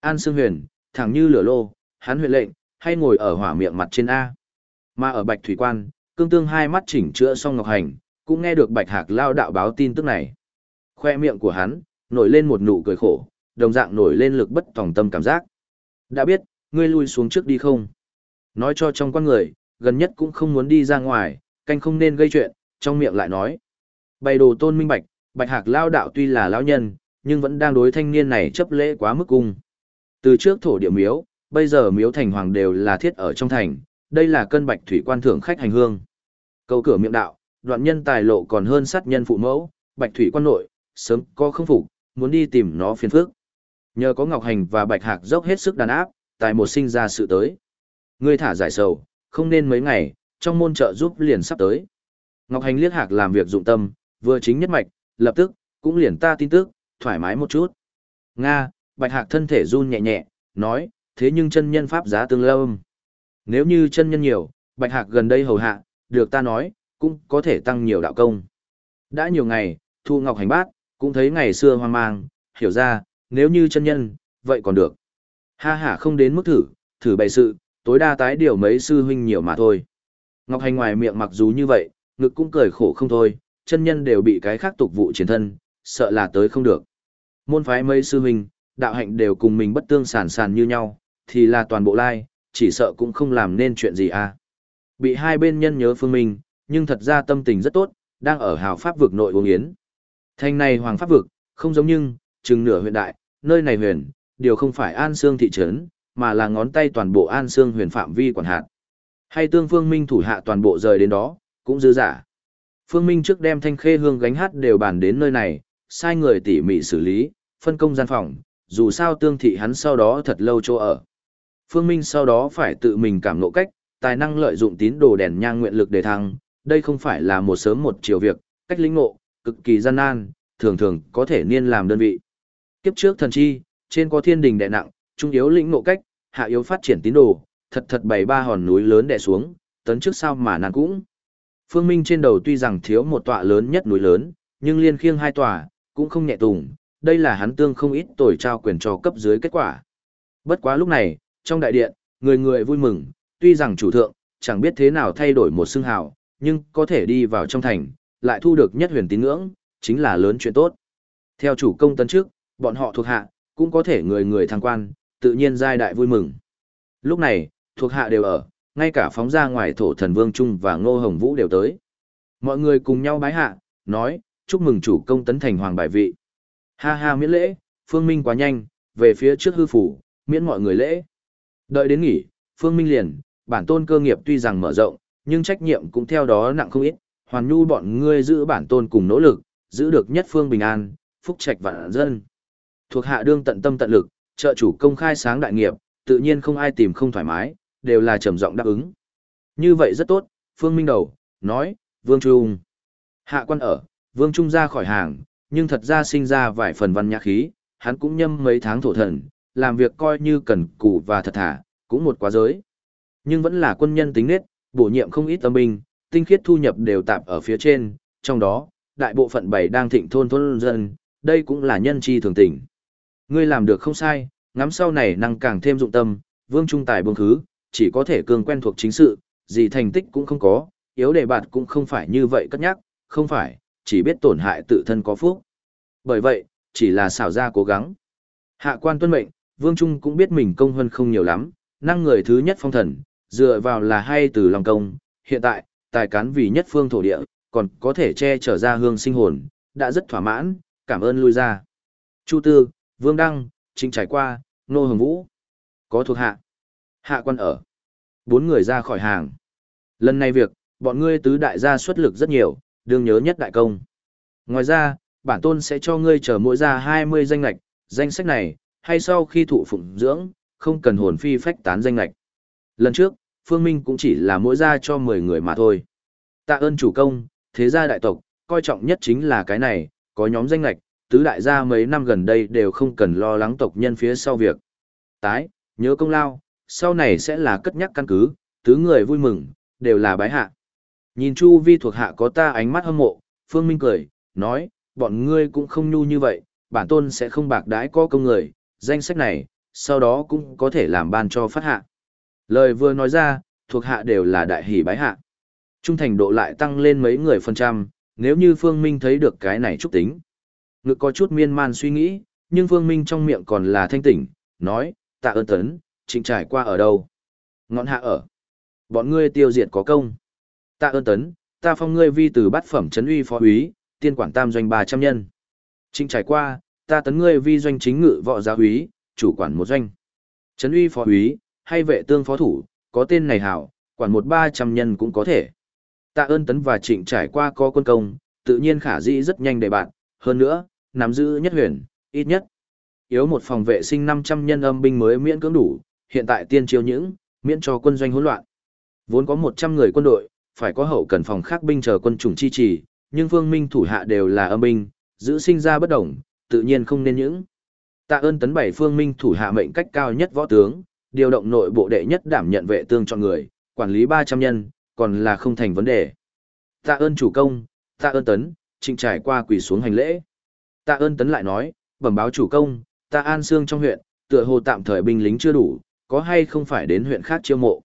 An Sương Huyền, thẳng như lửa lô, hắn huyện lệnh, hay ngồi ở hỏa miệng mặt trên A. Mà ở Bạch Thủy Quan, cương tương hai mắt chỉnh chữa xong Ngọc Hành, cũng nghe được Bạch Hạc lao đạo báo tin tức này. Khoe miệng của hắn, nổi lên một nụ cười khổ, đồng dạng nổi lên lực bất tòng tâm cảm giác. Đã biết, ngươi lui xuống trước đi không? Nói cho trong quan người, gần nhất cũng không muốn đi ra ngoài, canh không nên gây chuyện, trong miệng lại nói. Bày đồ tôn minh bạch, Bạch Hạc lao đạo tuy là lão nhân, nhưng vẫn đang đối thanh niên này chấp lễ quá mức cung. Từ trước thổ địa miếu, bây giờ miếu thành hoàng đều là thiết ở trong thành, đây là cân bạch thủy quan thưởng khách hành hương. Câu cửa miệng đạo, đoạn nhân tài lộ còn hơn sát nhân phụ mẫu, bạch thủy quan nội, sớm có không phục, muốn đi tìm nó phiền phức. Nhờ có Ngọc Hành và Bạch Hạc dốc hết sức đàn áp, tại một sinh ra sự tới. Ngươi thả giải sầu, không nên mấy ngày, trong môn trợ giúp liền sắp tới. Ngọc Hành liếc Hạc làm việc dụng tâm, vừa chính nhất mạch, lập tức, cũng liền ta tin tức, thoải mái một chút. Nga, Bạch Hạc thân thể run nhẹ nhẹ, nói, thế nhưng chân nhân pháp giá tương lâm. Nếu như chân nhân nhiều, Bạch Hạc gần đây hầu hạ, được ta nói, cũng có thể tăng nhiều đạo công. Đã nhiều ngày, Thu Ngọc hành bát, cũng thấy ngày xưa hoang mang, hiểu ra, nếu như chân nhân, vậy còn được. Ha ha không đến mức thử, thử bày sự, tối đa tái điều mấy sư huynh nhiều mà thôi. Ngọc hành ngoài miệng mặc dù như vậy, ngực cũng cười khổ không thôi, chân nhân đều bị cái khác tục vụ chiến thân, sợ là tới không được. Môn phái mấy sư huynh, đạo hạnh đều cùng mình bất tương sản sản như nhau, thì là toàn bộ lai, chỉ sợ cũng không làm nên chuyện gì à. Bị hai bên nhân nhớ phương minh, nhưng thật ra tâm tình rất tốt, đang ở hào pháp vực nội uống yến. Thành này hoàng pháp vực, không giống nhưng, chừng nửa huyện đại, nơi này huyền, điều không phải an xương thị trấn, mà là ngón tay toàn bộ an xương huyền phạm vi quản hạt. Hay tương phương minh thủ hạ toàn bộ rời đến đó, cũng dư giả. Phương Minh trước đem thanh khê hương gánh hát đều bàn đến nơi này, sai người tỉ mỉ xử lý, phân công gian phòng, dù sao tương thị hắn sau đó thật lâu chỗ ở. Phương Minh sau đó phải tự mình cảm ngộ cách, tài năng lợi dụng tín đồ đèn nhang nguyện lực để thăng, đây không phải là một sớm một chiều việc, cách lĩnh ngộ, cực kỳ gian nan, thường thường có thể niên làm đơn vị. Kiếp trước thần chi, trên có thiên đình đè nặng, trung yếu lĩnh ngộ cách, hạ yếu phát triển tín đồ, thật thật bảy ba hòn núi lớn đè xuống, tấn trước sao mà nan cũng. Phương Minh trên đầu tuy rằng thiếu một tọa lớn nhất núi lớn, nhưng liên khiêng hai tòa, cũng không nhẹ tùng, đây là hắn tương không ít tuổi trao quyền cho cấp dưới kết quả. Bất quá lúc này, trong đại điện, người người vui mừng, tuy rằng chủ thượng, chẳng biết thế nào thay đổi một xưng hào, nhưng có thể đi vào trong thành, lại thu được nhất huyền tín ngưỡng, chính là lớn chuyện tốt. Theo chủ công tấn trước, bọn họ thuộc hạ, cũng có thể người người thăng quan, tự nhiên giai đại vui mừng. Lúc này, thuộc hạ đều ở, ngay cả phóng ra ngoài thổ thần Vương Trung và Ngô Hồng Vũ đều tới. Mọi người cùng nhau bái hạ, nói, chúc mừng chủ công tấn thành hoàng bài vị. Ha ha miễn lễ, Phương Minh quá nhanh, về phía trước hư phủ, miễn mọi người lễ. Đợi đến nghỉ, Phương Minh liền, bản tôn cơ nghiệp tuy rằng mở rộng, nhưng trách nhiệm cũng theo đó nặng không ít, hoàn nhu bọn ngươi giữ bản tôn cùng nỗ lực, giữ được nhất phương bình an, phúc trạch vạn dân. Thuộc hạ đương tận tâm tận lực, trợ chủ công khai sáng đại nghiệp, tự nhiên không ai tìm không thoải mái, đều là trầm giọng đáp ứng. Như vậy rất tốt, Phương Minh đầu, nói, Vương Trung. Hạ quan ở, Vương Trung ra khỏi hàng, nhưng thật ra sinh ra vài phần văn nhã khí, hắn cũng nhâm mấy tháng thổ thần, làm việc coi như cần cù và thật thà, cũng một quá giới. Nhưng vẫn là quân nhân tính nết, bổ nhiệm không ít tâm binh, tinh khiết thu nhập đều tạp ở phía trên, trong đó, đại bộ phận bảy đang thịnh thôn thôn dân, đây cũng là nhân chi thường tình. Ngươi làm được không sai, ngắm sau này năng càng thêm dụng tâm, vương trung tài buông khứ, chỉ có thể cường quen thuộc chính sự, gì thành tích cũng không có, yếu đề bạt cũng không phải như vậy cất nhắc, không phải, chỉ biết tổn hại tự thân có phúc. Bởi vậy, chỉ là xảo ra cố gắng. Hạ quan tuân mệnh, Vương Trung cũng biết mình công hơn không nhiều lắm, năng người thứ nhất phong thần, dựa vào là hay từ lòng công, hiện tại, tài cán vì nhất phương thổ địa, còn có thể che trở ra hương sinh hồn, đã rất thỏa mãn, cảm ơn lui ra. Chu Tư, Vương Đăng, Trinh trải qua, Nô Hồng Vũ. Có thuộc hạ. Hạ quan ở. Bốn người ra khỏi hàng. Lần này việc, bọn ngươi tứ đại gia xuất lực rất nhiều, đương nhớ nhất đại công. Ngoài ra, bản tôn sẽ cho ngươi chờ mỗi ra 20 danh lạch, danh sách này, hay sau khi thụ phụng dưỡng, không cần hồn phi phách tán danh lạch. Lần trước, Phương Minh cũng chỉ là mỗi ra cho 10 người mà thôi. Tạ ơn chủ công, thế gia đại tộc, coi trọng nhất chính là cái này, có nhóm danh lạch, tứ đại gia mấy năm gần đây đều không cần lo lắng tộc nhân phía sau việc. Tái, nhớ công lao, sau này sẽ là cất nhắc căn cứ, tứ người vui mừng, đều là bái hạ. Nhìn chu vi thuộc hạ có ta ánh mắt hâm mộ, Phương Minh cười, nói, bọn ngươi cũng không nhu như vậy, bản tôn sẽ không bạc đãi có công người, danh sách này, sau đó cũng có thể làm ban cho phát hạ. Lời vừa nói ra, thuộc hạ đều là đại hỷ bái hạ. Trung thành độ lại tăng lên mấy người phần trăm, nếu như Phương Minh thấy được cái này chúc tính. Ngực có chút miên man suy nghĩ, nhưng Phương Minh trong miệng còn là thanh tỉnh, nói, tạ ơn tấn, trịnh trải qua ở đâu? Ngọn hạ ở. Bọn ngươi tiêu diệt có công. Tạ ơn tấn, ta phong ngươi vi từ bát phẩm trấn uy phó úy, tiên quản tam doanh 300 nhân. Trịnh trải qua, ta tấn ngươi vi doanh chính ngự võ gia úy, chủ quản một doanh. Trấn uy phó úy, hay vệ tương phó thủ, có tên này hảo, quản một 300 nhân cũng có thể. Tạ ơn tấn và trịnh trải qua có quân công, tự nhiên khả dĩ rất nhanh để bạn, hơn nữa, nắm giữ nhất huyền, ít nhất. Yếu một phòng vệ sinh 500 nhân âm binh mới miễn cưỡng đủ, hiện tại tiên triều những, miễn cho quân doanh hỗn loạn. Vốn có 100 người quân đội, phải có hậu cần phòng khác binh chờ quân chủng chi trì, nhưng Vương Minh thủ hạ đều là âm binh, giữ sinh ra bất đồng, tự nhiên không nên những. Tạ ơn tấn bảy Phương Minh thủ hạ mệnh cách cao nhất võ tướng, điều động nội bộ đệ nhất đảm nhận vệ tương chọn người, quản lý 300 nhân, còn là không thành vấn đề. Tạ ơn chủ công, tạ ơn tấn, trịnh trải qua quỳ xuống hành lễ. Tạ ơn tấn lại nói, bẩm báo chủ công, ta an xương trong huyện, tựa hồ tạm thời binh lính chưa đủ, có hay không phải đến huyện khác chiêu mộ.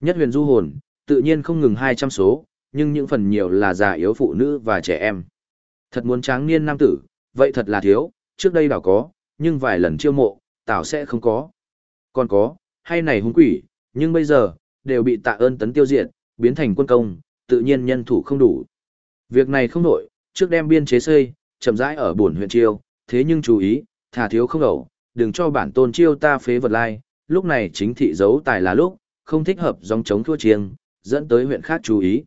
Nhất huyền du hồn, tự nhiên không ngừng 200 số, nhưng những phần nhiều là già yếu phụ nữ và trẻ em. Thật muốn tráng niên nam tử, vậy thật là thiếu, trước đây đảo có, nhưng vài lần chiêu mộ, tảo sẽ không có. Còn có, hay này hung quỷ, nhưng bây giờ, đều bị tạ ơn tấn tiêu diệt, biến thành quân công, tự nhiên nhân thủ không đủ. Việc này không nổi, trước đem biên chế xây, chậm rãi ở buồn huyện chiêu, thế nhưng chú ý, thả thiếu không ẩu, đừng cho bản tôn chiêu ta phế vật lai, lúc này chính thị giấu tài là lúc, không thích hợp dòng chống thua chiêng, dẫn tới huyện khác chú ý.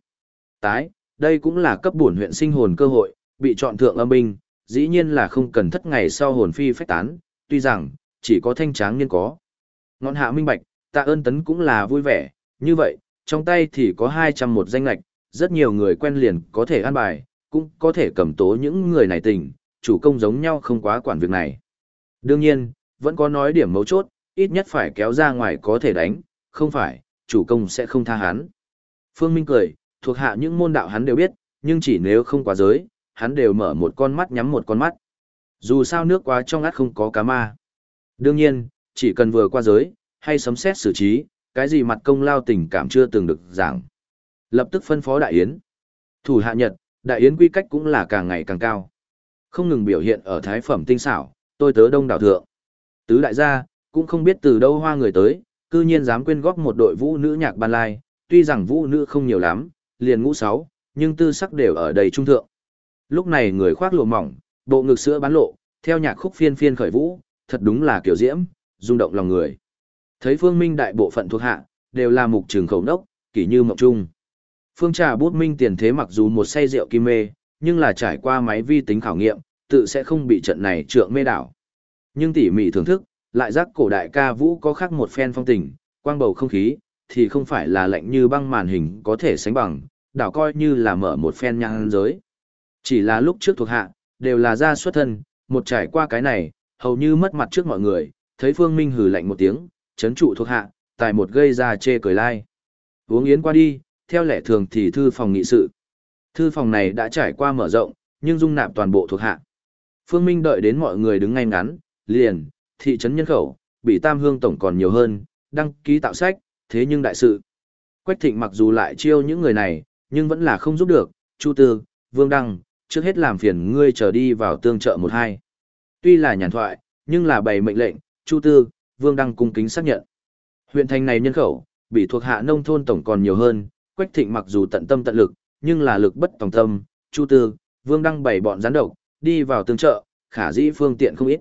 Tái, đây cũng là cấp bổn huyện sinh hồn cơ hội, bị chọn thượng âm binh, dĩ nhiên là không cần thất ngày sau hồn phi phách tán, tuy rằng, chỉ có thanh tráng niên có. Ngọn hạ minh bạch, tạ ơn tấn cũng là vui vẻ, như vậy, trong tay thì có 200 một danh lạch, rất nhiều người quen liền có thể an bài, cũng có thể cầm tố những người này tình, chủ công giống nhau không quá quản việc này. Đương nhiên, vẫn có nói điểm mấu chốt, ít nhất phải kéo ra ngoài có thể đánh, không phải, chủ công sẽ không tha hắn. Phương Minh cười, thuộc hạ những môn đạo hắn đều biết, nhưng chỉ nếu không quá giới, hắn đều mở một con mắt nhắm một con mắt. Dù sao nước quá trong át không có cá ma. Đương nhiên, chỉ cần vừa qua giới, hay sấm xét xử trí, cái gì mặt công lao tình cảm chưa từng được giảng. Lập tức phân phó đại yến. Thủ hạ Nhật, đại yến quy cách cũng là càng ngày càng cao. Không ngừng biểu hiện ở thái phẩm tinh xảo, tôi tớ đông đảo thượng. Tứ đại gia, cũng không biết từ đâu hoa người tới, cư nhiên dám quyên góp một đội vũ nữ nhạc ban lai, tuy rằng vũ nữ không nhiều lắm, liền ngũ sáu, nhưng tư sắc đều ở đầy trung thượng. Lúc này người khoác lụa mỏng, bộ ngực sữa bán lộ, theo nhạc khúc phiên phiên khởi vũ, thật đúng là kiểu diễm, rung động lòng người. Thấy Phương Minh đại bộ phận thuộc hạ, đều là mục trường khẩu đốc, kỷ như mộng trung. Phương trà bút minh tiền thế mặc dù một say rượu kim mê, nhưng là trải qua máy vi tính khảo nghiệm, tự sẽ không bị trận này trượng mê đảo. Nhưng tỉ mỉ thưởng thức, lại giác cổ đại ca vũ có khác một phen phong tình, quang bầu không khí, thì không phải là lạnh như băng màn hình có thể sánh bằng, đảo coi như là mở một phen nhang giới. Chỉ là lúc trước thuộc hạ, đều là ra xuất thân, một trải qua cái này, hầu như mất mặt trước mọi người, thấy Phương Minh hừ lạnh một tiếng, chấn trụ thuộc hạ, tại một gây ra chê cười lai. Uống yến qua đi, theo lẽ thường thì thư phòng nghị sự. Thư phòng này đã trải qua mở rộng, nhưng dung nạp toàn bộ thuộc hạ. Phương Minh đợi đến mọi người đứng ngay ngắn, liền, thị trấn nhân khẩu, bị tam hương tổng còn nhiều hơn, đăng ký tạo sách, thế nhưng đại sự. Quách thịnh mặc dù lại chiêu những người này, nhưng vẫn là không giúp được, Chu Tư, Vương Đăng, trước hết làm phiền ngươi trở đi vào tương trợ một hai. Tuy là nhàn thoại, nhưng là bày mệnh lệnh, Chu Tư, Vương Đăng cung kính xác nhận. Huyện thành này nhân khẩu, bị thuộc hạ nông thôn tổng còn nhiều hơn, Quách Thịnh mặc dù tận tâm tận lực, nhưng là lực bất tòng tâm, Chu Tư, Vương Đăng bày bọn gián độc, đi vào tương trợ, khả dĩ phương tiện không ít.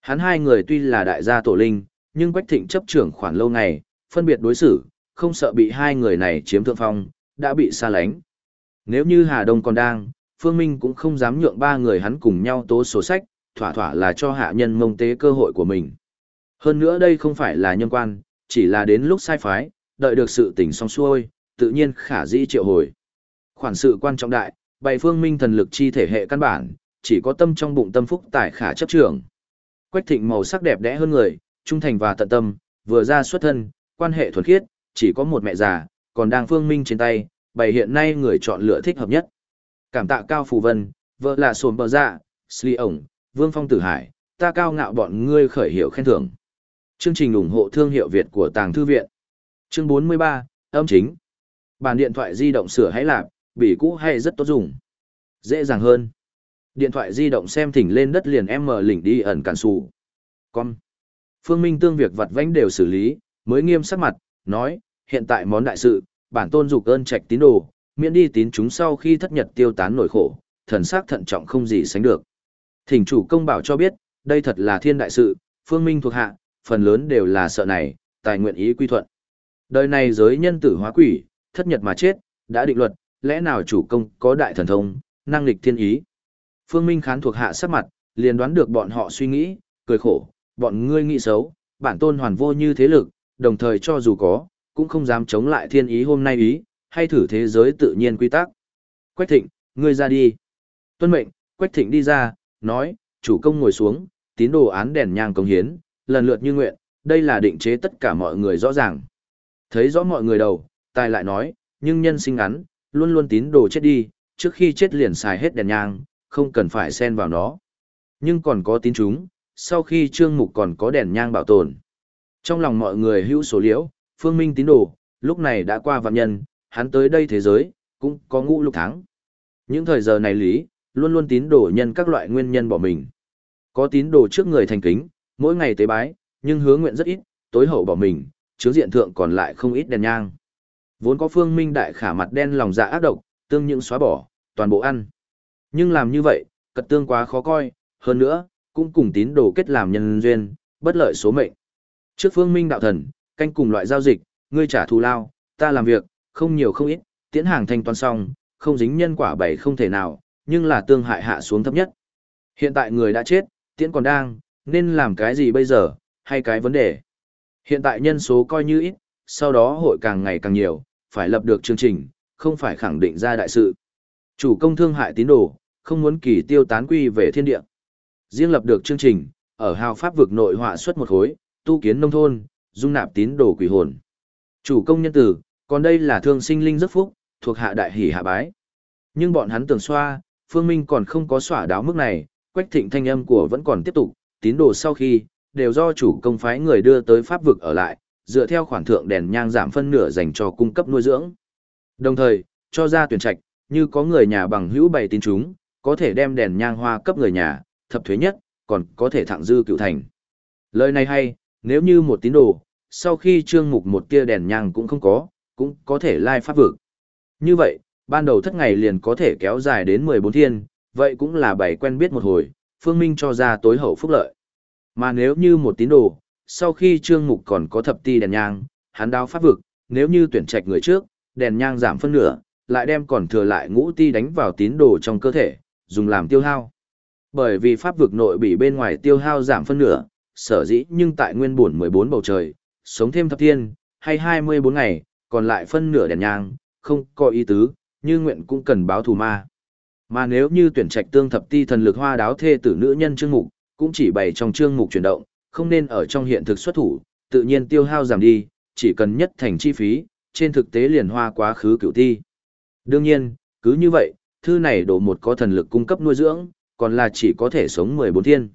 Hắn hai người tuy là đại gia tổ linh, nhưng Quách Thịnh chấp trưởng khoản lâu ngày, phân biệt đối xử, không sợ bị hai người này chiếm thượng phong, đã bị xa lánh. Nếu như Hà Đông còn đang, Phương Minh cũng không dám nhượng ba người hắn cùng nhau tố sổ sách, thỏa thỏa là cho hạ nhân mông tế cơ hội của mình. Hơn nữa đây không phải là nhân quan, chỉ là đến lúc sai phái, đợi được sự tỉnh xong xuôi, tự nhiên khả dĩ triệu hồi. Khoản sự quan trọng đại, bày phương minh thần lực chi thể hệ căn bản, chỉ có tâm trong bụng tâm phúc tại khả chấp trưởng. Quách thịnh màu sắc đẹp đẽ hơn người, trung thành và tận tâm, vừa ra xuất thân, quan hệ thuần khiết, chỉ có một mẹ già, còn đang phương minh trên tay, bày hiện nay người chọn lựa thích hợp nhất. Cảm tạ Cao Phù Vân, vợ là sồn bờ dạ, Sli ổng, Vương Phong Tử Hải, ta cao ngạo bọn ngươi khởi hiệu khen thưởng. Chương trình ủng hộ thương hiệu Việt của Tàng Thư Viện. Chương 43, âm chính. bàn điện thoại di động sửa hãy lạp, bị cũ hay rất tốt dùng. Dễ dàng hơn. Điện thoại di động xem thỉnh lên đất liền em mở lỉnh đi ẩn cản sụ. Con. Phương Minh tương việc vặt vãnh đều xử lý, mới nghiêm sắc mặt, nói, hiện tại món đại sự, bản tôn dục ơn trạch tín đồ, miễn đi tín chúng sau khi thất nhật tiêu tán nổi khổ, thần sắc thận trọng không gì sánh được. Thỉnh chủ công bảo cho biết, đây thật là thiên đại sự, Phương Minh thuộc hạ, phần lớn đều là sợ này, tài nguyện ý quy thuận. Đời này giới nhân tử hóa quỷ, thất nhật mà chết, đã định luật, lẽ nào chủ công có đại thần thông, năng lực thiên ý. Phương Minh khán thuộc hạ sắc mặt, liền đoán được bọn họ suy nghĩ, cười khổ, bọn ngươi nghĩ xấu, bản tôn hoàn vô như thế lực, đồng thời cho dù có, cũng không dám chống lại thiên ý hôm nay ý, hay thử thế giới tự nhiên quy tắc. Quách thịnh, ngươi ra đi. Tuân mệnh, Quách thịnh đi ra, nói, chủ công ngồi xuống, tín đồ án đèn nhang công hiến, lần lượt như nguyện, đây là định chế tất cả mọi người rõ ràng. Thấy rõ mọi người đầu, tài lại nói, nhưng nhân sinh ngắn, luôn luôn tín đồ chết đi, trước khi chết liền xài hết đèn nhang, không cần phải xen vào nó. Nhưng còn có tín chúng, sau khi trương mục còn có đèn nhang bảo tồn. Trong lòng mọi người hữu số liễu, phương minh tín đồ, lúc này đã qua vạn nhân, hắn tới đây thế giới, cũng có ngũ lục tháng. Những thời giờ này lý, luôn luôn tín đồ nhân các loại nguyên nhân bỏ mình. Có tín đồ trước người thành kính, mỗi ngày tế bái, nhưng hứa nguyện rất ít, tối hậu bỏ mình, chứa diện thượng còn lại không ít đèn nhang. Vốn có phương minh đại khả mặt đen lòng dạ ác độc, tương những xóa bỏ, toàn bộ ăn. Nhưng làm như vậy, cật tương quá khó coi, hơn nữa, cũng cùng tín đồ kết làm nhân duyên, bất lợi số mệnh. Trước phương minh đạo thần, canh cùng loại giao dịch, ngươi trả thù lao, ta làm việc, không nhiều không ít, tiến hàng thanh toán xong, không dính nhân quả bảy không thể nào, nhưng là tương hại hạ xuống thấp nhất. Hiện tại người đã chết, tiễn còn đang, nên làm cái gì bây giờ, hay cái vấn đề. Hiện tại nhân số coi như ít, sau đó hội càng ngày càng nhiều, phải lập được chương trình, không phải khẳng định ra đại sự. Chủ công thương hại tín đồ, không muốn kỳ tiêu tán quy về thiên địa. Riêng lập được chương trình, ở hào pháp vực nội họa xuất một khối, tu kiến nông thôn, dung nạp tín đồ quỷ hồn. Chủ công nhân tử, còn đây là thương sinh linh rất phúc, thuộc hạ đại hỷ hạ bái. Nhưng bọn hắn tưởng xoa, Phương Minh còn không có xỏa đáo mức này, quách thịnh thanh âm của vẫn còn tiếp tục, tín đồ sau khi, đều do chủ công phái người đưa tới pháp vực ở lại, dựa theo khoản thượng đèn nhang giảm phân nửa dành cho cung cấp nuôi dưỡng. Đồng thời, cho ra tuyển trạch, như có người nhà bằng hữu bày tín chúng, có thể đem đèn nhang hoa cấp người nhà, thập thuế nhất, còn có thể thẳng dư cựu thành. Lời này hay, nếu như một tín đồ, sau khi trương mục một tia đèn nhang cũng không có, cũng có thể lai pháp vực. Như vậy, ban đầu thất ngày liền có thể kéo dài đến 14 thiên, vậy cũng là bảy quen biết một hồi, Phương Minh cho ra tối hậu phúc lợi. Mà nếu như một tín đồ, sau khi trương mục còn có thập ti đèn nhang, hắn đao pháp vực, nếu như tuyển trạch người trước, đèn nhang giảm phân nửa, lại đem còn thừa lại ngũ ti đánh vào tín đồ trong cơ thể, dùng làm tiêu hao. Bởi vì pháp vực nội bị bên ngoài tiêu hao giảm phân nửa, sở dĩ nhưng tại nguyên buồn 14 bầu trời, sống thêm thập thiên, hay 24 ngày, còn lại phân nửa đèn nhang, không có ý tứ, như nguyện cũng cần báo thù ma. Mà nếu như tuyển trạch tương thập ti thần lực hoa đáo thê tử nữ nhân chương mục, cũng chỉ bày trong chương mục chuyển động, không nên ở trong hiện thực xuất thủ, tự nhiên tiêu hao giảm đi, chỉ cần nhất thành chi phí, trên thực tế liền hoa quá khứ cửu ti. Đương nhiên, cứ như vậy, thư này đổ một có thần lực cung cấp nuôi dưỡng, còn là chỉ có thể sống 14 thiên.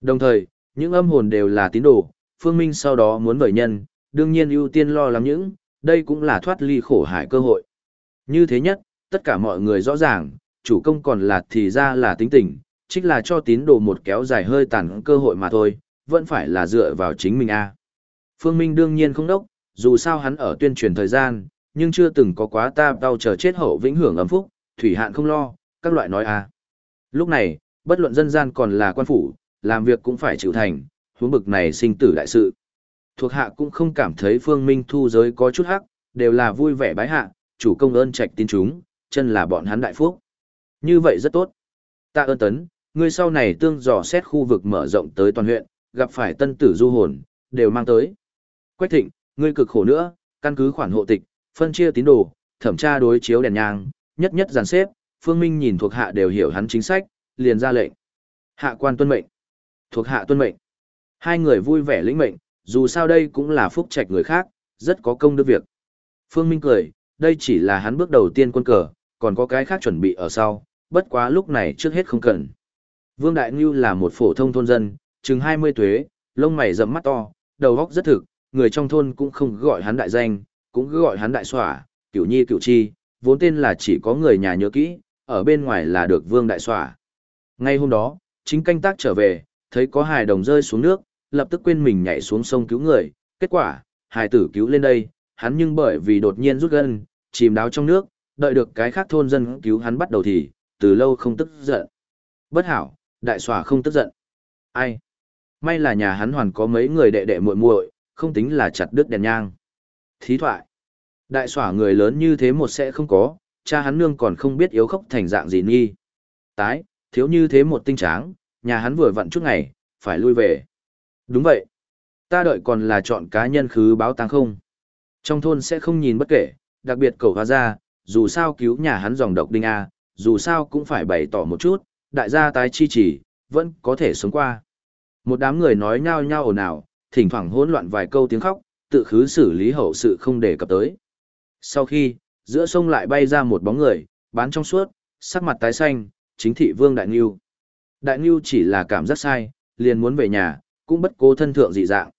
Đồng thời, những âm hồn đều là tín đồ, Phương Minh sau đó muốn vời nhân, đương nhiên ưu tiên lo lắng những, đây cũng là thoát ly khổ hải cơ hội. Như thế nhất, tất cả mọi người rõ ràng, chủ công còn là thì ra là tính tình, chính là cho tín đồ một kéo dài hơi tàn cơ hội mà thôi, vẫn phải là dựa vào chính mình a. Phương Minh đương nhiên không đốc, dù sao hắn ở tuyên truyền thời gian, nhưng chưa từng có quá ta đau chờ chết hậu vĩnh hưởng ấm phúc, thủy hạn không lo, các loại nói a. Lúc này, bất luận dân gian còn là quan phủ, làm việc cũng phải chịu thành, huống bực này sinh tử đại sự. Thuộc hạ cũng không cảm thấy Phương Minh thu giới có chút hắc, đều là vui vẻ bái hạ, chủ công ơn trạch tin chúng, chân là bọn hắn đại phúc. Như vậy rất tốt. Ta ơn tấn, ngươi sau này tương dò xét khu vực mở rộng tới toàn huyện, gặp phải tân tử du hồn, đều mang tới. Quách thịnh, ngươi cực khổ nữa, căn cứ khoản hộ tịch, phân chia tín đồ, thẩm tra đối chiếu đèn nhang, nhất nhất dàn xếp, Phương Minh nhìn thuộc hạ đều hiểu hắn chính sách, liền ra lệnh. Hạ quan tuân mệnh. Thuộc hạ tuân mệnh. Hai người vui vẻ lĩnh mệnh, dù sao đây cũng là phúc trạch người khác, rất có công đức việc. Phương Minh cười, đây chỉ là hắn bước đầu tiên quân cờ, còn có cái khác chuẩn bị ở sau, bất quá lúc này trước hết không cần. Vương Đại Ngưu là một phổ thông thôn dân, chừng 20 tuế, lông mày rậm mắt to, đầu óc rất thực, người trong thôn cũng không gọi hắn đại danh, cũng cứ gọi hắn đại xỏa, cửu nhi cửu chi, vốn tên là chỉ có người nhà nhớ kỹ, ở bên ngoài là được vương đại xỏa. Ngay hôm đó, chính canh tác trở về, thấy có hài đồng rơi xuống nước, lập tức quên mình nhảy xuống sông cứu người, kết quả, hài tử cứu lên đây, hắn nhưng bởi vì đột nhiên rút gân, chìm đáo trong nước, đợi được cái khác thôn dân cứu hắn bắt đầu thì, từ lâu không tức giận. Bất hảo, đại xòa không tức giận. Ai? May là nhà hắn hoàn có mấy người đệ đệ muội muội, không tính là chặt đứt đèn nhang. Thí thoại. Đại xỏa người lớn như thế một sẽ không có, cha hắn nương còn không biết yếu khốc thành dạng gì nghi. Tái, thiếu như thế một tinh tráng, nhà hắn vừa vặn chút ngày, phải lui về. Đúng vậy. Ta đợi còn là chọn cá nhân khứ báo tăng không. Trong thôn sẽ không nhìn bất kể, đặc biệt cầu hóa ra, dù sao cứu nhà hắn dòng độc đinh A, dù sao cũng phải bày tỏ một chút, đại gia tái chi chỉ, vẫn có thể sống qua. Một đám người nói nhau nhau ồn ào, thỉnh thoảng hỗn loạn vài câu tiếng khóc, tự khứ xử lý hậu sự không để cập tới. Sau khi, giữa sông lại bay ra một bóng người, bán trong suốt, sắc mặt tái xanh, chính thị Vương Đại nghiêu. Đại Ngưu chỉ là cảm giác sai, liền muốn về nhà, cũng bất cố thân thượng dị dạng.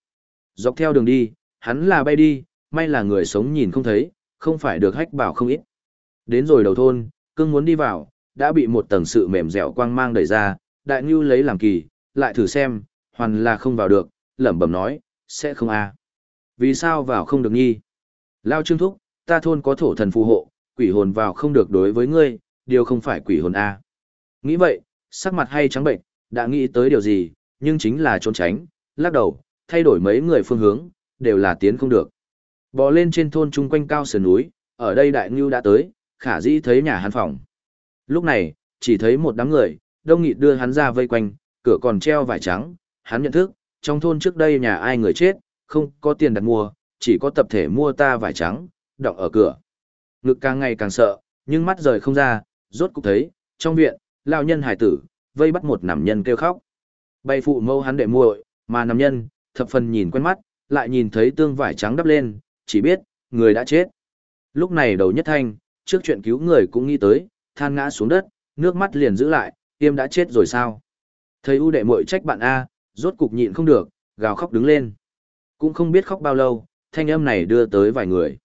Dọc theo đường đi, hắn là bay đi, may là người sống nhìn không thấy, không phải được hách bảo không ít. Đến rồi đầu thôn, cưng muốn đi vào, đã bị một tầng sự mềm dẻo quang mang đẩy ra, đại ngưu lấy làm kỳ, lại thử xem, hoàn là không vào được, lẩm bẩm nói, sẽ không a. Vì sao vào không được nghi? Lao trương thúc, ta thôn có thổ thần phù hộ, quỷ hồn vào không được đối với ngươi, điều không phải quỷ hồn a. Nghĩ vậy, sắc mặt hay trắng bệnh, đã nghĩ tới điều gì, nhưng chính là trốn tránh, lắc đầu, thay đổi mấy người phương hướng, đều là tiến không được. Bò lên trên thôn chung quanh cao sườn núi, ở đây đại ngưu đã tới, khả dĩ thấy nhà hắn phòng. Lúc này, chỉ thấy một đám người, đông nghịt đưa hắn ra vây quanh, cửa còn treo vải trắng, hắn nhận thức, trong thôn trước đây nhà ai người chết, không có tiền đặt mua, chỉ có tập thể mua ta vải trắng, đọng ở cửa. Ngực càng ngày càng sợ, nhưng mắt rời không ra, rốt cục thấy, trong viện, lao nhân hải tử, vây bắt một nằm nhân kêu khóc. Bay phụ mâu hắn đệ muội, mà nằm nhân, thập phần nhìn quen mắt, lại nhìn thấy tương vải trắng đắp lên, chỉ biết, người đã chết. Lúc này đầu nhất thanh, trước chuyện cứu người cũng nghĩ tới, than ngã xuống đất, nước mắt liền giữ lại, tiêm đã chết rồi sao. Thấy U đệ muội trách bạn A, rốt cục nhịn không được, gào khóc đứng lên. Cũng không biết khóc bao lâu, thanh âm này đưa tới vài người.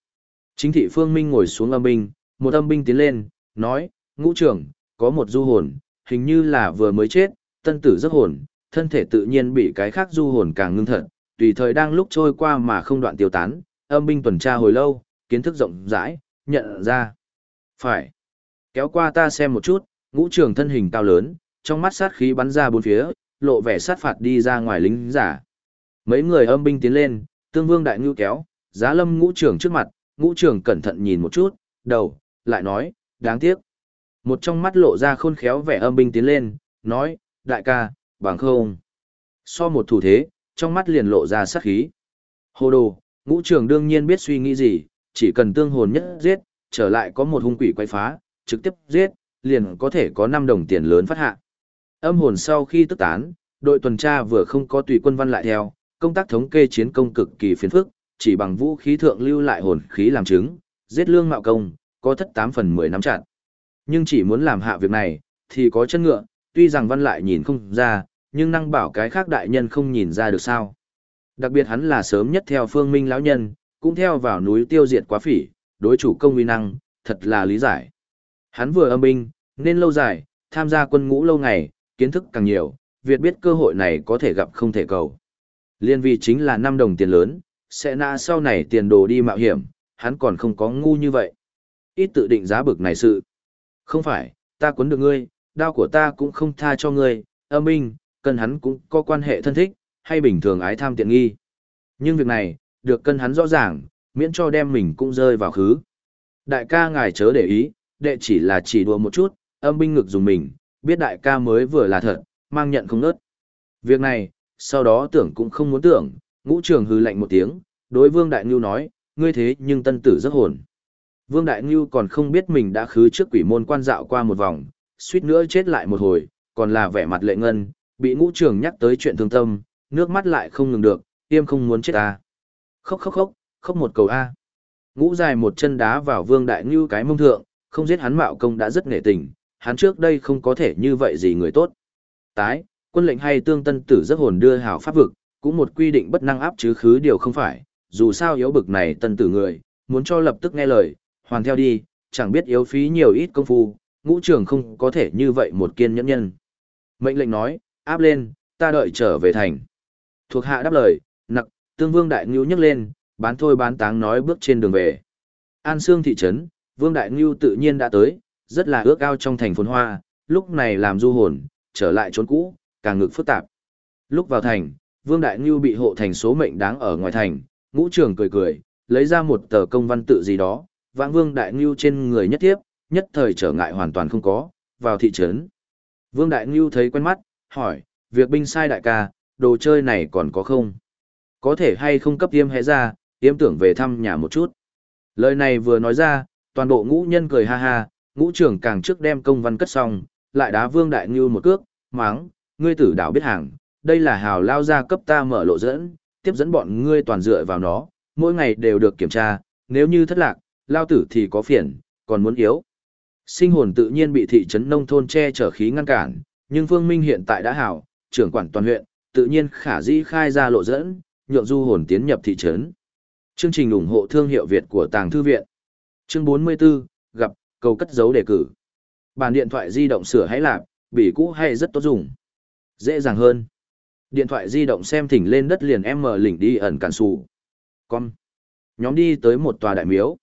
Chính thị phương minh ngồi xuống âm binh, một âm binh tiến lên, nói, ngũ trưởng, có một du hồn, hình như là vừa mới chết, tân tử giấc hồn, thân thể tự nhiên bị cái khác du hồn càng ngưng thật, tùy thời đang lúc trôi qua mà không đoạn tiêu tán, âm binh tuần tra hồi lâu, kiến thức rộng rãi, nhận ra. Phải. Kéo qua ta xem một chút, ngũ trường thân hình cao lớn, trong mắt sát khí bắn ra bốn phía, lộ vẻ sát phạt đi ra ngoài lính giả. Mấy người âm binh tiến lên, tương vương đại ngưu kéo, giá lâm ngũ trường trước mặt, ngũ trường cẩn thận nhìn một chút, đầu, lại nói, đáng tiếc. Một trong mắt lộ ra khôn khéo vẻ âm binh tiến lên, nói, đại ca, bằng không. So một thủ thế, trong mắt liền lộ ra sát khí. Hồ đồ, ngũ trường đương nhiên biết suy nghĩ gì, chỉ cần tương hồn nhất giết, trở lại có một hung quỷ quay phá, trực tiếp giết, liền có thể có 5 đồng tiền lớn phát hạ. Âm hồn sau khi tức tán, đội tuần tra vừa không có tùy quân văn lại theo, công tác thống kê chiến công cực kỳ phiền phức, chỉ bằng vũ khí thượng lưu lại hồn khí làm chứng, giết lương mạo công, có thất 8 phần 10 nắm chặn. Nhưng chỉ muốn làm hạ việc này, thì có chân ngựa, tuy rằng văn lại nhìn không ra, nhưng năng bảo cái khác đại nhân không nhìn ra được sao. Đặc biệt hắn là sớm nhất theo phương minh lão nhân, cũng theo vào núi tiêu diệt quá phỉ, đối chủ công uy năng, thật là lý giải. Hắn vừa âm binh, nên lâu dài, tham gia quân ngũ lâu ngày, kiến thức càng nhiều, Việt biết cơ hội này có thể gặp không thể cầu. Liên vi chính là 5 đồng tiền lớn, sẽ nã sau này tiền đồ đi mạo hiểm, hắn còn không có ngu như vậy. Ít tự định giá bực này sự. Không phải, ta cuốn được ngươi, đao của ta cũng không tha cho ngươi, âm binh, cần hắn cũng có quan hệ thân thích, hay bình thường ái tham tiện nghi. Nhưng việc này, được cân hắn rõ ràng, miễn cho đem mình cũng rơi vào khứ. Đại ca ngài chớ để ý, đệ chỉ là chỉ đùa một chút, âm binh ngực dùng mình, biết đại ca mới vừa là thật, mang nhận không nớt. Việc này, sau đó tưởng cũng không muốn tưởng, ngũ trường hư lạnh một tiếng, đối vương đại ngưu nói, ngươi thế nhưng tân tử rất hồn. Vương đại ngưu còn không biết mình đã khứ trước quỷ môn quan dạo qua một vòng, suýt nữa chết lại một hồi, còn là vẻ mặt lệ ngân, bị ngũ trường nhắc tới chuyện thương tâm, nước mắt lại không ngừng được, tiêm không muốn chết ta. Khóc khóc khóc, khóc một cầu A. Ngũ dài một chân đá vào vương đại ngưu cái mông thượng, không giết hắn mạo công đã rất nghệ tình, hắn trước đây không có thể như vậy gì người tốt. Tái, quân lệnh hay tương tân tử giấc hồn đưa hảo pháp vực, cũng một quy định bất năng áp chứ khứ điều không phải, dù sao yếu bực này tân tử người, muốn cho lập tức nghe lời, hoàn theo đi, chẳng biết yếu phí nhiều ít công phu, ngũ trưởng không có thể như vậy một kiên nhẫn nhân. Mệnh lệnh nói, áp lên, ta đợi trở về thành. Thuộc hạ đáp lời, nặc, tương vương đại ngưu nhấc lên, bán thôi bán táng nói bước trên đường về. An Sương thị trấn, vương đại ngưu tự nhiên đã tới, rất là ước ao trong thành phồn hoa, lúc này làm du hồn, trở lại trốn cũ, càng ngực phức tạp. Lúc vào thành, vương đại ngưu bị hộ thành số mệnh đáng ở ngoài thành, ngũ trưởng cười cười, lấy ra một tờ công văn tự gì đó, vãng vương đại ngưu trên người nhất tiếp, nhất thời trở ngại hoàn toàn không có, vào thị trấn. Vương đại ngưu thấy quen mắt, hỏi, việc binh sai đại ca, đồ chơi này còn có không? Có thể hay không cấp tiêm hẽ ra, tiêm tưởng về thăm nhà một chút. Lời này vừa nói ra, toàn bộ ngũ nhân cười ha ha, ngũ trưởng càng trước đem công văn cất xong, lại đá vương đại ngưu một cước, máng, ngươi tử đảo biết hàng, đây là hào lao ra cấp ta mở lộ dẫn, tiếp dẫn bọn ngươi toàn dựa vào nó, mỗi ngày đều được kiểm tra, nếu như thất lạc, lao tử thì có phiền, còn muốn yếu. Sinh hồn tự nhiên bị thị trấn nông thôn che chở khí ngăn cản, nhưng Phương Minh hiện tại đã hảo, trưởng quản toàn huyện, tự nhiên khả dĩ khai ra lộ dẫn, nhượng du hồn tiến nhập thị trấn. Chương trình ủng hộ thương hiệu Việt của Tàng Thư Viện. Chương 44, gặp, cầu cất dấu đề cử. Bản điện thoại di động sửa hãy lạc, bỉ cũ hay rất tốt dùng. Dễ dàng hơn. Điện thoại di động xem thỉnh lên đất liền em mở lỉnh đi ẩn cản sụ. Con. Nhóm đi tới một tòa đại miếu.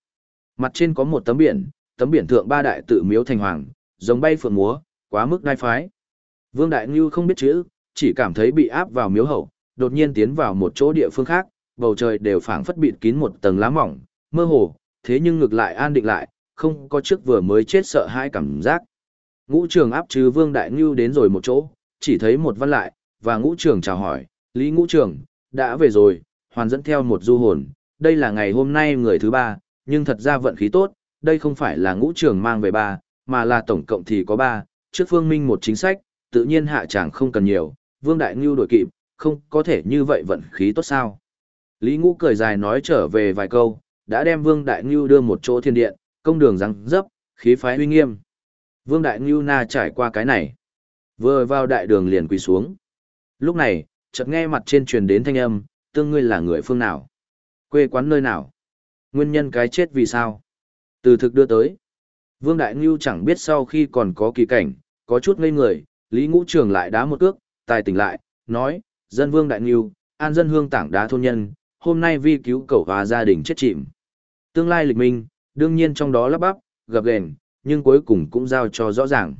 Mặt trên có một tấm biển, tấm biển thượng ba đại tự miếu thành hoàng, giống bay phượng múa, quá mức đai phái. Vương Đại Ngưu không biết chữ, chỉ cảm thấy bị áp vào miếu hậu, đột nhiên tiến vào một chỗ địa phương khác, bầu trời đều phảng phất bịt kín một tầng lá mỏng, mơ hồ, thế nhưng ngược lại an định lại, không có trước vừa mới chết sợ hai cảm giác. Ngũ trường áp trừ Vương Đại Ngưu đến rồi một chỗ, chỉ thấy một văn lại, và ngũ trường chào hỏi, Lý ngũ trường, đã về rồi, hoàn dẫn theo một du hồn, đây là ngày hôm nay người thứ ba, nhưng thật ra vận khí tốt, đây không phải là ngũ trường mang về ba, mà là tổng cộng thì có ba, trước phương minh một chính sách, tự nhiên hạ chẳng không cần nhiều, Vương Đại Ngưu đổi kịp, không có thể như vậy vận khí tốt sao. Lý Ngũ cười dài nói trở về vài câu, đã đem Vương Đại Ngưu đưa một chỗ thiên điện, công đường răng dấp, khí phái uy nghiêm. Vương Đại Ngưu na trải qua cái này. Vừa vào đại đường liền quỳ xuống. Lúc này, chợt nghe mặt trên truyền đến thanh âm, tương ngươi là người phương nào? Quê quán nơi nào? Nguyên nhân cái chết vì sao? Từ thực đưa tới. Vương Đại Ngưu chẳng biết sau khi còn có kỳ cảnh, có chút ngây người, Lý Ngũ Trường lại đá một cước, tài tỉnh lại, nói, dân Vương Đại Ngưu, an dân hương tảng đá thôn nhân, hôm nay vi cứu cậu và gia đình chết chìm. Tương lai lịch minh, đương nhiên trong đó lắp bắp, gặp gền, nhưng cuối cùng cũng giao cho rõ ràng.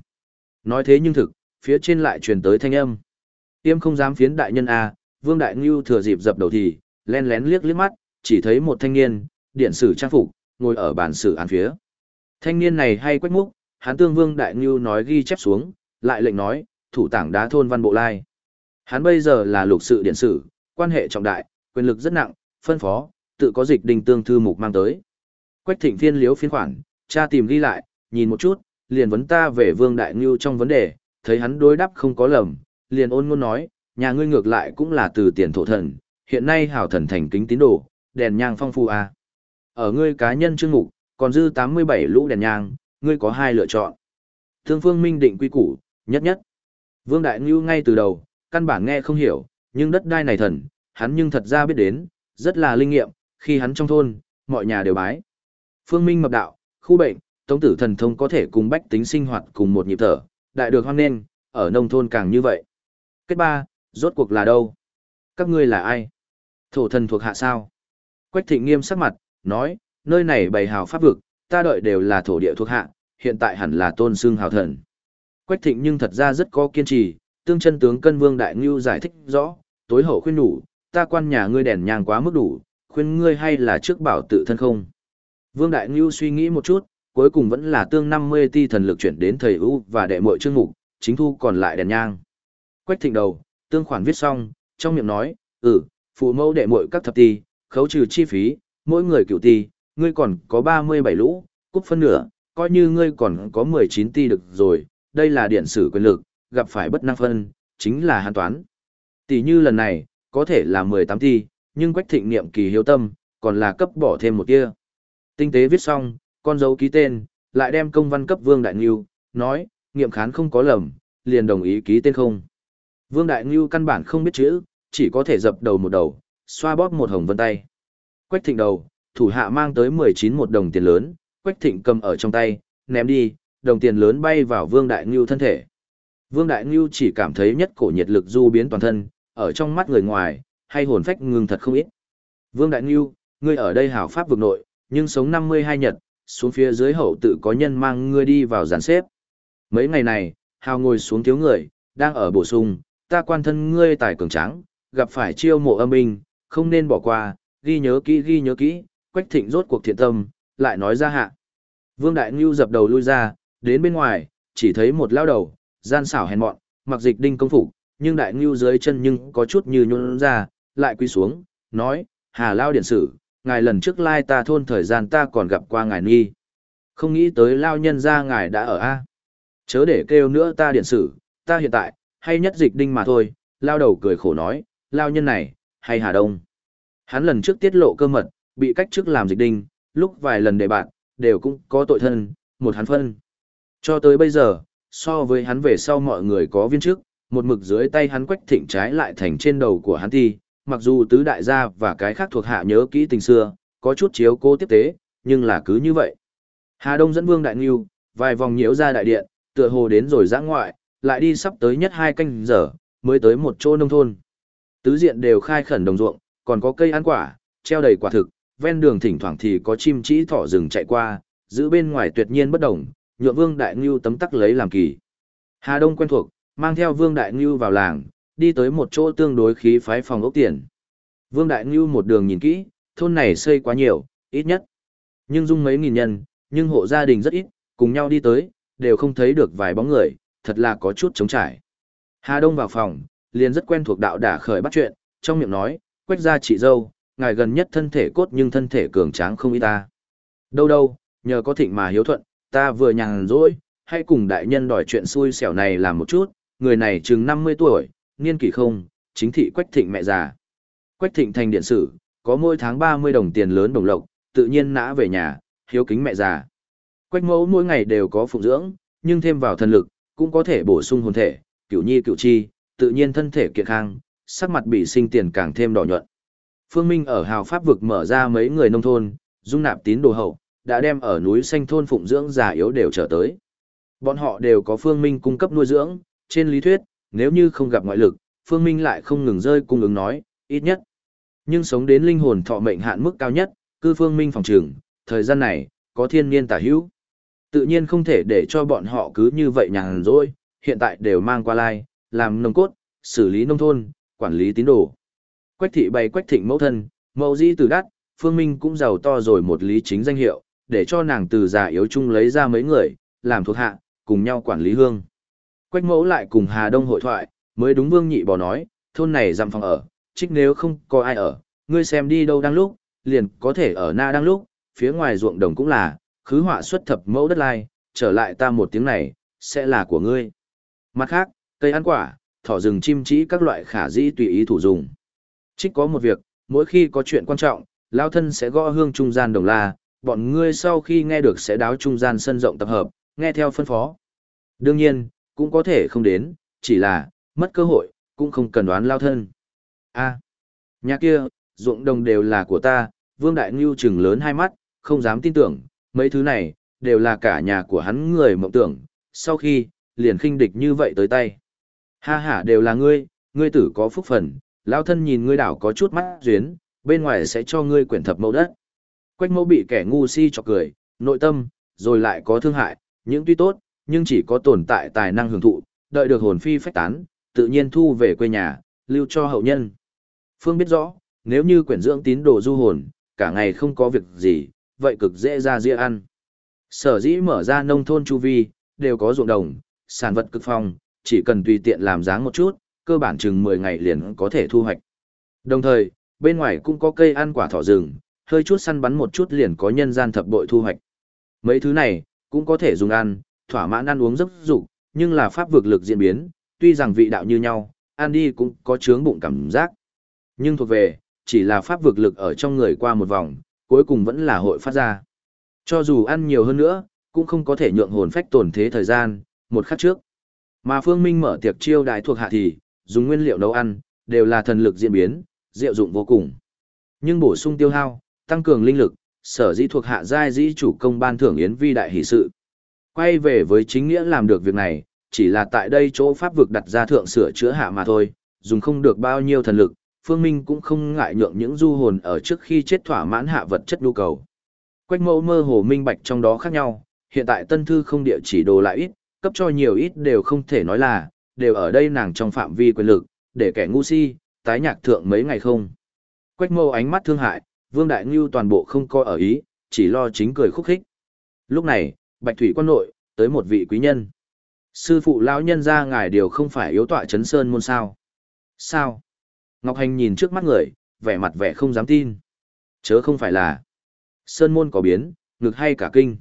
Nói thế nhưng thực, phía trên lại truyền tới thanh âm. Tiêm không dám phiến đại nhân A, Vương Đại Ngưu thừa dịp dập đầu thì, len lén liếc liếc mắt, chỉ thấy một thanh niên, điện sử trang phục, ngồi ở bàn sử án phía. Thanh niên này hay quách múc, hắn tương Vương Đại Ngưu nói ghi chép xuống, lại lệnh nói, thủ tảng đá thôn văn bộ lai. Hắn bây giờ là lục sự điện sử, quan hệ trọng đại, quyền lực rất nặng, phân phó, tự có dịch đình tương thư mục mang tới. Quách thịnh phiên liếu phiên khoản, cha tìm ghi lại, nhìn một chút, liền vấn ta về Vương Đại Ngưu trong vấn đề, thấy hắn đối đáp không có lầm, liền ôn ngôn nói, nhà ngươi ngược lại cũng là từ tiền thổ thần, hiện nay hảo thần thành kính tín đồ, đèn nhang phong phu à. Ở ngươi cá nhân chương mục, còn dư 87 lũ đèn nhang, ngươi có hai lựa chọn. Thương phương minh định quy củ, nhất nhất. Vương Đại Ngưu ngay từ đầu, căn bản nghe không hiểu, nhưng đất đai này thần, hắn nhưng thật ra biết đến, rất là linh nghiệm, khi hắn trong thôn, mọi nhà đều bái. Phương Minh mập đạo, khu bệnh, tống tử thần thông có thể cùng bách tính sinh hoạt cùng một nhịp thở, đại được hoan nên, ở nông thôn càng như vậy. Kết ba, rốt cuộc là đâu? Các ngươi là ai? Thổ thần thuộc hạ sao? Quách thịnh nghiêm sắc mặt, nói, nơi này bày hào pháp vực, ta đợi đều là thổ địa thuộc hạ, hiện tại hẳn là tôn xương hào thần. Quách thịnh nhưng thật ra rất có kiên trì, tương chân tướng cân vương đại ngưu giải thích rõ, tối hậu khuyên đủ, ta quan nhà ngươi đèn nhang quá mức đủ, khuyên ngươi hay là trước bảo tự thân không. Vương đại ngưu suy nghĩ một chút, cuối cùng vẫn là tương 50 ti thần lực chuyển đến thầy ưu và đệ mội chương mục, chính thu còn lại đèn nhang. Quách thịnh đầu, tương khoản viết xong, trong miệng nói, ừ, phụ mẫu đệ mội các thập ti, khấu trừ chi phí, mỗi người cựu ti, ngươi còn có 37 lũ, cút phân nửa, coi như ngươi còn có 19 ti được rồi, đây là điện sử quyền lực, gặp phải bất năng phân, chính là hàn toán. Tỷ như lần này, có thể là 18 ti, nhưng quách thịnh niệm kỳ hiếu tâm, còn là cấp bỏ thêm một tia. Tinh tế viết xong, con dấu ký tên, lại đem công văn cấp Vương Đại Ngưu, nói, nghiệm khán không có lầm, liền đồng ý ký tên không. Vương Đại Ngưu căn bản không biết chữ, chỉ có thể dập đầu một đầu, xoa bóp một hồng vân tay. Quách thịnh đầu, thủ hạ mang tới 19 một đồng tiền lớn, Quách thịnh cầm ở trong tay, ném đi, đồng tiền lớn bay vào Vương Đại Ngưu thân thể. Vương Đại Ngưu chỉ cảm thấy nhất cổ nhiệt lực du biến toàn thân, ở trong mắt người ngoài, hay hồn phách ngừng thật không ít. Vương Đại Ngưu, ngươi ở đây hảo pháp vực nội, nhưng sống 52 nhật, xuống phía dưới hậu tự có nhân mang ngươi đi vào giàn xếp. Mấy ngày này, hào ngồi xuống thiếu người, đang ở bổ sung, ta quan thân ngươi tài cường tráng, gặp phải chiêu mộ âm binh, không nên bỏ qua, ghi nhớ kỹ ghi nhớ kỹ, quách thịnh rốt cuộc thiện tâm, lại nói ra hạ. Vương Đại Ngưu dập đầu lui ra, đến bên ngoài, chỉ thấy một lao đầu, gian xảo hèn mọn, mặc dịch đinh công phục, nhưng Đại Ngưu dưới chân nhưng có chút như nhún ra, lại quy xuống, nói, Hà Lao Điện Sử, ngài lần trước lai ta thôn thời gian ta còn gặp qua ngài nghi. Không nghĩ tới Lao nhân ra ngài đã ở A. Chớ để kêu nữa ta điện sử, ta hiện tại, hay nhất dịch đinh mà thôi, Lao đầu cười khổ nói, Lao nhân này, hay Hà Đông. Hắn lần trước tiết lộ cơ mật, bị cách chức làm dịch đinh, lúc vài lần đề bạn, đều cũng có tội thân, một hắn phân. Cho tới bây giờ, so với hắn về sau mọi người có viên chức, một mực dưới tay hắn quách thịnh trái lại thành trên đầu của hắn thi, mặc dù tứ đại gia và cái khác thuộc hạ nhớ kỹ tình xưa, có chút chiếu cố tiếp tế, nhưng là cứ như vậy. Hà Đông dẫn Vương Đại Ngưu, vài vòng nhiễu ra đại điện, tựa hồ đến rồi giã ngoại, lại đi sắp tới nhất hai canh giờ, mới tới một chỗ nông thôn. Tứ diện đều khai khẩn đồng ruộng, còn có cây ăn quả, treo đầy quả thực, ven đường thỉnh thoảng thì có chim trĩ thỏ rừng chạy qua, giữ bên ngoài tuyệt nhiên bất động, nhượng Vương Đại Ngưu tấm tắc lấy làm kỳ. Hà Đông quen thuộc, mang theo Vương Đại Ngưu vào làng, đi tới một chỗ tương đối khí phái phòng ốc tiền. Vương Đại Ngưu một đường nhìn kỹ, thôn này xây quá nhiều, ít nhất. Nhưng dung mấy nghìn nhân, nhưng hộ gia đình rất ít, cùng nhau đi tới, đều không thấy được vài bóng người, thật là có chút trống trải. Hà Đông vào phòng, liền rất quen thuộc đạo đả khởi bắt chuyện, trong miệng nói, quách gia chị dâu, ngài gần nhất thân thể cốt nhưng thân thể cường tráng không ít ta. Đâu đâu, nhờ có thịnh mà hiếu thuận, ta vừa nhàn rỗi, hãy cùng đại nhân đòi chuyện xui xẻo này làm một chút, người này chừng 50 tuổi, niên kỷ không, chính thị Quách Thịnh mẹ già. Quách Thịnh thành điện sử, có mỗi tháng 30 đồng tiền lớn đồng lộc, tự nhiên nã về nhà, hiếu kính mẹ già. Quách mẫu mỗi ngày đều có phụ dưỡng, nhưng thêm vào thần lực, cũng có thể bổ sung hồn thể, cửu nhi cửu chi, tự nhiên thân thể kiệt khang, sắc mặt bị sinh tiền càng thêm đỏ nhuận. Phương Minh ở hào pháp vực mở ra mấy người nông thôn, dung nạp tín đồ hậu, đã đem ở núi xanh thôn phụng dưỡng già yếu đều trở tới. Bọn họ đều có Phương Minh cung cấp nuôi dưỡng, trên lý thuyết, nếu như không gặp ngoại lực, Phương Minh lại không ngừng rơi cung ứng nói, ít nhất. Nhưng sống đến linh hồn thọ mệnh hạn mức cao nhất, cư Phương Minh phòng trường, thời gian này, có thiên niên tả hữu. Tự nhiên không thể để cho bọn họ cứ như vậy nhàn rỗi, hiện tại đều mang qua lai, làm nông cốt, xử lý nông thôn, quản lý tín đồ. Quách thị bày quách thịnh mẫu thân, mẫu di từ đắt, Phương Minh cũng giàu to rồi một lý chính danh hiệu, để cho nàng từ già yếu chung lấy ra mấy người, làm thuộc hạ, cùng nhau quản lý hương. Quách mẫu lại cùng Hà Đông hội thoại, mới đúng vương nhị bò nói, thôn này dặm phòng ở, trích nếu không có ai ở, ngươi xem đi đâu đang lúc, liền có thể ở na đang lúc, phía ngoài ruộng đồng cũng là, khứ họa xuất thập mẫu đất lai, trở lại ta một tiếng này, sẽ là của ngươi. Mặt khác, cây ăn quả, thỏ rừng chim trĩ các loại khả dĩ tùy ý thủ dùng. Trích có một việc, mỗi khi có chuyện quan trọng, lao thân sẽ gõ hương trung gian đồng la, bọn ngươi sau khi nghe được sẽ đáo trung gian sân rộng tập hợp, nghe theo phân phó. Đương nhiên, cũng có thể không đến, chỉ là, mất cơ hội, cũng không cần đoán lao thân. a nhà kia, ruộng đồng đều là của ta, Vương Đại Ngưu trừng lớn hai mắt, không dám tin tưởng, mấy thứ này, đều là cả nhà của hắn người mộng tưởng, sau khi, liền khinh địch như vậy tới tay. Ha ha đều là ngươi, ngươi tử có phúc phần, lao thân nhìn ngươi đảo có chút mắt duyến, bên ngoài sẽ cho ngươi quyển thập mẫu đất. Quách mẫu bị kẻ ngu si chọc cười, nội tâm, rồi lại có thương hại, những tuy tốt, nhưng chỉ có tồn tại tài năng hưởng thụ, đợi được hồn phi phách tán, tự nhiên thu về quê nhà, lưu cho hậu nhân. Phương biết rõ, nếu như quyển dưỡng tín đồ du hồn, cả ngày không có việc gì, vậy cực dễ ra ria ăn. Sở dĩ mở ra nông thôn chu vi, đều có ruộng đồng, sản vật cực phong, chỉ cần tùy tiện làm dáng một chút, cơ bản chừng 10 ngày liền có thể thu hoạch. Đồng thời, bên ngoài cũng có cây ăn quả thỏ rừng, hơi chút săn bắn một chút liền có nhân gian thập bội thu hoạch. Mấy thứ này, cũng có thể dùng ăn, thỏa mãn ăn uống giấc dục, nhưng là pháp vực lực diễn biến, tuy rằng vị đạo như nhau, ăn đi cũng có chướng bụng cảm giác. Nhưng thuộc về, chỉ là pháp vực lực ở trong người qua một vòng, cuối cùng vẫn là hội phát ra. Cho dù ăn nhiều hơn nữa, cũng không có thể nhượng hồn phách tổn thế thời gian, một khắc trước. Mà Phương Minh mở tiệc chiêu đại thuộc hạ thì, dùng nguyên liệu nấu ăn, đều là thần lực diễn biến, diệu dụng vô cùng. Nhưng bổ sung tiêu hao, tăng cường linh lực, sở dĩ thuộc hạ giai dĩ chủ công ban thưởng yến vi đại hỷ sự. Quay về với chính nghĩa làm được việc này, chỉ là tại đây chỗ pháp vực đặt ra thượng sửa chữa hạ mà thôi, dùng không được bao nhiêu thần lực, Phương Minh cũng không ngại nhượng những du hồn ở trước khi chết thỏa mãn hạ vật chất nhu cầu. Quách mẫu mơ hồ minh bạch trong đó khác nhau, hiện tại tân thư không địa chỉ đồ lại ít, cấp cho nhiều ít đều không thể nói là, đều ở đây nàng trong phạm vi quyền lực, để kẻ ngu si, tái nhạc thượng mấy ngày không. Quách mâu ánh mắt thương hại, Vương Đại Ngưu toàn bộ không coi ở ý, chỉ lo chính cười khúc khích. Lúc này, Bạch Thủy quan nội, tới một vị quý nhân. Sư phụ lão nhân ra ngài điều không phải yếu tọa chấn sơn môn sao. Sao? Ngọc Hành nhìn trước mắt người, vẻ mặt vẻ không dám tin. Chớ không phải là. Sơn môn có biến, ngực hay cả kinh.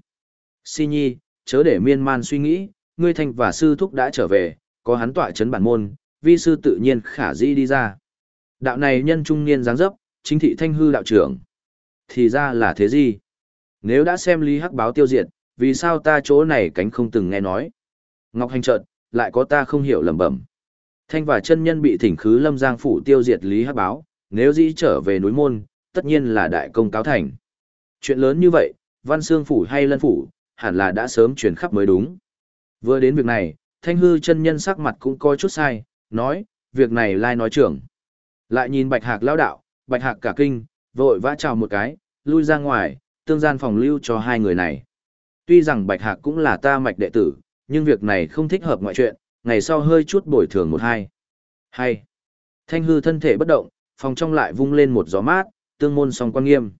Si nhi, chớ để miên man suy nghĩ, ngươi thành và sư thúc đã trở về, có hắn tọa chấn bản môn, vi sư tự nhiên khả di đi ra. Đạo này nhân trung niên dáng dấp, chính thị thanh hư đạo trưởng. Thì ra là thế gì? Nếu đã xem lý hắc báo tiêu diệt, vì sao ta chỗ này cánh không từng nghe nói? Ngọc Hành trợn, lại có ta không hiểu lầm bẩm. Thanh và chân nhân bị thỉnh khứ lâm giang phủ tiêu diệt lý hắc báo, nếu dĩ trở về núi môn, tất nhiên là đại công cáo thành. Chuyện lớn như vậy, văn xương phủ hay lân phủ, hẳn là đã sớm truyền khắp mới đúng. Vừa đến việc này, thanh hư chân nhân sắc mặt cũng coi chút sai, nói, việc này lai nói trưởng. Lại nhìn bạch hạc lao đạo, bạch hạc cả kinh, vội vã chào một cái, lui ra ngoài, tương gian phòng lưu cho hai người này. Tuy rằng bạch hạc cũng là ta mạch đệ tử, nhưng việc này không thích hợp ngoại chuyện, ngày sau hơi chút bồi thường một hai. Hay. Thanh hư thân thể bất động, phòng trong lại vung lên một gió mát, tương môn song quan nghiêm.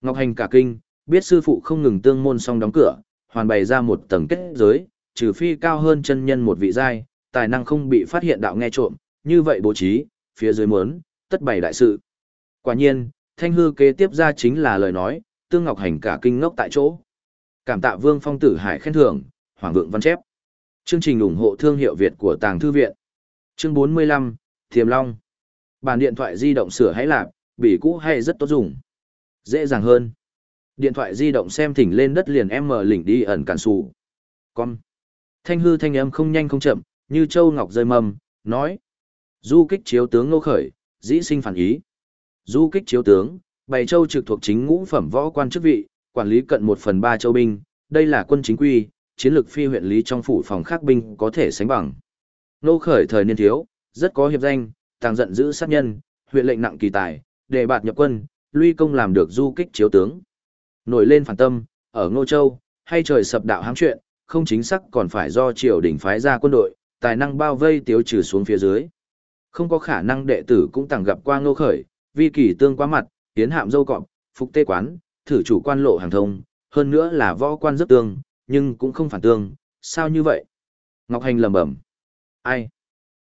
Ngọc Hành cả kinh, biết sư phụ không ngừng tương môn song đóng cửa, hoàn bày ra một tầng kết giới, trừ phi cao hơn chân nhân một vị giai, tài năng không bị phát hiện đạo nghe trộm, như vậy bố trí, phía dưới muốn, tất bày đại sự. Quả nhiên, thanh hư kế tiếp ra chính là lời nói, tương ngọc hành cả kinh ngốc tại chỗ. Cảm tạ vương phong tử hải khen thưởng, hoàng vượng văn chép. Chương trình ủng hộ thương hiệu Việt của Tàng Thư Viện. Chương 45, Thiềm Long. Bàn điện thoại di động sửa hay lạp, bị cũ hay rất tốt dùng. Dễ dàng hơn. Điện thoại di động xem thỉnh lên đất liền em mở lỉnh đi ẩn cản sụ. Con. Thanh hư thanh âm không nhanh không chậm, như châu ngọc rơi mầm, nói. Du kích chiếu tướng ngô khởi, dĩ sinh phản ý. Du kích chiếu tướng, bày châu trực thuộc chính ngũ phẩm võ quan chức vị, quản lý cận một phần ba châu binh, đây là quân chính quy, chiến lược phi huyện lý trong phủ phòng khác binh có thể sánh bằng. Ngô khởi thời niên thiếu, rất có hiệp danh, tàng giận giữ sát nhân, huyện lệnh nặng kỳ tài, đề bạt nhập quân, luy công làm được du kích chiếu tướng. Nổi lên phản tâm, ở Ngô Châu, hay trời sập đạo hám chuyện, không chính xác còn phải do triều đình phái ra quân đội, tài năng bao vây tiêu trừ xuống phía dưới. Không có khả năng đệ tử cũng tặng gặp qua ngô khởi, vi kỳ tương quá mặt, tiến hạm dâu cọp, phục tê quán, thử chủ quan lộ hàng thông, hơn nữa là võ quan rất tương, nhưng cũng không phản tương, sao như vậy? Ngọc Hành lầm bẩm. Ai?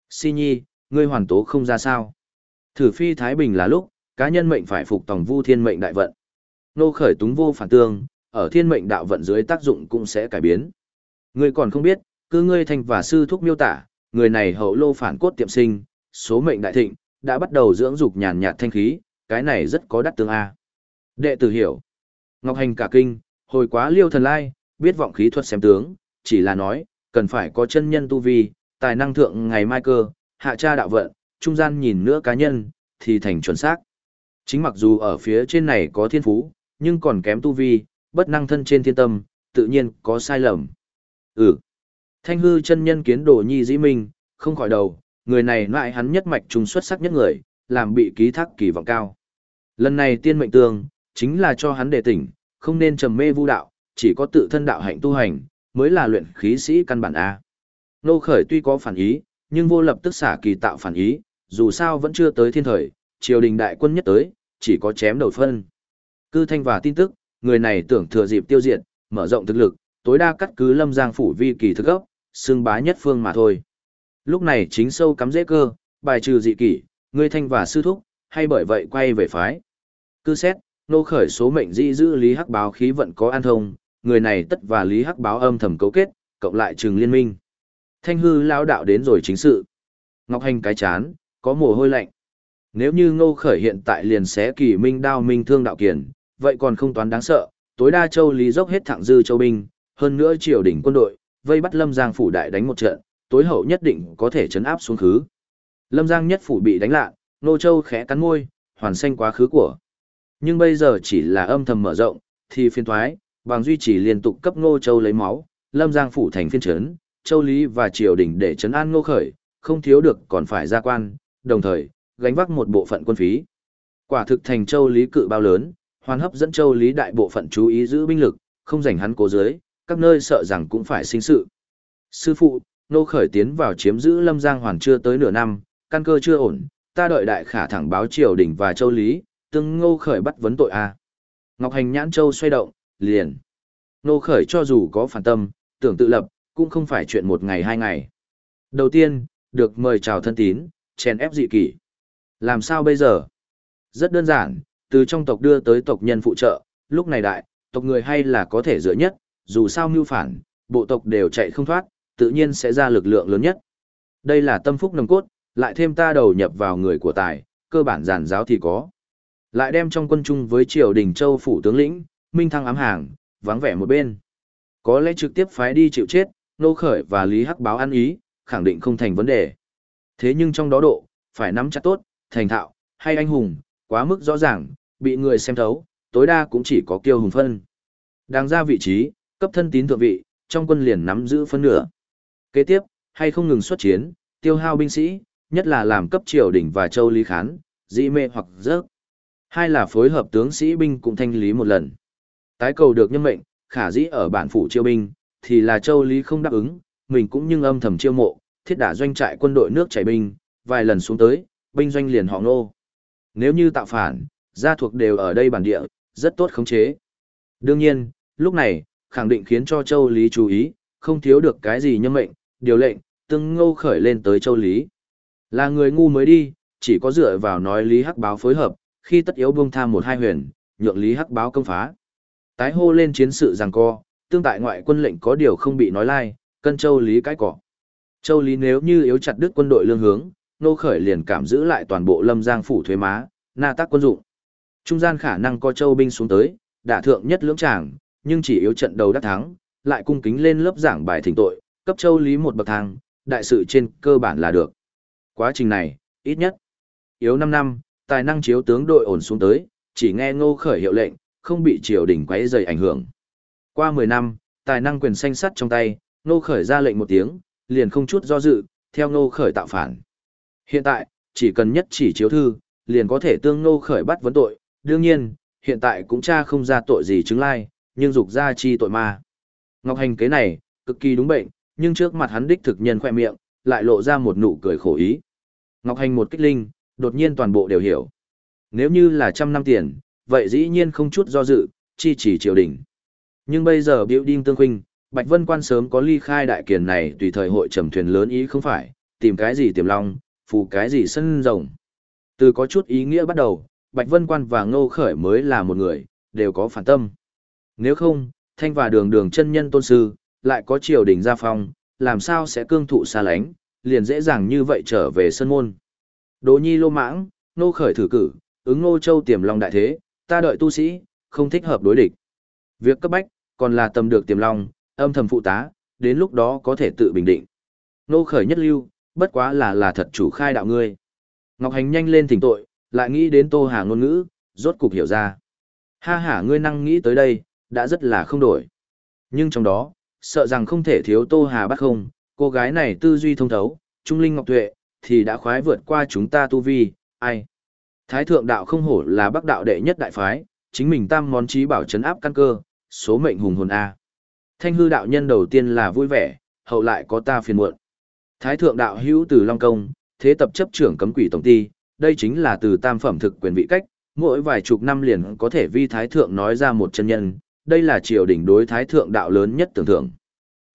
Si Nhi, ngươi hoàn tố không ra sao? Thử phi Thái Bình là lúc, cá nhân mệnh phải phục tòng vu thiên mệnh đại vận. Nô khởi túng vô phản tương, ở thiên mệnh đạo vận dưới tác dụng cũng sẽ cải biến. Ngươi còn không biết, cứ ngươi thành và sư thúc miêu tả, người này hậu lô phản cốt tiệm sinh, số mệnh đại thịnh, đã bắt đầu dưỡng dục nhàn nhạt thanh khí, cái này rất có đắt tương A. Đệ tử hiểu. Ngọc Hành cả kinh, hồi quá liêu thần lai, biết vọng khí thuật xem tướng, chỉ là nói, cần phải có chân nhân tu vi, tài năng thượng ngày mai cơ, hạ tra đạo vận, trung gian nhìn nữa cá nhân, thì thành chuẩn xác. Chính mặc dù ở phía trên này có thiên phú, nhưng còn kém tu vi, bất năng thân trên thiên tâm, tự nhiên có sai lầm. Ừ. Thanh hư chân nhân kiến đồ nhi dĩ minh, không khỏi đầu, người này loại hắn nhất mạch trung xuất sắc nhất người, làm bị ký thác kỳ vọng cao. Lần này tiên mệnh tương, chính là cho hắn đề tỉnh, không nên trầm mê vu đạo, chỉ có tự thân đạo hạnh tu hành, mới là luyện khí sĩ căn bản A. Nô khởi tuy có phản ý, nhưng vô lập tức xả kỳ tạo phản ý, dù sao vẫn chưa tới thiên thời, triều đình đại quân nhất tới, chỉ có chém đầu phân. Cư thanh và tin tức, người này tưởng thừa dịp tiêu diệt, mở rộng thực lực, tối đa cắt cứ lâm giang phủ vi kỳ thực gốc, xương bá nhất phương mà thôi. Lúc này chính sâu cắm dễ cơ, bài trừ dị kỷ, ngươi thanh và sư thúc, hay bởi vậy quay về phái. cứ xét, nô khởi số mệnh di giữ Lý Hắc báo khí vận có an thông, người này tất và Lý Hắc báo âm thầm cấu kết, cộng lại trường liên minh. Thanh hư lao đạo đến rồi chính sự. Ngọc Hành cái chán, có mồ hôi lạnh. Nếu như ngô khởi hiện tại liền xé kỳ minh đao minh thương đạo kiền, vậy còn không toán đáng sợ, tối đa châu lý dốc hết thẳng dư châu binh, hơn nữa triều đình quân đội, vây bắt lâm giang phủ đại đánh một trận, tối hậu nhất định có thể chấn áp xuống khứ. Lâm Giang nhất phủ bị đánh lạ, Nô Châu khẽ cắn môi, hoàn xanh quá khứ của. Nhưng bây giờ chỉ là âm thầm mở rộng, thì phiên thoái, bằng duy trì liên tục cấp Nô Châu lấy máu, Lâm Giang phủ thành phiên trấn, Châu Lý và triều đình để trấn an Ngô Khởi, không thiếu được còn phải ra quan, đồng thời, gánh vác một bộ phận quân phí. Quả thực thành Châu Lý cự bao lớn, hoàn hấp dẫn Châu Lý đại bộ phận chú ý giữ binh lực, không rảnh hắn cố dưới, các nơi sợ rằng cũng phải sinh sự. Sư phụ, Nô Khởi tiến vào chiếm giữ Lâm Giang hoàn chưa tới nửa năm, căn cơ chưa ổn, ta đợi đại khả thẳng báo triều đình và Châu Lý, tương Ngô Khởi bắt vấn tội a. Ngọc Hành nhãn châu xoay động, liền. Nô Khởi cho dù có phản tâm, tưởng tự lập, cũng không phải chuyện một ngày hai ngày. Đầu tiên, được mời chào thân tín, chèn ép dị kỷ. Làm sao bây giờ? Rất đơn giản, từ trong tộc đưa tới tộc nhân phụ trợ, lúc này đại, tộc người hay là có thể dựa nhất, dù sao mưu phản, bộ tộc đều chạy không thoát, tự nhiên sẽ ra lực lượng lớn nhất. Đây là tâm phúc nồng cốt, lại thêm ta đầu nhập vào người của tài, cơ bản giản giáo thì có. Lại đem trong quân chung với triều đình châu phủ tướng lĩnh, minh thăng ám hàng, vắng vẻ một bên. Có lẽ trực tiếp phái đi chịu chết, nô khởi và lý hắc báo ăn ý, khẳng định không thành vấn đề. Thế nhưng trong đó độ, phải nắm chặt tốt, thành thạo, hay anh hùng, quá mức rõ ràng, bị người xem thấu, tối đa cũng chỉ có kiêu hùng phân. Đang ra vị trí, cấp thân tín thượng vị, trong quân liền nắm giữ phân nửa. Kế tiếp, hay không ngừng xuất chiến, tiêu hao binh sĩ, nhất là làm cấp triều đỉnh và châu lý khán, dĩ mê hoặc rớt. Hai là phối hợp tướng sĩ binh cùng thanh lý một lần. Tái cầu được nhân mệnh, khả dĩ ở bản phủ chiêu binh, thì là châu lý không đáp ứng, mình cũng nhưng âm thầm chiêu mộ, thiết đả doanh trại quân đội nước chảy binh, vài lần xuống tới, binh doanh liền họ ngô. Nếu như tạo phản, gia thuộc đều ở đây bản địa, rất tốt khống chế. Đương nhiên, lúc này, khẳng định khiến cho châu lý chú ý, không thiếu được cái gì nhân mệnh, điều lệnh, từng ngô khởi lên tới châu lý. Là người ngu mới đi, chỉ có dựa vào nói lý hắc báo phối hợp, khi tất yếu buông tham một hai huyền, nhượng lý hắc báo công phá. Tái hô lên chiến sự giằng co, tương tại ngoại quân lệnh có điều không bị nói lai, cân châu lý cái cỏ. Châu lý nếu như yếu chặt đứt quân đội lương hướng, nô khởi liền cảm giữ lại toàn bộ lâm giang phủ thuế má, na tác quân dụng. Trung gian khả năng có châu binh xuống tới, đả thượng nhất lưỡng tràng, nhưng chỉ yếu trận đầu đắc thắng, lại cung kính lên lớp giảng bài thỉnh tội, cấp châu lý một bậc thang, đại sự trên cơ bản là được. Quá trình này, ít nhất, yếu 5 năm, tài năng chiếu tướng đội ổn xuống tới, chỉ nghe ngô khởi hiệu lệnh, không bị triều đình quấy rầy ảnh hưởng. Qua 10 năm, tài năng quyền xanh sắt trong tay, ngô khởi ra lệnh một tiếng, liền không chút do dự, theo ngô khởi tạo phản. Hiện tại, chỉ cần nhất chỉ chiếu thư, liền có thể tương ngô khởi bắt vấn tội, đương nhiên, hiện tại cũng tra không ra tội gì chứng lai, nhưng dục ra chi tội ma. Ngọc Hành kế này, cực kỳ đúng bệnh, nhưng trước mặt hắn đích thực nhân khoe miệng, lại lộ ra một nụ cười khổ ý. Ngọc Hành một kích linh, đột nhiên toàn bộ đều hiểu. Nếu như là trăm năm tiền, vậy dĩ nhiên không chút do dự, chi chỉ triều đình. Nhưng bây giờ biểu đinh tương huynh, Bạch Vân quan sớm có ly khai đại kiền này tùy thời hội trầm thuyền lớn ý không phải, tìm cái gì tiềm long, phù cái gì sân rồng. Từ có chút ý nghĩa bắt đầu, Bạch Vân quan và Ngô Khởi mới là một người, đều có phản tâm. Nếu không, thanh và đường đường chân nhân tôn sư, lại có triều đình gia phong, làm sao sẽ cương thụ xa lánh, liền dễ dàng như vậy trở về sân môn. Đỗ nhi lô mãng, nô khởi thử cử, ứng nô châu tiềm long đại thế, ta đợi tu sĩ, không thích hợp đối địch. Việc cấp bách, còn là tầm được tiềm long, âm thầm phụ tá, đến lúc đó có thể tự bình định. Nô khởi nhất lưu, bất quá là là thật chủ khai đạo ngươi. Ngọc Hành nhanh lên thỉnh tội, lại nghĩ đến Tô Hà ngôn ngữ, rốt cục hiểu ra. Ha ha ngươi năng nghĩ tới đây, đã rất là không đổi. Nhưng trong đó, sợ rằng không thể thiếu Tô Hà bắt không, cô gái này tư duy thông thấu, trung linh ngọc tuệ, thì đã khoái vượt qua chúng ta tu vi, ai. Thái thượng đạo không hổ là bắc đạo đệ nhất đại phái, chính mình tam món trí bảo chấn áp căn cơ, số mệnh hùng hồn A. Thanh hư đạo nhân đầu tiên là vui vẻ, hậu lại có ta phiền muộn. Thái thượng đạo hữu từ Long Công, thế tập chấp trưởng cấm quỷ tổng ty, đây chính là từ tam phẩm thực quyền vị cách, mỗi vài chục năm liền có thể vi thái thượng nói ra một chân nhân, đây là triều đình đối thái thượng đạo lớn nhất tưởng thưởng.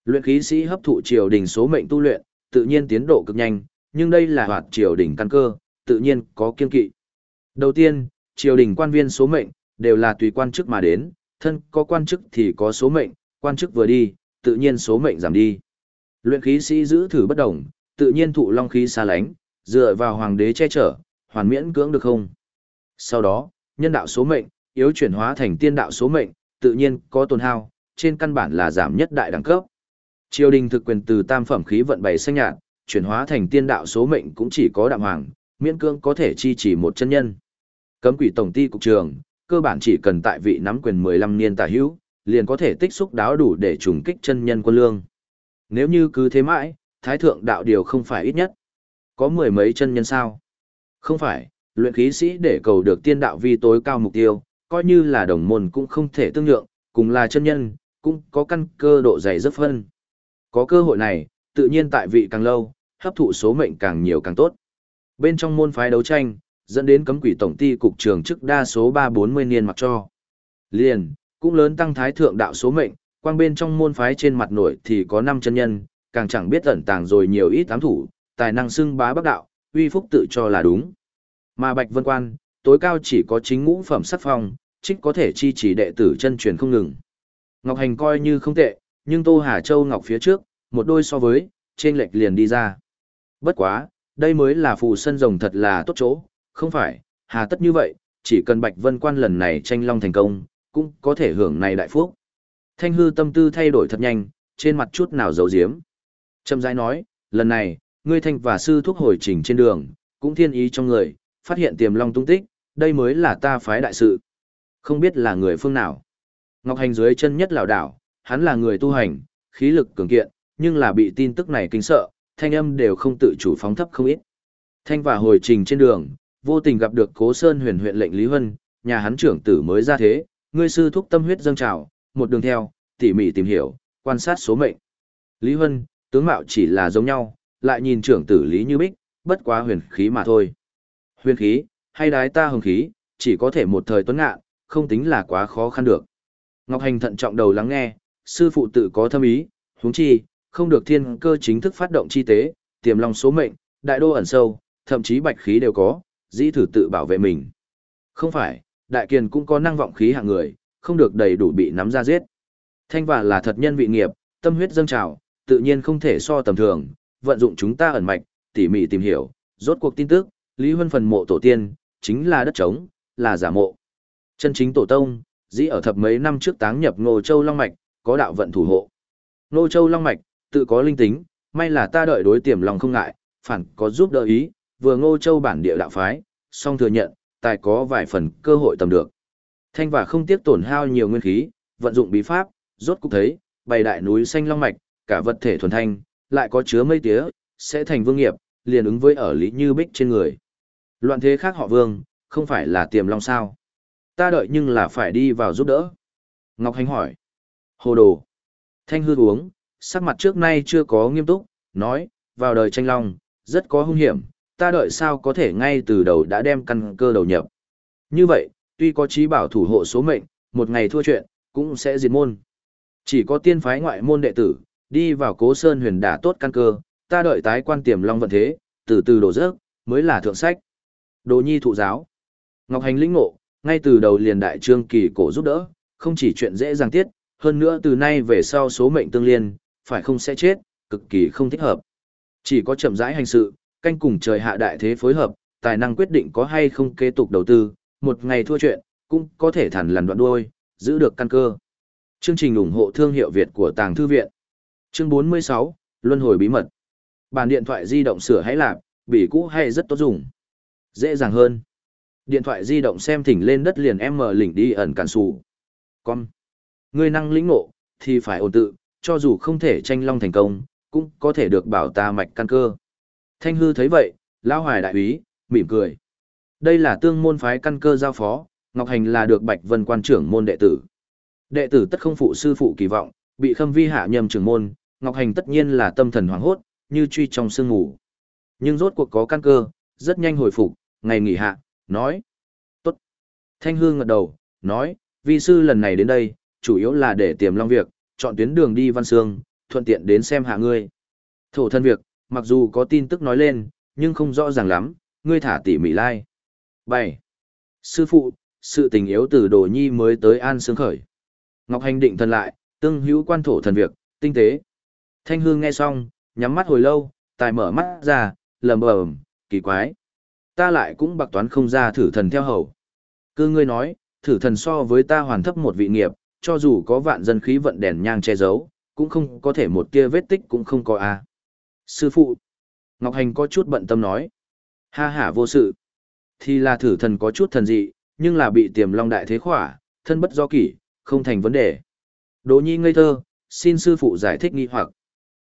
Luyện khí sĩ hấp thụ triều đình số mệnh tu luyện, tự nhiên tiến độ cực nhanh, nhưng đây là hoạt triều đình căn cơ, tự nhiên có kiên kỵ. Đầu tiên, triều đình quan viên số mệnh, đều là tùy quan chức mà đến, thân có quan chức thì có số mệnh, quan chức vừa đi, tự nhiên số mệnh giảm đi. Luyện khí sĩ giữ thử bất đồng, tự nhiên thụ long khí xa lánh, dựa vào hoàng đế che chở, hoàn miễn cưỡng được không? Sau đó, nhân đạo số mệnh, yếu chuyển hóa thành tiên đạo số mệnh, tự nhiên có tồn hao, trên căn bản là giảm nhất đại đẳng cấp. Triều đình thực quyền từ tam phẩm khí vận bày xanh nhạt, chuyển hóa thành tiên đạo số mệnh cũng chỉ có đạm hoàng, miễn cương có thể chi chỉ một chân nhân. Cấm quỷ tổng ty cục trường, cơ bản chỉ cần tại vị nắm quyền 15 niên tả hữu, liền có thể tích xúc đáo đủ để trùng kích chân nhân quân lương. Nếu như cứ thế mãi, thái thượng đạo điều không phải ít nhất. Có mười mấy chân nhân sao? Không phải, luyện khí sĩ để cầu được tiên đạo vi tối cao mục tiêu, coi như là đồng môn cũng không thể tương lượng, cùng là chân nhân, cũng có căn cơ độ dày rất phân. Có cơ hội này, tự nhiên tại vị càng lâu, hấp thụ số mệnh càng nhiều càng tốt. Bên trong môn phái đấu tranh, dẫn đến cấm quỷ tổng ty cục trường chức đa số 340 niên mặc cho. Liền, cũng lớn tăng thái thượng đạo số mệnh, quang bên trong môn phái trên mặt nổi thì có 5 chân nhân, càng chẳng biết ẩn tàng rồi nhiều ít ám thủ, tài năng xưng bá bắc đạo, uy phúc tự cho là đúng. Mà Bạch Vân Quan, tối cao chỉ có chính ngũ phẩm sắc phong, trích có thể chi chỉ đệ tử chân truyền không ngừng. Ngọc Hành coi như không tệ, nhưng Tô Hà Châu Ngọc phía trước, một đôi so với, trên lệch liền đi ra. Bất quá, đây mới là phù sân rồng thật là tốt chỗ, không phải, hà tất như vậy, chỉ cần Bạch Vân Quan lần này tranh long thành công, cũng có thể hưởng này đại phúc. Thanh hư tâm tư thay đổi thật nhanh, trên mặt chút nào giấu giếm. Trầm rãi nói, lần này, ngươi thanh và sư thuốc hồi trình trên đường, cũng thiên ý trong người, phát hiện tiềm long tung tích, đây mới là ta phái đại sự. Không biết là người phương nào. Ngọc Hành dưới chân nhất lảo đảo, hắn là người tu hành, khí lực cường kiện, nhưng là bị tin tức này kinh sợ, thanh âm đều không tự chủ phóng thấp không ít. Thanh và hồi trình trên đường, vô tình gặp được Cố Sơn huyền huyện lệnh Lý Hân, nhà hắn trưởng tử mới ra thế, ngươi sư thúc tâm huyết dâng trào, một đường theo, tỉ mỉ tìm hiểu, quan sát số mệnh. Lý Hân, tướng mạo chỉ là giống nhau, lại nhìn trưởng tử Lý Như Bích, bất quá huyền khí mà thôi. Huyền khí, hay đái ta hồng khí, chỉ có thể một thời tuấn ngạ, không tính là quá khó khăn được. Ngọc Hành thận trọng đầu lắng nghe, sư phụ tự có thâm ý, huống chi, không được thiên cơ chính thức phát động chi tế, tiềm long số mệnh, đại đô ẩn sâu, thậm chí bạch khí đều có, dĩ thử tự bảo vệ mình. Không phải, đại kiền cũng có năng vọng khí hạng người, không được đầy đủ bị nắm ra giết. Thanh và là thật nhân vị nghiệp, tâm huyết dâng trào, tự nhiên không thể so tầm thường, vận dụng chúng ta ẩn mạch, tỉ mỉ tìm hiểu, rốt cuộc tin tức, Lý Huân phần mộ tổ tiên, chính là đất trống, là giả mộ. Chân chính tổ tông, dĩ ở thập mấy năm trước táng nhập Ngô Châu Long Mạch, có đạo vận thủ hộ. Ngô Châu Long Mạch, tự có linh tính, may là ta đợi đối tiềm lòng không ngại, phản có giúp đỡ ý, vừa Ngô Châu bản địa đạo phái, song thừa nhận, tài có vài phần cơ hội tầm được. Thanh và không tiếc tổn hao nhiều nguyên khí, vận dụng bí pháp, rốt cục thấy, bày đại núi xanh long mạch, cả vật thể thuần thanh, lại có chứa mây tía, sẽ thành vương nghiệp, liền ứng với ở lý như bích trên người. Loạn thế khác họ vương, không phải là tiềm long sao. Ta đợi nhưng là phải đi vào giúp đỡ. Ngọc Hành hỏi. Hồ đồ. Thanh hư uống, sắc mặt trước nay chưa có nghiêm túc, nói, vào đời tranh long, rất có hung hiểm, ta đợi sao có thể ngay từ đầu đã đem căn cơ đầu nhập. Như vậy, tuy có trí bảo thủ hộ số mệnh, một ngày thua chuyện, cũng sẽ diệt môn. Chỉ có tiên phái ngoại môn đệ tử, đi vào cố sơn huyền đả tốt căn cơ, ta đợi tái quan tiềm long vận thế, từ từ đổ rớt, mới là thượng sách. Đồ nhi thụ giáo. Ngọc Hành lĩnh ngộ, ngay từ đầu liền đại trương kỳ cổ giúp đỡ, không chỉ chuyện dễ dàng tiết, hơn nữa từ nay về sau số mệnh tương liên, phải không sẽ chết, cực kỳ không thích hợp. Chỉ có chậm rãi hành sự, canh cùng trời hạ đại thế phối hợp, tài năng quyết định có hay không kế tục đầu tư, một ngày thua chuyện, cũng có thể thẳng lằn đoạn đuôi, giữ được căn cơ. Chương trình ủng hộ thương hiệu Việt của Tàng Thư Viện. Chương 46, Luân hồi bí mật. Bản điện thoại di động sửa hãy làm, bỉ cũ hay rất tốt dùng. Dễ dàng hơn. Điện thoại di động xem thỉnh lên đất liền em mở lỉnh đi ẩn cản sủ. Con. Người năng lĩnh ngộ, thì phải ổn tự, cho dù không thể tranh long thành công, cũng có thể được bảo ta mạch căn cơ. Thanh hư thấy vậy, lão hoài đại úy, mỉm cười. Đây là tương môn phái căn cơ giao phó, Ngọc Hành là được Bạch Vân quan trưởng môn đệ tử. Đệ tử tất không phụ sư phụ kỳ vọng, bị khâm vi hạ nhầm trưởng môn, Ngọc Hành tất nhiên là tâm thần hoảng hốt, như truy trong sương ngủ. Nhưng rốt cuộc có căn cơ, rất nhanh hồi phục, ngày nghỉ hạ, nói. Tốt. Thanh hương ngật đầu, nói, vi sư lần này đến đây, chủ yếu là để tiềm long việc, chọn tuyến đường đi văn xương, thuận tiện đến xem hạ ngươi. Thổ thân việc, mặc dù có tin tức nói lên, nhưng không rõ ràng lắm, ngươi thả tỉ mỉ lai. Like. 7. Sư phụ, sự tình yếu từ đồ nhi mới tới an sương khởi. Ngọc Hành định thần lại, tương hữu quan thổ thần việc, tinh tế. Thanh hương nghe xong, nhắm mắt hồi lâu, tài mở mắt ra, lầm bầm, kỳ quái. Ta lại cũng bạc toán không ra thử thần theo hầu. Cư ngươi nói, thử thần so với ta hoàn thấp một vị nghiệp, cho dù có vạn dân khí vận đèn nhang che giấu, cũng không có thể một tia vết tích cũng không có a. Sư phụ, Ngọc Hành có chút bận tâm nói. Ha ha vô sự. Thì là thử thần có chút thần dị, nhưng là bị tiềm long đại thế khỏa, thân bất do kỷ, không thành vấn đề. Đỗ nhi ngây thơ, xin sư phụ giải thích nghi hoặc.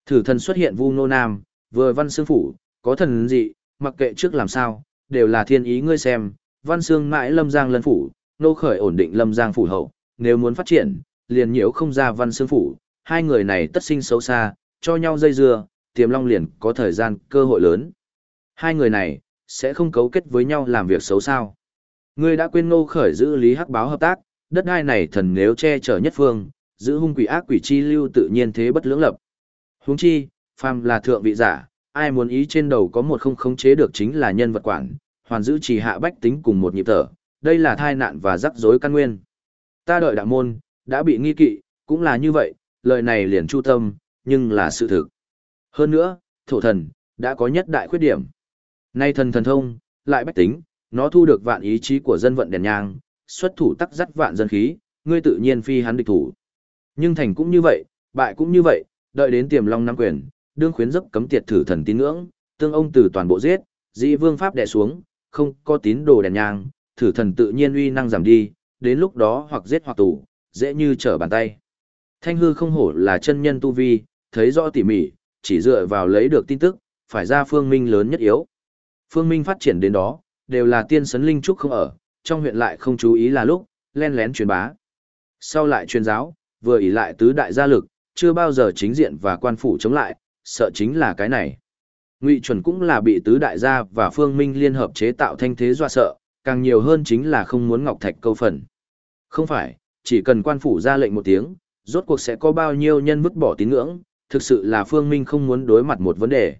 Thử thần xuất hiện vu nô nam, vừa văn sư phụ có thần dị, mặc kệ trước làm sao, đều là thiên ý ngươi xem, văn xương mãi lâm giang lân phủ, nô khởi ổn định lâm giang phủ hậu, nếu muốn phát triển, liền nhiễu không ra văn xương phủ, hai người này tất sinh xấu xa, cho nhau dây dưa, tiềm long liền có thời gian, cơ hội lớn. Hai người này, sẽ không cấu kết với nhau làm việc xấu sao. Ngươi đã quên nô khởi giữ lý hắc báo hợp tác, đất đai này thần nếu che chở nhất phương, giữ hung quỷ ác quỷ chi lưu tự nhiên thế bất lưỡng lập. Huống chi, phàm là thượng vị giả, ai muốn ý trên đầu có một không khống chế được chính là nhân vật quản, hoàn giữ trì hạ bách tính cùng một nhịp thở, đây là thai nạn và rắc rối căn nguyên. Ta đợi đạo môn, đã bị nghi kỵ, cũng là như vậy, lời này liền chu tâm, nhưng là sự thực. Hơn nữa, thổ thần, đã có nhất đại khuyết điểm. Nay thần thần thông, lại bách tính, nó thu được vạn ý chí của dân vận đèn nhang, xuất thủ tắc dắt vạn dân khí, ngươi tự nhiên phi hắn địch thủ. Nhưng thành cũng như vậy, bại cũng như vậy, đợi đến tiềm long nắm quyền, đương khuyến dấp cấm tiệt thử thần tín ngưỡng, tương ông từ toàn bộ giết, dĩ vương pháp đè xuống, không có tín đồ đèn nhang, thử thần tự nhiên uy năng giảm đi, đến lúc đó hoặc giết hoặc tù, dễ như trở bàn tay. Thanh hư không hổ là chân nhân tu vi, thấy rõ tỉ mỉ, chỉ dựa vào lấy được tin tức, phải ra phương minh lớn nhất yếu. Phương minh phát triển đến đó, đều là tiên sấn linh trúc không ở, trong huyện lại không chú ý là lúc, len lén truyền bá. Sau lại truyền giáo, vừa ý lại tứ đại gia lực, chưa bao giờ chính diện và quan phủ chống lại, sợ chính là cái này. Ngụy chuẩn cũng là bị tứ đại gia và phương minh liên hợp chế tạo thanh thế dọa sợ, càng nhiều hơn chính là không muốn ngọc thạch câu phần. Không phải, chỉ cần quan phủ ra lệnh một tiếng, rốt cuộc sẽ có bao nhiêu nhân vứt bỏ tín ngưỡng, thực sự là phương minh không muốn đối mặt một vấn đề.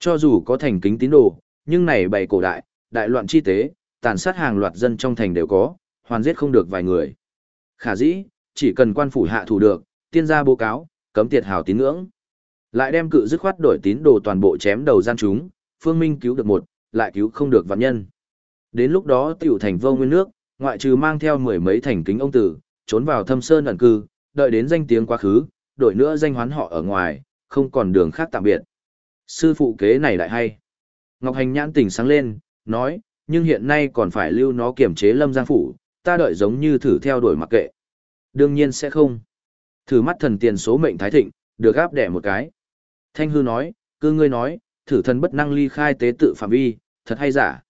Cho dù có thành kính tín đồ, nhưng này bày cổ đại, đại loạn chi tế, tàn sát hàng loạt dân trong thành đều có, hoàn giết không được vài người. Khả dĩ, chỉ cần quan phủ hạ thủ được, tiên gia báo cáo, cấm tiệt hào tín ngưỡng. Lại đem cự dứt khoát đổi tín đồ toàn bộ chém đầu gian chúng, phương minh cứu được một, lại cứu không được vạn nhân. Đến lúc đó tiểu thành vô nguyên nước, ngoại trừ mang theo mười mấy thành kính ông tử, trốn vào thâm sơn ẩn cư, đợi đến danh tiếng quá khứ, đổi nữa danh hoán họ ở ngoài, không còn đường khác tạm biệt. Sư phụ kế này lại hay. Ngọc Hành nhãn tỉnh sáng lên, nói, nhưng hiện nay còn phải lưu nó kiểm chế lâm giang phủ, ta đợi giống như thử theo đuổi mặc kệ. Đương nhiên sẽ không. Thử mắt thần tiền số mệnh thái thịnh, được áp đẻ một cái. Thanh hư nói, cư ngươi nói, thử thần bất năng ly khai tế tự phạm vi, thật hay giả.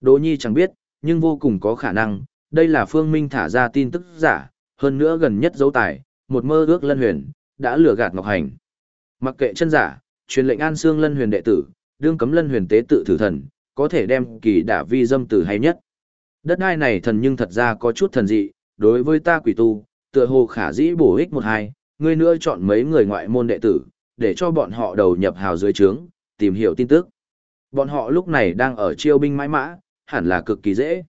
Đỗ nhi chẳng biết, nhưng vô cùng có khả năng, đây là phương minh thả ra tin tức giả, hơn nữa gần nhất dấu tài, một mơ ước lân huyền, đã lừa gạt Ngọc Hành. Mặc kệ chân giả, truyền lệnh an xương lân huyền đệ tử, đương cấm lân huyền tế tự thử thần, có thể đem kỳ đả vi dâm tử hay nhất. Đất đai này thần nhưng thật ra có chút thần dị, đối với ta quỷ tu, tựa hồ khả dĩ bổ ích một hai, ngươi nữa chọn mấy người ngoại môn đệ tử, để cho bọn họ đầu nhập hào dưới trướng, tìm hiểu tin tức. Bọn họ lúc này đang ở chiêu binh mãi mã, hẳn là cực kỳ dễ.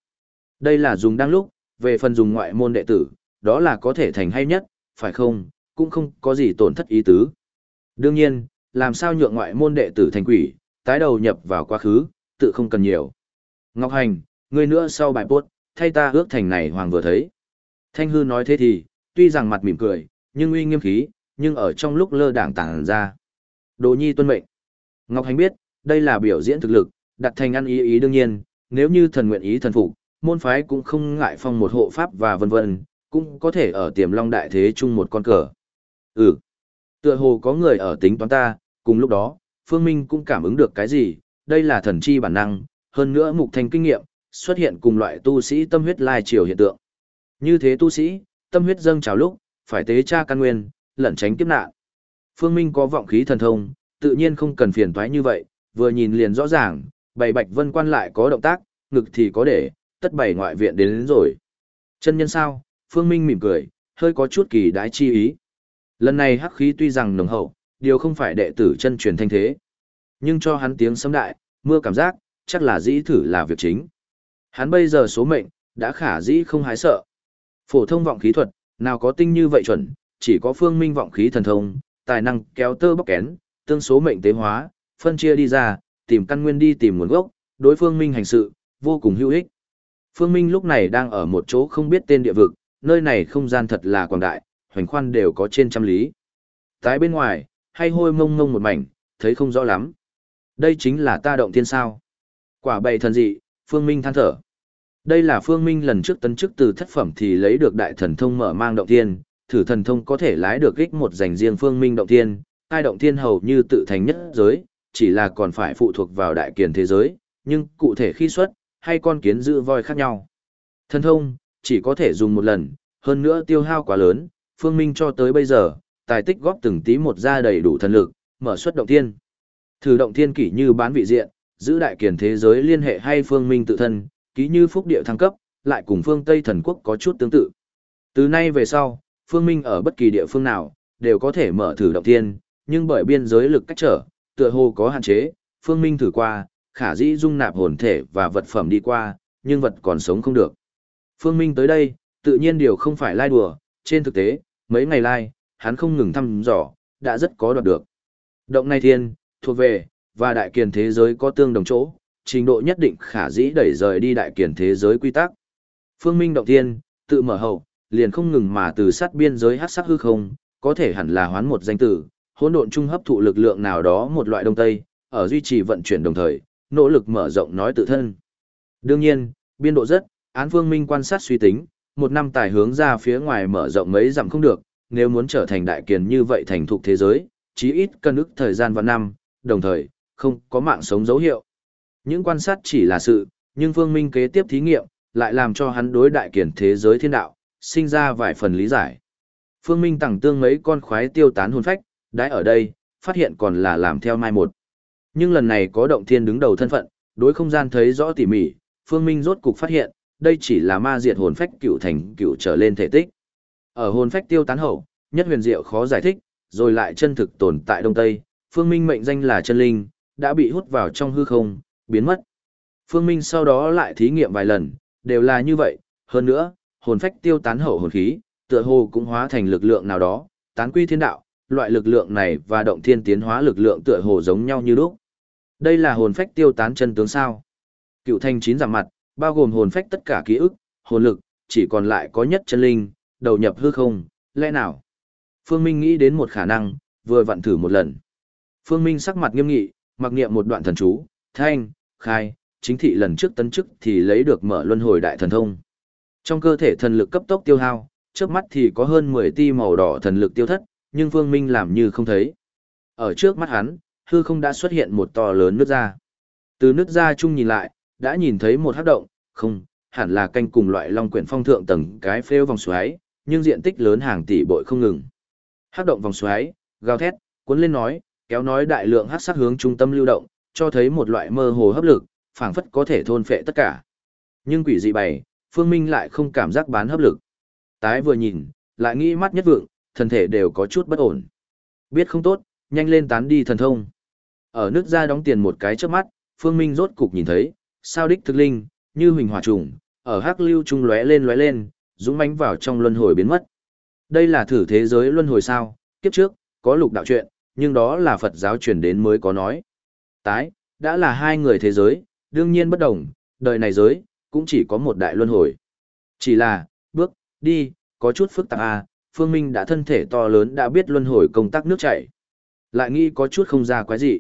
Đây là dùng đang lúc, về phần dùng ngoại môn đệ tử, đó là có thể thành hay nhất, phải không, cũng không có gì tổn thất ý tứ. Đương nhiên, làm sao nhượng ngoại môn đệ tử thành quỷ, tái đầu nhập vào quá khứ, tự không cần nhiều. Ngọc Hành, người nữa sau bài bốt, thay ta ước thành này hoàng vừa thấy. Thanh hư nói thế thì, tuy rằng mặt mỉm cười, nhưng uy nghiêm khí, nhưng ở trong lúc lơ đảng tàng ra. Đồ nhi tuân mệnh. Ngọc Hành biết, đây là biểu diễn thực lực, đặt thành ăn ý ý đương nhiên, nếu như thần nguyện ý thần phục, môn phái cũng không ngại phong một hộ pháp và vân vân, cũng có thể ở tiềm long đại thế chung một con cờ. Ừ. Tựa hồ có người ở tính toán ta, cùng lúc đó, Phương Minh cũng cảm ứng được cái gì, đây là thần chi bản năng, hơn nữa mục thanh kinh nghiệm, xuất hiện cùng loại tu sĩ tâm huyết lai chiều hiện tượng. Như thế tu sĩ, tâm huyết dâng trào lúc, phải tế tra căn nguyên, lẩn tránh kiếp nạn. Phương Minh có vọng khí thần thông, tự nhiên không cần phiền toái như vậy, vừa nhìn liền rõ ràng, bảy bạch vân quan lại có động tác, ngực thì có để, tất bảy ngoại viện đến, đến rồi. Chân nhân sao, Phương Minh mỉm cười, hơi có chút kỳ đái chi ý. Lần này hắc khí tuy rằng nồng hậu, điều không phải đệ tử chân truyền thanh thế. Nhưng cho hắn tiếng sấm đại, mưa cảm giác, chắc là dĩ thử là việc chính. Hắn bây giờ số mệnh, đã khả dĩ không hái sợ. Phổ thông vọng khí thuật, nào có tinh như vậy chuẩn, chỉ có phương minh vọng khí thần thông, tài năng kéo tơ bóc kén, tương số mệnh tế hóa, phân chia đi ra, tìm căn nguyên đi tìm nguồn gốc, đối phương minh hành sự, vô cùng hữu ích. Phương Minh lúc này đang ở một chỗ không biết tên địa vực, nơi này không gian thật là quảng đại, hoành khoan đều có trên trăm lý. Tái bên ngoài, hay hôi mông mông một mảnh, thấy không rõ lắm. Đây chính là ta động thiên sao. Quả bày thần dị, Phương Minh than thở. Đây là Phương Minh lần trước tấn chức từ thất phẩm thì lấy được đại thần thông mở mang động thiên, thử thần thông có thể lái được ích một dành riêng Phương Minh động thiên, hai động thiên hầu như tự thành nhất giới, chỉ là còn phải phụ thuộc vào đại kiền thế giới, nhưng cụ thể khi xuất, hay con kiến giữ voi khác nhau. Thần thông, chỉ có thể dùng một lần, hơn nữa tiêu hao quá lớn, Phương Minh cho tới bây giờ, tài tích góp từng tí một ra đầy đủ thần lực, mở xuất động thiên. Thử động thiên kỷ như bán vị diện, giữ đại kiền thế giới liên hệ hay Phương Minh tự thân, ký như phúc địa thăng cấp, lại cùng phương Tây thần quốc có chút tương tự. Từ nay về sau, Phương Minh ở bất kỳ địa phương nào, đều có thể mở thử động tiên, nhưng bởi biên giới lực cách trở, tựa hồ có hạn chế, Phương Minh thử qua, khả dĩ dung nạp hồn thể và vật phẩm đi qua, nhưng vật còn sống không được. Phương Minh tới đây, tự nhiên điều không phải lai đùa, trên thực tế, mấy ngày lai, hắn không ngừng thăm dò, đã rất có đoạt được. Động này thiên, thuộc về, và đại kiền thế giới có tương đồng chỗ, trình độ nhất định khả dĩ đẩy rời đi đại kiền thế giới quy tắc. Phương Minh động thiên, tự mở hậu, liền không ngừng mà từ sát biên giới hát sắc hư không, có thể hẳn là hoán một danh tử, hỗn độn trung hấp thụ lực lượng nào đó một loại đông tây, ở duy trì vận chuyển đồng thời, nỗ lực mở rộng nói tự thân. Đương nhiên, biên độ rất, án phương minh quan sát suy tính, một năm tài hướng ra phía ngoài mở rộng mấy dặm không được, nếu muốn trở thành đại kiền như vậy thành thục thế giới, chí ít cân ức thời gian và năm, đồng thời, không có mạng sống dấu hiệu. Những quan sát chỉ là sự, nhưng phương minh kế tiếp thí nghiệm, lại làm cho hắn đối đại kiền thế giới thiên đạo, sinh ra vài phần lý giải. Phương Minh tặng tương mấy con khoái tiêu tán hồn phách, đãi ở đây, phát hiện còn là làm theo mai một. Nhưng lần này có động thiên đứng đầu thân phận, đối không gian thấy rõ tỉ mỉ, Phương Minh rốt cục phát hiện, đây chỉ là ma diệt hồn phách cựu thành cựu trở lên thể tích. Ở hồn phách tiêu tán hậu, nhất huyền diệu khó giải thích, rồi lại chân thực tồn tại Đông Tây, Phương Minh mệnh danh là chân linh, đã bị hút vào trong hư không, biến mất. Phương Minh sau đó lại thí nghiệm vài lần, đều là như vậy, hơn nữa, hồn phách tiêu tán hậu hồn khí, tựa hồ cũng hóa thành lực lượng nào đó, tán quy thiên đạo, loại lực lượng này và động thiên tiến hóa lực lượng tựa hồ giống nhau như lúc. Đây là hồn phách tiêu tán chân tướng sao? Cựu thanh chín giảm mặt, bao gồm hồn phách tất cả ký ức, hồn lực, chỉ còn lại có nhất chân linh, đầu nhập hư không, lẽ nào? Phương Minh nghĩ đến một khả năng, vừa vặn thử một lần. Phương Minh sắc mặt nghiêm nghị, mặc niệm một đoạn thần chú, thanh, khai, chính thị lần trước tấn chức thì lấy được mở luân hồi đại thần thông. Trong cơ thể thần lực cấp tốc tiêu hao, trước mắt thì có hơn 10 ti màu đỏ thần lực tiêu thất, nhưng Phương Minh làm như không thấy. Ở trước mắt hắn, hư không đã xuất hiện một to lớn nước ra. Từ nước ra chung nhìn lại, đã nhìn thấy một hắc động, không, hẳn là canh cùng loại long quyển phong thượng tầng cái phêu vòng xoáy, nhưng diện tích lớn hàng tỷ bội không ngừng. Hắc động vòng xoáy, gào thét, cuốn lên nói, kéo nói đại lượng hắc sắc hướng trung tâm lưu động, cho thấy một loại mơ hồ hấp lực, phảng phất có thể thôn phệ tất cả. Nhưng quỷ dị bày, Phương Minh lại không cảm giác bán hấp lực. Tái vừa nhìn, lại nghĩ mắt nhất vượng, thân thể đều có chút bất ổn. Biết không tốt, nhanh lên tán đi thần thông. Ở nước ra đóng tiền một cái trước mắt, Phương Minh rốt cục nhìn thấy, sao đích thực linh, như huỳnh hỏa trùng, ở hắc lưu trung lóe lên lóe lên, dũng mãnh vào trong luân hồi biến mất. Đây là thử thế giới luân hồi sao? Kiếp trước có lục đạo chuyện, nhưng đó là Phật giáo truyền đến mới có nói. Tái, đã là hai người thế giới, đương nhiên bất đồng, đời này giới cũng chỉ có một đại luân hồi. Chỉ là, bước đi có chút phức tạp à, Phương Minh đã thân thể to lớn đã biết luân hồi công tác nước chảy. Lại nghĩ có chút không ra quái gì.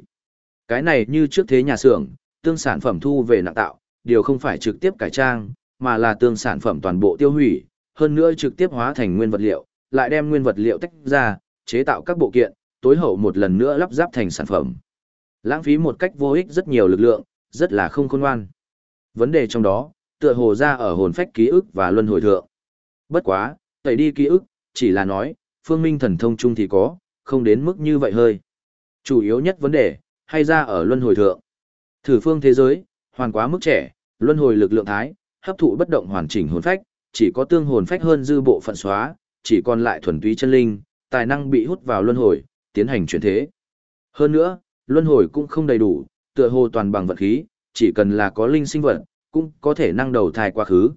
Cái này như trước thế nhà xưởng, tương sản phẩm thu về nặng tạo, điều không phải trực tiếp cải trang, mà là tương sản phẩm toàn bộ tiêu hủy, hơn nữa trực tiếp hóa thành nguyên vật liệu, lại đem nguyên vật liệu tách ra, chế tạo các bộ kiện, tối hậu một lần nữa lắp ráp thành sản phẩm. Lãng phí một cách vô ích rất nhiều lực lượng, rất là không khôn ngoan. Vấn đề trong đó, tựa hồ ra ở hồn phách ký ức và luân hồi thượng. Bất quá, tẩy đi ký ức, chỉ là nói, phương minh thần thông chung thì có, không đến mức như vậy hơi. Chủ yếu nhất vấn đề, hay ra ở luân hồi thượng. Thử phương thế giới, hoàn quá mức trẻ, luân hồi lực lượng thái, hấp thụ bất động hoàn chỉnh hồn phách, chỉ có tương hồn phách hơn dư bộ phận xóa, chỉ còn lại thuần túy chân linh, tài năng bị hút vào luân hồi, tiến hành chuyển thế. Hơn nữa, luân hồi cũng không đầy đủ, tựa hồ toàn bằng vật khí, chỉ cần là có linh sinh vật, cũng có thể năng đầu thai quá khứ.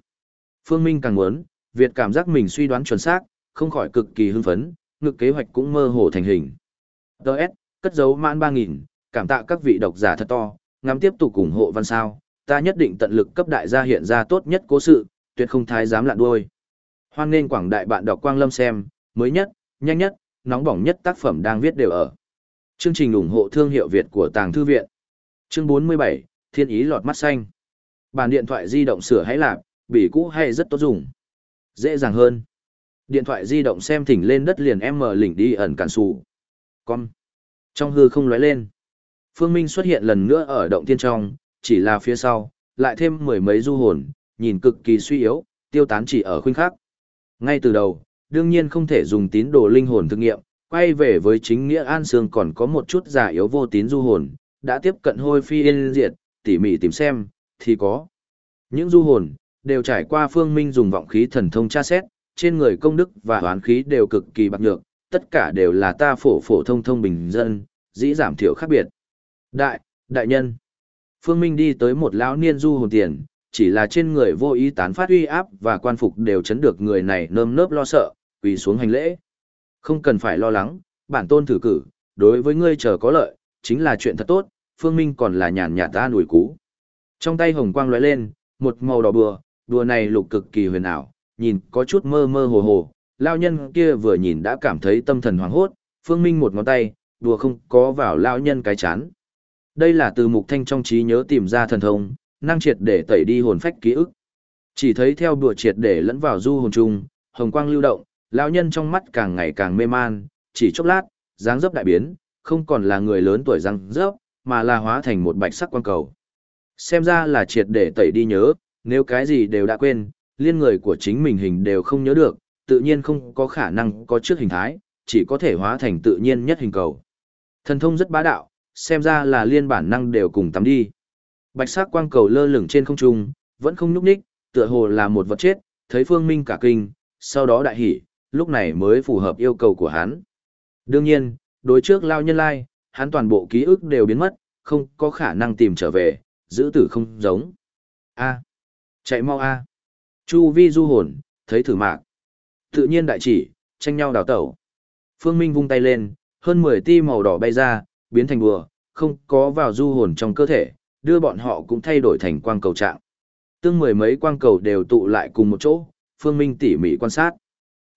Phương Minh càng muốn, Việt cảm giác mình suy đoán chuẩn xác, không khỏi cực kỳ hưng phấn, ngực kế hoạch cũng mơ hồ thành hình. Đợt, cất dấu mãn 3.000, cảm tạ các vị độc giả thật to, ngắm tiếp tục ủng hộ văn sao, ta nhất định tận lực cấp đại gia hiện ra tốt nhất cố sự, tuyệt không thái dám lạn đuôi. Hoan nên quảng đại bạn đọc Quang Lâm xem, mới nhất, nhanh nhất, nóng bỏng nhất tác phẩm đang viết đều ở. Chương trình ủng hộ thương hiệu Việt của Tàng Thư Viện. Chương 47, Thiên ý lọt mắt xanh. Bản điện thoại di động sửa hãy lạp, bỉ cũ hay rất tốt dùng. Dễ dàng hơn. Điện thoại di động xem thỉnh lên đất liền em mở lỉnh đi ẩn cản sụ. Con. Trong hư không lóe lên. Phương Minh xuất hiện lần nữa ở động thiên trong, chỉ là phía sau, lại thêm mười mấy du hồn, nhìn cực kỳ suy yếu, tiêu tán chỉ ở khuynh khắc. Ngay từ đầu, đương nhiên không thể dùng tín đồ linh hồn thực nghiệm, quay về với chính nghĩa an sương còn có một chút giả yếu vô tín du hồn, đã tiếp cận hôi phi yên diệt, tỉ mỉ tìm xem, thì có. Những du hồn, đều trải qua phương minh dùng vọng khí thần thông tra xét, trên người công đức và hoán khí đều cực kỳ bạc nhược, tất cả đều là ta phổ phổ thông thông bình dân, dĩ giảm thiểu khác biệt. Đại, đại nhân. Phương Minh đi tới một lão niên du hồn tiền, chỉ là trên người vô ý tán phát uy áp và quan phục đều chấn được người này nơm nớp lo sợ, quỳ xuống hành lễ. Không cần phải lo lắng, bản tôn thử cử, đối với ngươi chờ có lợi, chính là chuyện thật tốt, Phương Minh còn là nhàn nhạt ta nổi cú. Trong tay hồng quang lóe lên, một màu đỏ bừa, đùa này lục cực kỳ huyền ảo, nhìn có chút mơ mơ hồ hồ, lao nhân kia vừa nhìn đã cảm thấy tâm thần hoảng hốt, Phương Minh một ngón tay, đùa không có vào lao nhân cái chán. Đây là từ mục thanh trong trí nhớ tìm ra thần thông, năng triệt để tẩy đi hồn phách ký ức. Chỉ thấy theo đùa triệt để lẫn vào du hồn trung, hồng quang lưu động, lão nhân trong mắt càng ngày càng mê man, chỉ chốc lát, dáng dấp đại biến, không còn là người lớn tuổi răng dấp, mà là hóa thành một bạch sắc quang cầu. Xem ra là triệt để tẩy đi nhớ, nếu cái gì đều đã quên, liên người của chính mình hình đều không nhớ được, tự nhiên không có khả năng có trước hình thái, chỉ có thể hóa thành tự nhiên nhất hình cầu. Thần thông rất bá đạo, xem ra là liên bản năng đều cùng tắm đi. Bạch sắc quang cầu lơ lửng trên không trung, vẫn không nhúc nhích, tựa hồ là một vật chết, thấy Phương Minh cả kinh, sau đó đại hỉ, lúc này mới phù hợp yêu cầu của hắn. Đương nhiên, đối trước lao nhân lai, hắn toàn bộ ký ức đều biến mất, không có khả năng tìm trở về, giữ tử không giống. A. Chạy mau A. Chu vi du hồn, thấy thử mạc. Tự nhiên đại chỉ, tranh nhau đào tẩu. Phương Minh vung tay lên, hơn 10 ti màu đỏ bay ra, biến thành bùa, không có vào du hồn trong cơ thể, đưa bọn họ cũng thay đổi thành quang cầu trạng. Tương mười mấy quang cầu đều tụ lại cùng một chỗ, Phương Minh tỉ mỉ quan sát.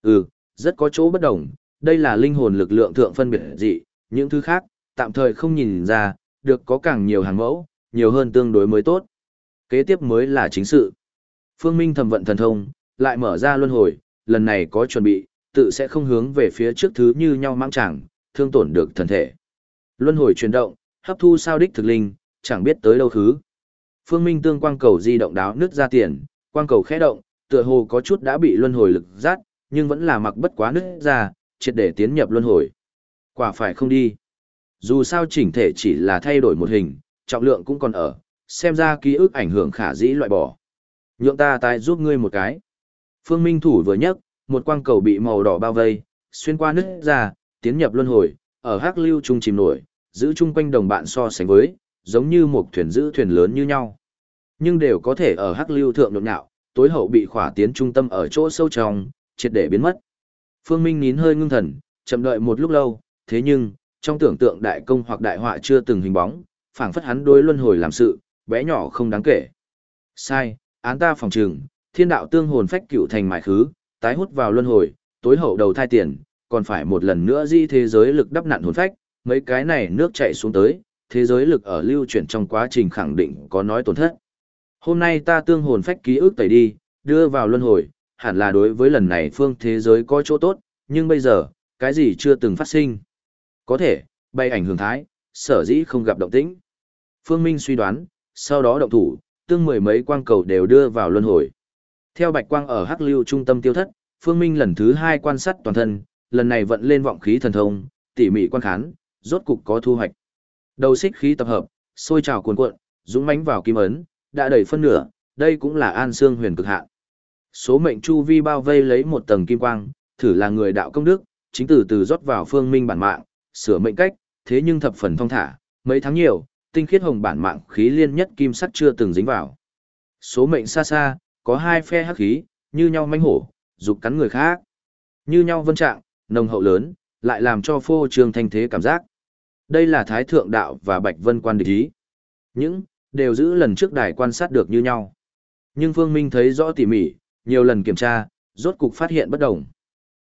Ừ, rất có chỗ bất đồng, đây là linh hồn lực lượng thượng phân biệt dị, những thứ khác, tạm thời không nhìn ra, được có càng nhiều hàng mẫu, nhiều hơn tương đối mới tốt. Kế tiếp mới là chính sự. Phương Minh thầm vận thần thông, lại mở ra luân hồi, lần này có chuẩn bị, tự sẽ không hướng về phía trước thứ như nhau mang chẳng, thương tổn được thần thể. Luân hồi chuyển động, hấp thu sao đích thực linh, chẳng biết tới đâu thứ. Phương Minh tương quang cầu di động đáo nước ra tiền, quang cầu khẽ động, tựa hồ có chút đã bị luân hồi lực rát, nhưng vẫn là mặc bất quá nước ra, triệt để tiến nhập luân hồi. Quả phải không đi. Dù sao chỉnh thể chỉ là thay đổi một hình, trọng lượng cũng còn ở, xem ra ký ức ảnh hưởng khả dĩ loại bỏ. Nhượng ta tài giúp ngươi một cái. Phương Minh thủ vừa nhấc, một quang cầu bị màu đỏ bao vây, xuyên qua nứt ra, tiến nhập luân hồi, ở hắc lưu trung chìm nổi, giữ chung quanh đồng bạn so sánh với, giống như một thuyền giữ thuyền lớn như nhau. Nhưng đều có thể ở hắc lưu thượng nhộn nhạo, tối hậu bị khỏa tiến trung tâm ở chỗ sâu trong, triệt để biến mất. Phương Minh nín hơi ngưng thần, chậm đợi một lúc lâu, thế nhưng, trong tưởng tượng đại công hoặc đại họa chưa từng hình bóng, phảng phất hắn đối luân hồi làm sự, bé nhỏ không đáng kể. Sai, án ta phòng trừng, thiên đạo tương hồn phách cựu thành mại khứ, tái hút vào luân hồi, tối hậu đầu thai tiền, còn phải một lần nữa di thế giới lực đắp nặn hồn phách, mấy cái này nước chảy xuống tới, thế giới lực ở lưu chuyển trong quá trình khẳng định có nói tổn thất. Hôm nay ta tương hồn phách ký ức tẩy đi, đưa vào luân hồi, hẳn là đối với lần này phương thế giới có chỗ tốt, nhưng bây giờ, cái gì chưa từng phát sinh. Có thể, bay ảnh hưởng thái, sở dĩ không gặp động tĩnh. Phương Minh suy đoán, sau đó động thủ, tương mười mấy quang cầu đều đưa vào luân hồi. Theo bạch quang ở hắc lưu trung tâm tiêu thất, Phương Minh lần thứ hai quan sát toàn thân, lần này vận lên vọng khí thần thông, tỉ mỉ quan khán, rốt cục có thu hoạch. Đầu xích khí tập hợp, sôi trào cuồn cuộn, dũng mãnh vào kim ấn, đã đầy phân nửa, đây cũng là an xương huyền cực hạn. Số mệnh chu vi bao vây lấy một tầng kim quang, thử là người đạo công đức, chính từ từ rót vào phương minh bản mạng, sửa mệnh cách, thế nhưng thập phần thông thả, mấy tháng nhiều, tinh khiết hồng bản mạng khí liên nhất kim sắc chưa từng dính vào. Số mệnh xa xa, có hai phe hắc khí, như nhau manh hổ, dục cắn người khác. Như nhau vân trạng, nồng hậu lớn, lại làm cho phô trương thanh thế cảm giác. Đây là Thái Thượng Đạo và Bạch Vân quan địch ý. Những, đều giữ lần trước đài quan sát được như nhau. Nhưng Phương Minh thấy rõ tỉ mỉ, nhiều lần kiểm tra, rốt cục phát hiện bất đồng.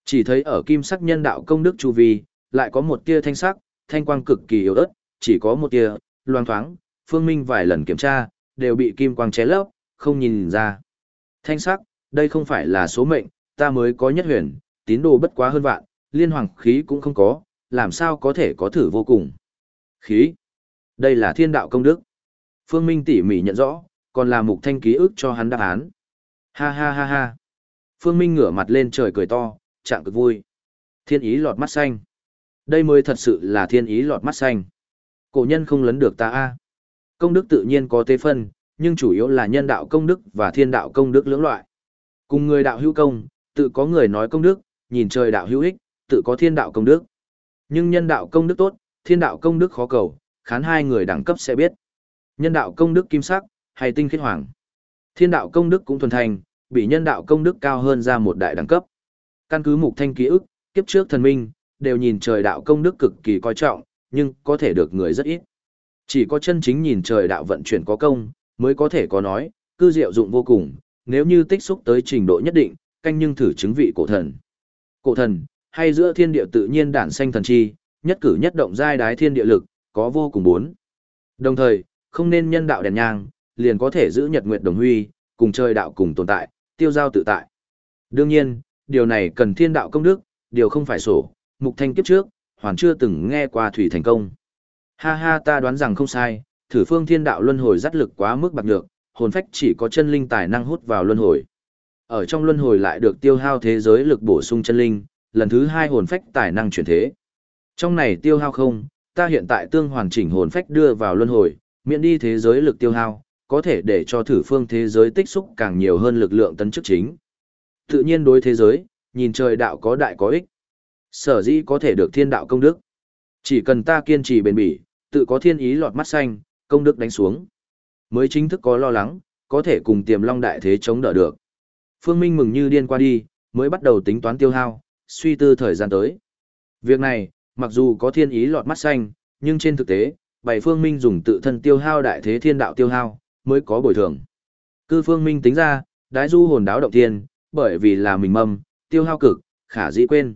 Chỉ thấy ở kim sắc nhân đạo công đức chu vi, lại có một tia thanh sắc, thanh quang cực kỳ yếu ớt, chỉ có một tia, loang thoáng, Phương Minh vài lần kiểm tra, đều bị kim quang ché lấp, không nhìn ra. Thanh sắc, đây không phải là số mệnh, ta mới có nhất huyền, tín đồ bất quá hơn vạn, liên hoàng khí cũng không có, làm sao có thể có thử vô cùng. Khí. Đây là thiên đạo công đức. Phương Minh tỉ mỉ nhận rõ, còn là mục thanh ký ức cho hắn đáp án. Ha ha ha ha. Phương Minh ngửa mặt lên trời cười to, trạng cực vui. Thiên ý lọt mắt xanh. Đây mới thật sự là thiên ý lọt mắt xanh. Cổ nhân không lấn được ta a. Công đức tự nhiên có tế phân, nhưng chủ yếu là nhân đạo công đức và thiên đạo công đức lưỡng loại. Cùng người đạo hữu công, tự có người nói công đức, nhìn trời đạo hữu ích, tự có thiên đạo công đức. Nhưng nhân đạo công đức tốt, thiên đạo công đức khó cầu, khán hai người đẳng cấp sẽ biết. Nhân đạo công đức kim sắc, hay tinh khiết hoàng. Thiên đạo công đức cũng thuần thành, bị nhân đạo công đức cao hơn ra một đại đẳng cấp. Căn cứ mục thanh ký ức, kiếp trước thần minh, đều nhìn trời đạo công đức cực kỳ coi trọng, nhưng có thể được người rất ít. Chỉ có chân chính nhìn trời đạo vận chuyển có công, mới có thể có nói, cư diệu dụng vô cùng, nếu như tích xúc tới trình độ nhất định, canh nhưng thử chứng vị cổ thần. Cổ thần, hay giữa thiên địa tự nhiên đản sanh thần chi, nhất cử nhất động giai đái thiên địa lực, có vô cùng bốn. Đồng thời, không nên nhân đạo đèn nhang, liền có thể giữ nhật nguyệt đồng huy, cùng trời đạo cùng tồn tại, tiêu giao tự tại. Đương nhiên, điều này cần thiên đạo công đức, điều không phải sổ, mục thanh kiếp trước, hoàn chưa từng nghe qua thủy thành công. Ha ha ta đoán rằng không sai, thử phương thiên đạo luân hồi dắt lực quá mức bạc nhược, hồn phách chỉ có chân linh tài năng hút vào luân hồi. Ở trong luân hồi lại được tiêu hao thế giới lực bổ sung chân linh, lần thứ hai hồn phách tài năng chuyển thế. Trong này tiêu hao không, ta hiện tại tương hoàn chỉnh hồn phách đưa vào luân hồi, miễn đi thế giới lực tiêu hao, có thể để cho thử phương thế giới tích xúc càng nhiều hơn lực lượng tấn chức chính. Tự nhiên đối thế giới, nhìn trời đạo có đại có ích. Sở dĩ có thể được thiên đạo công đức. Chỉ cần ta kiên trì bền bỉ, tự có thiên ý lọt mắt xanh, công đức đánh xuống. Mới chính thức có lo lắng, có thể cùng tiềm long đại thế chống đỡ được. Phương Minh mừng như điên qua đi, mới bắt đầu tính toán tiêu hao, suy tư thời gian tới. Việc này, mặc dù có thiên ý lọt mắt xanh, nhưng trên thực tế, bảy Phương Minh dùng tự thân tiêu hao đại thế thiên đạo tiêu hao, mới có bồi thường. Cư Phương Minh tính ra, đái du hồn đáo động thiên, bởi vì là mình mâm, tiêu hao cực, khả dĩ quên.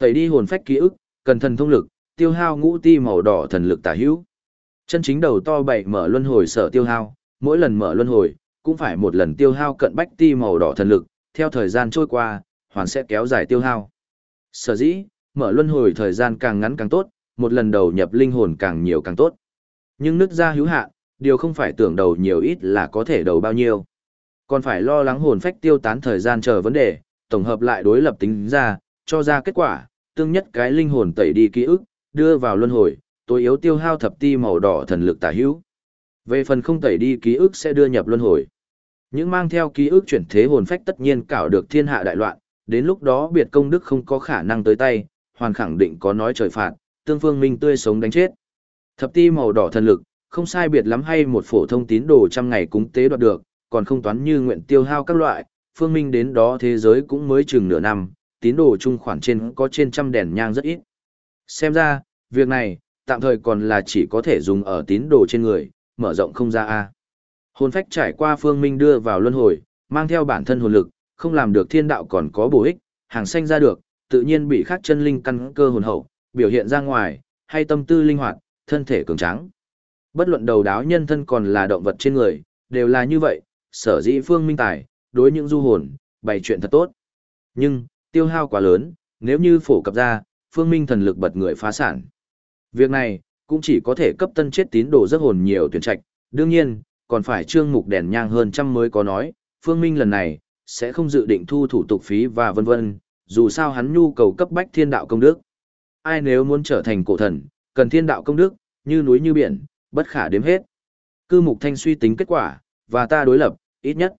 Tẩy đi hồn phách ký ức, cần thần thông lực, tiêu hao ngũ ti màu đỏ thần lực tả hữu. Chân chính đầu to bảy mở luân hồi sở tiêu hao, mỗi lần mở luân hồi, cũng phải một lần tiêu hao cận bách ti màu đỏ thần lực, theo thời gian trôi qua, hoàn sẽ kéo dài tiêu hao. Sở dĩ, mở luân hồi thời gian càng ngắn càng tốt, một lần đầu nhập linh hồn càng nhiều càng tốt. Nhưng nứt ra hữu hạn, điều không phải tưởng đầu nhiều ít là có thể đầu bao nhiêu. Còn phải lo lắng hồn phách tiêu tán thời gian chờ vấn đề, tổng hợp lại đối lập tính ra, cho ra kết quả, tương nhất cái linh hồn tẩy đi ký ức, đưa vào luân hồi, tối yếu tiêu hao thập ti màu đỏ thần lực tả hữu. Về phần không tẩy đi ký ức sẽ đưa nhập luân hồi. Những mang theo ký ức chuyển thế hồn phách tất nhiên cảo được thiên hạ đại loạn, đến lúc đó biệt công đức không có khả năng tới tay, hoàn khẳng định có nói trời phạt, tương phương minh tươi sống đánh chết. Thập ti màu đỏ thần lực, không sai biệt lắm hay một phổ thông tín đồ trăm ngày cúng tế đoạt được, còn không toán như nguyện tiêu hao các loại, phương minh đến đó thế giới cũng mới chừng nửa năm, tín đồ chung khoản trên có trên trăm đèn nhang rất ít. Xem ra, việc này, tạm thời còn là chỉ có thể dùng ở tín đồ trên người, mở rộng không ra A. Hồn phách trải qua phương minh đưa vào luân hồi, mang theo bản thân hồn lực, không làm được thiên đạo còn có bổ ích, hàng xanh ra được, tự nhiên bị khắc chân linh căn cơ hồn hậu, biểu hiện ra ngoài, hay tâm tư linh hoạt, thân thể cường tráng. Bất luận đầu đáo nhân thân còn là động vật trên người, đều là như vậy, sở dĩ phương minh tài, đối những du hồn, bày chuyện thật tốt. Nhưng, tiêu hao quá lớn, nếu như phổ cập ra, phương minh thần lực bật người phá sản. Việc này, cũng chỉ có thể cấp tân chết tín đồ rất hồn nhiều tuyển trạch, đương nhiên, còn phải trương mục đèn nhang hơn trăm mới có nói, phương minh lần này, sẽ không dự định thu thủ tục phí và vân vân, dù sao hắn nhu cầu cấp bách thiên đạo công đức. Ai nếu muốn trở thành cổ thần, cần thiên đạo công đức, như núi như biển, bất khả đếm hết. Cư mục thanh suy tính kết quả, và ta đối lập, ít nhất.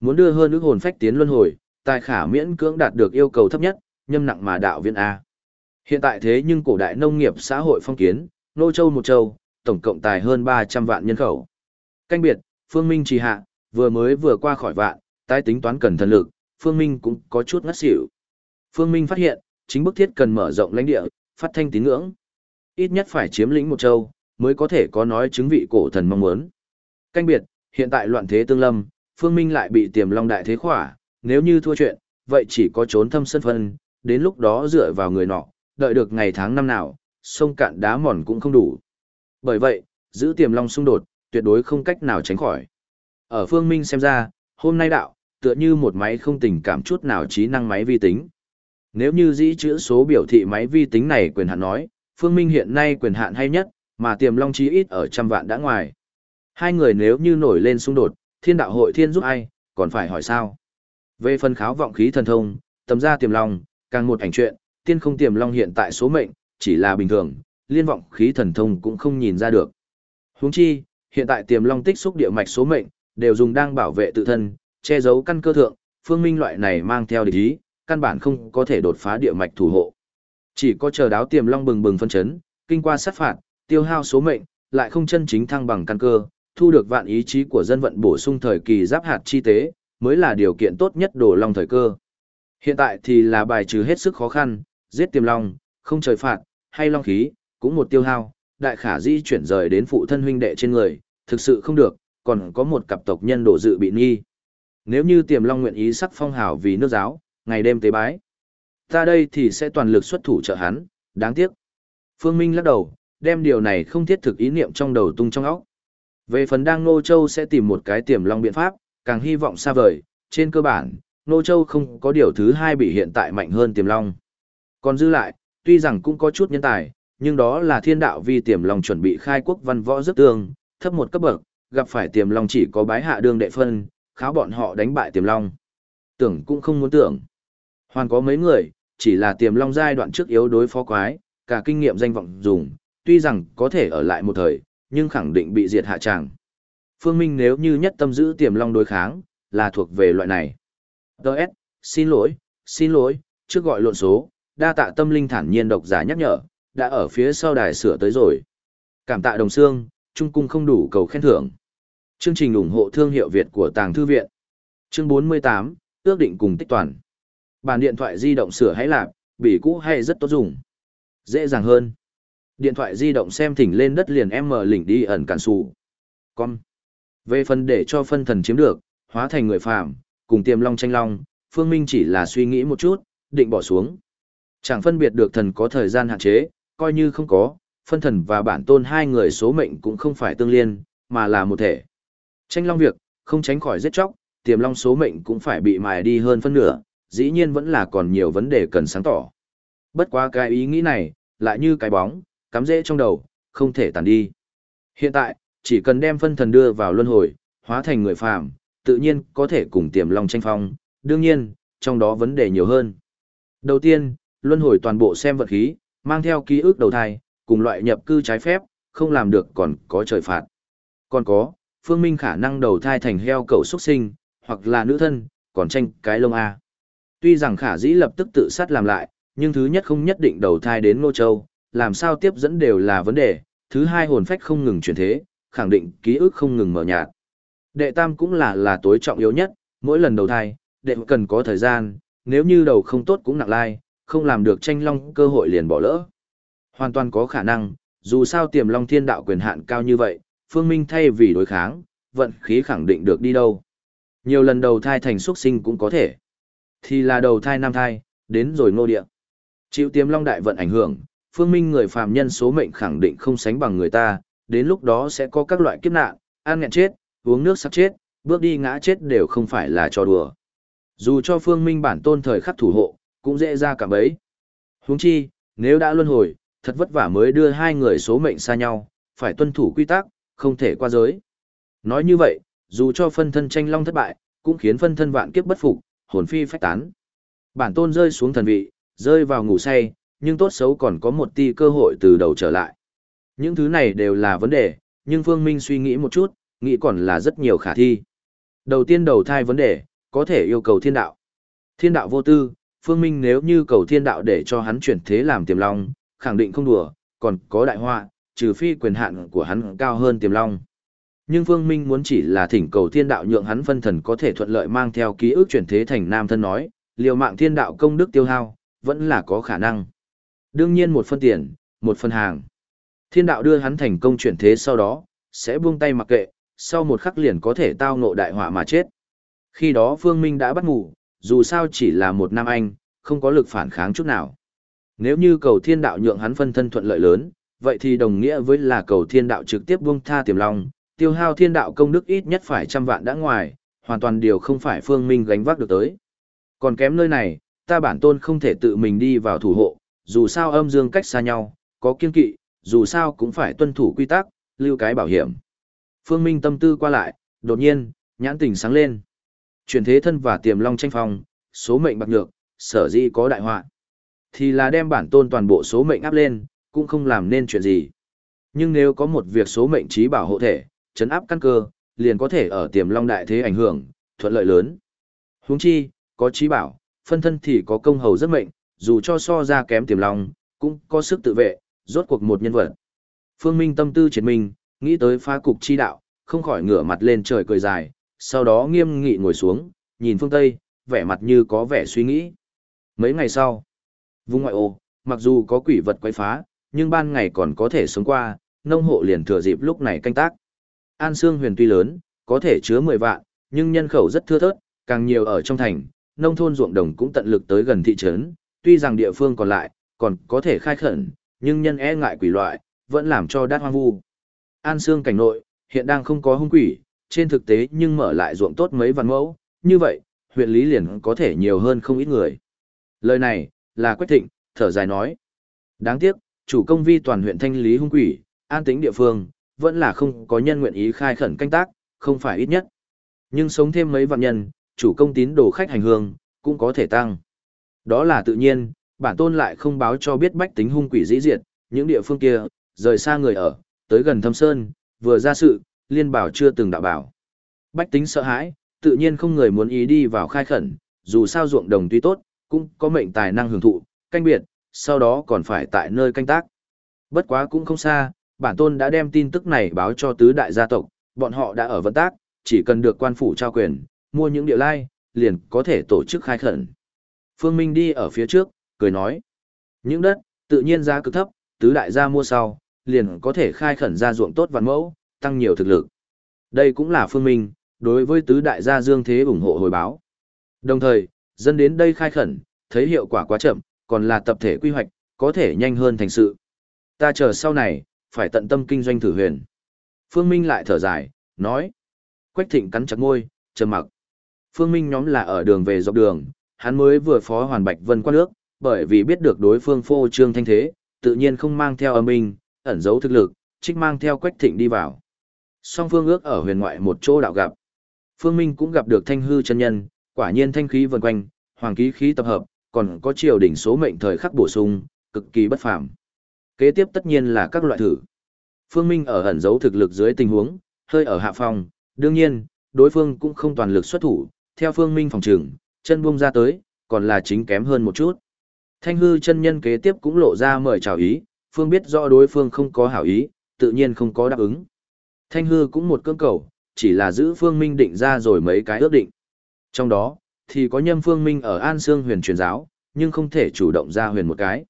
Muốn đưa hơn ước hồn phách tiến luân hồi, tài khả miễn cưỡng đạt được yêu cầu thấp nhất, nhâm nặng mà đạo viên A. Hiện tại thế nhưng cổ đại nông nghiệp xã hội phong kiến, nô châu một châu, tổng cộng tài hơn 300 vạn nhân khẩu. Canh biệt, Phương Minh trì hạ, vừa mới vừa qua khỏi vạn, tái tính toán cần thần lực, Phương Minh cũng có chút ngất xỉu. Phương Minh phát hiện, chính bức thiết cần mở rộng lãnh địa, phát thanh tín ngưỡng. Ít nhất phải chiếm lĩnh một châu, mới có thể có nói chứng vị cổ thần mong muốn. Canh biệt, hiện tại loạn thế tương lâm, Phương Minh lại bị tiềm long đại thế khỏa, nếu như thua chuyện, vậy chỉ có trốn thâm sân phân, đến lúc đó dựa vào người nọ, đợi được ngày tháng năm nào, sông cạn đá mòn cũng không đủ. Bởi vậy, giữ tiềm long xung đột, tuyệt đối không cách nào tránh khỏi. Ở Phương Minh xem ra, hôm nay đạo, tựa như một máy không tình cảm chút nào trí năng máy vi tính. Nếu như dĩ chữ số biểu thị máy vi tính này quyền hạn nói, Phương Minh hiện nay quyền hạn hay nhất, mà tiềm long chí ít ở trăm vạn đã ngoài. Hai người nếu như nổi lên xung đột, thiên đạo hội thiên giúp ai, còn phải hỏi sao? Về phần kháo vọng khí thần thông, tầm ra tiềm long, càng một ảnh chuyện, tiên không tiềm long hiện tại số mệnh, chỉ là bình thường, liên vọng khí thần thông cũng không nhìn ra được. Huống chi, hiện tại tiềm long tích xúc địa mạch số mệnh, đều dùng đang bảo vệ tự thân, che giấu căn cơ thượng, phương minh loại này mang theo địch ý, căn bản không có thể đột phá địa mạch thủ hộ. Chỉ có chờ đáo tiềm long bừng bừng phân chấn, kinh qua sát phạt, tiêu hao số mệnh, lại không chân chính thăng bằng căn cơ, thu được vạn ý chí của dân vận bổ sung thời kỳ giáp hạt chi tế, mới là điều kiện tốt nhất đổ long thời cơ. Hiện tại thì là bài trừ hết sức khó khăn, giết tiềm long, không trời phạt, hay long khí, cũng một tiêu hao, đại khả di chuyển rời đến phụ thân huynh đệ trên người, thực sự không được, còn có một cặp tộc nhân đổ dự bị nghi. Nếu như tiềm long nguyện ý sắc phong hào vì nước giáo, ngày đêm tế bái, ta đây thì sẽ toàn lực xuất thủ trợ hắn, đáng tiếc. Phương Minh lắc đầu, đem điều này không thiết thực ý niệm trong đầu tung trong óc. Về phần đang Nô Châu sẽ tìm một cái tiềm long biện pháp, càng hy vọng xa vời, trên cơ bản, Nô Châu không có điều thứ hai bị hiện tại mạnh hơn tiềm long. Còn dư lại, tuy rằng cũng có chút nhân tài, nhưng đó là thiên đạo vì tiềm long chuẩn bị khai quốc văn võ rất tương, thấp một cấp bậc, gặp phải tiềm long chỉ có bái hạ đương đệ phân, kháo bọn họ đánh bại tiềm long. Tưởng cũng không muốn tưởng. Hoàn có mấy người, chỉ là tiềm long giai đoạn trước yếu đối phó quái, cả kinh nghiệm danh vọng dùng, tuy rằng có thể ở lại một thời, nhưng khẳng định bị diệt hạ tràng. Phương Minh nếu như nhất tâm giữ tiềm long đối kháng, là thuộc về loại này. Đợt, xin lỗi, xin lỗi, trước gọi lộn số, đa tạ tâm linh thản nhiên độc giả nhắc nhở, đã ở phía sau đài sửa tới rồi. Cảm tạ đồng xương, trung cung không đủ cầu khen thưởng. Chương trình ủng hộ thương hiệu Việt của Tàng Thư Viện. Chương 48, ước định cùng tích toàn. Bản điện thoại di động sửa hãy lạp, bỉ cũ hay rất tốt dùng. Dễ dàng hơn. Điện thoại di động xem thỉnh lên đất liền em mở lỉnh đi ẩn cản sụ. Con. Về phần để cho phân thần chiếm được, hóa thành người phàm, cùng tiềm long tranh long, Phương Minh chỉ là suy nghĩ một chút, định bỏ xuống. Chẳng phân biệt được thần có thời gian hạn chế, coi như không có, phân thần và bản tôn hai người số mệnh cũng không phải tương liên, mà là một thể. Tranh long việc, không tránh khỏi giết chóc, tiềm long số mệnh cũng phải bị mài đi hơn phân nửa, dĩ nhiên vẫn là còn nhiều vấn đề cần sáng tỏ. Bất quá cái ý nghĩ này, lại như cái bóng, cắm rễ trong đầu, không thể tàn đi. Hiện tại, chỉ cần đem phân thần đưa vào luân hồi, hóa thành người phàm, tự nhiên có thể cùng tiềm long tranh phong, đương nhiên, trong đó vấn đề nhiều hơn. Đầu tiên, luân hồi toàn bộ xem vật khí, mang theo ký ức đầu thai, cùng loại nhập cư trái phép, không làm được còn có trời phạt. Còn có, phương minh khả năng đầu thai thành heo cầu xuất sinh, hoặc là nữ thân, còn tranh cái lông A. Tuy rằng khả dĩ lập tức tự sát làm lại, nhưng thứ nhất không nhất định đầu thai đến Ngô Châu, làm sao tiếp dẫn đều là vấn đề, thứ hai hồn phách không ngừng chuyển thế, khẳng định ký ức không ngừng mở nhạt. Đệ tam cũng là là tối trọng yếu nhất, mỗi lần đầu thai, đệ cần có thời gian, nếu như đầu không tốt cũng nặng lai, không làm được tranh long cơ hội liền bỏ lỡ. Hoàn toàn có khả năng, dù sao tiềm long thiên đạo quyền hạn cao như vậy, phương minh thay vì đối kháng, vận khí khẳng định được đi đâu. Nhiều lần đầu thai thành xuất sinh cũng có thể. Thì là đầu thai nam thai, đến rồi ngô địa. Chịu tiềm long đại vận ảnh hưởng, phương minh người phàm nhân số mệnh khẳng định không sánh bằng người ta, đến lúc đó sẽ có các loại kiếp nạn, ăn nghẹn chết, uống nước sắp chết, bước đi ngã chết đều không phải là trò đùa. Dù cho phương minh bản tôn thời khắc thủ hộ, cũng dễ ra cả bấy. Huống chi, nếu đã luân hồi, thật vất vả mới đưa hai người số mệnh xa nhau, phải tuân thủ quy tắc, không thể qua giới. Nói như vậy, dù cho phân thân tranh long thất bại, cũng khiến phân thân vạn kiếp bất phục, hồn phi phách tán. Bản tôn rơi xuống thần vị, rơi vào ngủ say, nhưng tốt xấu còn có một ti cơ hội từ đầu trở lại. Những thứ này đều là vấn đề, nhưng Phương Minh suy nghĩ một chút, nghĩ còn là rất nhiều khả thi. Đầu tiên đầu thai vấn đề, có thể yêu cầu thiên đạo. Thiên đạo vô tư, Phương Minh nếu như cầu thiên đạo để cho hắn chuyển thế làm tiềm long, khẳng định không đùa, còn có đại họa, trừ phi quyền hạn của hắn cao hơn tiềm long. Nhưng Phương Minh muốn chỉ là thỉnh cầu thiên đạo nhượng hắn phân thần có thể thuận lợi mang theo ký ức chuyển thế thành nam thân nói, liều mạng thiên đạo công đức tiêu hao, vẫn là có khả năng. Đương nhiên một phân tiền, một phân hàng. Thiên đạo đưa hắn thành công chuyển thế sau đó, sẽ buông tay mặc kệ, sau một khắc liền có thể tao ngộ đại họa mà chết. Khi đó Phương Minh đã bắt ngủ, dù sao chỉ là một nam anh, không có lực phản kháng chút nào. Nếu như cầu thiên đạo nhượng hắn phân thân thuận lợi lớn, vậy thì đồng nghĩa với là cầu thiên đạo trực tiếp buông tha tiềm long, Tiêu hao thiên đạo công đức ít nhất phải trăm vạn đã ngoài, hoàn toàn điều không phải phương minh gánh vác được tới. Còn kém nơi này, ta bản tôn không thể tự mình đi vào thủ hộ, dù sao âm dương cách xa nhau, có kiên kỵ, dù sao cũng phải tuân thủ quy tắc, lưu cái bảo hiểm. Phương Minh tâm tư qua lại, đột nhiên, nhãn tình sáng lên. Chuyển thế thân và tiềm long tranh phong, số mệnh bạc nhược, sở dĩ có đại họa. Thì là đem bản tôn toàn bộ số mệnh áp lên, cũng không làm nên chuyện gì. Nhưng nếu có một việc số mệnh trí bảo hộ thể, chấn áp căn cơ, liền có thể ở tiềm long đại thế ảnh hưởng, thuận lợi lớn. Huống chi, có trí bảo, phân thân thì có công hầu rất mệnh, dù cho so ra kém tiềm long, cũng có sức tự vệ, rốt cuộc một nhân vật. Phương Minh tâm tư triệt minh, nghĩ tới phá cục chi đạo, không khỏi ngửa mặt lên trời cười dài, sau đó nghiêm nghị ngồi xuống, nhìn phương Tây, vẻ mặt như có vẻ suy nghĩ. Mấy ngày sau, vùng ngoại ô, mặc dù có quỷ vật quấy phá, nhưng ban ngày còn có thể sống qua, nông hộ liền thừa dịp lúc này canh tác. An Sương huyền tuy lớn, có thể chứa 10 vạn, nhưng nhân khẩu rất thưa thớt, càng nhiều ở trong thành, nông thôn ruộng đồng cũng tận lực tới gần thị trấn, tuy rằng địa phương còn lại, còn có thể khai khẩn, nhưng nhân e ngại quỷ loại, vẫn làm cho đát hoang vu. An Sương cảnh nội, hiện đang không có hung quỷ, trên thực tế nhưng mở lại ruộng tốt mấy vạn mẫu, như vậy, huyện Lý liền có thể nhiều hơn không ít người. Lời này, là Quách Thịnh, thở dài nói. Đáng tiếc, chủ công vi toàn huyện thanh lý hung quỷ, an tĩnh địa phương, vẫn là không có nhân nguyện ý khai khẩn canh tác, không phải ít nhất. Nhưng sống thêm mấy vạn nhân, chủ công tín đồ khách hành hương, cũng có thể tăng. Đó là tự nhiên, bản tôn lại không báo cho biết bách tính hung quỷ dĩ diệt, những địa phương kia, rời xa người ở, tới gần thâm sơn, vừa ra sự, liên bảo chưa từng đạo bảo. Bách tính sợ hãi, tự nhiên không người muốn ý đi vào khai khẩn, dù sao ruộng đồng tuy tốt, cũng có mệnh tài năng hưởng thụ, canh biệt, sau đó còn phải tại nơi canh tác. Bất quá cũng không xa, bản tôn đã đem tin tức này báo cho tứ đại gia tộc, bọn họ đã ở vận tác, chỉ cần được quan phủ trao quyền, mua những địa lai, liền có thể tổ chức khai khẩn. Phương Minh đi ở phía trước, cười nói. Những đất, tự nhiên giá cực thấp, tứ đại gia mua sau, liền có thể khai khẩn ra ruộng tốt vạn mẫu, tăng nhiều thực lực. Đây cũng là Phương Minh, đối với tứ đại gia dương thế ủng hộ hồi báo. Đồng thời, dân đến đây khai khẩn, thấy hiệu quả quá chậm, còn là tập thể quy hoạch, có thể nhanh hơn thành sự. Ta chờ sau này, phải tận tâm kinh doanh thử huyền. Phương Minh lại thở dài, nói. Quách thịnh cắn chặt ngôi, trầm mặc. Phương Minh nhóm là ở đường về dọc đường, hắn mới vừa phó hoàn bạch vân qua nước, bởi vì biết được đối phương phô trương thanh thế, tự nhiên không mang theo âm minh, ẩn giấu thực lực, trích mang theo quách thịnh đi vào. Song phương ước ở huyền ngoại một chỗ đạo gặp. Phương Minh cũng gặp được thanh hư chân nhân, quả nhiên thanh khí vần quanh, hoàng khí khí tập hợp, còn có triều đỉnh số mệnh thời khắc bổ sung, cực kỳ bất phàm. Kế tiếp tất nhiên là các loại thử. Phương Minh ở ẩn giấu thực lực dưới tình huống, hơi ở hạ phòng, đương nhiên, đối phương cũng không toàn lực xuất thủ, theo Phương Minh phòng trường, chân buông ra tới, còn là chính kém hơn một chút. Thanh hư chân nhân kế tiếp cũng lộ ra mời chào ý, Phương biết rõ đối phương không có hảo ý, tự nhiên không có đáp ứng. Thanh hư cũng một cưỡng cầu, chỉ là giữ Phương Minh định ra rồi mấy cái ước định. Trong đó, thì có nhâm Phương Minh ở An Sương huyền truyền giáo, nhưng không thể chủ động ra huyền một cái.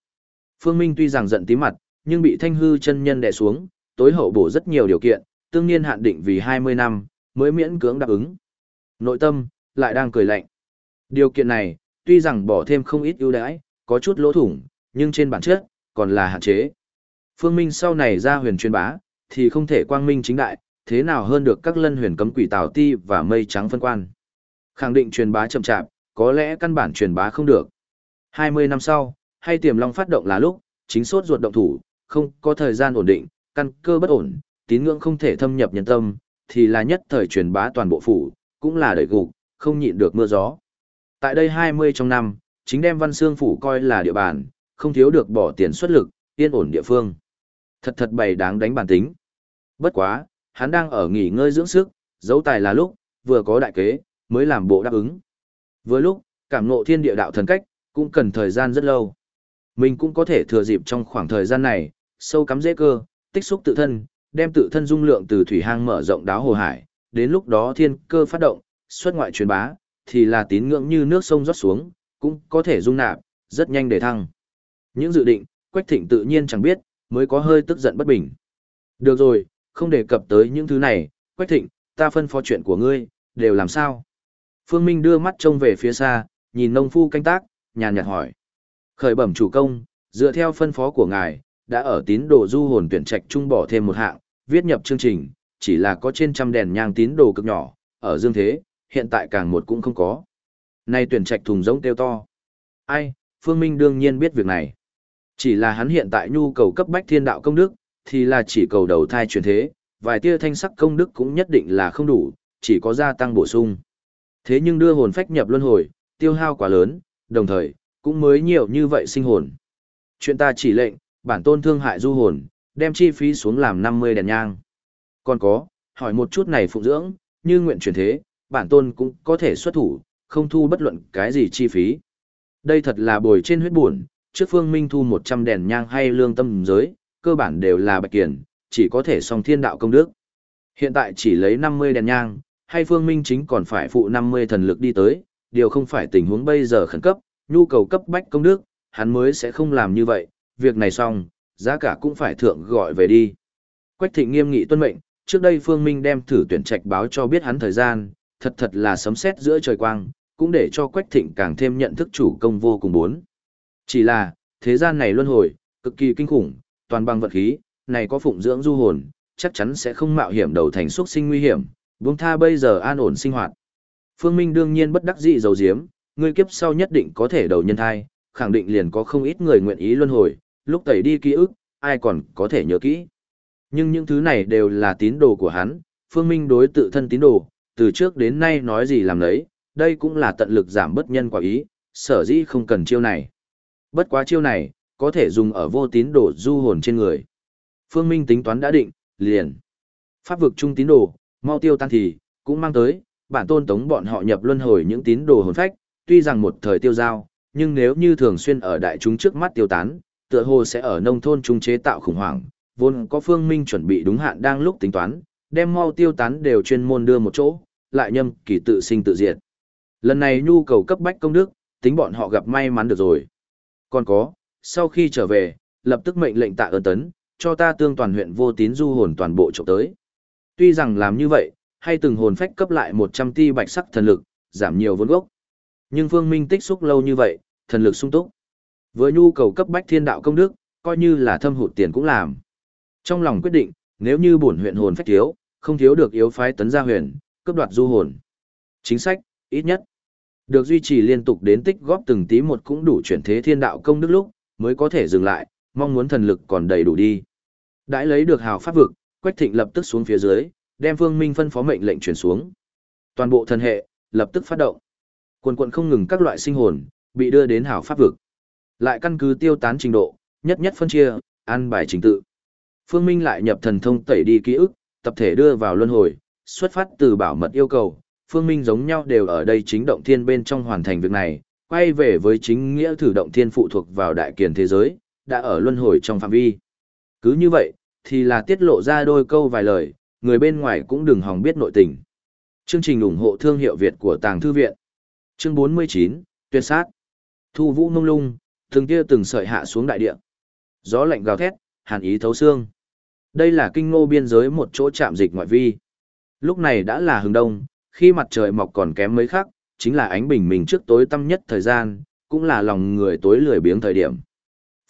Phương Minh tuy rằng giận tí mặt, nhưng bị thanh hư chân nhân đè xuống, tối hậu bổ rất nhiều điều kiện, tương nhiên hạn định vì 20 năm, mới miễn cưỡng đáp ứng. Nội tâm, lại đang cười lạnh. Điều kiện này, tuy rằng bỏ thêm không ít ưu đãi, có chút lỗ thủng, nhưng trên bản chất, còn là hạn chế. Phương Minh sau này ra huyền truyền bá, thì không thể quang minh chính đại, thế nào hơn được các lân huyền cấm quỷ tào ti và mây trắng phân quan. Khẳng định truyền bá chậm chạp, có lẽ căn bản truyền bá không được. 20 năm sau, hay tiềm long phát động là lúc, chính sốt ruột động thủ, không có thời gian ổn định, căn cơ bất ổn, tín ngưỡng không thể thâm nhập nhân tâm, thì là nhất thời truyền bá toàn bộ phủ, cũng là đợi gục, không nhịn được mưa gió. Tại đây 20 trong năm, chính đem Văn Xương phủ coi là địa bàn, không thiếu được bỏ tiền xuất lực, yên ổn địa phương. Thật thật bày đáng đánh bản tính. Bất quá, hắn đang ở nghỉ ngơi dưỡng sức, dấu tài là lúc, vừa có đại kế, mới làm bộ đáp ứng. Vừa lúc, cảm ngộ thiên địa đạo thần cách, cũng cần thời gian rất lâu. Mình cũng có thể thừa dịp trong khoảng thời gian này, sâu cắm dễ cơ, tích xúc tự thân, đem tự thân dung lượng từ thủy hang mở rộng đáo hồ hải, đến lúc đó thiên cơ phát động, xuất ngoại truyền bá, thì là tín ngưỡng như nước sông rót xuống, cũng có thể dung nạp, rất nhanh để thăng. Những dự định, Quách Thịnh tự nhiên chẳng biết, mới có hơi tức giận bất bình. Được rồi, không đề cập tới những thứ này, Quách Thịnh, ta phân phó chuyện của ngươi, đều làm sao? Phương Minh đưa mắt trông về phía xa, nhìn nông phu canh tác, nhàn nhạt hỏi. Khởi bẩm chủ công, dựa theo phân phó của ngài, đã ở tín đồ du hồn tuyển trạch trung bỏ thêm một hạng, viết nhập chương trình, chỉ là có trên trăm đèn nhang tín đồ cực nhỏ, ở dương thế, hiện tại càng một cũng không có. Nay tuyển trạch thùng giống tiêu to. Ai, Phương Minh đương nhiên biết việc này. Chỉ là hắn hiện tại nhu cầu cấp bách thiên đạo công đức, thì là chỉ cầu đầu thai chuyển thế, vài tia thanh sắc công đức cũng nhất định là không đủ, chỉ có gia tăng bổ sung. Thế nhưng đưa hồn phách nhập luân hồi, tiêu hao quá lớn, đồng thời, cũng mới nhiều như vậy sinh hồn. Chuyện ta chỉ lệnh, bản tôn thương hại du hồn, đem chi phí xuống làm 50 đèn nhang. Còn có, hỏi một chút này phụng dưỡng, như nguyện chuyển thế, bản tôn cũng có thể xuất thủ, không thu bất luận cái gì chi phí. Đây thật là bồi trên huyết buồn, trước phương minh thu 100 đèn nhang hay lương tâm giới, cơ bản đều là bạch kiển, chỉ có thể song thiên đạo công đức. Hiện tại chỉ lấy 50 đèn nhang, hay phương minh chính còn phải phụ 50 thần lực đi tới, điều không phải tình huống bây giờ khẩn cấp, nhu cầu cấp bách công đức, hắn mới sẽ không làm như vậy, việc này xong, giá cả cũng phải thượng gọi về đi. Quách thịnh nghiêm nghị tuân mệnh, trước đây phương minh đem thử tuyển trạch báo cho biết hắn thời gian, thật thật là sấm sét giữa trời quang, cũng để cho Quách Thịnh càng thêm nhận thức chủ công vô cùng bốn. Chỉ là, thế gian này luân hồi, cực kỳ kinh khủng, toàn bằng vật khí, này có phụng dưỡng du hồn, chắc chắn sẽ không mạo hiểm đầu thành xuất sinh nguy hiểm, buông tha bây giờ an ổn sinh hoạt. Phương Minh đương nhiên bất đắc dĩ dầu diếm, người kiếp sau nhất định có thể đầu nhân thai, khẳng định liền có không ít người nguyện ý luân hồi, lúc tẩy đi ký ức, ai còn có thể nhớ kỹ. Nhưng những thứ này đều là tín đồ của hắn, Phương Minh đối tự thân tín đồ, từ trước đến nay nói gì làm đấy, đây cũng là tận lực giảm bất nhân quả ý, sở dĩ không cần chiêu này. Bất quá chiêu này, có thể dùng ở vô tín đồ du hồn trên người. Phương Minh tính toán đã định, liền. Pháp vực trung tín đồ, mau tiêu tan thì, cũng mang tới, bản tôn tống bọn họ nhập luân hồi những tín đồ hồn phách, tuy rằng một thời tiêu giao, nhưng nếu như thường xuyên ở đại chúng trước mắt tiêu tán, tựa hồ sẽ ở nông thôn trung chế tạo khủng hoảng, vốn có Phương Minh chuẩn bị đúng hạn đang lúc tính toán, đem mau tiêu tán đều chuyên môn đưa một chỗ, lại nhâm kỳ tự sinh tự diệt. Lần này nhu cầu cấp bách công đức, tính bọn họ gặp may mắn được rồi. Còn có, sau khi trở về, lập tức mệnh lệnh tạ ơn tấn, cho ta tương toàn huyện vô tín du hồn toàn bộ trộm tới. Tuy rằng làm như vậy, hay từng hồn phách cấp lại 100 ti bạch sắc thần lực, giảm nhiều vốn gốc. Nhưng Phương Minh tích xúc lâu như vậy, thần lực sung túc. Với nhu cầu cấp bách thiên đạo công đức, coi như là thâm hụt tiền cũng làm. Trong lòng quyết định, nếu như bổn huyện hồn phách thiếu, không thiếu được yếu phái tấn gia huyền, cấp đoạt du hồn. Chính sách, ít nhất, được duy trì liên tục đến tích góp từng tí một cũng đủ chuyển thế thiên đạo công đức lúc, mới có thể dừng lại, mong muốn thần lực còn đầy đủ đi. Đãi lấy được hào pháp vực, Quách Thịnh lập tức xuống phía dưới, đem Phương Minh phân phó mệnh lệnh truyền xuống. Toàn bộ thần hệ lập tức phát động. Quần quần không ngừng các loại sinh hồn bị đưa đến hào pháp vực. Lại căn cứ tiêu tán trình độ, nhất nhất phân chia, an bài trình tự. Phương Minh lại nhập thần thông tẩy đi ký ức, tập thể đưa vào luân hồi, xuất phát từ bảo mật yêu cầu, Phương Minh giống nhau đều ở đây chính động thiên bên trong hoàn thành việc này, quay về với chính nghĩa thử động thiên phụ thuộc vào đại kiền thế giới, đã ở luân hồi trong phạm vi. Cứ như vậy, thì là tiết lộ ra đôi câu vài lời, người bên ngoài cũng đừng hòng biết nội tình. Chương trình ủng hộ thương hiệu Việt của Tàng Thư Viện Chương 49, Tuyệt sát Thu vũ mông lung, từng kia từng sợi hạ xuống đại địa. Gió lạnh gào thét, hàn ý thấu xương. Đây là kinh ngô biên giới một chỗ chạm dịch ngoại vi. Lúc này đã là hừng đông, khi mặt trời mọc còn kém mấy khắc, chính là ánh bình minh trước tối tăm nhất thời gian, cũng là lòng người tối lười biếng thời điểm.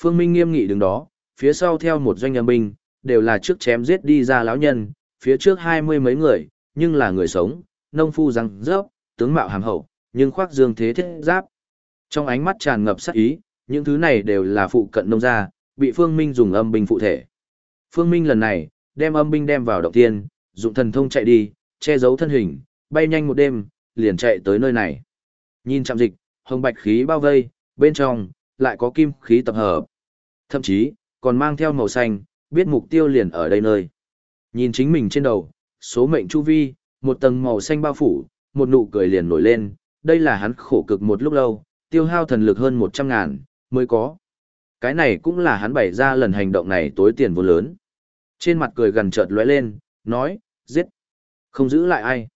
Phương Minh nghiêm nghị đứng đó, phía sau theo một doanh âm binh, đều là trước chém giết đi ra lão nhân, phía trước hai mươi mấy người, nhưng là người sống, nông phu răng rớp, tướng mạo hàm hậu, nhưng khoác dương thế thiết giáp. Trong ánh mắt tràn ngập sát ý, những thứ này đều là phụ cận nông gia, bị Phương Minh dùng âm binh phụ thể. Phương Minh lần này, đem âm binh đem vào động tiên, dụng thần thông chạy đi, che giấu thân hình, bay nhanh một đêm, liền chạy tới nơi này. Nhìn chạm dịch, hồng bạch khí bao vây, bên trong, lại có kim khí tập hợp. Thậm chí, còn mang theo màu xanh, biết mục tiêu liền ở đây nơi. Nhìn chính mình trên đầu, số mệnh chu vi, một tầng màu xanh bao phủ, một nụ cười liền nổi lên, đây là hắn khổ cực một lúc lâu, tiêu hao thần lực hơn 100 ngàn, mới có. Cái này cũng là hắn bày ra lần hành động này tối tiền vô lớn. Trên mặt cười gần chợt lóe lên, nói, giết. Không giữ lại ai.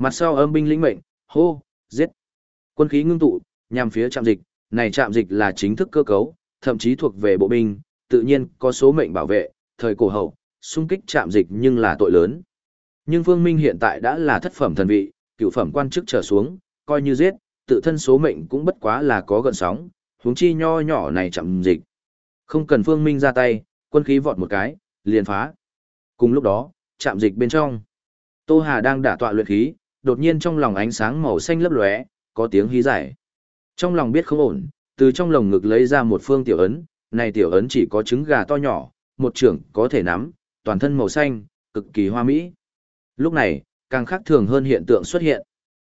Mặt sau âm binh lĩnh mệnh, hô, giết. Quân khí ngưng tụ, nhằm phía trạm dịch, này trạm dịch là chính thức cơ cấu, thậm chí thuộc về bộ binh, tự nhiên có số mệnh bảo vệ, thời cổ hậu, xung kích trạm dịch nhưng là tội lớn. Nhưng Phương Minh hiện tại đã là thất phẩm thần vị, cựu phẩm quan chức trở xuống, coi như giết, tự thân số mệnh cũng bất quá là có gợn sóng, huống chi nho nhỏ này chậm dịch. Không cần Phương Minh ra tay, quân khí vọt một cái, liền phá. Cùng lúc đó, chạm dịch bên trong. Tô Hà đang đả tọa luyện khí, đột nhiên trong lòng ánh sáng màu xanh lấp lóe, có tiếng hí giải. Trong lòng biết không ổn, từ trong lồng ngực lấy ra một phương tiểu ấn, này tiểu ấn chỉ có trứng gà to nhỏ, một trưởng có thể nắm, toàn thân màu xanh, cực kỳ hoa mỹ. Lúc này, càng khác thường hơn hiện tượng xuất hiện.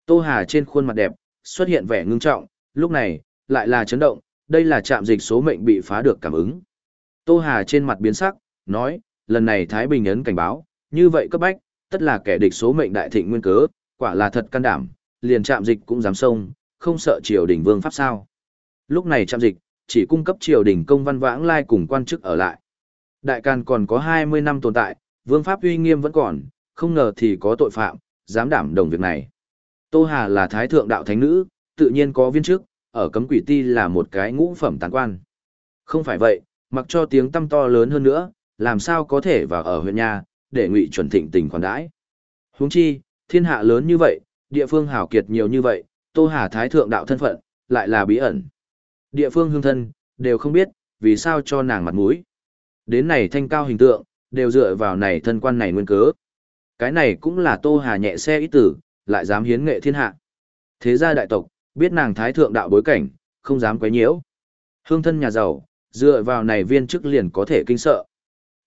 Tô Hà trên khuôn mặt đẹp, xuất hiện vẻ ngưng trọng, lúc này, lại là chấn động, đây là chạm dịch số mệnh bị phá được cảm ứng. Tô Hà trên mặt biến sắc, nói, lần này Thái Bình ấn cảnh báo, như vậy cấp bách, tất là kẻ địch số mệnh đại thịnh nguyên cớ, quả là thật can đảm, liền chạm dịch cũng dám xông, không sợ triều đình vương pháp sao. Lúc này chạm dịch, chỉ cung cấp triều đình công văn vãng lai cùng quan chức ở lại. Đại Càn còn có 20 năm tồn tại, vương pháp uy nghiêm vẫn còn, không ngờ thì có tội phạm, dám đảm đồng việc này. Tô Hà là thái thượng đạo thánh nữ, tự nhiên có viên chức, ở cấm quỷ ti là một cái ngũ phẩm tán quan. Không phải vậy, mặc cho tiếng tâm to lớn hơn nữa, làm sao có thể vào ở huyện nhà, để ngụy chuẩn thịnh tình khoản đãi. Huống chi, thiên hạ lớn như vậy, địa phương hảo kiệt nhiều như vậy, Tô Hà thái thượng đạo thân phận, lại là bí ẩn. Địa phương hương thân, đều không biết, vì sao cho nàng mặt mũi. Đến này thanh cao hình tượng, đều dựa vào này thân quan này nguyên cớ. Cái này cũng là Tô Hà nhẹ xe ý tử, lại dám hiến nghệ thiên hạ. Thế gia đại tộc, biết nàng thái thượng đạo bối cảnh, không dám quấy nhiễu. Hương thân nhà giàu, dựa vào này viên chức liền có thể kinh sợ.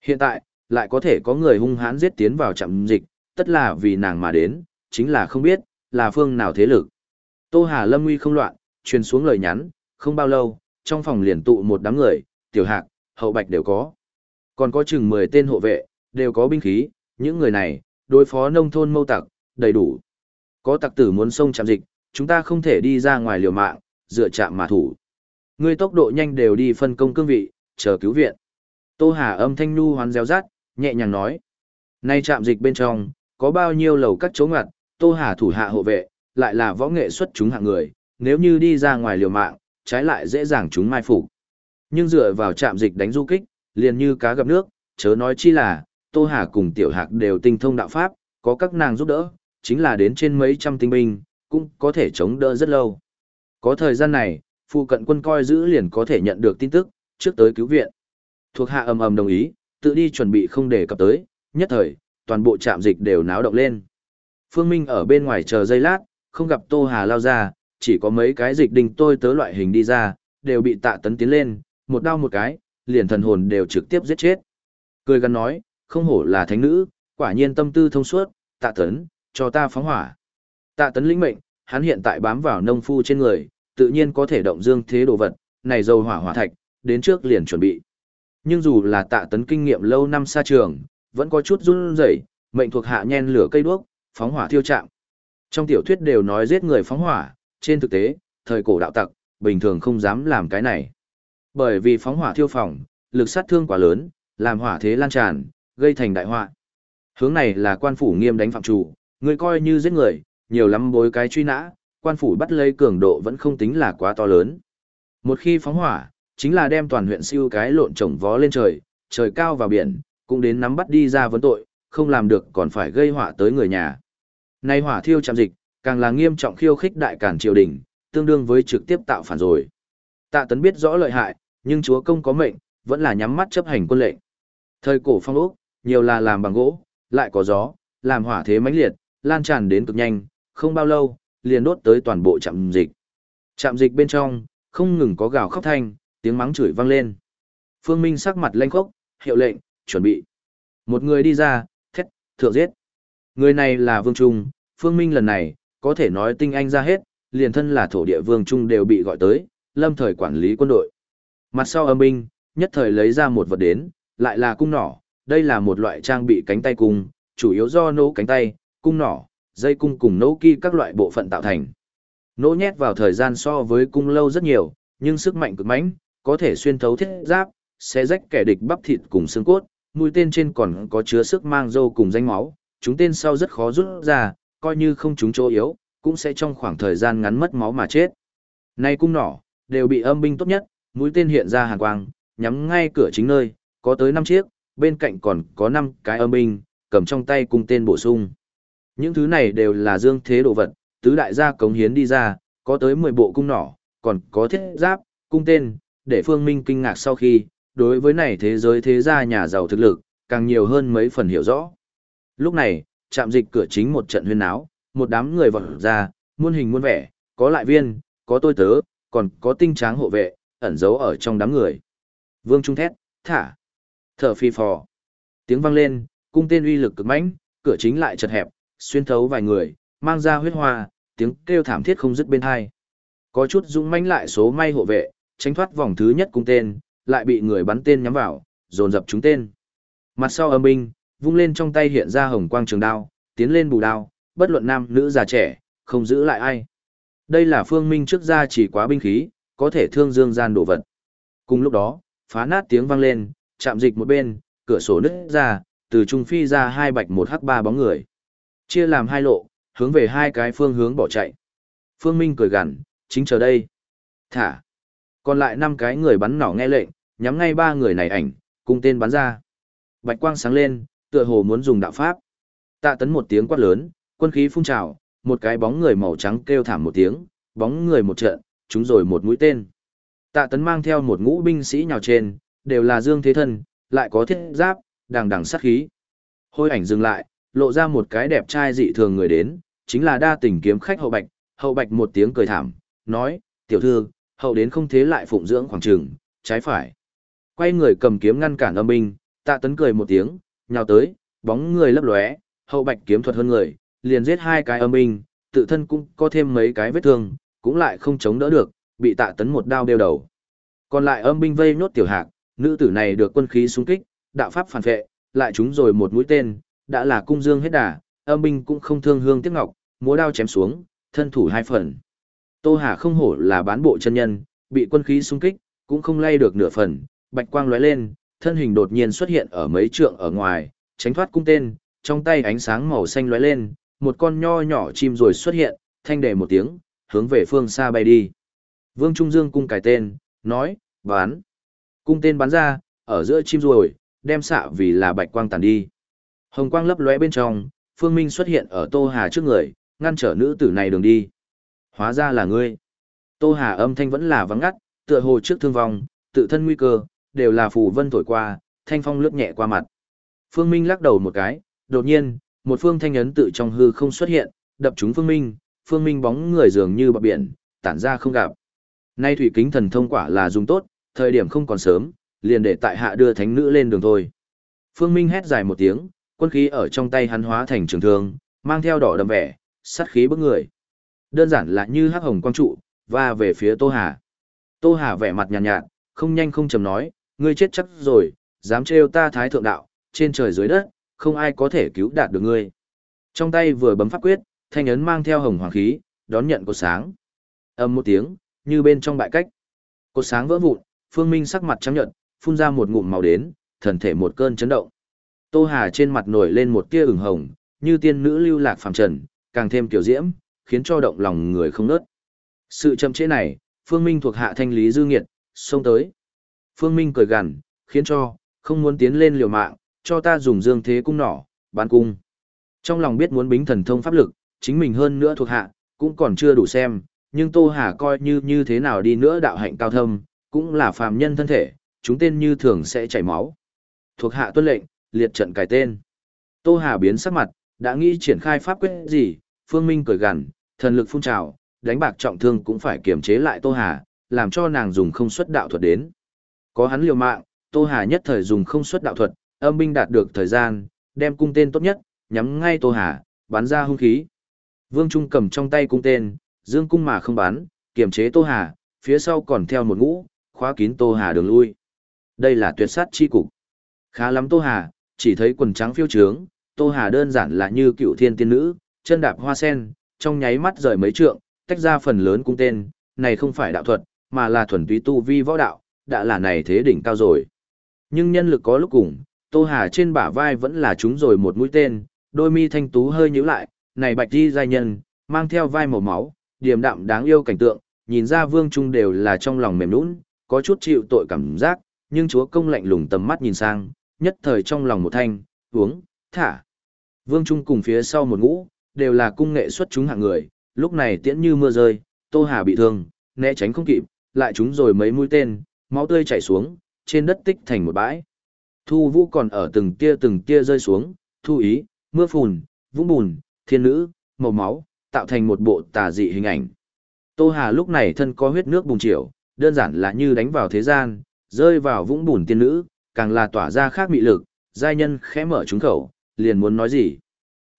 Hiện tại, lại có thể có người hung hãn giết tiến vào trạm dịch, tất là vì nàng mà đến, chính là không biết, là phương nào thế lực. Tô Hà lâm nguy không loạn, truyền xuống lời nhắn, không bao lâu, trong phòng liền tụ một đám người, tiểu hạc, hậu bạch đều có. Còn có chừng 10 tên hộ vệ, đều có binh khí, những người này, đối phó nông thôn mâu tặc, đầy đủ. Có tặc tử muốn xông chạm dịch, chúng ta không thể đi ra ngoài liều mạng, dựa chạm mà thủ. Ngươi tốc độ nhanh đều đi phân công cương vị, chờ cứu viện. Tô Hà âm thanh nu hoán réo rát, nhẹ nhàng nói. Nay chạm dịch bên trong, có bao nhiêu lầu các chỗ ngặt, Tô Hà thủ hạ hộ vệ, lại là võ nghệ xuất chúng hạng người, nếu như đi ra ngoài liều mạng, trái lại dễ dàng chúng mai phục. Nhưng dựa vào chạm dịch đánh du kích, liền như cá gặp nước, chớ nói chi là, Tô Hà cùng Tiểu Hạc đều tinh thông đạo pháp, có các nàng giúp đỡ, chính là đến trên mấy trăm tinh binh, cũng có thể chống đỡ rất lâu. Có thời gian này, phụ cận quân coi giữ liền có thể nhận được tin tức, trước tới cứu viện. Thuộc hạ ầm ầm đồng ý, tự đi chuẩn bị không để cập tới, nhất thời, toàn bộ trạm dịch đều náo động lên. Phương Minh ở bên ngoài chờ giây lát, không gặp Tô Hà lao ra, chỉ có mấy cái dịch đình tôi tớ loại hình đi ra, đều bị tạ tấn tiến lên, một đau một cái, liền thần hồn đều trực tiếp giết chết. Cười gắn nói, không hổ là thánh nữ, quả nhiên tâm tư thông suốt, tạ tấn, cho ta phóng hỏa. Tạ tấn lĩnh mệnh, hắn hiện tại bám vào nông phu trên người, tự nhiên có thể động dương thế đồ vật, này dầu hỏa hỏa thạch, đến trước liền chuẩn bị. Nhưng dù là tạ tấn kinh nghiệm lâu năm xa trường, vẫn có chút run rẩy, mệnh thuộc hạ nhen lửa cây đuốc, phóng hỏa thiêu trạm. Trong tiểu thuyết đều nói giết người phóng hỏa, trên thực tế, thời cổ đạo tặc, bình thường không dám làm cái này. Bởi vì phóng hỏa thiêu phòng, lực sát thương quá lớn, làm hỏa thế lan tràn, gây thành đại họa. Hướng này là quan phủ nghiêm đánh phạm chủ, người coi như giết người, nhiều lắm bối cái truy nã, quan phủ bắt lấy cường độ vẫn không tính là quá to lớn. Một khi phóng hỏa, chính là đem toàn huyện siêu cái lộn trồng vó lên trời, trời cao vào biển, cũng đến nắm bắt đi ra vấn tội, không làm được còn phải gây họa tới người nhà. Nay hỏa thiêu chạm dịch, càng là nghiêm trọng khiêu khích đại cản triều đình, tương đương với trực tiếp tạo phản rồi. Tạ Tấn biết rõ lợi hại, nhưng chúa công có mệnh, vẫn là nhắm mắt chấp hành quân lệnh. Thời cổ phong ốc, nhiều là làm bằng gỗ, lại có gió, làm hỏa thế mãnh liệt, lan tràn đến cực nhanh, không bao lâu, liền đốt tới toàn bộ trạm dịch. Trạm dịch bên trong, không ngừng có gào khóc thanh, tiếng mắng chửi vang lên. Phương Minh sắc mặt lanh khốc, hiệu lệnh, chuẩn bị. Một người đi ra, thét, thượng giết. Người này là Vương Trung, Phương Minh lần này, có thể nói tinh anh ra hết, liền thân là thổ địa Vương Trung đều bị gọi tới, lâm thời quản lý quân đội. Mặt sau âm binh, nhất thời lấy ra một vật đến, lại là cung nỏ, đây là một loại trang bị cánh tay cung, chủ yếu do nấu cánh tay, cung nỏ, dây cung cùng nấu ki các loại bộ phận tạo thành. Nỗ nhét vào thời gian so với cung lâu rất nhiều, nhưng sức mạnh cực mãnh, có thể xuyên thấu thiết giáp, xé rách kẻ địch bắp thịt cùng xương cốt, mũi tên trên còn có chứa sức mang dâu cùng danh máu, chúng tên sau rất khó rút ra, coi như không chúng chỗ yếu, cũng sẽ trong khoảng thời gian ngắn mất máu mà chết. Nay cung nỏ, đều bị âm binh tốt nhất, mũi tên hiện ra hàn quang, nhắm ngay cửa chính nơi, có tới 5 chiếc, bên cạnh còn có 5 cái âm binh, cầm trong tay cung tên bổ sung. Những thứ này đều là dương thế đồ vật, tứ đại gia cống hiến đi ra, có tới 10 bộ cung nỏ, còn có thiết giáp, cung tên, để Phương Minh kinh ngạc sau khi, đối với này thế giới thế gia nhà giàu thực lực, càng nhiều hơn mấy phần hiểu rõ. Lúc này, chạm dịch cửa chính một trận huyên áo, một đám người vọt ra, muôn hình muôn vẻ, có lại viên, có tôi tớ, còn có tinh tráng hộ vệ, ẩn giấu ở trong đám người. Vương Trung thét, thả, thở phi phò. Tiếng vang lên, cung tên uy lực cực mãnh, cửa chính lại chật hẹp, xuyên thấu vài người, mang ra huyết hoa, tiếng kêu thảm thiết không dứt bên hai. Có chút dũng mãnh lại số may hộ vệ, tránh thoát vòng thứ nhất cung tên, lại bị người bắn tên nhắm vào, dồn dập trúng tên. Mặt sau âm binh, vung lên trong tay hiện ra hồng quang trường đao, tiến lên bù đao, bất luận nam nữ già trẻ, không giữ lại ai. Đây là phương minh trước ra chỉ quá binh khí, có thể thương dương gian đổ vật. Cùng lúc đó, phá nát tiếng vang lên, chạm dịch một bên, cửa sổ nứt ra, từ trung phi ra hai bạch một hắc ba bóng người. Chia làm hai lộ, hướng về hai cái phương hướng bỏ chạy. Phương Minh cười gằn, chính chờ đây. Thả. Còn lại năm cái người bắn nỏ nghe lệnh, nhắm ngay ba người này ảnh, cung tên bắn ra. Bạch quang sáng lên, tựa hồ muốn dùng đạo pháp. Tạ tấn một tiếng quát lớn, quân khí phun trào, một cái bóng người màu trắng kêu thảm một tiếng, bóng người một trận, chúng rồi một mũi tên. Tạ tấn mang theo một ngũ binh sĩ nhào trên, đều là dương thế thân, lại có thiết giáp, đằng đằng sát khí. Hôi ảnh dừng lại, lộ ra một cái đẹp trai dị thường người đến, chính là đa tình kiếm khách hậu bạch, hậu bạch một tiếng cười thảm, nói, tiểu thư, hậu đến không thế lại phụng dưỡng khoảng trường, trái phải. Quay người cầm kiếm ngăn cản âm binh, tạ tấn cười một tiếng, nhào tới, bóng người lấp lóe, hậu bạch kiếm thuật hơn người, liền giết hai cái âm binh, tự thân cũng có thêm mấy cái vết thương, cũng lại không chống đỡ được, bị tạ tấn một đao đeo đầu. Còn lại âm binh vây nốt tiểu hạc, nữ tử này được quân khí xung kích, đạo pháp phản vệ, lại trúng rồi một mũi tên, đã là cung dương hết đà, âm binh cũng không thương hương tiếc ngọc, múa đao chém xuống, thân thủ hai phần. Tô Hà không hổ là bán bộ chân nhân, bị quân khí xung kích, cũng không lay được nửa phần, bạch quang lóe lên, thân hình đột nhiên xuất hiện ở mấy trượng ở ngoài, tránh thoát cung tên, trong tay ánh sáng màu xanh lóe lên, một con nho nhỏ chim rồi xuất hiện, thanh đề một tiếng, hướng về phương xa bay đi. Vương Trung Dương cung cài tên, nói, bán. Cung tên bắn ra, ở giữa chim ruồi, đem xạ vì là bạch quang tàn đi. Hồng quang lấp lóe bên trong, Phương Minh xuất hiện ở Tô Hà trước người, ngăn trở nữ tử này đường đi. Hóa ra là ngươi. Tô Hà âm thanh vẫn là vắng ngắt, tựa hồ trước thương vong, tự thân nguy cơ, đều là phù vân thổi qua, thanh phong lướt nhẹ qua mặt. Phương Minh lắc đầu một cái, đột nhiên, một phương thanh ấn tự trong hư không xuất hiện, đập trúng Phương Minh, Phương Minh bóng người dường như bọt biển, tản ra không gặp. Nay thủy kính thần thông quả là dùng tốt, thời điểm không còn sớm, liền để tại hạ đưa thánh nữ lên đường thôi. Phương Minh hét dài một tiếng, quân khí ở trong tay hắn hóa thành trường thương, mang theo đỏ đậm vẻ, sát khí bức người. Đơn giản là như hắc hồng quang trụ, và về phía Tô Hà. Tô Hà vẻ mặt nhàn nhạt, nhạt, không nhanh không chậm nói, ngươi chết chắc rồi, dám trêu ta thái thượng đạo, trên trời dưới đất, không ai có thể cứu đạt được ngươi. Trong tay vừa bấm pháp quyết, thanh ấn mang theo hồng hoàng khí, đón nhận cột sáng. Âm một tiếng, như bên trong bại cách. Cột sáng vỡ vụn, Phương Minh sắc mặt trắng nhợt, phun ra một ngụm màu đến, thần thể một cơn chấn động. Tô Hà trên mặt nổi lên một tia ửng hồng, như tiên nữ lưu lạc phàm trần, càng thêm tiểu diễm, khiến cho động lòng người không nớt. Sự chậm trễ này, Phương Minh thuộc hạ thanh lý dư nghiệt, xông tới. Phương Minh cười gằn, khiến cho, không muốn tiến lên liều mạng, cho ta dùng dương thế cung nỏ, bán cung. Trong lòng biết muốn bính thần thông pháp lực, chính mình hơn nữa thuộc hạ, cũng còn chưa đủ xem, nhưng Tô Hà coi như như thế nào đi nữa đạo hạnh cao thâm, cũng là phàm nhân thân thể, chúng tên như thường sẽ chảy máu. Thuộc hạ tuân lệnh, liệt trận cài tên. Tô Hà biến sắc mặt, đã nghĩ triển khai pháp quyết gì, Phương Minh cười gằn, thần lực phun trào, đánh bạc trọng thương cũng phải kiềm chế lại Tô Hà, làm cho nàng dùng không xuất đạo thuật đến. Có hắn liều mạng, Tô Hà nhất thời dùng không xuất đạo thuật, âm binh đạt được thời gian, đem cung tên tốt nhất, nhắm ngay Tô Hà, bắn ra hung khí. Vương Trung cầm trong tay cung tên, dương cung mà không bắn, kiềm chế Tô Hà, phía sau còn theo một ngũ, khóa kín Tô Hà đường lui. Đây là tuyệt sát chi cục. Khá lắm Tô Hà, chỉ thấy quần trắng phiêu trướng, Tô Hà đơn giản là như cựu thiên tiên nữ, chân đạp hoa sen, trong nháy mắt rời mấy trượng, tách ra phần lớn cung tên, này không phải đạo thuật, mà là thuần túy tu vi võ đạo, đã là này thế đỉnh cao rồi. Nhưng nhân lực có lúc cùng, Tô Hà trên bả vai vẫn là chúng rồi một mũi tên, đôi mi thanh tú hơi nhíu lại, này bạch đi giai nhân, mang theo vai màu máu, điềm đạm đáng yêu cảnh tượng, nhìn ra vương trung đều là trong lòng mềm nũng, có chút chịu tội cảm giác, nhưng chúa công lạnh lùng tầm mắt nhìn sang, nhất thời trong lòng một thanh, uống, thả. Vương Trung cùng phía sau một ngũ, đều là cung nghệ xuất chúng hạng người, lúc này tiễn như mưa rơi, Tô Hà bị thương, né tránh không kịp, lại chúng rồi mấy mũi tên, máu tươi chảy xuống, trên đất tích thành một bãi. Thu Vũ còn ở từng tia từng tia rơi xuống, thu ý, Mưa phùn, vũng bùn, thiên nữ, màu máu, tạo thành một bộ tà dị hình ảnh. Tô Hà lúc này thân có huyết nước bùng chiều, đơn giản là như đánh vào thế gian, rơi vào vũng bùn tiên nữ, càng là tỏa ra khác mị lực, giai nhân khẽ mở trúng khẩu, liền muốn nói gì.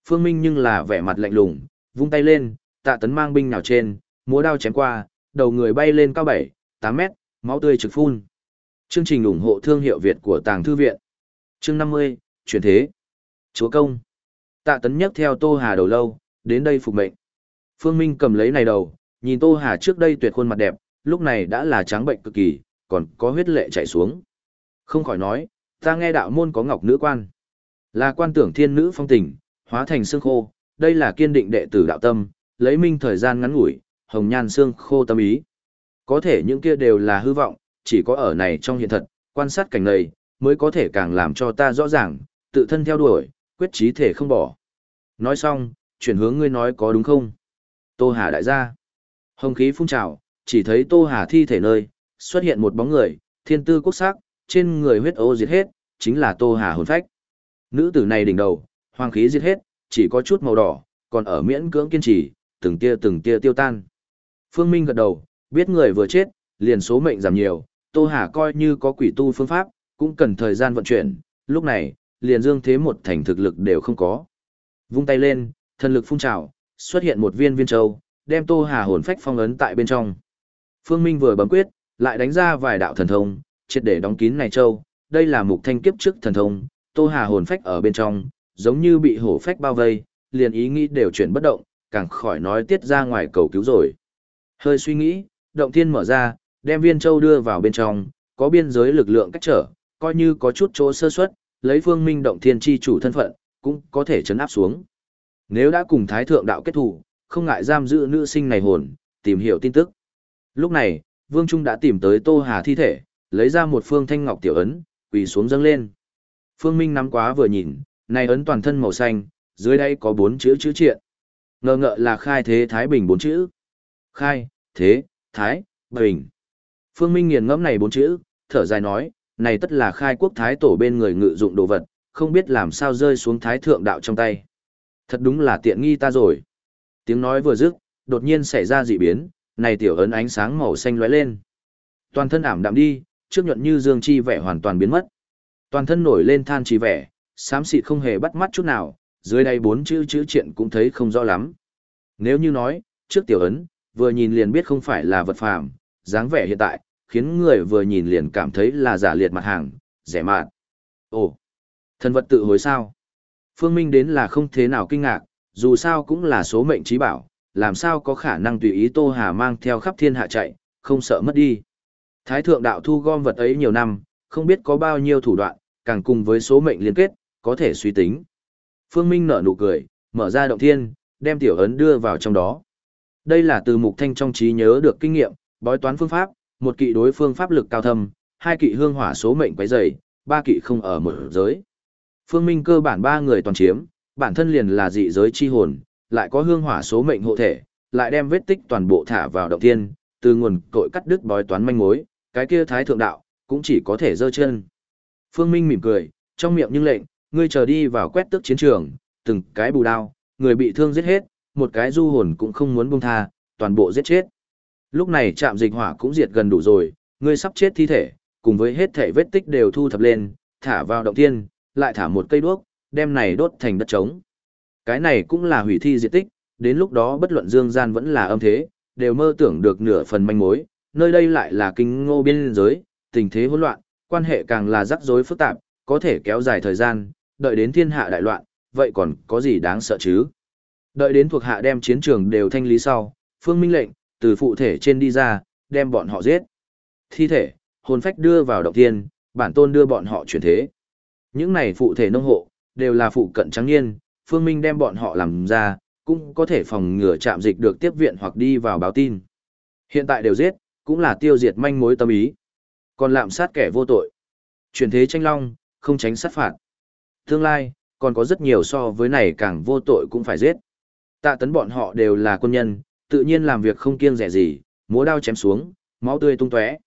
Phương Minh nhưng là vẻ mặt lạnh lùng, vung tay lên, tạ tấn mang binh nào trên, múa đao chém qua, đầu người bay lên cao 7, 8 mét, máu tươi trực phun. Chương trình ủng hộ thương hiệu Việt của Tàng Thư Viện. Chương 50, chuyển thế. Chúa công. Tạ tấn nhấc theo Tô Hà đầu lâu, đến đây phục mệnh. Phương Minh cầm lấy này đầu, nhìn Tô Hà trước đây tuyệt khuôn mặt đẹp, lúc này đã là trắng bệnh cực kỳ, còn có huyết lệ chảy xuống. Không khỏi nói, ta nghe đạo môn có ngọc nữ quan. Là quan tưởng thiên nữ phong tình, hóa thành xương khô, đây là kiên định đệ tử đạo tâm, lấy minh thời gian ngắn ngủi, hồng nhan xương khô tâm ý. Có thể những kia đều là hư vọng, chỉ có ở này trong hiện thật, quan sát cảnh này, mới có thể càng làm cho ta rõ ràng, tự thân theo đuổi, quyết chí thể không bỏ. Nói xong, chuyển hướng ngươi nói có đúng không? Tô Hà đại gia. Hồng khí phun trào, chỉ thấy Tô Hà thi thể nơi, xuất hiện một bóng người, thiên tư quốc sắc, trên người huyết ô diệt hết, chính là Tô Hà hồn phách. Nữ tử này đỉnh đầu, hoàng khí diệt hết, chỉ có chút màu đỏ, còn ở miễn cưỡng kiên trì, từng tia từng tia tiêu tan. Phương Minh gật đầu, biết người vừa chết, liền số mệnh giảm nhiều, Tô Hà coi như có quỷ tu phương pháp, cũng cần thời gian vận chuyển, lúc này, liền dương thế một thành thực lực đều không có. Vung tay lên, thần lực phun trào, xuất hiện một viên viên châu, đem Tô Hà hồn phách phong ấn tại bên trong. Phương Minh vừa bấm quyết, lại đánh ra vài đạo thần thông, triệt để đóng kín này châu, đây là mục thanh kiếp trước thần thông, Tô Hà hồn phách ở bên trong, giống như bị hổ phách bao vây, liền ý nghĩ đều chuyển bất động, càng khỏi nói tiết ra ngoài cầu cứu rồi. Hơi suy nghĩ, động thiên mở ra, đem viên châu đưa vào bên trong, có biên giới lực lượng cách trở, coi như có chút chỗ sơ suất, lấy phương minh động thiên chi chủ thân phận, cũng có thể chấn áp xuống. Nếu đã cùng thái thượng đạo kết thủ, không ngại giam giữ nữ sinh này hồn, tìm hiểu tin tức. Lúc này, Vương Trung đã tìm tới Tô Hà thi thể, lấy ra một phương thanh ngọc tiểu ấn, quỳ xuống dâng lên. Phương Minh nắm quá vừa nhìn, này ấn toàn thân màu xanh, dưới đây có bốn chữ chữ triện. Ngờ ngợ là khai thế Thái Bình bốn chữ. Khai, thế, Thái, Bình. Phương Minh nghiền ngẫm này bốn chữ, thở dài nói, này tất là khai quốc thái tổ bên người ngự dụng đồ vật, không biết làm sao rơi xuống thái thượng đạo trong tay. Thật đúng là tiện nghi ta rồi. Tiếng nói vừa dứt, đột nhiên xảy ra dị biến, này tiểu ấn ánh sáng màu xanh lóe lên. Toàn thân ảm đạm đi, trước nhuận như dương chi vẻ hoàn toàn biến mất. Toàn thân nổi lên than chi vẻ, xám xịt không hề bắt mắt chút nào, dưới đây bốn chữ chữ triện cũng thấy không rõ lắm. Nếu như nói, trước tiểu ấn, vừa nhìn liền biết không phải là vật phàm, dáng vẻ hiện tại, khiến người vừa nhìn liền cảm thấy là giả liệt mặt hàng, rẻ mạt. Ồ, thần vật tự hối sao? Phương Minh đến là không thế nào kinh ngạc, dù sao cũng là số mệnh trí bảo, làm sao có khả năng tùy ý Tô Hà mang theo khắp thiên hạ chạy, không sợ mất đi. Thái thượng đạo thu gom vật ấy nhiều năm, không biết có bao nhiêu thủ đoạn, càng cùng với số mệnh liên kết, có thể suy tính. Phương Minh nở nụ cười, mở ra động thiên, đem tiểu ấn đưa vào trong đó. Đây là từ mục thanh trong trí nhớ được kinh nghiệm, bói toán phương pháp, một kỵ đối phương pháp lực cao thâm, hai kỵ hương hỏa số mệnh quấy dày, ba kỵ không ở một giới. Phương Minh cơ bản ba người toàn chiếm, bản thân liền là dị giới chi hồn, lại có hương hỏa số mệnh hộ thể, lại đem vết tích toàn bộ thả vào động thiên, từ nguồn cội cắt đứt bói toán manh mối, cái kia thái thượng đạo, cũng chỉ có thể giơ chân. Phương Minh mỉm cười, trong miệng nhưng lệnh, ngươi chờ đi vào quét tước chiến trường, từng cái bù đao, người bị thương giết hết, một cái du hồn cũng không muốn buông tha, toàn bộ giết chết. Lúc này trạm dịch hỏa cũng diệt gần đủ rồi, ngươi sắp chết thi thể, cùng với hết thể vết tích đều thu thập lên, thả vào động thiên, lại thả một cây đuốc, đem này đốt thành đất trống. Cái này cũng là hủy thi diệt tích, đến lúc đó bất luận dương gian vẫn là âm thế, đều mơ tưởng được nửa phần manh mối, nơi đây lại là kinh ngô biên giới, tình thế hỗn loạn, quan hệ càng là rắc rối phức tạp, có thể kéo dài thời gian, đợi đến thiên hạ đại loạn, vậy còn có gì đáng sợ chứ? Đợi đến thuộc hạ đem chiến trường đều thanh lý sau, phương minh lệnh, từ phụ thể trên đi ra, đem bọn họ giết. Thi thể, hồn phách đưa vào động thiên, bản tôn đưa bọn họ chuyển thế. Những này phụ thể nông hộ, đều là phụ cận trắng niên, phương minh đem bọn họ làm ra, cũng có thể phòng ngừa chạm dịch được tiếp viện hoặc đi vào báo tin. Hiện tại đều giết, cũng là tiêu diệt manh mối tâm ý. Còn lạm sát kẻ vô tội. Chuyển thế tranh long, không tránh sát phạt. Tương lai, còn có rất nhiều so với này càng vô tội cũng phải giết. Tạ tấn bọn họ đều là quân nhân, tự nhiên làm việc không kiêng rẻ gì, múa đao chém xuống, máu tươi tung tóe.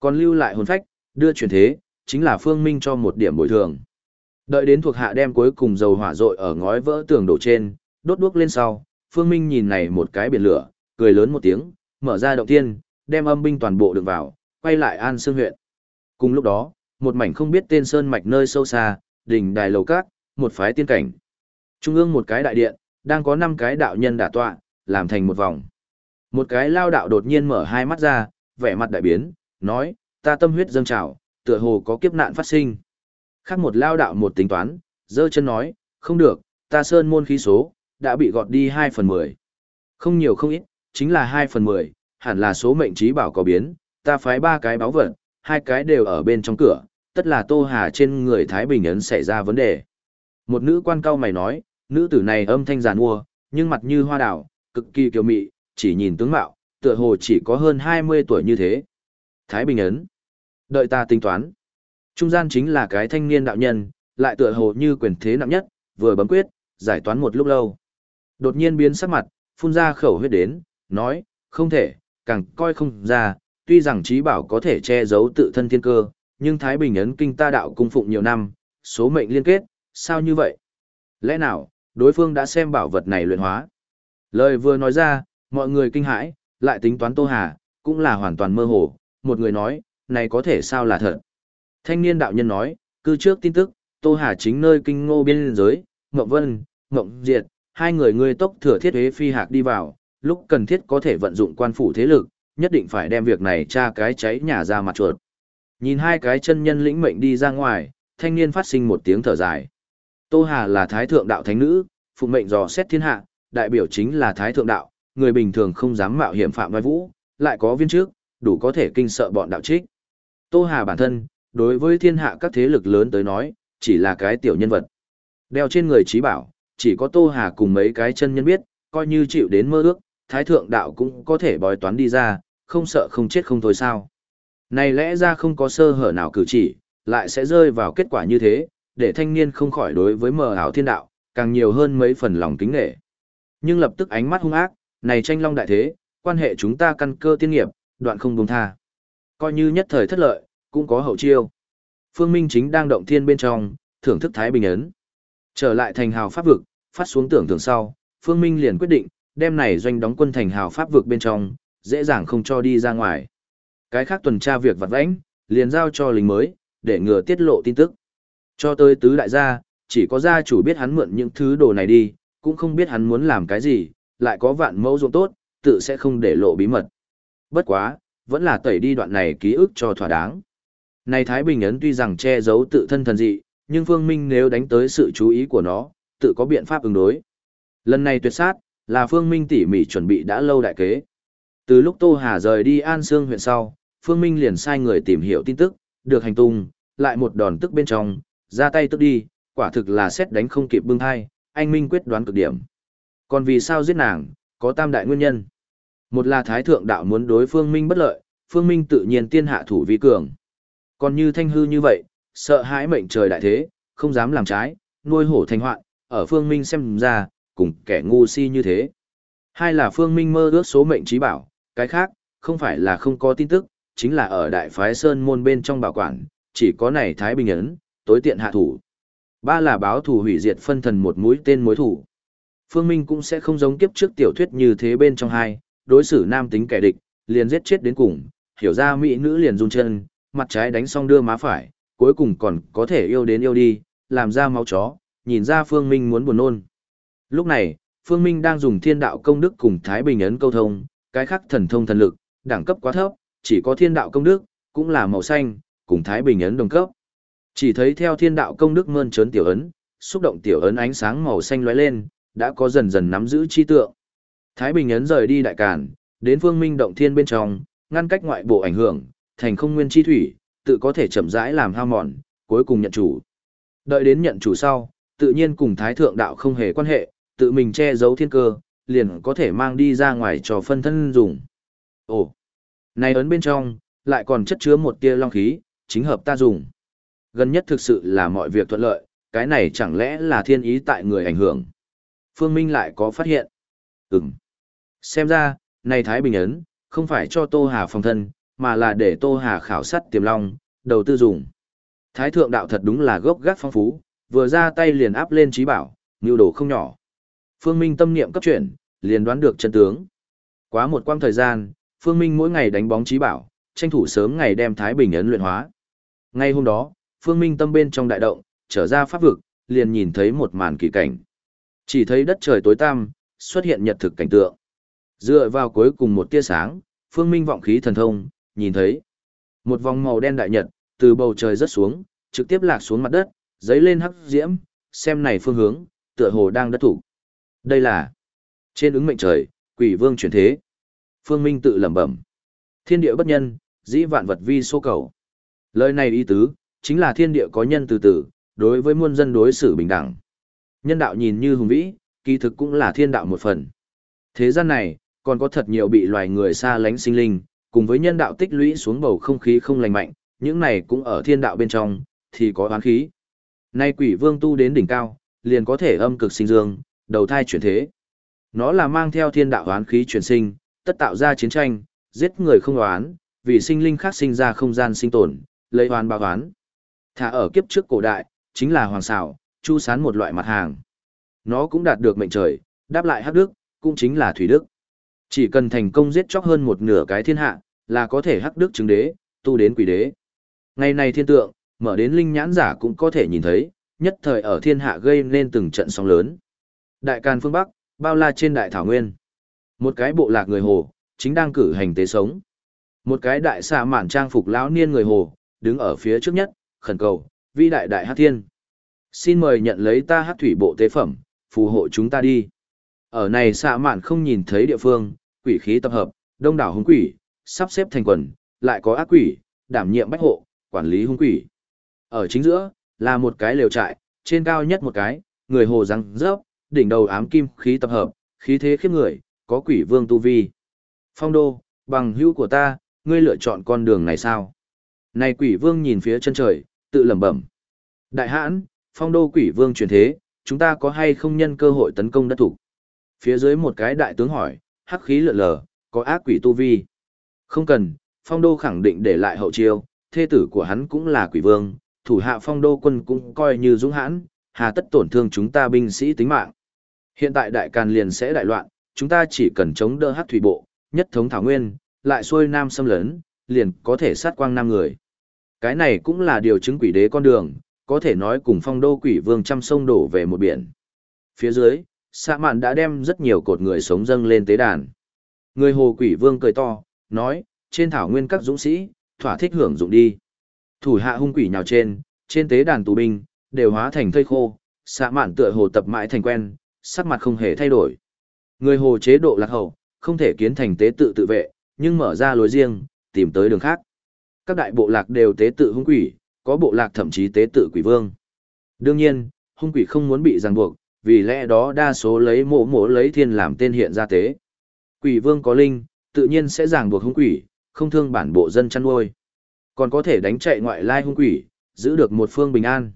Còn lưu lại hồn phách, đưa chuyển thế, chính là phương minh cho một điểm bồi thường. Đợi đến thuộc hạ đem cuối cùng dầu hỏa rội ở ngói vỡ tường đổ trên, đốt đuốc lên sau, Phương Minh nhìn này một cái biển lửa, cười lớn một tiếng, mở ra động tiên, đem âm binh toàn bộ được vào, quay lại An Sương huyện. Cùng lúc đó, một mảnh không biết tên sơn mạch nơi sâu xa, đỉnh đài lầu cát, một phái tiên cảnh. Trung ương một cái đại điện, đang có năm cái đạo nhân đả tọa, làm thành một vòng. Một cái lao đạo đột nhiên mở hai mắt ra, vẻ mặt đại biến, nói, ta tâm huyết dâng trào, tựa hồ có kiếp nạn phát sinh. Khác một lao đạo một tính toán, dơ chân nói, không được, ta sơn môn khí số, đã bị gọt đi 2 phần 10. Không nhiều không ít, chính là 2 phần 10, hẳn là số mệnh trí bảo có biến, ta phái ba cái báo vật, hai cái đều ở bên trong cửa, tất là Tô Hà trên người Thái Bình Ấn xảy ra vấn đề. Một nữ quan cao mày nói, nữ tử này âm thanh giàn mua, nhưng mặt như hoa đào, cực kỳ kiều mị, chỉ nhìn tướng mạo, tựa hồ chỉ có hơn 20 tuổi như thế. Thái Bình Ấn. Đợi ta tính toán. Trung gian chính là cái thanh niên đạo nhân, lại tựa hồ như quyền thế nặng nhất, vừa bấm quyết, giải toán một lúc lâu. Đột nhiên biến sắc mặt, phun ra khẩu huyết đến, nói, không thể, càng coi không ra, tuy rằng trí bảo có thể che giấu tự thân thiên cơ, nhưng Thái Bình ấn kinh ta đạo cung phụng nhiều năm, số mệnh liên kết, sao như vậy? Lẽ nào, đối phương đã xem bảo vật này luyện hóa? Lời vừa nói ra, mọi người kinh hãi, lại tính toán Tô Hà, cũng là hoàn toàn mơ hồ, một người nói, này có thể sao là thật? Thanh niên đạo nhân nói, cư trước tin tức, Tô Hà chính nơi kinh ngô biên giới, Ngọc Vân, Ngọc Diệt, hai người ngươi tốc thừa thiết huế phi hạc đi vào, lúc cần thiết có thể vận dụng quan phủ thế lực, nhất định phải đem việc này tra cái cháy nhà ra mặt chuột. Nhìn hai cái chân nhân lĩnh mệnh đi ra ngoài, thanh niên phát sinh một tiếng thở dài. Tô Hà là thái thượng đạo thánh nữ, phụ mệnh dò xét thiên hạ, đại biểu chính là thái thượng đạo, người bình thường không dám mạo hiểm phạm vai vũ, lại có viên trước, đủ có thể kinh sợ bọn đạo trích. Tô Hà bản thân, đối với thiên hạ các thế lực lớn tới nói, chỉ là cái tiểu nhân vật. Đeo trên người trí bảo, chỉ có Tô Hà cùng mấy cái chân nhân biết, coi như chịu đến mơ ước, thái thượng đạo cũng có thể bói toán đi ra, không sợ không chết không thôi sao. Này lẽ ra không có sơ hở nào cử chỉ, lại sẽ rơi vào kết quả như thế, để thanh niên không khỏi đối với mờ ảo thiên đạo, càng nhiều hơn mấy phần lòng kính nghệ. Nhưng lập tức ánh mắt hung ác, này tranh long đại thế, quan hệ chúng ta căn cơ tiên nghiệp, đoạn không buông tha. Coi như nhất thời thất lợi, cũng có hậu chiêu. Phương Minh chính đang động thiên bên trong, thưởng thức Thái Bình Ấn. Trở lại thành hào pháp vực, phát xuống tưởng tượng sau, Phương Minh liền quyết định, đem này doanh đóng quân thành hào pháp vực bên trong, dễ dàng không cho đi ra ngoài. Cái khác tuần tra việc vặt vãnh, liền giao cho lính mới, để ngừa tiết lộ tin tức. Cho tới tứ đại gia, chỉ có gia chủ biết hắn mượn những thứ đồ này đi, cũng không biết hắn muốn làm cái gì, lại có vạn mẫu ruộng tốt, tự sẽ không để lộ bí mật. Bất quá, vẫn là tẩy đi đoạn này ký ức cho thỏa đáng. Này Thái Bình Ấn tuy rằng che giấu tự thân thần dị, nhưng Phương Minh nếu đánh tới sự chú ý của nó, tự có biện pháp ứng đối. Lần này tuyệt sát, là Phương Minh tỉ mỉ chuẩn bị đã lâu đại kế. Từ lúc Tô Hà rời đi An Sương huyện sau, Phương Minh liền sai người tìm hiểu tin tức, được hành tung, lại một đòn tức bên trong, ra tay tức đi, quả thực là xét đánh không kịp bưng hai, anh Minh quyết đoán cực điểm. Còn vì sao giết nàng, có tam đại nguyên nhân. Một là Thái Thượng Đạo muốn đối Phương Minh bất lợi, Phương Minh tự nhiên tiên hạ thủ vi cường. Còn như thanh hư như vậy, sợ hãi mệnh trời đại thế, không dám làm trái, nuôi hổ thành hoạn, ở Phương Minh xem ra, cùng kẻ ngu si như thế. Hai là Phương Minh mơ ước số mệnh trí bảo, cái khác, không phải là không có tin tức, chính là ở đại phái Sơn môn bên trong bảo quản, chỉ có này Thái Bình Ấn, tối tiện hạ thủ. Ba là báo thủ hủy diệt phân thần một mũi tên mối thủ. Phương Minh cũng sẽ không giống kiếp trước tiểu thuyết như thế bên trong hai, đối xử nam tính kẻ địch, liền giết chết đến cùng, hiểu ra mỹ nữ liền run chân, mặt trái đánh xong đưa má phải, cuối cùng còn có thể yêu đến yêu đi, làm ra máu chó, nhìn ra Phương Minh muốn buồn nôn. Lúc này, Phương Minh đang dùng thiên đạo công đức cùng Thái Bình ấn câu thông, cái khác thần thông thần lực, đẳng cấp quá thấp, chỉ có thiên đạo công đức, cũng là màu xanh, cùng Thái Bình ấn đồng cấp. Chỉ thấy theo thiên đạo công đức mơn trớn tiểu ấn, xúc động tiểu ấn ánh sáng màu xanh lóe lên, đã có dần dần nắm giữ chi tượng. Thái Bình ấn rời đi đại cản, đến Phương Minh động thiên bên trong, ngăn cách ngoại bộ ảnh hưởng, thành không nguyên chi thủy, tự có thể chậm rãi làm hao mòn, cuối cùng nhận chủ. Đợi đến nhận chủ sau, tự nhiên cùng Thái Thượng Đạo không hề quan hệ, tự mình che giấu thiên cơ, liền có thể mang đi ra ngoài cho phân thân dùng. Ồ, này ấn bên trong, lại còn chất chứa một tia long khí, chính hợp ta dùng. Gần nhất thực sự là mọi việc thuận lợi, cái này chẳng lẽ là thiên ý tại người ảnh hưởng. Phương Minh lại có phát hiện. Ừm. Xem ra, này Thái Bình ấn, không phải cho Tô Hà phòng thân, mà là để Tô Hà khảo sát tiềm long, đầu tư dùng. Thái thượng đạo thật đúng là gốc gác phong phú, vừa ra tay liền áp lên trí bảo, nhu đồ không nhỏ. Phương Minh tâm niệm cấp chuyển, liền đoán được chân tướng. Quá một quãng thời gian, Phương Minh mỗi ngày đánh bóng trí bảo, tranh thủ sớm ngày đem Thái Bình ấn luyện hóa. Ngay hôm đó, Phương Minh tâm bên trong đại động, trở ra pháp vực, liền nhìn thấy một màn kỳ cảnh. Chỉ thấy đất trời tối tăm, xuất hiện nhật thực cảnh tượng. Dựa vào cuối cùng một tia sáng, Phương Minh vọng khí thần thông, nhìn thấy một vòng màu đen đại nhật từ bầu trời rớt xuống, trực tiếp lạc xuống mặt đất, giấy lên hắc diễm, xem này phương hướng, tựa hồ đang đất thủ. Đây là trên ứng mệnh trời, quỷ vương chuyển thế. Phương Minh tự lẩm bẩm. Thiên địa bất nhân, dĩ vạn vật vi số cầu. Lời này ý tứ, chính là thiên địa có nhân từ từ, đối với muôn dân đối xử bình đẳng. Nhân đạo nhìn như hùng vĩ, kỳ thực cũng là thiên đạo một phần. Thế gian này, còn có thật nhiều bị loài người xa lánh sinh linh, cùng với nhân đạo tích lũy xuống bầu không khí không lành mạnh, những này cũng ở thiên đạo bên trong, thì có oán khí. Nay quỷ vương tu đến đỉnh cao, liền có thể âm cực sinh dương, đầu thai chuyển thế. Nó là mang theo thiên đạo oán khí chuyển sinh, tất tạo ra chiến tranh, giết người không oán, vì sinh linh khác sinh ra không gian sinh tồn, lấy oán báo oán. Thả ở kiếp trước cổ đại, chính là hoàng xảo, chu sán một loại mặt hàng. Nó cũng đạt được mệnh trời, đáp lại hắc đức, cũng chính là thủy đức. Chỉ cần thành công giết chóc hơn một nửa cái thiên hạ, là có thể hắc đức chứng đế, tu đến quỷ đế. Ngày này thiên tượng, mở đến linh nhãn giả cũng có thể nhìn thấy, nhất thời ở thiên hạ gây nên từng trận sóng lớn. Đại Càn phương Bắc, bao la trên đại thảo nguyên. Một cái bộ lạc người hồ, chính đang cử hành tế sống. Một cái đại xà mạn trang phục lão niên người hồ, đứng ở phía trước nhất, khẩn cầu, vi đại đại hát thiên. Xin mời nhận lấy ta hát thủy bộ tế phẩm, phù hộ chúng ta đi. Ở này xạ mạn không nhìn thấy địa phương, quỷ khí tập hợp, đông đảo hung quỷ, sắp xếp thành quần, lại có ác quỷ, đảm nhiệm bách hộ, quản lý hung quỷ. Ở chính giữa, là một cái lều trại, trên cao nhất một cái, người hồ răng rớp, đỉnh đầu ám kim khí tập hợp, khí thế khiếp người, có quỷ vương tu vi. Phong đô, bằng hữu của ta, ngươi lựa chọn con đường này sao? Này quỷ vương nhìn phía chân trời, tự lẩm bẩm. Đại hãn, phong đô quỷ vương chuyển thế, chúng ta có hay không nhân cơ hội tấn công đất thủ? Phía dưới một cái đại tướng hỏi, hắc khí lượn lờ, có ác quỷ tu vi. Không cần, phong đô khẳng định để lại hậu chiêu, thê tử của hắn cũng là quỷ vương, thủ hạ phong đô quân cũng coi như dũng hãn, hà tất tổn thương chúng ta binh sĩ tính mạng. Hiện tại đại càn liền sẽ đại loạn, chúng ta chỉ cần chống đỡ hắc thủy bộ, nhất thống thảo nguyên, lại xuôi nam xâm lấn, liền có thể sát quang nam người. Cái này cũng là điều chứng quỷ đế con đường, có thể nói cùng phong đô quỷ vương trăm sông đổ về một biển. Phía dưới, xạ mạn đã đem rất nhiều cột người sống dâng lên tế đàn. Người hồ quỷ vương cười to, nói, trên thảo nguyên các dũng sĩ, thỏa thích hưởng dụng đi. Thủ hạ hung quỷ nhào trên, trên tế đàn tù binh, đều hóa thành thây khô, xạ mạn tựa hồ tập mãi thành quen, sắc mặt không hề thay đổi. Người hồ chế độ lạc hậu, không thể kiến thành tế tự tự vệ, nhưng mở ra lối riêng, tìm tới đường khác. Các đại bộ lạc đều tế tự hung quỷ, có bộ lạc thậm chí tế tự quỷ vương. Đương nhiên, hung quỷ không muốn bị ràng buộc, vì lẽ đó đa số lấy mộ mộ lấy thiên làm tên hiện ra tế. Quỷ vương có linh, tự nhiên sẽ ràng buộc hung quỷ, không thương bản bộ dân chăn nuôi. Còn có thể đánh chạy ngoại lai hung quỷ, giữ được một phương bình an.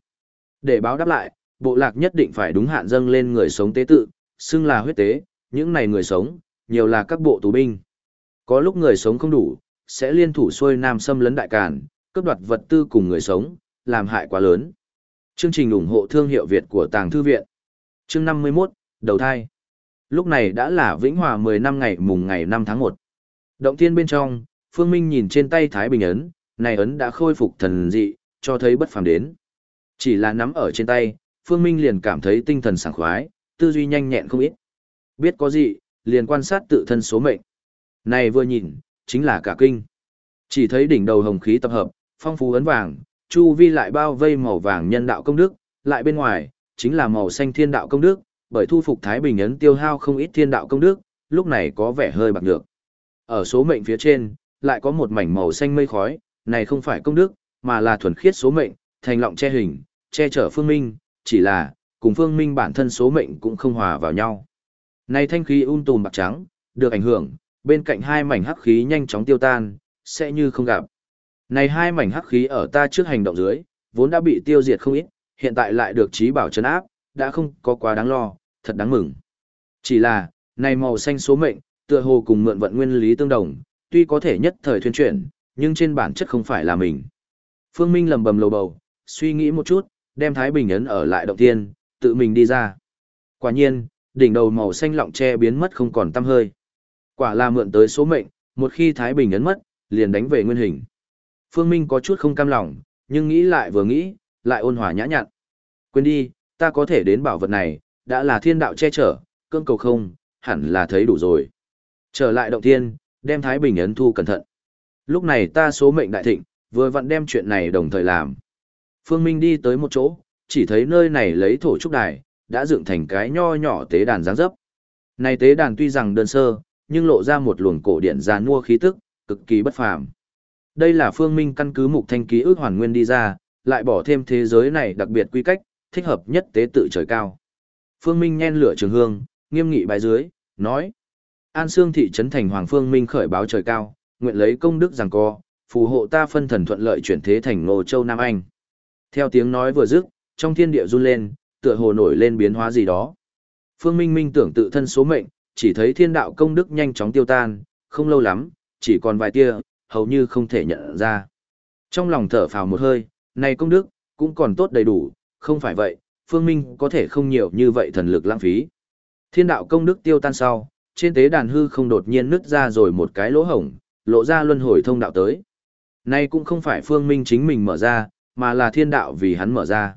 Để báo đáp lại, bộ lạc nhất định phải đúng hạn dâng lên người sống tế tự, xưng là huyết tế, những này người sống, nhiều là các bộ tù binh. Có lúc người sống không đủ, sẽ liên thủ xuôi nam xâm lấn đại càn, cướp đoạt vật tư cùng người sống, làm hại quá lớn. Chương trình ủng hộ thương hiệu Việt của Tàng Thư Viện Chương 51, Đầu thai Lúc này đã là Vĩnh Hòa 10 năm ngày mùng ngày 5 tháng 1. Động thiên bên trong, Phương Minh nhìn trên tay Thái Bình Ấn, này ấn đã khôi phục thần dị, cho thấy bất phàm đến. Chỉ là nắm ở trên tay, Phương Minh liền cảm thấy tinh thần sảng khoái, tư duy nhanh nhẹn không ít. Biết có gì, liền quan sát tự thân số mệnh. Này vừa nhìn, chính là cả kinh. Chỉ thấy đỉnh đầu hồng khí tập hợp, phong phú ấn vàng, chu vi lại bao vây màu vàng nhân đạo công đức, lại bên ngoài, chính là màu xanh thiên đạo công đức, bởi thu phục Thái Bình ấn tiêu hao không ít thiên đạo công đức, lúc này có vẻ hơi bạc được. Ở số mệnh phía trên, lại có một mảnh màu xanh mây khói, này không phải công đức, mà là thuần khiết số mệnh, thành lọng che hình, che chở phương minh, chỉ là, cùng phương minh bản thân số mệnh cũng không hòa vào nhau. Này thanh khí un tùm bạc trắng, được ảnh hưởng, bên cạnh hai mảnh hắc khí nhanh chóng tiêu tan, sẽ như không gặp. Này hai mảnh hắc khí ở ta trước hành động dưới, vốn đã bị tiêu diệt không ít, hiện tại lại được trí bảo chấn áp, đã không có quá đáng lo, thật đáng mừng. Chỉ là, này màu xanh số mệnh, tựa hồ cùng mượn vận nguyên lý tương đồng, tuy có thể nhất thời thuyên chuyển, nhưng trên bản chất không phải là mình. Phương Minh lầm bầm lầu bầu, suy nghĩ một chút, đem Thái Bình ấn ở lại động tiên, tự mình đi ra. Quả nhiên, đỉnh đầu màu xanh lọng che biến mất không còn tăm hơi. Quả là mượn tới số mệnh, một khi Thái Bình ấn mất, liền đánh về nguyên hình. Phương Minh có chút không cam lòng, nhưng nghĩ lại vừa nghĩ, lại ôn hòa nhã nhặn. Quên đi, ta có thể đến bảo vật này, đã là thiên đạo che chở, cương cầu không, hẳn là thấy đủ rồi. Trở lại động thiên, đem Thái Bình ấn thu cẩn thận. Lúc này ta số mệnh đại thịnh, vừa vặn đem chuyện này đồng thời làm. Phương Minh đi tới một chỗ, chỉ thấy nơi này lấy thổ trúc đài, đã dựng thành cái nho nhỏ tế đàn dáng dấp. Này tế đàn tuy rằng đơn sơ, nhưng lộ ra một luồng cổ điện già mua khí tức, cực kỳ bất phàm. Đây là Phương Minh căn cứ mục thanh ký ức hoàn nguyên đi ra, lại bỏ thêm thế giới này đặc biệt quy cách, thích hợp nhất tế tự trời cao. Phương Minh nhen lửa trường hương, nghiêm nghị bài dưới, nói: An Sương thị trấn thành Hoàng Phương Minh khởi báo trời cao, nguyện lấy công đức giằng co, phù hộ ta phân thần thuận lợi chuyển thế thành Ngô Châu Nam Anh. Theo tiếng nói vừa dứt, trong thiên địa run lên, tựa hồ nổi lên biến hóa gì đó. Phương Minh Minh tưởng tự thân số mệnh, chỉ thấy thiên đạo công đức nhanh chóng tiêu tan, không lâu lắm, chỉ còn vài tia, hầu như không thể nhận ra. Trong lòng thở phào một hơi, này công đức, cũng còn tốt đầy đủ, không phải vậy, Phương Minh có thể không nhiều như vậy thần lực lãng phí. Thiên đạo công đức tiêu tan sau, trên tế đàn hư không đột nhiên nứt ra rồi một cái lỗ hổng, lộ ra luân hồi thông đạo tới. Này cũng không phải Phương Minh chính mình mở ra, mà là thiên đạo vì hắn mở ra.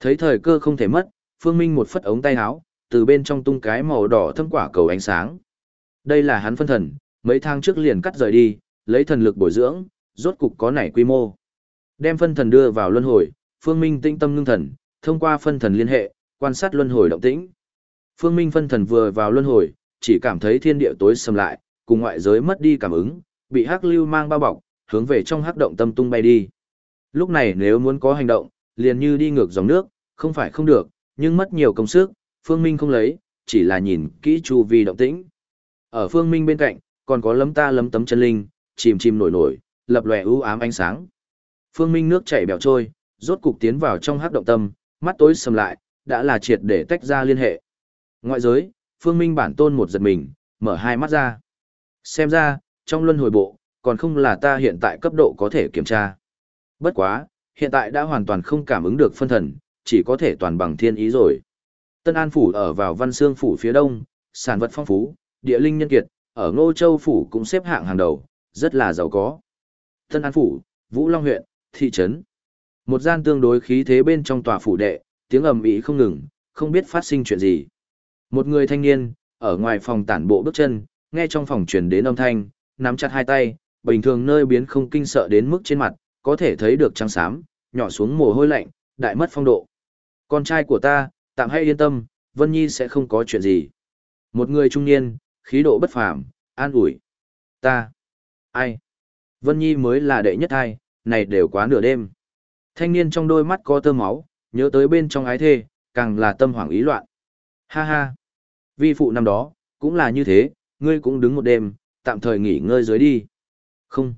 Thấy thời cơ không thể mất, Phương Minh một phất ống tay áo, từ bên trong tung cái màu đỏ thâm quả cầu ánh sáng. Đây là hắn phân thần, mấy tháng trước liền cắt rời đi, lấy thần lực bồi dưỡng, rốt cục có nảy quy mô. Đem phân thần đưa vào luân hồi, Phương Minh tinh tâm ngưng thần, thông qua phân thần liên hệ, quan sát luân hồi động tĩnh. Phương Minh phân thần vừa vào luân hồi, chỉ cảm thấy thiên địa tối sầm lại, cùng ngoại giới mất đi cảm ứng, bị hắc lưu mang bao bọc, hướng về trong hắc động tâm tung bay đi. Lúc này nếu muốn có hành động, liền như đi ngược dòng nước, không phải không được, nhưng mất nhiều công sức, Phương Minh không lấy, chỉ là nhìn kỹ chu vi động tĩnh. Ở Phương Minh bên cạnh, còn có lấm ta lấm tấm chân linh, chìm chìm nổi nổi, lập lòe ưu ám ánh sáng. Phương Minh nước chảy bèo trôi, rốt cục tiến vào trong hắc động tâm, mắt tối sầm lại, đã là triệt để tách ra liên hệ. Ngoại giới, Phương Minh bản tôn một giật mình, mở hai mắt ra. Xem ra, trong luân hồi bộ, còn không là ta hiện tại cấp độ có thể kiểm tra. Bất quá, hiện tại đã hoàn toàn không cảm ứng được phân thần, chỉ có thể toàn bằng thiên ý rồi. Tân An Phủ ở vào Văn Sương Phủ phía đông, sản vật phong phú, địa linh nhân kiệt, ở Ngô Châu Phủ cũng xếp hạng hàng đầu, rất là giàu có. Tân An Phủ, Vũ Long huyện, thị trấn. Một gian tương đối khí thế bên trong tòa phủ đệ, tiếng ầm ĩ không ngừng, không biết phát sinh chuyện gì. Một người thanh niên, ở ngoài phòng tản bộ bước chân, nghe trong phòng truyền đến âm thanh, nắm chặt hai tay, bình thường nơi biến không kinh sợ đến mức trên mặt, có thể thấy được trắng xám, nhỏ xuống mồ hôi lạnh, đại mất phong độ. Con trai của ta, tạm hãy yên tâm, Vân Nhi sẽ không có chuyện gì. Một người trung niên, khí độ bất phàm, an ủi. Ta. Ai? Vân Nhi mới là đệ nhất hai, này đều quá nửa đêm. Thanh niên trong đôi mắt có tơ máu, nhớ tới bên trong ái thê, càng là tâm hoảng ý loạn. Ha ha. Vi phụ năm đó, cũng là như thế, ngươi cũng đứng một đêm, tạm thời nghỉ ngơi dưới đi. Không.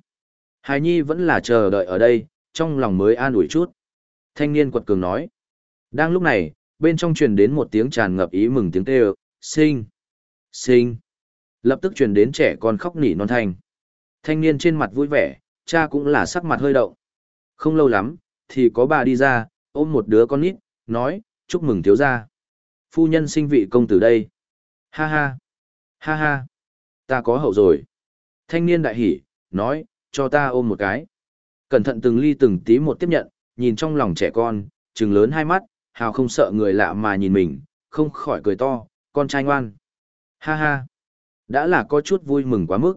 Hài Nhi vẫn là chờ đợi ở đây, trong lòng mới an ủi chút. Thanh niên quật cường nói. Đang lúc này, bên trong truyền đến một tiếng tràn ngập ý mừng tiếng kêu, sinh, sinh. Lập tức truyền đến trẻ con khóc nỉ non thanh. Thanh niên trên mặt vui vẻ, cha cũng là sắc mặt hơi động. Không lâu lắm, thì có bà đi ra, ôm một đứa con nít, nói, chúc mừng thiếu gia. Phu nhân sinh vị công tử đây. Ha ha, ha ha, ta có hậu rồi. Thanh niên đại hỉ, nói, cho ta ôm một cái. Cẩn thận từng ly từng tí một tiếp nhận, nhìn trong lòng trẻ con, trừng lớn hai mắt, hào không sợ người lạ mà nhìn mình, không khỏi cười to, con trai ngoan. Ha ha, đã là có chút vui mừng quá mức.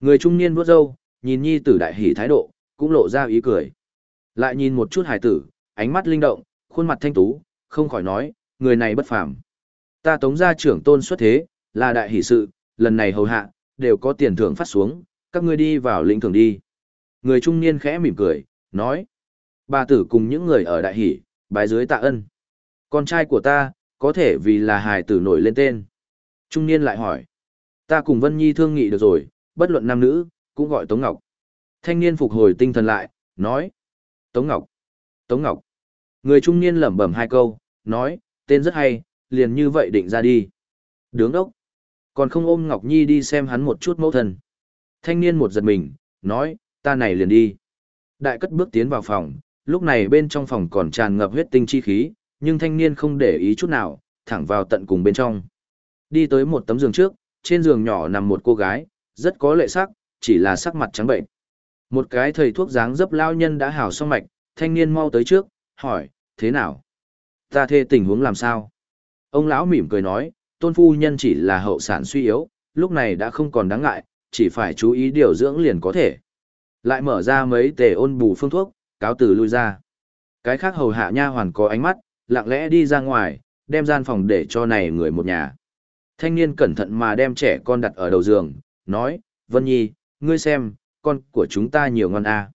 Người trung niên vuốt râu, nhìn nhi tử đại hỉ thái độ, cũng lộ ra ý cười. Lại nhìn một chút hải tử, ánh mắt linh động, khuôn mặt thanh tú, không khỏi nói, người này bất phàm. Ta tống gia trưởng tôn xuất thế, là đại hỷ sự, lần này hầu hạ, đều có tiền thưởng phát xuống, các ngươi đi vào lĩnh thưởng đi. Người trung niên khẽ mỉm cười, nói. Bà tử cùng những người ở đại hỷ, bái dưới tạ ân. Con trai của ta, có thể vì là hài tử nổi lên tên. Trung niên lại hỏi. Ta cùng Vân Nhi thương nghị được rồi, bất luận nam nữ, cũng gọi Tống Ngọc. Thanh niên phục hồi tinh thần lại, nói. Tống Ngọc. Tống Ngọc. Người trung niên lẩm bẩm hai câu, nói, tên rất hay, liền như vậy định ra đi. Đứng đốc. Còn không ôm Ngọc Nhi đi xem hắn một chút mẫu thân. Thanh niên một giật mình, nói, ta này liền đi. Đại cất bước tiến vào phòng, lúc này bên trong phòng còn tràn ngập huyết tinh chi khí, nhưng thanh niên không để ý chút nào, thẳng vào tận cùng bên trong. Đi tới một tấm giường trước, trên giường nhỏ nằm một cô gái, rất có lệ sắc, chỉ là sắc mặt trắng bệnh. Một cái thầy thuốc dáng dấp lao nhân đã hào xong mạch, thanh niên mau tới trước, hỏi, thế nào? Ta thê tình huống làm sao? Ông lão mỉm cười nói, tôn phu nhân chỉ là hậu sản suy yếu, lúc này đã không còn đáng ngại, chỉ phải chú ý điều dưỡng liền có thể. Lại mở ra mấy tề ôn bù phương thuốc, cáo từ lui ra. Cái khác hầu hạ nha hoàn có ánh mắt, lặng lẽ đi ra ngoài, đem gian phòng để cho này người một nhà. Thanh niên cẩn thận mà đem trẻ con đặt ở đầu giường, nói, Vân Nhi, ngươi xem, con của chúng ta nhiều ngon a. À.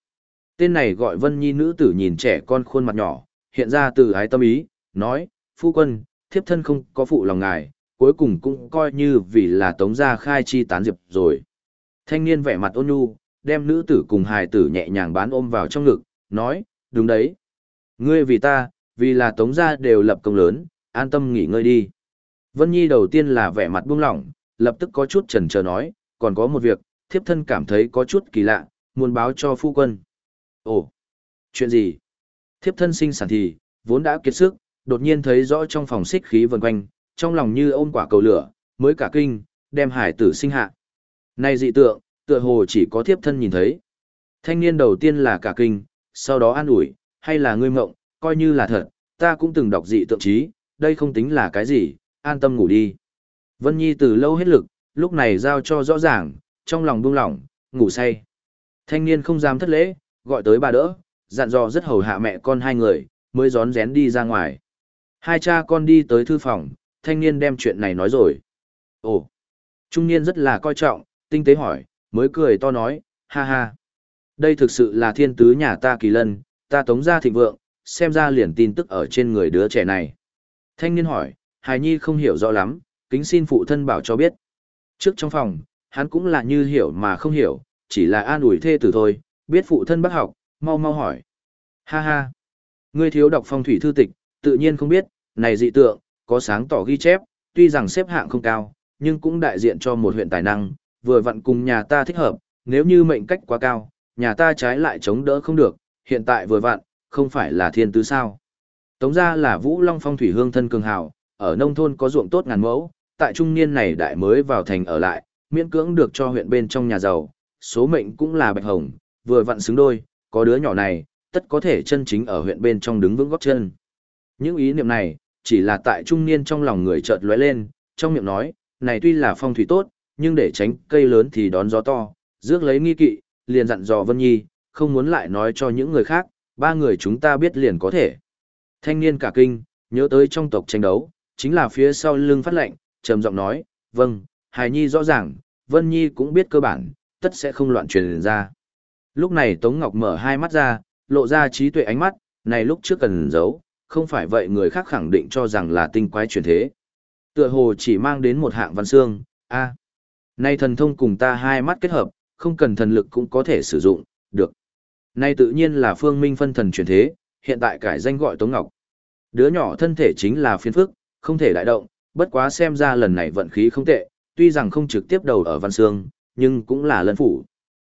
Tên này gọi Vân Nhi nữ tử nhìn trẻ con khuôn mặt nhỏ, hiện ra từ ái tâm ý, nói, phu quân, thiếp thân không có phụ lòng ngài, cuối cùng cũng coi như vì là tống gia khai chi tán diệp rồi. Thanh niên vẻ mặt ôn nhu, đem nữ tử cùng hài tử nhẹ nhàng bán ôm vào trong ngực, nói, đúng đấy. Ngươi vì ta, vì là tống gia đều lập công lớn, an tâm nghỉ ngơi đi. Vân Nhi đầu tiên là vẻ mặt buông lỏng, lập tức có chút chần chờ nói, còn có một việc, thiếp thân cảm thấy có chút kỳ lạ, muốn báo cho phu quân. Ồ, chuyện gì? Thiếp thân sinh sản thì, vốn đã kiệt sức, đột nhiên thấy rõ trong phòng xích khí vần quanh, trong lòng như ôm quả cầu lửa, mới cả kinh, đem hải tử sinh hạ. Này dị tượng, tựa hồ chỉ có thiếp thân nhìn thấy. Thanh niên đầu tiên là cả kinh, sau đó an ủi, hay là ngươi mộng, coi như là thật, ta cũng từng đọc dị tượng trí, đây không tính là cái gì, an tâm ngủ đi. Vân Nhi từ lâu hết lực, lúc này giao cho rõ ràng, trong lòng buông lỏng, ngủ say. Thanh niên không dám thất lễ, gọi tới bà đỡ, dặn dò rất hầu hạ mẹ con hai người, mới gión rén đi ra ngoài. Hai cha con đi tới thư phòng, thanh niên đem chuyện này nói rồi. Ồ, trung niên rất là coi trọng, tinh tế hỏi, mới cười to nói, ha ha. Đây thực sự là thiên tứ nhà ta kỳ lân, ta tống ra thịnh vượng, xem ra liền tin tức ở trên người đứa trẻ này. Thanh niên hỏi, hài nhi không hiểu rõ lắm, kính xin phụ thân bảo cho biết. Trước trong phòng, hắn cũng là như hiểu mà không hiểu, chỉ là an ủi thê tử thôi, biết phụ thân bác học, mau mau hỏi. Ha ha, ngươi thiếu đọc phong thủy thư tịch, tự nhiên không biết, này dị tượng, có sáng tỏ ghi chép, tuy rằng xếp hạng không cao, nhưng cũng đại diện cho một huyện tài năng, vừa vặn cùng nhà ta thích hợp, nếu như mệnh cách quá cao, nhà ta trái lại chống đỡ không được, hiện tại vừa vặn, không phải là thiên tứ sao. Tống ra là Vũ Long phong thủy hương thân cường hào, ở nông thôn có ruộng tốt ngàn mẫu, tại trung niên này đại mới vào thành ở lại, miễn cưỡng được cho huyện bên trong nhà giàu, số mệnh cũng là bạch hồng, vừa vặn xứng đôi, có đứa nhỏ này, tất có thể chân chính ở huyện bên trong đứng vững gót chân. Những ý niệm này, chỉ là tại trung niên trong lòng người chợt lóe lên, trong miệng nói, này tuy là phong thủy tốt, nhưng để tránh cây lớn thì đón gió to, rước lấy nghi kỵ, liền dặn dò Vân Nhi, không muốn lại nói cho những người khác, ba người chúng ta biết liền có thể. Thanh niên cả kinh, nhớ tới trong tộc tranh đấu, chính là phía sau lưng phát lệnh, trầm giọng nói, vâng, Hải Nhi rõ ràng, Vân Nhi cũng biết cơ bản, tất sẽ không loạn truyền ra. Lúc này Tống Ngọc mở hai mắt ra, lộ ra trí tuệ ánh mắt, này lúc trước cần giấu, không phải vậy người khác khẳng định cho rằng là tinh quái truyền thế. Tựa hồ chỉ mang đến một hạng văn xương, a Nay thần thông cùng ta hai mắt kết hợp, không cần thần lực cũng có thể sử dụng, được. Nay tự nhiên là phương minh phân thần chuyển thế, hiện tại cải danh gọi Tống Ngọc. Đứa nhỏ thân thể chính là phiên phức, không thể đại động, bất quá xem ra lần này vận khí không tệ, tuy rằng không trực tiếp đầu ở Văn Sương, nhưng cũng là lân phủ.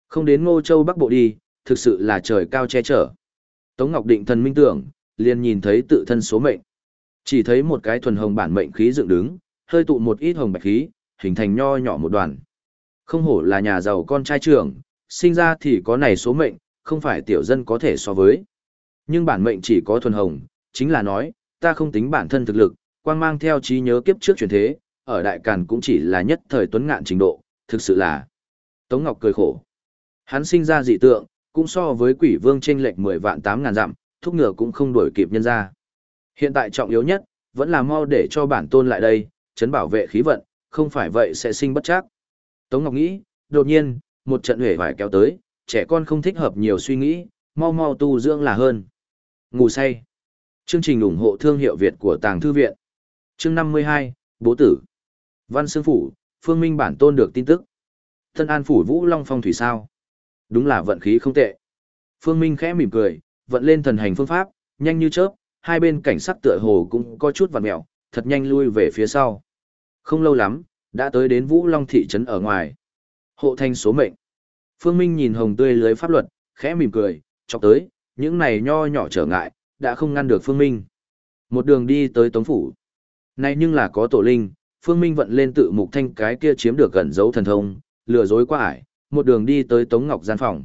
Không đến Ngô Châu Bắc Bộ đi, thực sự là trời cao che chở. Tống Ngọc Định thần minh tưởng, liền nhìn thấy tự thân số mệnh. Chỉ thấy một cái thuần hồng bản mệnh khí dựng đứng, hơi tụ một ít hồng bạch khí, hình thành nho nhỏ một đoàn. Không hổ là nhà giàu con trai trưởng, sinh ra thì có này số mệnh, không phải tiểu dân có thể so với. Nhưng bản mệnh chỉ có thuần hồng, chính là nói, ta không tính bản thân thực lực, quang mang theo trí nhớ kiếp trước truyền thế, ở đại càn cũng chỉ là nhất thời tuấn ngạn trình độ, thực sự là. Tống Ngọc cười khổ. Hắn sinh ra dị tượng, cũng so với quỷ vương chênh lệch 10 vạn 8 ngàn dặm, thúc ngựa cũng không đuổi kịp nhân ra. Hiện tại trọng yếu nhất, vẫn là mau để cho bản tôn lại đây, chấn bảo vệ khí vận, không phải vậy sẽ sinh bất chắc. Tống Ngọc nghĩ, đột nhiên, một trận hể vải kéo tới, trẻ con không thích hợp nhiều suy nghĩ, mau mau tu dưỡng là hơn. Ngủ say. Chương trình ủng hộ thương hiệu Việt của Tàng Thư Viện. Chương 52, Bố Tử. Văn Sương Phủ, Phương Minh bản tôn được tin tức. Thân An Phủ Vũ Long Phong Thủy sao. Đúng là vận khí không tệ. Phương Minh khẽ mỉm cười, vận lên thần hành phương pháp, nhanh như chớp, hai bên cảnh sắc tựa hồ cũng có chút vặn mẹo, thật nhanh lui về phía sau. Không lâu lắm, đã tới đến Vũ Long thị trấn ở ngoài. Hộ thanh số mệnh. Phương Minh nhìn hồng tươi lưới pháp luật, khẽ mỉm cười, chọc tới, những này nho nhỏ trở ngại, đã không ngăn được Phương Minh. Một đường đi tới Tống Phủ. Này nhưng là có tổ linh, Phương Minh vận lên tự mục thanh cái kia chiếm được gần dấu thần thông, lừa dối qua ải, một đường đi tới Tống Ngọc gian phòng.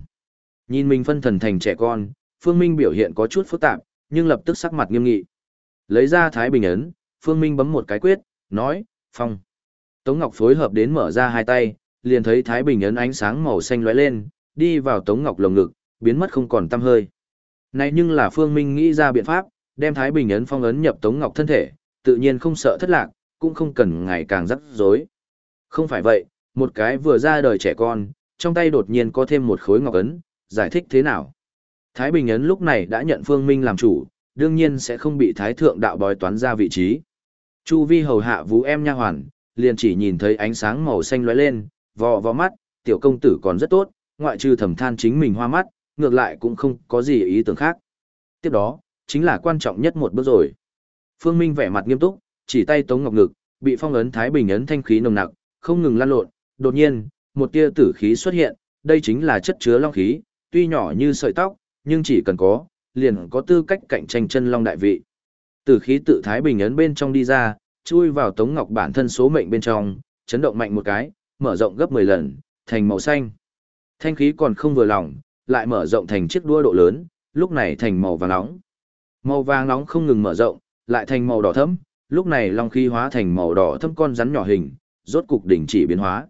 Nhìn mình phân thần thành trẻ con, Phương Minh biểu hiện có chút phức tạp, nhưng lập tức sắc mặt nghiêm nghị. Lấy ra Thái Bình ấn, Phương Minh bấm một cái quyết, nói, phong. Tống Ngọc phối hợp đến mở ra hai tay, liền thấy Thái Bình ấn ánh sáng màu xanh lóe lên, đi vào Tống Ngọc lồng ngực, biến mất không còn tăm hơi. Này nhưng là Phương Minh nghĩ ra biện pháp, đem Thái Bình ấn phong ấn nhập Tống Ngọc thân thể, tự nhiên không sợ thất lạc, cũng không cần ngày càng rắc rối. Không phải vậy, một cái vừa ra đời trẻ con, trong tay đột nhiên có thêm một khối ngọc ấn, giải thích thế nào? Thái Bình ấn lúc này đã nhận Phương Minh làm chủ, đương nhiên sẽ không bị Thái Thượng đạo bói toán ra vị trí. Chu Vi hầu hạ vũ em nha hoàn, liền chỉ nhìn thấy ánh sáng màu xanh lóe lên, vò vò mắt, tiểu công tử còn rất tốt, ngoại trừ thầm than chính mình hoa mắt, ngược lại cũng không có gì ý tưởng khác. Tiếp đó, chính là quan trọng nhất một bước rồi. Phương Minh vẻ mặt nghiêm túc, chỉ tay Tống Ngọc Ngực, bị phong ấn Thái Bình ấn thanh khí nồng nặc, không ngừng lan lộn, đột nhiên, một tia tử khí xuất hiện, đây chính là chất chứa long khí, tuy nhỏ như sợi tóc, nhưng chỉ cần có, liền có tư cách cạnh tranh chân long đại vị. Tử khí tự Thái Bình ấn bên trong đi ra, chui vào Tống Ngọc bản thân số mệnh bên trong, chấn động mạnh một cái, mở rộng gấp 10 lần, thành màu xanh. Thanh khí còn không vừa lòng, lại mở rộng thành chiếc đua độ lớn, lúc này thành màu vàng nóng. Màu vàng nóng không ngừng mở rộng, lại thành màu đỏ thẫm, lúc này long khí hóa thành màu đỏ thâm con rắn nhỏ hình, rốt cục đình chỉ biến hóa.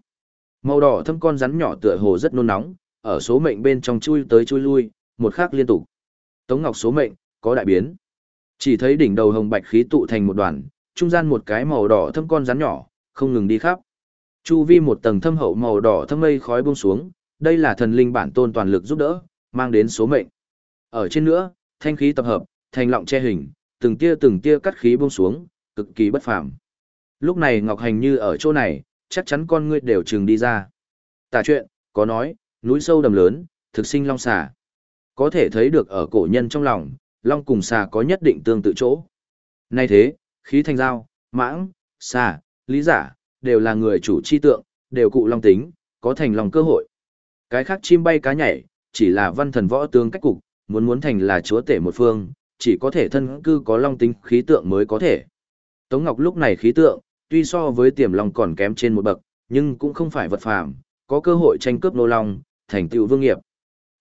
Màu đỏ thâm con rắn nhỏ tựa hồ rất nôn nóng, ở số mệnh bên trong chui tới chui lui, một khắc liên tục. Tống Ngọc số mệnh có đại biến. Chỉ thấy đỉnh đầu hồng bạch khí tụ thành một đoàn, trung gian một cái màu đỏ thâm con rắn nhỏ, không ngừng đi khắp. Chu vi một tầng thâm hậu màu đỏ thâm mây khói buông xuống, đây là thần linh bản tôn toàn lực giúp đỡ, mang đến số mệnh. Ở trên nữa, thanh khí tập hợp, thành lọng che hình, từng tia từng tia cắt khí buông xuống, cực kỳ bất phàm. Lúc này Ngọc Hành như ở chỗ này, chắc chắn con ngươi đều trừng đi ra. Tả chuyện, có nói, núi sâu đầm lớn, thực sinh long xà. Có thể thấy được ở cổ nhân trong lòng, long cùng xà có nhất định tương tự chỗ. Nay thế, khí thành giao, mãng, xà, lý giả, đều là người chủ chi tượng, đều cụ long tính, có thành lòng cơ hội. Cái khác chim bay cá nhảy, chỉ là văn thần võ tướng cách cục, muốn muốn thành là chúa tể một phương, chỉ có thể thân cư có long tính khí tượng mới có thể. Tống Ngọc lúc này khí tượng, tuy so với tiềm long còn kém trên một bậc, nhưng cũng không phải vật phàm, có cơ hội tranh cướp nô long, thành tựu vương nghiệp.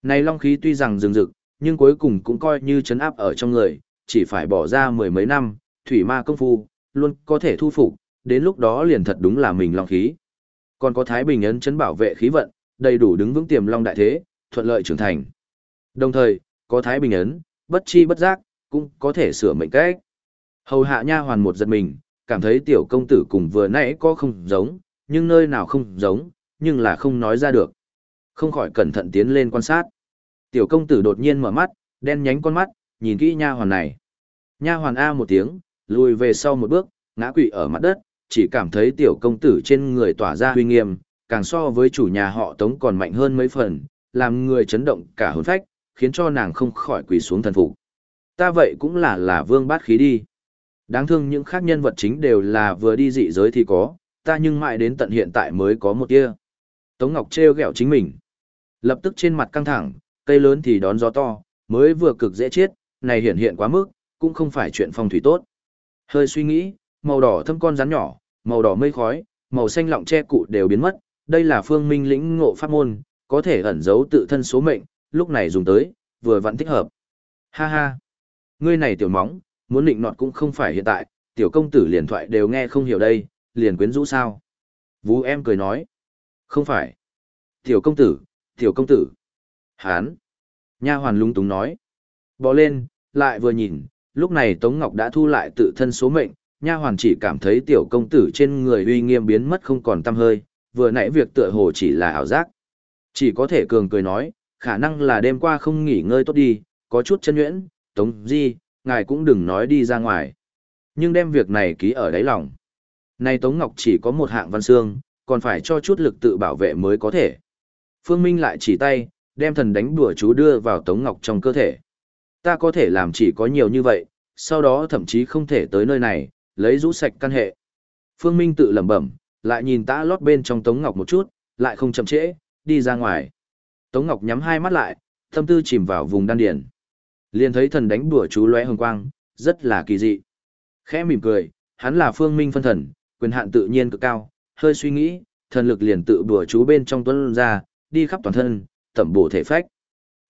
Này long khí tuy rằng rừng rực, nhưng cuối cùng cũng coi như chấn áp ở trong người, chỉ phải bỏ ra mười mấy năm, thủy ma công phu, luôn có thể thu phục, đến lúc đó liền thật đúng là mình long khí. Còn có Thái Bình ấn chấn bảo vệ khí vận, đầy đủ đứng vững tiềm long đại thế, thuận lợi trưởng thành. Đồng thời, có Thái Bình ấn, bất chi bất giác, cũng có thể sửa mệnh cách. Hầu hạ nha hoàn một giật mình, cảm thấy tiểu công tử cùng vừa nãy có không giống, nhưng nơi nào không giống, nhưng là không nói ra được. Không khỏi cẩn thận tiến lên quan sát. Tiểu công tử đột nhiên mở mắt, đen nhánh con mắt, nhìn kỹ nha hoàn này. Nha hoàn A một tiếng, lùi về sau một bước, ngã quỵ ở mặt đất, chỉ cảm thấy tiểu công tử trên người tỏa ra huy nghiêm, càng so với chủ nhà họ tống còn mạnh hơn mấy phần, làm người chấn động cả hồn phách, khiến cho nàng không khỏi quỳ xuống thần phục. Ta vậy cũng là là vương bát khí đi. Đáng thương những khác nhân vật chính đều là vừa đi dị giới thì có, ta nhưng mãi đến tận hiện tại mới có một tia. Tống Ngọc trêu ghẹo chính mình. Lập tức trên mặt căng thẳng, cây lớn thì đón gió to, mới vừa cực dễ chết, này hiện hiện quá mức, cũng không phải chuyện phong thủy tốt. Hơi suy nghĩ, màu đỏ thâm con rắn nhỏ, màu đỏ mây khói, màu xanh lọng che cụ đều biến mất, đây là phương minh lĩnh ngộ pháp môn, có thể ẩn giấu tự thân số mệnh, lúc này dùng tới, vừa vẫn thích hợp. Ha ha, ngươi này tiểu móng, muốn định nọt cũng không phải hiện tại, tiểu công tử liền thoại đều nghe không hiểu đây, liền quyến rũ sao. Vũ em cười nói, không phải. Tiểu công tử, tiểu công tử. Hán. Nha hoàn lung túng nói. Bỏ lên, lại vừa nhìn, lúc này Tống Ngọc đã thu lại tự thân số mệnh, nha hoàn chỉ cảm thấy tiểu công tử trên người uy nghiêm biến mất không còn tăm hơi, vừa nãy việc tựa hồ chỉ là ảo giác. Chỉ có thể cường cười nói, khả năng là đêm qua không nghỉ ngơi tốt đi, có chút chân nhuyễn, Tống Di, ngài cũng đừng nói đi ra ngoài. Nhưng đem việc này ký ở đáy lòng. Nay Tống Ngọc chỉ có một hạng văn xương, còn phải cho chút lực tự bảo vệ mới có thể. Phương Minh lại chỉ tay, đem thần đánh đùa chú đưa vào Tống Ngọc trong cơ thể. Ta có thể làm chỉ có nhiều như vậy, sau đó thậm chí không thể tới nơi này, lấy rũ sạch căn hệ. Phương Minh tự lẩm bẩm, lại nhìn tã lót bên trong Tống Ngọc một chút, lại không chậm trễ, đi ra ngoài. Tống Ngọc nhắm hai mắt lại, tâm tư chìm vào vùng đan điền. Liền thấy thần đánh đùa chú lóe hồng quang, rất là kỳ dị. Khẽ mỉm cười, hắn là phương minh phân thần, quyền hạn tự nhiên cực cao, hơi suy nghĩ, thần lực liền tự đùa chú bên trong tuấn ra, đi khắp toàn thân, tẩm bổ thể phách.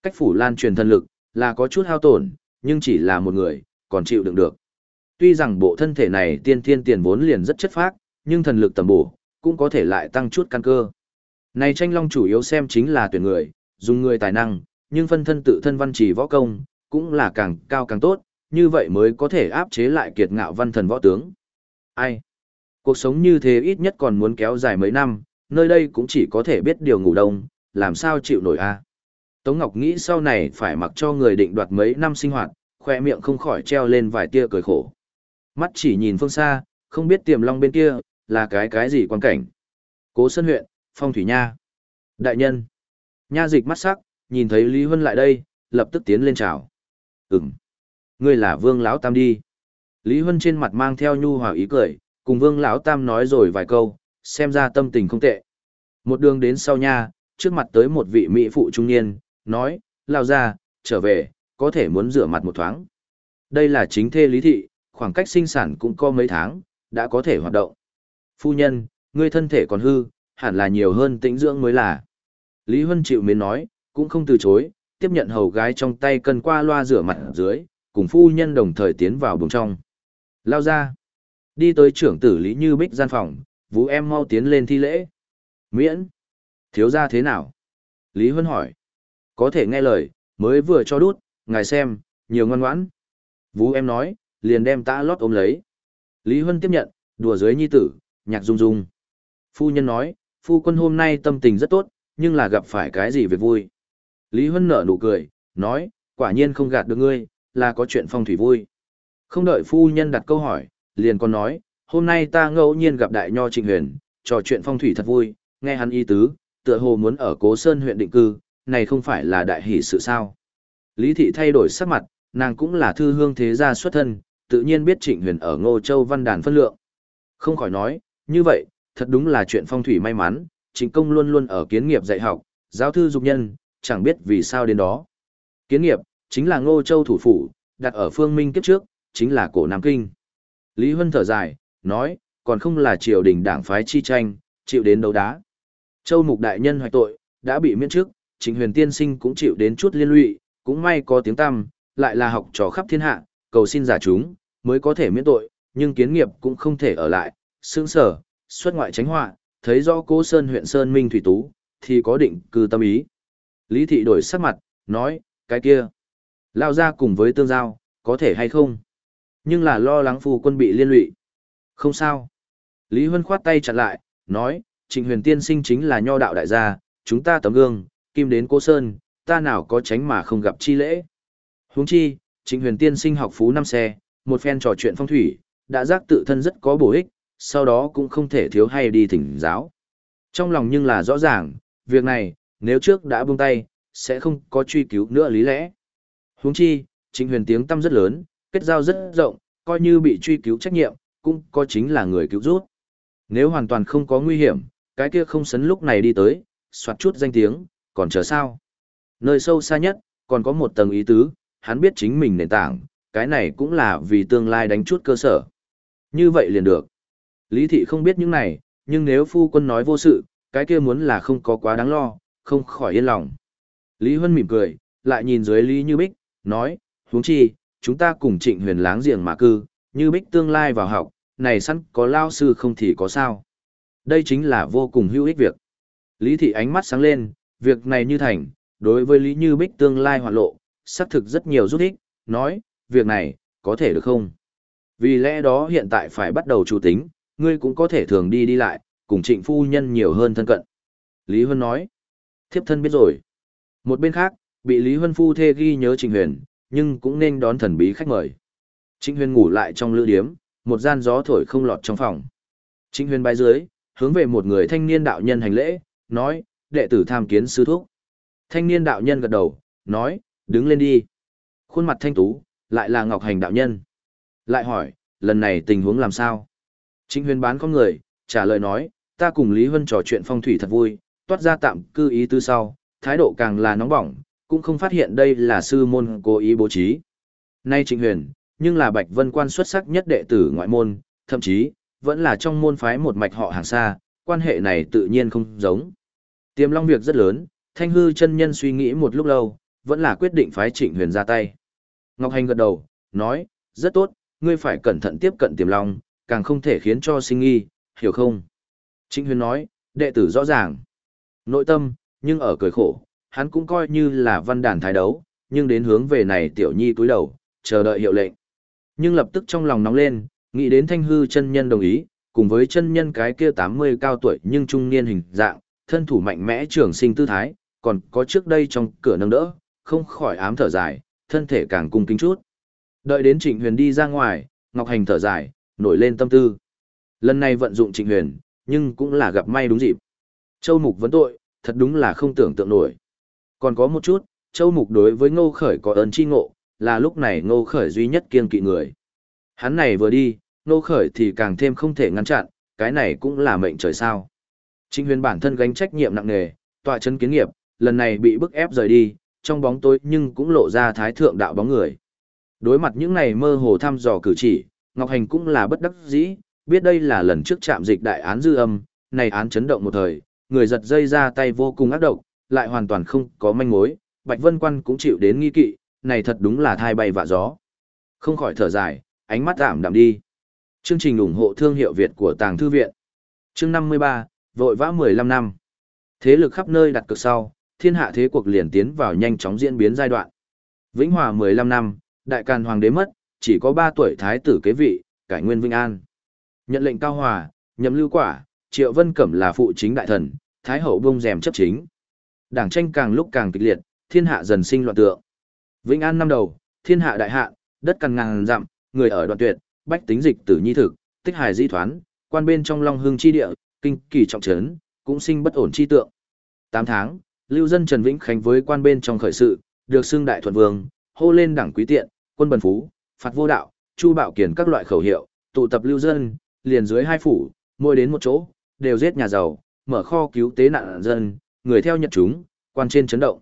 Cách phủ lan truyền thần lực, là có chút hao tổn, nhưng chỉ là một người, còn chịu đựng được. Tuy rằng bộ thân thể này tiên thiên tiền vốn liền rất chất phác, nhưng thần lực tầm bổ, cũng có thể lại tăng chút căn cơ. Này tranh long chủ yếu xem chính là tuyển người, dùng người tài năng, nhưng phân thân tự thân văn trì võ công, cũng là càng cao càng tốt, như vậy mới có thể áp chế lại kiệt ngạo văn thần võ tướng. Ai? Cuộc sống như thế ít nhất còn muốn kéo dài mấy năm, nơi đây cũng chỉ có thể biết điều ngủ đông, làm sao chịu nổi a? Tống Ngọc nghĩ sau này phải mặc cho người định đoạt mấy năm sinh hoạt, khoe miệng không khỏi treo lên vài tia cười khổ. Mắt chỉ nhìn phương xa, không biết tiềm long bên kia, là cái cái gì quan cảnh. Cố Sơn huyện, Phong Thủy Nha. Đại nhân. Nha dịch mắt sắc, nhìn thấy Lý Huân lại đây, lập tức tiến lên chào. Ừm. Ngươi là Vương Lão Tam đi. Lý Huân trên mặt mang theo nhu hòa ý cười, cùng Vương Lão Tam nói rồi vài câu, xem ra tâm tình không tệ. Một đường đến sau nha, trước mặt tới một vị mỹ phụ trung niên, nói, lao ra, trở về, có thể muốn rửa mặt một thoáng. Đây là chính thê lý thị, khoảng cách sinh sản cũng có mấy tháng, đã có thể hoạt động. Phu nhân, ngươi thân thể còn hư, hẳn là nhiều hơn tĩnh dưỡng mới là. Lý Huân chịu mến nói, cũng không từ chối, tiếp nhận hầu gái trong tay cân qua loa rửa mặt dưới, cùng phu nhân đồng thời tiến vào buồng trong. Lao ra. Đi tới trưởng tử Lý Như Bích gian phòng, vũ em mau tiến lên thi lễ. Miễn. Thiếu ra thế nào? Lý Huân hỏi. Có thể nghe lời, mới vừa cho đút, ngài xem, nhiều ngoan ngoãn. Vũ em nói, liền đem tã lót ôm lấy. Lý Huân tiếp nhận, đùa dưới nhi tử, nhạc rung rung. Phu nhân nói, phu quân hôm nay tâm tình rất tốt, nhưng là gặp phải cái gì việc vui. Lý Huân nở nụ cười, nói, quả nhiên không gạt được ngươi, là có chuyện phong thủy vui. Không đợi phu nhân đặt câu hỏi, liền còn nói, hôm nay ta ngẫu nhiên gặp đại nho trịnh huyền, trò chuyện phong thủy thật vui, nghe hắn y tứ, tựa hồ muốn ở cố sơn huyện định cư, này không phải là đại hỷ sự sao. Lý thị thay đổi sắc mặt, nàng cũng là thư hương thế gia xuất thân, tự nhiên biết trịnh huyền ở Ngô Châu văn đàn phân lượng. Không khỏi nói, như vậy, thật đúng là chuyện phong thủy may mắn, trịnh công luôn luôn ở kiến nghiệp dạy học, giáo thư dục nhân, chẳng biết vì sao đến đó. Kiến nghiệp, chính là Ngô Châu thủ phủ, đặt ở phương minh kiếp trước, chính là cổ Nam Kinh. Lý Huân thở dài, nói, còn không là triều đình đảng phái chi tranh, chịu đến đấu đá. Châu Mục Đại Nhân hoạch tội, đã bị miễn trước, Trịnh Huyền Tiên Sinh cũng chịu đến chút liên lụy, cũng may có tiếng tăm, lại là học trò khắp thiên hạ, cầu xin giả chúng, mới có thể miễn tội, nhưng kiến nghiệp cũng không thể ở lại, sướng sở, xuất ngoại tránh họa, thấy rõ cố Sơn huyện Sơn Minh Thủy Tú, thì có định cư tâm ý. Lý Thị đổi sắc mặt, nói, cái kia, lao ra cùng với tương giao, có thể hay không? Nhưng là lo lắng phu quân bị liên lụy. Không sao. Lý Huân khoát tay chặn lại, nói, Trịnh Huyền Tiên Sinh chính là nho đạo đại gia, chúng ta tấm gương, kim đến cô Sơn, ta nào có tránh mà không gặp chi lễ. Huống chi, Trịnh Huyền Tiên Sinh học phú năm xe, một phen trò chuyện phong thủy, đã giác tự thân rất có bổ ích, sau đó cũng không thể thiếu hay đi thỉnh giáo. Trong lòng nhưng là rõ ràng, việc này, nếu trước đã buông tay, sẽ không có truy cứu nữa lý lẽ. Huống chi, Trịnh Huyền tiếng tâm rất lớn, kết giao rất rộng, coi như bị truy cứu trách nhiệm, cũng có chính là người cứu rút. Nếu hoàn toàn không có nguy hiểm, cái kia không sấn lúc này đi tới, soạt chút danh tiếng, còn chờ sao? Nơi sâu xa nhất, còn có một tầng ý tứ, hắn biết chính mình nền tảng, cái này cũng là vì tương lai đánh chút cơ sở. Như vậy liền được. Lý thị không biết những này, nhưng nếu phu quân nói vô sự, cái kia muốn là không có quá đáng lo, không khỏi yên lòng. Lý Huân mỉm cười, lại nhìn dưới Lý Như Bích, nói, huống chi, chúng ta cùng trịnh huyền láng giềng mà cư, Như Bích tương lai vào học, này sẵn có lao sư không thì có sao. Đây chính là vô cùng hữu ích việc. Lý thị ánh mắt sáng lên, việc này như thành, đối với Lý Như Bích tương lai hoạt lộ, xác thực rất nhiều giúp ích, nói, việc này, có thể được không? Vì lẽ đó hiện tại phải bắt đầu chủ tính, ngươi cũng có thể thường đi đi lại, cùng trịnh phu nhân nhiều hơn thân cận. Lý Huân nói, thiếp thân biết rồi. Một bên khác, bị Lý Huân phu thê ghi nhớ Trịnh Huyền, nhưng cũng nên đón thần bí khách mời. Trịnh Huyền ngủ lại trong lữ điếm, một gian gió thổi không lọt trong phòng. Trịnh Huyền bay dưới, hướng về một người thanh niên đạo nhân hành lễ, nói, đệ tử tham kiến sư thúc. Thanh niên đạo nhân gật đầu, nói, đứng lên đi. Khuôn mặt thanh tú, lại là Ngọc Hành đạo nhân. Lại hỏi, lần này tình huống làm sao? Trịnh huyền bán con người, trả lời nói, ta cùng Lý Huân trò chuyện phong thủy thật vui, toát ra tạm cư ý tư sau, thái độ càng là nóng bỏng, cũng không phát hiện đây là sư môn cố ý bố trí. Nay Trịnh Huyền, nhưng là Bạch Vân Quan xuất sắc nhất đệ tử ngoại môn, thậm chí, vẫn là trong môn phái một mạch họ hàng xa, quan hệ này tự nhiên không giống. Tiềm long việc rất lớn, thanh hư chân nhân suy nghĩ một lúc lâu, vẫn là quyết định phái Trịnh Huyền ra tay. Ngọc Hành gật đầu, nói, rất tốt, ngươi phải cẩn thận tiếp cận tiềm long, càng không thể khiến cho sinh nghi, hiểu không? Trịnh Huyền nói, đệ tử rõ ràng. Nội tâm, nhưng ở cười khổ, hắn cũng coi như là văn đàn thái đấu, nhưng đến hướng về này tiểu nhi cúi đầu, chờ đợi hiệu lệnh. Nhưng lập tức trong lòng nóng lên, nghĩ đến thanh hư chân nhân đồng ý, cùng với chân nhân cái kia 80 cao tuổi nhưng trung niên hình dạng, thân thủ mạnh mẽ trưởng sinh tư thái, còn có trước đây trong cửa nâng đỡ, không khỏi ám thở dài, thân thể càng cung kính chút. Đợi đến Trịnh Huyền đi ra ngoài, Ngọc Hành thở dài, nổi lên tâm tư. Lần này vận dụng Trịnh Huyền, nhưng cũng là gặp may đúng dịp. Châu Mục vấn tội, thật đúng là không tưởng tượng nổi. Còn có một chút, Châu Mục đối với Ngô Khởi có ơn chi ngộ, là lúc này Ngô Khởi duy nhất kiên kỵ người. Hắn này vừa đi, Ngô Khởi thì càng thêm không thể ngăn chặn, cái này cũng là mệnh trời sao. Trịnh huyền bản thân gánh trách nhiệm nặng nề, tọa chân kiến nghiệp, lần này bị bức ép rời đi, trong bóng tối nhưng cũng lộ ra thái thượng đạo bóng người. Đối mặt những này mơ hồ thăm dò cử chỉ, Ngọc Hành cũng là bất đắc dĩ, biết đây là lần trước chạm dịch đại án dư âm, này án chấn động một thời, người giật dây ra tay vô cùng ác độc, lại hoàn toàn không có manh mối, Bạch Vân Quan cũng chịu đến nghi kỵ, này thật đúng là thai bay vạ gió. Không khỏi thở dài, ánh mắt giảm đạm đi. Chương trình ủng hộ thương hiệu Việt của Tàng Thư Viện. Chương 53, vội vã 15 năm. Thế lực khắp nơi đặt cực sau, thiên hạ thế cuộc liền tiến vào nhanh chóng diễn biến giai đoạn. Vĩnh Hòa 15 năm, đại càn hoàng đế mất, chỉ có 3 tuổi thái tử kế vị, cải nguyên Vinh An. Nhận lệnh cao hòa, nhậm lưu quả, Triệu Vân Cẩm là phụ chính đại thần, thái hậu bông rèm chấp chính. Đảng tranh càng lúc càng kịch liệt, thiên hạ dần sinh loạn tượng. Vĩnh An năm đầu, thiên hạ đại hạ, đất càng ngàn dặm, người ở đoạn tuyệt, bách tính dịch tử nhi thực, tích hài di thoán, quan bên trong long hương chi địa, kinh kỳ trọng trấn, cũng sinh bất ổn chi tượng. 8 tháng, lưu dân Trần Vĩnh Khánh với quan bên trong khởi sự, được xưng đại thuận vương, hô lên đảng quý tiện, quân bần phú, phạt vô đạo, chu bạo kiền các loại khẩu hiệu, tụ tập lưu dân, liền dưới hai phủ, mỗi đến một chỗ, đều giết nhà giàu, mở kho cứu tế nạn dân, người theo nhật chúng, quan trên chấn động.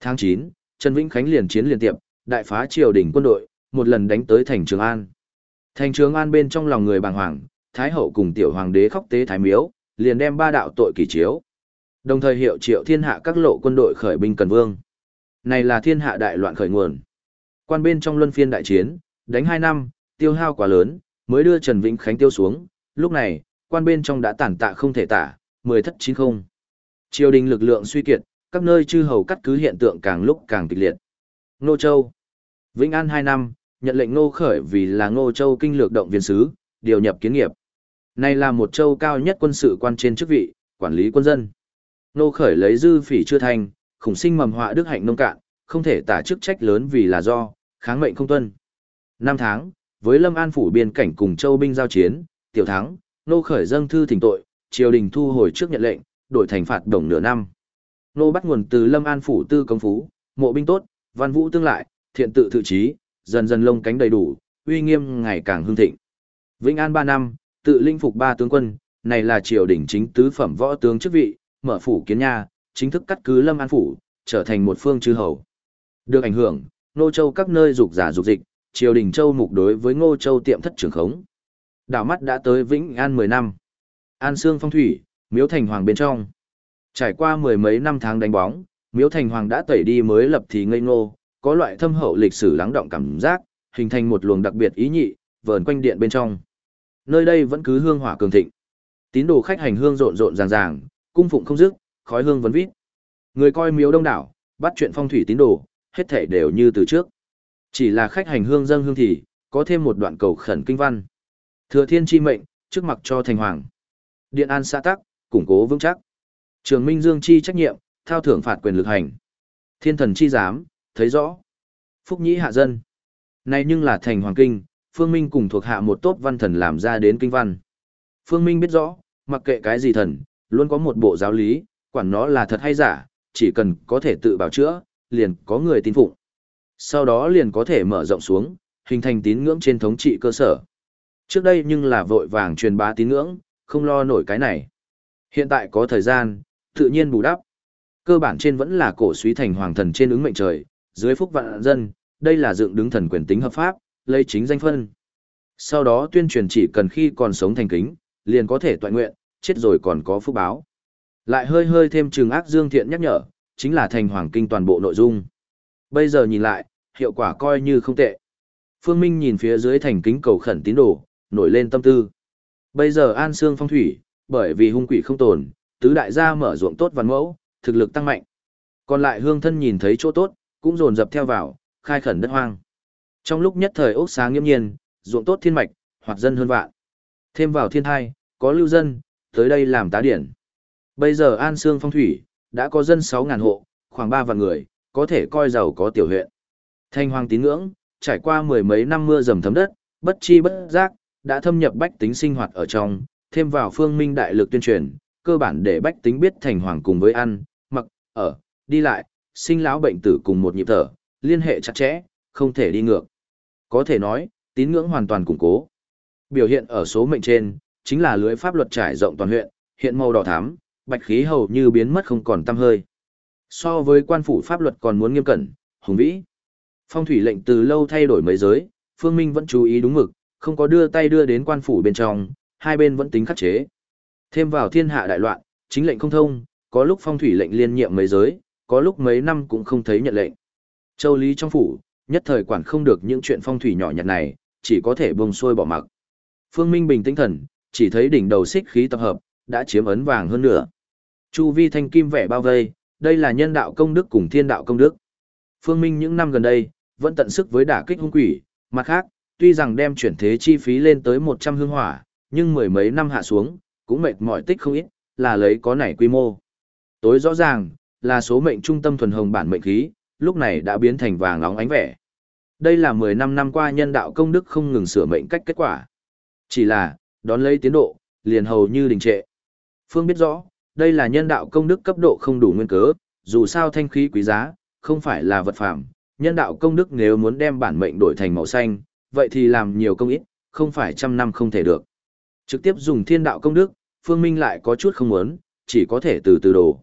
Tháng 9, Trần Vĩnh Khánh liền chiến liên tiệp, đại phá triều đình quân đội, một lần đánh tới thành Trường An. Thành Trường An bên trong lòng người bàng hoàng, Thái hậu cùng tiểu hoàng đế khóc tế thái miếu, liền đem ba đạo tội kỳ chiếu. Đồng thời hiệu triệu thiên hạ các lộ quân đội khởi binh cần vương. Này là thiên hạ đại loạn khởi nguồn. Quan bên trong luân phiên đại chiến, đánh hai năm, tiêu hao quá lớn, mới đưa Trần Vĩnh Khánh tiêu xuống. Lúc này, quan bên trong đã tản tạ không thể tả, mười thất chín không. Triều đình lực lượng suy kiệt, các nơi chư hầu cắt cứ hiện tượng càng lúc càng kịch liệt. Ngô Châu Vĩnh An hai năm, nhận lệnh Ngô Khởi vì là Ngô Châu kinh lược động viên sứ, điều nhập kiến nghiệp. Này là một châu cao nhất quân sự quan trên chức vị, quản lý quân dân. nô Khởi lấy dư phỉ chưa thành, khủng sinh mầm họa đức hạnh nông cạn, không thể tả chức trách lớn vì là do, kháng mệnh không tuân. Năm tháng, với Lâm An phủ biên cảnh cùng châu binh giao chiến, tiểu thắng, nô Khởi dâng thư thỉnh tội, triều đình thu hồi trước nhận lệnh, đổi thành phạt đồng nửa năm. Nô bắt nguồn từ Lâm An phủ tư công phú, mộ binh tốt, văn vũ tương lại, thiện tự tự trí, dần dần lông cánh đầy đủ, uy nghiêm ngày càng hưng thịnh. Vĩnh An 3 năm, tự linh phục ba tướng quân, này là triều đình chính tứ phẩm võ tướng chức vị, mở phủ kiến nha, chính thức cắt cứ Lâm An phủ, trở thành một phương chư hầu. Được ảnh hưởng, Ngô Châu các nơi dục giả dục dịch, triều đình Châu mục đối với Ngô Châu tiệm thất trưởng khống. Đảo mắt đã tới Vĩnh An 10 năm. An Sương phong thủy, miếu thành hoàng bên trong. Trải qua mười mấy năm tháng đánh bóng, miếu thành hoàng đã tẩy đi mới lập thì ngây ngô, có loại thâm hậu lịch sử lắng động cảm giác, hình thành một luồng đặc biệt ý nhị, vờn quanh điện bên trong. Nơi đây vẫn cứ hương hỏa cường thịnh. Tín đồ khách hành hương rộn rộn ràng ràng, cung phụng không dứt, khói hương vấn vít. Người coi miếu đông đảo, bắt chuyện phong thủy tín đồ, hết thể đều như từ trước. Chỉ là khách hành hương dâng hương thì, có thêm một đoạn cầu khẩn kinh văn. Thừa thiên chi mệnh, trước mặt cho thành hoàng. Điện an xã tắc, củng cố vững chắc. Trường Minh Dương chi trách nhiệm, thao thưởng phạt quyền lực hành. Thiên thần chi giám, thấy rõ. Phúc nhĩ hạ dân. Này nhưng là thành hoàng kinh, Phương Minh cùng thuộc hạ một tốt văn thần làm ra đến kinh văn. Phương Minh biết rõ, mặc kệ cái gì thần, luôn có một bộ giáo lý, quản nó là thật hay giả, chỉ cần có thể tự bảo chữa, liền có người tin phục. Sau đó liền có thể mở rộng xuống, hình thành tín ngưỡng trên thống trị cơ sở. Trước đây nhưng là vội vàng truyền bá tín ngưỡng, không lo nổi cái này. Hiện tại có thời gian, tự nhiên bù đắp. Cơ bản trên vẫn là cổ suý thành hoàng thần trên ứng mệnh trời, dưới phúc vạn dân, đây là dựng đứng thần quyền tính hợp pháp, lấy chính danh phân. Sau đó tuyên truyền chỉ cần khi còn sống thành kính, liền có thể toại nguyện, chết rồi còn có phúc báo. Lại hơi hơi thêm trường ác dương thiện nhắc nhở, chính là thành hoàng kinh toàn bộ nội dung. Bây giờ nhìn lại, hiệu quả coi như không tệ. Phương Minh nhìn phía dưới thành kính cầu khẩn tín đồ, nổi lên tâm tư. Bây giờ an xương phong thủy, bởi vì hung quỷ không tồn, tứ đại gia mở ruộng tốt văn mẫu, thực lực tăng mạnh. Còn lại hương thân nhìn thấy chỗ tốt, cũng dồn dập theo vào, khai khẩn đất hoang. Trong lúc nhất thời ốc sáng nghiêm nhiên, ruộng tốt thiên mạch, hoặc dân hơn vạn. Thêm vào thiên hai, có lưu dân, tới đây làm tá điển. Bây giờ An Sương Phong Thủy, đã có dân 6.000 hộ, khoảng 3 vạn người, có thể coi giàu có tiểu huyện. Thanh hoàng tín ngưỡng, trải qua mười mấy năm mưa dầm thấm đất, bất chi bất giác, đã thâm nhập bách tính sinh hoạt ở trong, thêm vào phương minh đại lực tuyên truyền, cơ bản để bách tính biết thành hoàng cùng với ăn, mặc, ở, đi lại, sinh lão bệnh tử cùng một nhịp thở, liên hệ chặt chẽ, không thể đi ngược. Có thể nói, tín ngưỡng hoàn toàn củng cố. Biểu hiện ở số mệnh trên, chính là lưới pháp luật trải rộng toàn huyện, hiện màu đỏ thắm, bạch khí hầu như biến mất không còn tăm hơi. So với quan phủ pháp luật còn muốn nghiêm cẩn, hùng vĩ. Phong thủy lệnh từ lâu thay đổi mấy giới, Phương Minh vẫn chú ý đúng mực, không có đưa tay đưa đến quan phủ bên trong, hai bên vẫn tính khắc chế. Thêm vào thiên hạ đại loạn, chính lệnh không thông, có lúc phong thủy lệnh liên nhiệm mấy giới, có lúc mấy năm cũng không thấy nhận lệnh. Châu Lý trong phủ, nhất thời quản không được những chuyện phong thủy nhỏ nhặt này, chỉ có thể buông xuôi bỏ mặc. Phương Minh bình tĩnh thần, chỉ thấy đỉnh đầu xích khí tập hợp, đã chiếm ấn vàng hơn nữa. Chu vi thanh kim vẻ bao vây, đây là nhân đạo công đức cùng thiên đạo công đức. Phương Minh những năm gần đây, vẫn tận sức với đả kích hung quỷ, mặt khác, tuy rằng đem chuyển thế chi phí lên tới 100 hương hỏa, nhưng mười mấy năm hạ xuống, cũng mệt mỏi tích không ít, là lấy có nảy quy mô. Tối rõ ràng, là số mệnh trung tâm thuần hồng bản mệnh khí, lúc này đã biến thành vàng óng ánh vẻ. Đây là 15 năm qua nhân đạo công đức không ngừng sửa mệnh cách kết quả. Chỉ là, đón lấy tiến độ, liền hầu như đình trệ. Phương biết rõ, đây là nhân đạo công đức cấp độ không đủ nguyên cớ, dù sao thanh khí quý giá, không phải là vật phẩm. Nhân đạo công đức nếu muốn đem bản mệnh đổi thành màu xanh, vậy thì làm nhiều công ít, không phải trăm năm không thể được. Trực tiếp dùng thiên đạo công đức, Phương Minh lại có chút không muốn, chỉ có thể từ từ đổ.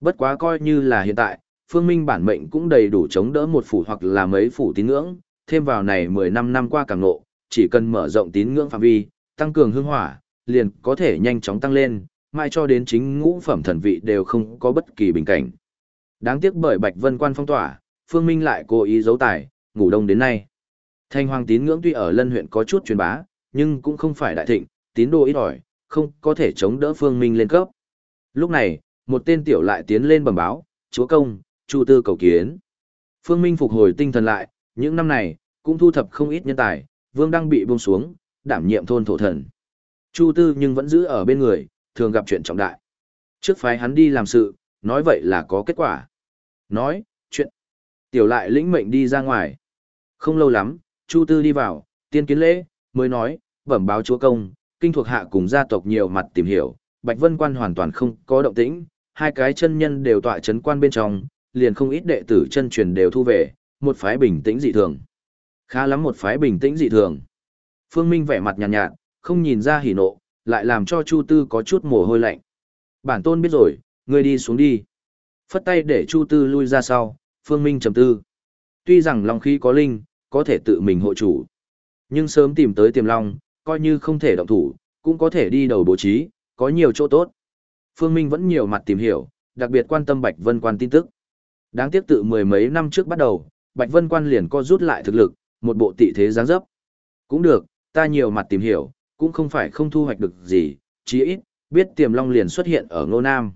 Bất quá coi như là hiện tại, Phương Minh bản mệnh cũng đầy đủ chống đỡ một phủ hoặc là mấy phủ tín ngưỡng, thêm vào này 15 năm qua càng ngộ, chỉ cần mở rộng tín ngưỡng phạm vi, tăng cường hương hỏa, liền có thể nhanh chóng tăng lên, mai cho đến chính ngũ phẩm thần vị đều không có bất kỳ bình cảnh. Đáng tiếc bởi Bạch Vân quan phong tỏa, Phương Minh lại cố ý giấu tài, ngủ đông đến nay. Thanh hoàng tín ngưỡng tuy ở lân huyện có chút truyền bá, nhưng cũng không phải đại thịnh, tín đồ ít ỏi, không có thể chống đỡ Phương Minh lên cấp. Lúc này, một tên tiểu lại tiến lên bẩm báo, chúa công, chu tư cầu kiến. Phương Minh phục hồi tinh thần lại, những năm này, cũng thu thập không ít nhân tài, vương đang bị buông xuống, đảm nhiệm thôn thổ thần. Chu tư nhưng vẫn giữ ở bên người, thường gặp chuyện trọng đại. Trước phái hắn đi làm sự, nói vậy là có kết quả. Nói, chuyện. Tiểu lại lĩnh mệnh đi ra ngoài. Không lâu lắm, Chu Tư đi vào, tiên kiến lễ, mới nói, bẩm báo chúa công, kinh thuộc hạ cùng gia tộc nhiều mặt tìm hiểu, Bạch Vân Quan hoàn toàn không có động tĩnh, hai cái chân nhân đều tọa chấn quan bên trong, liền không ít đệ tử chân truyền đều thu về, một phái bình tĩnh dị thường. Khá lắm một phái bình tĩnh dị thường. Phương Minh vẻ mặt nhàn nhạt, nhạt, không nhìn ra hỉ nộ, lại làm cho Chu Tư có chút mồ hôi lạnh. Bản tôn biết rồi, ngươi đi xuống đi. Phất tay để Chu Tư lui ra sau, Phương Minh trầm tư. Tuy rằng Long khí có linh, có thể tự mình hộ chủ. Nhưng sớm tìm tới tiềm long, coi như không thể động thủ, cũng có thể đi đầu bố trí, có nhiều chỗ tốt. Phương Minh vẫn nhiều mặt tìm hiểu, đặc biệt quan tâm Bạch Vân Quan tin tức. Đáng tiếc tự mười mấy năm trước bắt đầu, Bạch Vân Quan liền co rút lại thực lực, một bộ tị thế giáng dấp. Cũng được, ta nhiều mặt tìm hiểu, cũng không phải không thu hoạch được gì, chí ít, biết tiềm long liền xuất hiện ở Ngô Nam.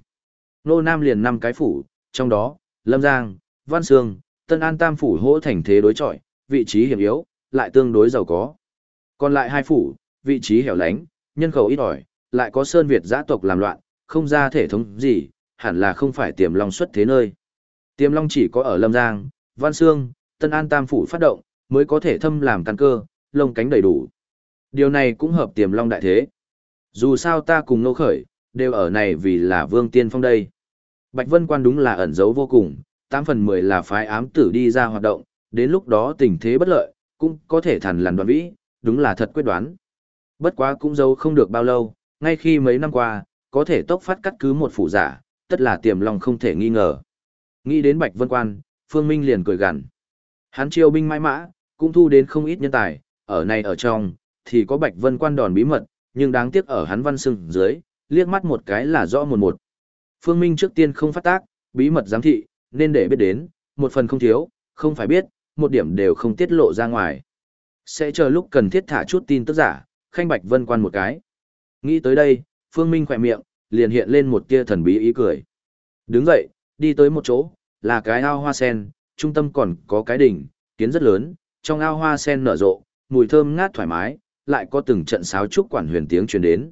Ngô Nam liền năm cái phủ, trong đó, Lâm Giang, Văn Sương, Tân An Tam phủ hỗ thành thế đối chọi, vị trí hiểm yếu, lại tương đối giàu có. Còn lại hai phủ, vị trí hẻo lánh, nhân khẩu ít ỏi, lại có Sơn Việt giã tộc làm loạn, không ra thể thống gì, hẳn là không phải tiềm long xuất thế nơi. Tiềm long chỉ có ở Lâm Giang, Văn Sương, Tân An Tam phủ phát động, mới có thể thâm làm căn cơ, lông cánh đầy đủ. Điều này cũng hợp tiềm long đại thế. Dù sao ta cùng nô khởi, đều ở này vì là vương tiên phong đây. Bạch Vân Quan đúng là ẩn giấu vô cùng, 8 phần 10 là phái ám tử đi ra hoạt động, đến lúc đó tình thế bất lợi, cũng có thể thằn lằn đoàn vĩ, đúng là thật quyết đoán. Bất quá cũng giấu không được bao lâu, ngay khi mấy năm qua, có thể tốc phát cắt cứ một phủ giả, tất là tiềm long không thể nghi ngờ. Nghĩ đến Bạch Vân Quan, Phương Minh liền cười gằn. Hắn chiêu binh mãi mã, cũng thu đến không ít nhân tài, ở này ở trong, thì có Bạch Vân Quan đòn bí mật, nhưng đáng tiếc ở hắn văn sưng dưới, liếc mắt một cái là rõ một một. Phương Minh trước tiên không phát tác, bí mật giám thị, nên để biết đến, một phần không thiếu, không phải biết, một điểm đều không tiết lộ ra ngoài. Sẽ chờ lúc cần thiết thả chút tin tức giả, khanh Bạch Vân Quan một cái. Nghĩ tới đây, Phương Minh khỏe miệng, liền hiện lên một tia thần bí ý cười. Đứng dậy, đi tới một chỗ, là cái ao hoa sen, trung tâm còn có cái đỉnh, kiến rất lớn, trong ao hoa sen nở rộ, mùi thơm ngát thoải mái, lại có từng trận sáo trúc quản huyền tiếng truyền đến.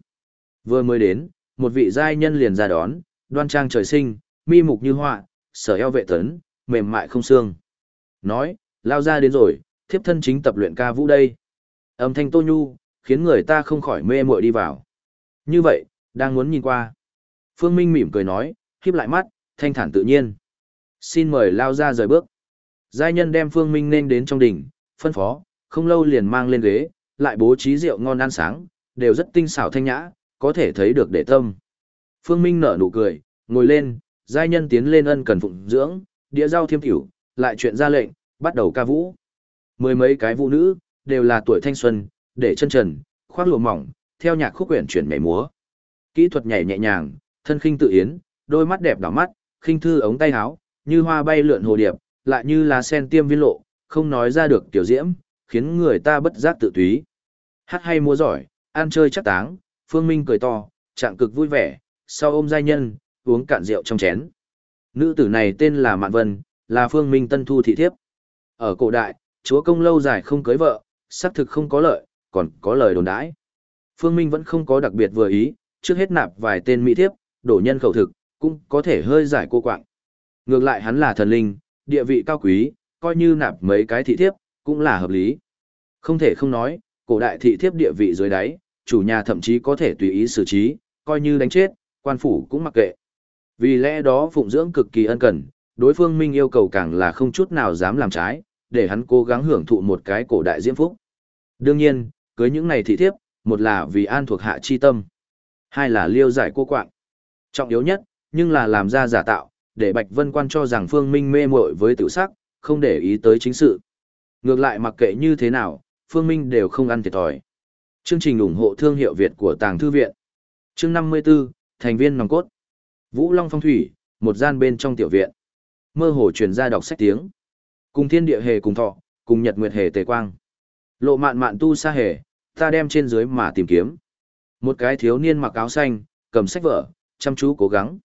Vừa mới đến, một vị giai nhân liền ra đón, đoan trang trời sinh, mi mục như họa, sở eo vệ tấn, mềm mại không xương. Nói, lao ra đến rồi, thiếp thân chính tập luyện ca vũ đây. Âm thanh tô nhu, khiến người ta không khỏi mê muội đi vào. Như vậy, đang muốn nhìn qua. Phương Minh mỉm cười nói, khiếp lại mắt, thanh thản tự nhiên. Xin mời lao ra rời bước. Giai nhân đem Phương Minh nên đến trong đỉnh, phân phó, không lâu liền mang lên ghế, lại bố trí rượu ngon ăn sáng, đều rất tinh xảo thanh nhã, có thể thấy được để tâm. Phương Minh nở nụ cười, ngồi lên, giai nhân tiến lên ân cần phụng dưỡng, đĩa rau thiêm tiểu, lại chuyện ra lệnh, bắt đầu ca vũ. Mười mấy cái vũ nữ, đều là tuổi thanh xuân, để chân trần, khoác lụa mỏng, theo nhạc khúc quyển chuyển nhảy múa. Kỹ thuật nhảy nhẹ nhàng, thân khinh tự yến, đôi mắt đẹp đỏ mắt, khinh thư ống tay háo như hoa bay lượn hồ điệp, lại như là sen tiêm viên lộ, không nói ra được tiểu diễm, khiến người ta bất giác tự túy. Hát hay múa giỏi, ăn chơi chắc táng, Phương Minh cười to, trạng cực vui vẻ, sau ôm giai nhân, uống cạn rượu trong chén. Nữ tử này tên là Mạn Vân, là Phương Minh Tân Thu thị thiếp. Ở cổ đại, chúa công lâu dài không cưới vợ, xác thực không có lợi, còn có lời đồn đãi. Phương Minh vẫn không có đặc biệt vừa ý, trước hết nạp vài tên mỹ thiếp, đổ nhân khẩu thực, cũng có thể hơi giải cô quạng. Ngược lại hắn là thần linh, địa vị cao quý, coi như nạp mấy cái thị thiếp, cũng là hợp lý. Không thể không nói, cổ đại thị thiếp địa vị dưới đáy, chủ nhà thậm chí có thể tùy ý xử trí, coi như đánh chết, quan phủ cũng mặc kệ. Vì lẽ đó phụng dưỡng cực kỳ ân cần, đối phương Minh yêu cầu càng là không chút nào dám làm trái, để hắn cố gắng hưởng thụ một cái cổ đại diễm phúc. Đương nhiên, cưới những này thị thiếp, một là vì an thuộc hạ chi tâm, hai là liêu giải cô quạng. Trọng yếu nhất, nhưng là làm ra giả tạo, để Bạch Vân Quan cho rằng Phương Minh mê muội với tiểu sắc, không để ý tới chính sự. Ngược lại mặc kệ như thế nào, Phương Minh đều không ăn thiệt thòi. Chương trình ủng hộ thương hiệu Việt của Tàng Thư Viện. Chương 54, thành viên nòng cốt. Vũ Long Phong Thủy, một gian bên trong tiểu viện. Mơ hồ truyền ra đọc sách tiếng. Cùng thiên địa hề cùng thọ, cùng nhật nguyệt hề tề quang. Lộ mạn mạn tu xa hề, ta đem trên dưới mà tìm kiếm. Một cái thiếu niên mặc áo xanh, cầm sách vở, chăm chú cố gắng.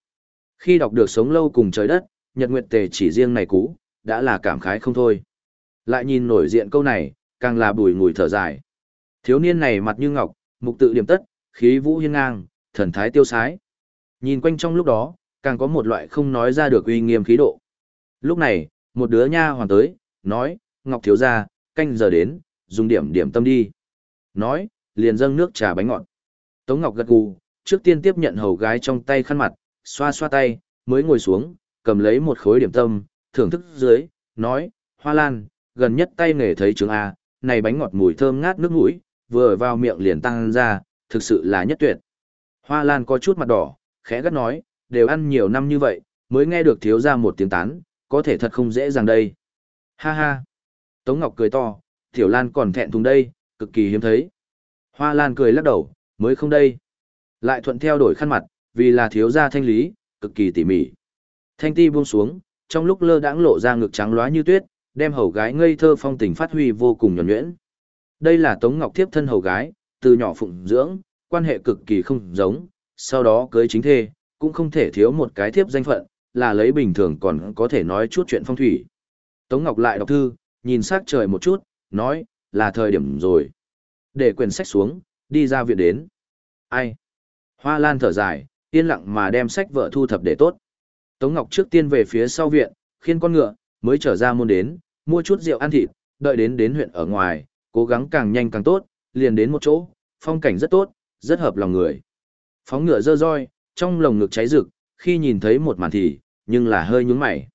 Khi đọc được sống lâu cùng trời đất, nhật nguyệt tề chỉ riêng này cũ, đã là cảm khái không thôi. Lại nhìn nổi diện câu này, càng là bùi ngùi thở dài. Thiếu niên này mặt như ngọc, mục tự điểm tất, khí vũ hiên ngang, thần thái tiêu sái. Nhìn quanh trong lúc đó, càng có một loại không nói ra được uy nghiêm khí độ. Lúc này, một đứa nha hoàn tới, nói, Ngọc thiếu gia, canh giờ đến, dùng điểm điểm tâm đi. Nói, liền dâng nước trà bánh ngọt. Tống Ngọc gật gù, trước tiên tiếp nhận hầu gái trong tay khăn mặt, xoa xoa tay, mới ngồi xuống, cầm lấy một khối điểm tâm, thưởng thức dưới, nói, Hoa Lan, gần nhất tay nghề thấy trường A, à, này bánh ngọt mùi thơm ngát nước mũi, vừa vào miệng liền tăng ra, thực sự là nhất tuyệt. Hoa Lan có chút mặt đỏ, khẽ gắt nói, đều ăn nhiều năm như vậy, mới nghe được thiếu ra một tiếng tán, có thể thật không dễ dàng đây. Ha ha. Tống Ngọc cười to, Tiểu Lan còn thẹn thùng đây, cực kỳ hiếm thấy. Hoa Lan cười lắc đầu, mới không đây. Lại thuận theo đổi khăn mặt, vì là thiếu gia thanh lý, cực kỳ tỉ mỉ. Thanh ti buông xuống, trong lúc lơ đãng lộ ra ngực trắng lóa như tuyết, đem hầu gái ngây thơ phong tình phát huy vô cùng nhuần nhuyễn. Đây là Tống Ngọc tiếp thân hầu gái, từ nhỏ phụng dưỡng, quan hệ cực kỳ không giống, sau đó cưới chính thê, cũng không thể thiếu một cái thiếp danh phận, là lấy bình thường còn có thể nói chút chuyện phong thủy. Tống Ngọc lại đọc thư, nhìn sắc trời một chút, nói, là thời điểm rồi. Để quyển sách xuống, đi ra viện đến. Ai? Hoa Lan thở dài, yên lặng mà đem sách vợ thu thập để tốt. Tống Ngọc trước tiên về phía sau viện, khiên con ngựa, mới trở ra môn đến, mua chút rượu ăn thịt, đợi đến đến huyện ở ngoài, cố gắng càng nhanh càng tốt, liền đến một chỗ, phong cảnh rất tốt, rất hợp lòng người. Phóng ngựa dơ roi, trong lồng ngực cháy rực, khi nhìn thấy một màn thì, nhưng là hơi nhúng mày.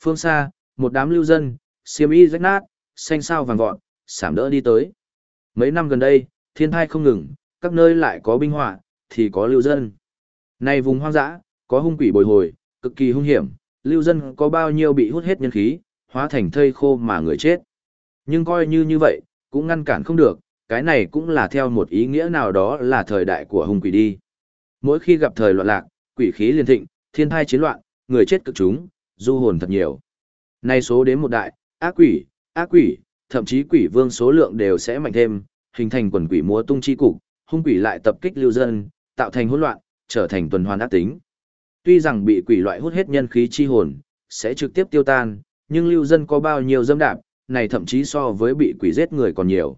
Phương xa, một đám lưu dân, xiêm y rách nát, xanh sao vàng vọt, sảm đỡ đi tới. Mấy năm gần đây, thiên thai không ngừng, các nơi lại có binh họa, thì có lưu dân. Này vùng hoang dã, Có hung quỷ bồi hồi, cực kỳ hung hiểm, lưu dân có bao nhiêu bị hút hết nhân khí, hóa thành thây khô mà người chết. Nhưng coi như như vậy, cũng ngăn cản không được, cái này cũng là theo một ý nghĩa nào đó là thời đại của hung quỷ đi. Mỗi khi gặp thời loạn lạc, quỷ khí liên thịnh, thiên thai chiến loạn, người chết cực chúng, du hồn thật nhiều. Nay số đến một đại, ác quỷ, ác quỷ, thậm chí quỷ vương số lượng đều sẽ mạnh thêm, hình thành quần quỷ múa tung chi cục, hung quỷ lại tập kích lưu dân, tạo thành hỗn loạn, trở thành tuần hoàn ác tính. Tuy rằng bị quỷ loại hút hết nhân khí chi hồn, sẽ trực tiếp tiêu tan, nhưng lưu dân có bao nhiêu dâm đạp, này thậm chí so với bị quỷ giết người còn nhiều.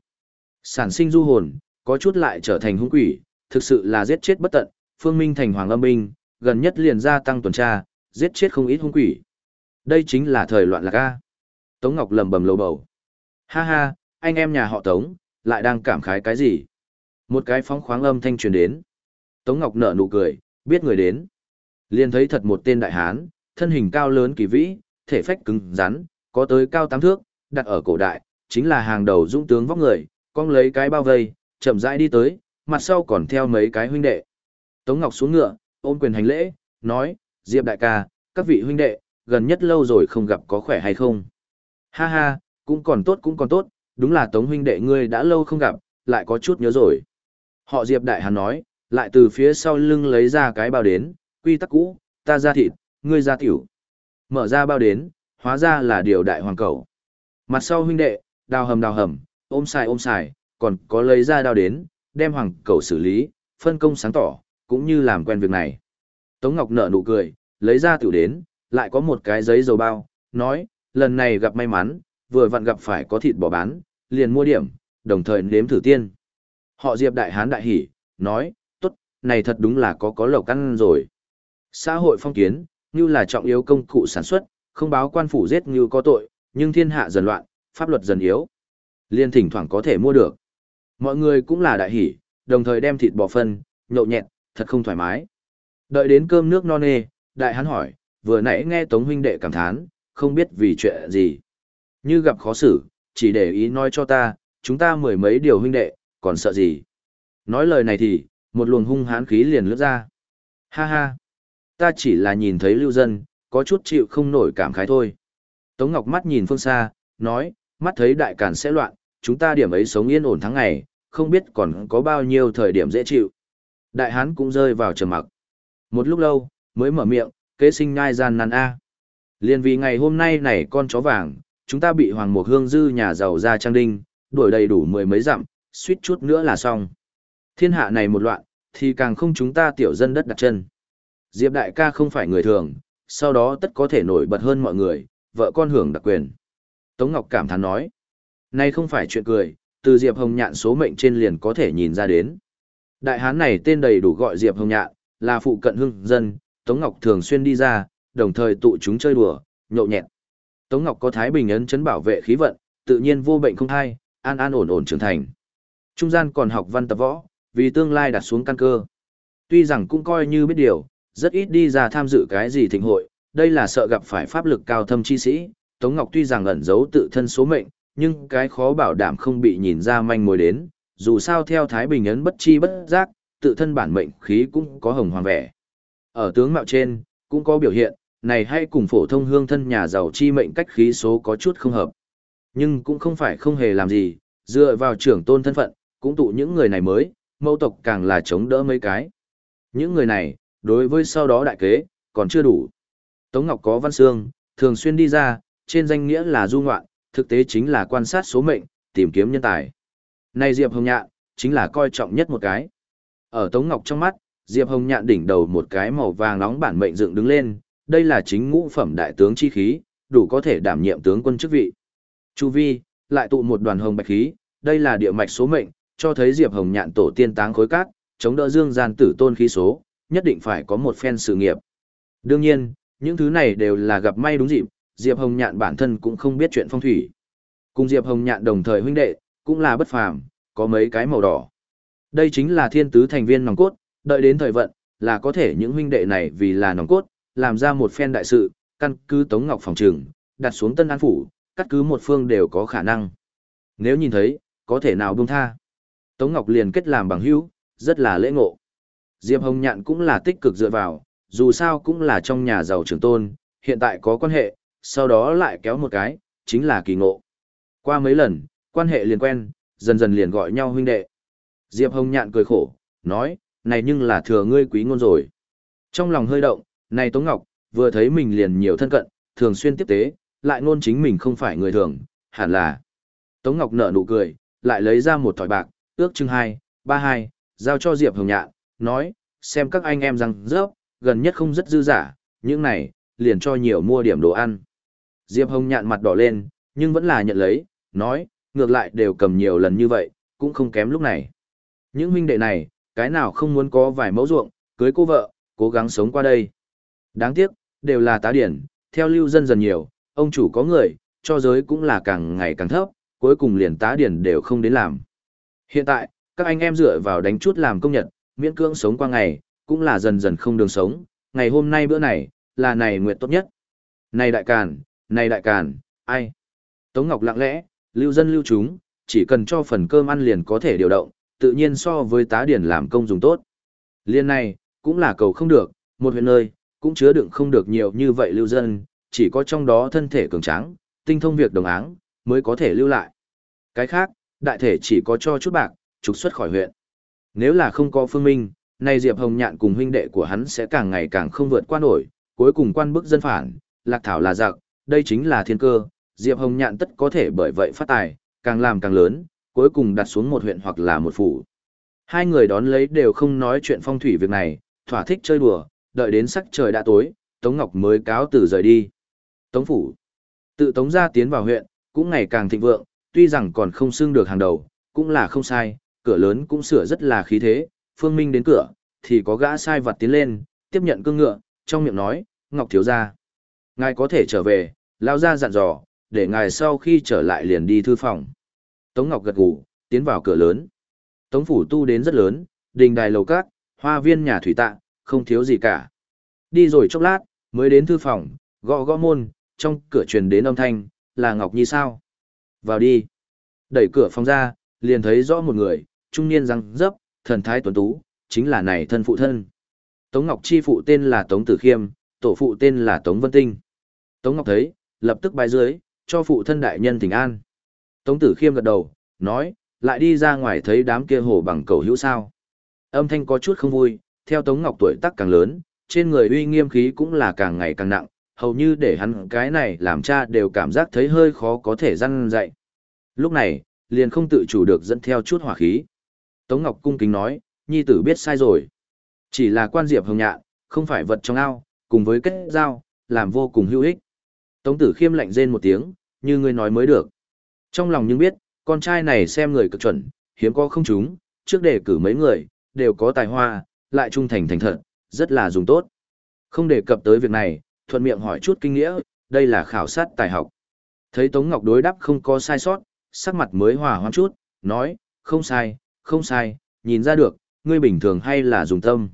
Sản sinh du hồn, có chút lại trở thành hung quỷ, thực sự là giết chết bất tận, phương minh thành hoàng âm binh, gần nhất liền gia tăng tuần tra, giết chết không ít hung quỷ. Đây chính là thời loạn lạc a. Tống Ngọc lầm bầm lầu bầu. Ha ha, anh em nhà họ Tống, lại đang cảm khái cái gì? Một cái phóng khoáng âm thanh truyền đến. Tống Ngọc nở nụ cười, biết người đến. Liền thấy thật một tên đại hán, thân hình cao lớn kỳ vĩ, thể phách cứng rắn, có tới cao tám thước, đặt ở cổ đại, chính là hàng đầu dũng tướng vóc người, con lấy cái bao vây, chậm rãi đi tới, mặt sau còn theo mấy cái huynh đệ. Tống Ngọc xuống ngựa, ôm quyền hành lễ, nói, Diệp đại ca, các vị huynh đệ, gần nhất lâu rồi không gặp có khỏe hay không? Ha ha, cũng còn tốt cũng còn tốt, đúng là Tống huynh đệ ngươi đã lâu không gặp, lại có chút nhớ rồi. Họ Diệp đại hán nói, lại từ phía sau lưng lấy ra cái bao đến, quy tắc cũ, ta ra thịt, ngươi ra tiểu. Mở ra bao đến, hóa ra là điều đại hoàng cầu. Mặt sau huynh đệ, đào hầm đào hầm, ôm xài ôm xài, còn có lấy ra đao đến, đem hoàng cầu xử lý, phân công sáng tỏ, cũng như làm quen việc này. Tống Ngọc nở nụ cười, lấy ra tiểu đến, lại có một cái giấy dầu bao, nói, lần này gặp may mắn, vừa vặn gặp phải có thịt bò bán, liền mua điểm, đồng thời nếm thử tiên. Họ Diệp Đại Hán Đại Hỷ, nói, này thật đúng là có có lộc ăn rồi. Xã hội phong kiến, như là trọng yếu công cụ sản xuất, không báo quan phủ giết như có tội, nhưng thiên hạ dần loạn, pháp luật dần yếu. Liên thỉnh thoảng có thể mua được. Mọi người cũng là đại hỷ, đồng thời đem thịt bò phân, nhậu nhẹt, thật không thoải mái. Đợi đến cơm nước no nê, đại hán hỏi, vừa nãy nghe Tống huynh đệ cảm thán, không biết vì chuyện gì. Như gặp khó xử, chỉ để ý nói cho ta, chúng ta mười mấy điều huynh đệ, còn sợ gì. Nói lời này thì, một luồng hung hán khí liền lướt ra. Ha ha, ta chỉ là nhìn thấy lưu dân, có chút chịu không nổi cảm khái thôi. Tống Ngọc mắt nhìn phương xa, nói, mắt thấy đại càn sẽ loạn, chúng ta điểm ấy sống yên ổn tháng ngày, không biết còn có bao nhiêu thời điểm dễ chịu. Đại hán cũng rơi vào trầm mặc. Một lúc lâu, mới mở miệng, kế sinh ngai gian nan a. Liên vì ngày hôm nay này con chó vàng, chúng ta bị Hoàng Mục Hương dư nhà giàu ra trang đinh, đuổi đầy đủ mười mấy dặm, suýt chút nữa là xong. Thiên hạ này một loạn, thì càng không chúng ta tiểu dân đất đặt chân. Diệp đại ca không phải người thường, sau đó tất có thể nổi bật hơn mọi người, vợ con hưởng đặc quyền. Tống Ngọc cảm thán nói, nay không phải chuyện cười, từ Diệp Hồng Nhạn số mệnh trên liền có thể nhìn ra đến. Đại hán này tên đầy đủ gọi Diệp Hồng Nhạn, là phụ cận hương dân, Tống Ngọc thường xuyên đi ra, đồng thời tụ chúng chơi đùa, nhậu nhẹt. Tống Ngọc có Thái Bình ấn chấn bảo vệ khí vận, tự nhiên vô bệnh không thai, an an ổn ổn trưởng thành. Trung gian còn học văn tập võ, vì tương lai đặt xuống căn cơ. Tuy rằng cũng coi như biết điều, rất ít đi ra tham dự cái gì thịnh hội, đây là sợ gặp phải pháp lực cao thâm chi sĩ. Tống Ngọc tuy rằng ẩn giấu tự thân số mệnh, nhưng cái khó bảo đảm không bị nhìn ra manh mối đến, dù sao theo Thái Bình ấn bất chi bất giác, tự thân bản mệnh khí cũng có hồng hoàng vẻ. Ở tướng mạo trên, cũng có biểu hiện, này hay cùng phổ thông hương thân nhà giàu chi mệnh cách khí số có chút không hợp. Nhưng cũng không phải không hề làm gì, dựa vào trưởng tôn thân phận, cũng tụ những người này mới, mâu tộc càng là chống đỡ mấy cái. Những người này, đối với sau đó đại kế, còn chưa đủ. Tống Ngọc có văn xương, thường xuyên đi ra, trên danh nghĩa là du ngoạn, thực tế chính là quan sát số mệnh, tìm kiếm nhân tài. Này Diệp Hồng Nhạn, chính là coi trọng nhất một cái. Ở Tống Ngọc trong mắt, Diệp Hồng Nhạn đỉnh đầu một cái màu vàng nóng bản mệnh dựng đứng lên, đây là chính ngũ phẩm đại tướng chi khí, đủ có thể đảm nhiệm tướng quân chức vị. Chu vi, lại tụ một đoàn hồng bạch khí, đây là địa mạch số mệnh, cho thấy Diệp Hồng Nhạn tổ tiên táng khối cát, chống đỡ dương gian tử tôn khí số, nhất định phải có một phen sự nghiệp. Đương nhiên, những thứ này đều là gặp may đúng dịp, Diệp Hồng Nhạn bản thân cũng không biết chuyện phong thủy. Cùng Diệp Hồng Nhạn đồng thời huynh đệ, cũng là bất phàm, có mấy cái màu đỏ. Đây chính là thiên tứ thành viên nòng cốt, đợi đến thời vận, là có thể những huynh đệ này vì là nòng cốt, làm ra một phen đại sự, căn cứ Tống Ngọc phòng trường, đặt xuống Tân An Phủ, cắt cứ một phương đều có khả năng. Nếu nhìn thấy, có thể nào buông tha. Tống Ngọc liền kết làm bằng hữu, rất là lễ ngộ. Diệp Hồng Nhạn cũng là tích cực dựa vào, dù sao cũng là trong nhà giàu trưởng tôn, hiện tại có quan hệ, sau đó lại kéo một cái, chính là kỳ ngộ. Qua mấy lần, quan hệ liền quen, dần dần liền gọi nhau huynh đệ. Diệp Hồng Nhạn cười khổ, nói, này nhưng là thừa ngươi quý ngôn rồi. Trong lòng hơi động, này Tống Ngọc, vừa thấy mình liền nhiều thân cận, thường xuyên tiếp tế, lại ngôn chính mình không phải người thường, hẳn là. Tống Ngọc nở nụ cười, lại lấy ra một thỏi bạc, ước chừng hai, ba hai, giao cho Diệp Hồng Nhạn, nói, xem các anh em rằng, rớp, gần nhất không rất dư giả, những này, liền cho nhiều mua điểm đồ ăn. Diệp Hồng Nhạn mặt đỏ lên, nhưng vẫn là nhận lấy, nói, ngược lại đều cầm nhiều lần như vậy, cũng không kém lúc này. Những huynh đệ này, cái nào không muốn có vài mẫu ruộng, cưới cô vợ, cố gắng sống qua đây. Đáng tiếc, đều là tá điển, theo lưu dân dần nhiều, ông chủ có người, cho giới cũng là càng ngày càng thấp, cuối cùng liền tá điển đều không đến làm. Hiện tại, các anh em dựa vào đánh chút làm công nhật, miễn cưỡng sống qua ngày, cũng là dần dần không đường sống, ngày hôm nay bữa này, là này nguyện tốt nhất. Này đại càn, này đại càn, ai? Tống Ngọc lặng lẽ, lưu dân lưu chúng, chỉ cần cho phần cơm ăn liền có thể điều động, tự nhiên so với tá điển làm công dùng tốt. Liên này, cũng là cầu không được, một huyện nơi, cũng chứa đựng không được nhiều như vậy lưu dân, chỉ có trong đó thân thể cường tráng, tinh thông việc đồng áng, mới có thể lưu lại. Cái khác, đại thể chỉ có cho chút bạc, trục xuất khỏi huyện. Nếu là không có phương minh, nay Diệp Hồng Nhạn cùng huynh đệ của hắn sẽ càng ngày càng không vượt qua nổi, cuối cùng quan bức dân phản, lạc thảo là giặc, đây chính là thiên cơ, Diệp Hồng Nhạn tất có thể bởi vậy phát tài, càng làm càng lớn, cuối cùng đặt xuống một huyện hoặc là một phủ. Hai người đón lấy đều không nói chuyện phong thủy việc này, thỏa thích chơi đùa, đợi đến sắc trời đã tối, Tống Ngọc mới cáo từ rời đi. Tống phủ. Tự Tống gia tiến vào huyện, cũng ngày càng thịnh vượng, tuy rằng còn không xưng được hàng đầu, cũng là không sai, cửa lớn cũng sửa rất là khí thế, Phương Minh đến cửa, thì có gã sai vật tiến lên, tiếp nhận cương ngựa, trong miệng nói, Ngọc thiếu gia, ngài có thể trở về, lao ra dặn dò, để ngài sau khi trở lại liền đi thư phòng. Tống Ngọc gật gù, tiến vào cửa lớn. Tống phủ tu đến rất lớn, đình đài lầu cát, hoa viên nhà thủy tạ, không thiếu gì cả. Đi rồi chốc lát, mới đến thư phòng, gõ gõ môn, trong cửa truyền đến âm thanh, là Ngọc Nhi sao? Vào đi. Đẩy cửa phòng ra, liền thấy rõ một người, trung niên răng dấp, thần thái tuấn tú, chính là này thân phụ thân. Tống Ngọc Chi phụ tên là Tống Tử Khiêm, tổ phụ tên là Tống Vân Tinh. Tống Ngọc thấy, lập tức bái dưới, cho phụ thân đại nhân thỉnh an. Tống Tử Khiêm gật đầu, nói, lại đi ra ngoài thấy đám kia hổ bằng cầu hữu sao. Âm thanh có chút không vui, theo Tống Ngọc tuổi tác càng lớn, trên người uy nghiêm khí cũng là càng ngày càng nặng, hầu như để hắn cái này làm cha đều cảm giác thấy hơi khó có thể răn dạy. Lúc này, liền không tự chủ được dẫn theo chút hỏa khí. Tống Ngọc cung kính nói, nhi tử biết sai rồi. Chỉ là quan diệp hồng nhạn, không phải vật trong ao, cùng với kết giao, làm vô cùng hữu ích. Tống tử khiêm lạnh rên một tiếng, như ngươi nói mới được. Trong lòng nhưng biết, con trai này xem người cực chuẩn, hiếm có không chúng, trước đề cử mấy người, đều có tài hoa, lại trung thành thành thật, rất là dùng tốt. Không đề cập tới việc này, thuận miệng hỏi chút kinh nghĩa, đây là khảo sát tài học. Thấy Tống Ngọc đối đáp không có sai sót, sắc mặt mới hòa hoãn chút, nói, không sai, không sai, nhìn ra được, ngươi bình thường hay là dùng tâm.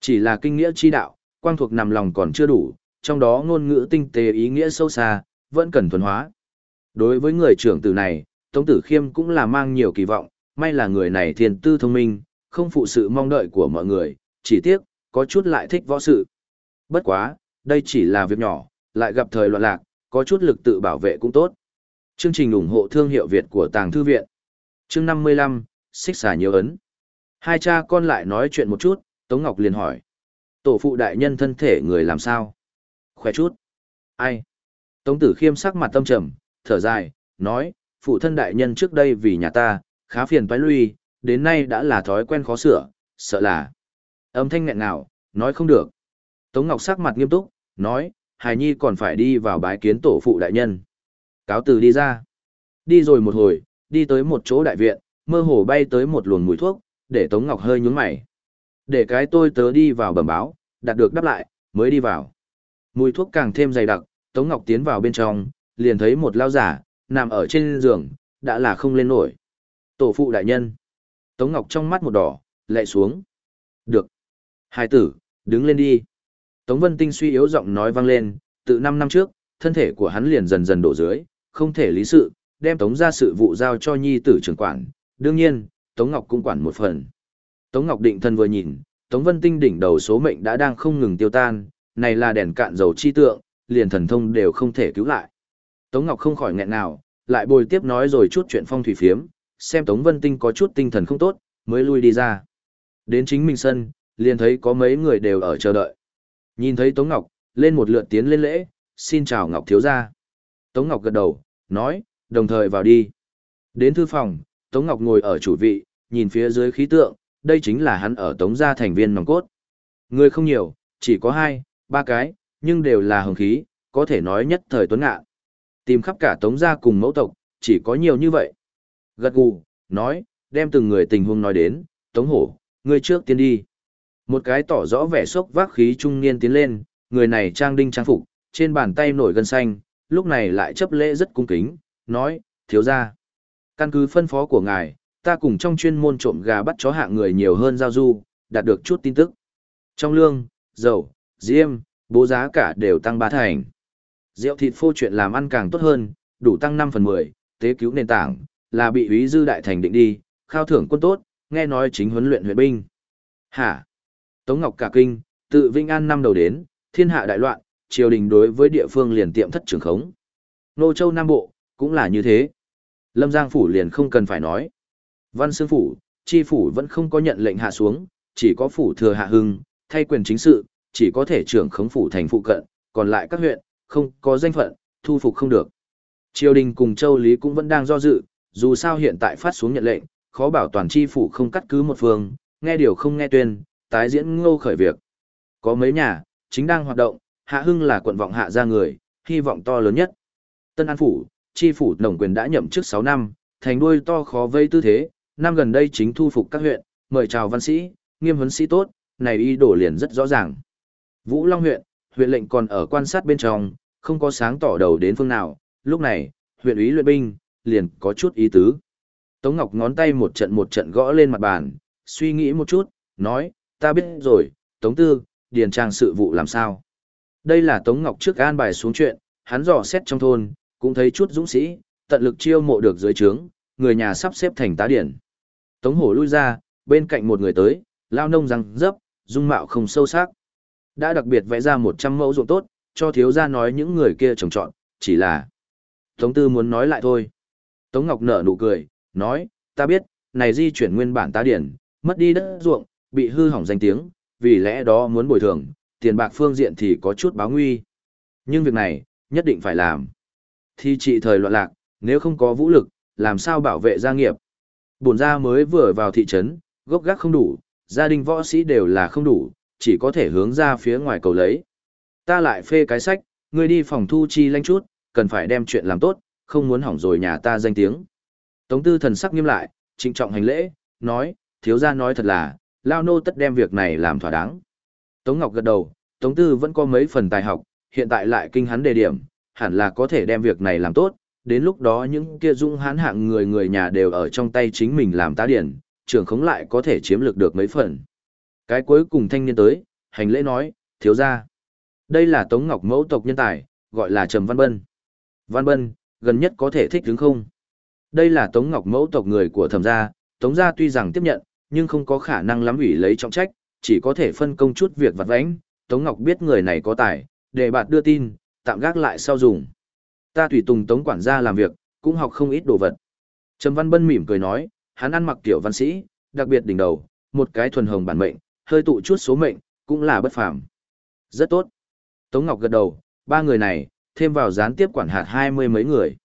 Chỉ là kinh nghĩa chi đạo, quang thuộc nằm lòng còn chưa đủ, trong đó ngôn ngữ tinh tế ý nghĩa sâu xa, vẫn cần thuần hóa. Đối với người trưởng tử này, Tống Tử Khiêm cũng là mang nhiều kỳ vọng, may là người này thiền tư thông minh, không phụ sự mong đợi của mọi người, chỉ tiếc, có chút lại thích võ sự. Bất quá, đây chỉ là việc nhỏ, lại gặp thời loạn lạc, có chút lực tự bảo vệ cũng tốt. Chương trình ủng hộ thương hiệu Việt của Tàng Thư Viện. Chương 55, Xích xà nhiều ấn. Hai cha con lại nói chuyện một chút, Tống Ngọc liền hỏi. Tổ phụ đại nhân thân thể người làm sao? Khỏe chút. Ai? Tống Tử Khiêm sắc mặt tâm trầm, thở dài, nói, phụ thân đại nhân trước đây vì nhà ta, khá phiền toái lui, đến nay đã là thói quen khó sửa, sợ là. Âm thanh nghẹn nào, nói không được. Tống Ngọc sắc mặt nghiêm túc, nói, Hải Nhi còn phải đi vào bái kiến tổ phụ đại nhân. Cáo từ đi ra. Đi rồi một hồi, đi tới một chỗ đại viện, mơ hồ bay tới một luồng mùi thuốc, để Tống Ngọc hơi nhúng mày. Để cái tôi tớ đi vào bẩm báo, đạt được đáp lại, mới đi vào. Mùi thuốc càng thêm dày đặc, Tống Ngọc tiến vào bên trong, liền thấy một lao giả, nằm ở trên giường, đã là không lên nổi. Tổ phụ đại nhân. Tống Ngọc trong mắt một đỏ, lệ xuống. Được. Hai tử, đứng lên đi. Tống Vân Tinh suy yếu giọng nói vang lên, từ năm năm trước, thân thể của hắn liền dần dần đổ dưới, không thể lý sự, đem Tống ra sự vụ giao cho nhi tử trưởng quản. Đương nhiên, Tống Ngọc cũng quản một phần. Tống Ngọc định thân vừa nhìn, Tống Vân Tinh đỉnh đầu số mệnh đã đang không ngừng tiêu tan, này là đèn cạn dầu chi tượng, liền thần thông đều không thể cứu lại. Tống Ngọc không khỏi nghẹn nào, lại bồi tiếp nói rồi chút chuyện phong thủy phiếm, xem Tống Vân Tinh có chút tinh thần không tốt, mới lui đi ra. Đến chính mình sân, liền thấy có mấy người đều ở chờ đợi. Nhìn thấy Tống Ngọc, lên một lượt tiến lên lễ, xin chào Ngọc thiếu gia. Tống Ngọc gật đầu, nói, đồng thời vào đi. Đến thư phòng, Tống Ngọc ngồi ở chủ vị, nhìn phía dưới khí tượng, đây chính là hắn ở Tống gia thành viên nòng cốt. Người không nhiều, chỉ có hai, ba cái, nhưng đều là hồng khí, có thể nói nhất thời tuấn ngạ. Tìm khắp cả Tống gia cùng mẫu tộc, chỉ có nhiều như vậy. Gật gù, nói, đem từng người tình huống nói đến, Tống hổ, ngươi trước tiên đi. Một cái tỏ rõ vẻ sốc vác khí trung niên tiến lên, người này trang đinh trang phục, trên bàn tay nổi gân xanh, lúc này lại chấp lễ rất cung kính, nói, thiếu ra. Căn cứ phân phó của ngài, ta cùng trong chuyên môn trộm gà bắt chó hạng người nhiều hơn giao du, đạt được chút tin tức. Trong lương, dầu, diêm, bố giá cả đều tăng ba thành. Rượu thịt phô chuyện làm ăn càng tốt hơn, đủ tăng 5 phần 10, tế cứu nền tảng, là bị úy dư đại thành định đi, khao thưởng quân tốt, nghe nói chính huấn luyện huyện binh. Hả? Tống Ngọc cả kinh, tự Vinh An năm đầu đến, thiên hạ đại loạn, triều đình đối với địa phương liền tiệm thất trường khống. Nô Châu Nam Bộ, cũng là như thế. Lâm Giang Phủ liền không cần phải nói. Văn Sương Phủ, Chi Phủ vẫn không có nhận lệnh hạ xuống, chỉ có Phủ Thừa Hạ Hưng, thay quyền chính sự, chỉ có thể trưởng khống Phủ thành phụ cận, còn lại các huyện, không có danh phận, thu phục không được. Triều đình cùng Châu Lý cũng vẫn đang do dự, dù sao hiện tại phát xuống nhận lệnh, khó bảo toàn chi phủ không cắt cứ một phương, nghe điều không nghe tuyên, tái diễn ngô khởi việc. Có mấy nhà, chính đang hoạt động, Hạ Hưng là quận vọng hạ ra người, hy vọng to lớn nhất. Tân An Phủ, chi phủ nồng quyền đã nhậm chức 6 năm, thành đuôi to khó vây tư thế, năm gần đây chính thu phục các huyện, mời chào văn sĩ, nghiêm huấn sĩ tốt, này ý đồ liền rất rõ ràng. Vũ Long huyện, huyện lệnh còn ở quan sát bên trong, không có sáng tỏ đầu đến phương nào, lúc này, huyện ủy luyện binh, liền có chút ý tứ. Tống Ngọc ngón tay một trận một trận gõ lên mặt bàn, suy nghĩ một chút, nói, ta biết rồi, Tống Tư, điền trang sự vụ làm sao. Đây là Tống Ngọc trước an bài xuống chuyện, hắn dò xét trong thôn, cũng thấy chút dũng sĩ, tận lực chiêu mộ được dưới trướng, người nhà sắp xếp thành tá điển. Tống hổ lui ra, bên cạnh một người tới, lao nông răng dấp, dung mạo không sâu sắc. Đã đặc biệt vẽ ra 100 mẫu ruộng tốt, cho thiếu gia nói những người kia trồng trọn, chỉ là... Tống tư muốn nói lại thôi. Tống Ngọc nở nụ cười, nói, ta biết, này di chuyển nguyên bản tá điển, mất đi đất ruộng, bị hư hỏng danh tiếng, vì lẽ đó muốn bồi thường, tiền bạc phương diện thì có chút báo nguy. Nhưng việc này, nhất định phải làm. Thi trị thời loạn lạc, nếu không có vũ lực, làm sao bảo vệ gia nghiệp. Bổn gia mới vừa vào thị trấn, gốc gác không đủ, gia đình võ sĩ đều là không đủ, chỉ có thể hướng ra phía ngoài cầu lấy. Ta lại phê cái sách, ngươi đi phòng thu chi lanh chút, cần phải đem chuyện làm tốt, không muốn hỏng rồi nhà ta danh tiếng. Tống tư thần sắc nghiêm lại, trịnh trọng hành lễ, nói, thiếu gia nói thật là, lao nô tất đem việc này làm thỏa đáng. Tống Ngọc gật đầu, Tống tư vẫn có mấy phần tài học, hiện tại lại kinh hắn đề điểm, hẳn là có thể đem việc này làm tốt, đến lúc đó những kia dung hán hạng người người nhà đều ở trong tay chính mình làm tá điển, trưởng khống lại có thể chiếm lực được mấy phần. Cái cuối cùng thanh niên tới, hành lễ nói, thiếu gia. Đây là Tống Ngọc mẫu tộc nhân tài, gọi là Trầm Văn Bân. Văn Bân, gần nhất có thể thích đứng không? Đây là Tống Ngọc mẫu tộc người của thẩm gia, Tống gia tuy rằng tiếp nhận, nhưng không có khả năng lắm ủy lấy trọng trách, chỉ có thể phân công chút việc vặt vãnh. Tống Ngọc biết người này có tài, để bạn đưa tin, tạm gác lại sau dùng. Ta tùy tùng Tống quản gia làm việc, cũng học không ít đồ vật. Trầm Văn Bân mỉm cười nói, hắn ăn mặc tiểu văn sĩ, đặc biệt đỉnh đầu, một cái thuần hồng bản mệnh, hơi tụ chút số mệnh, cũng là bất phàm. Rất tốt. Tống Ngọc gật đầu, ba người này, thêm vào gián tiếp quản hạt hai mươi mấy người.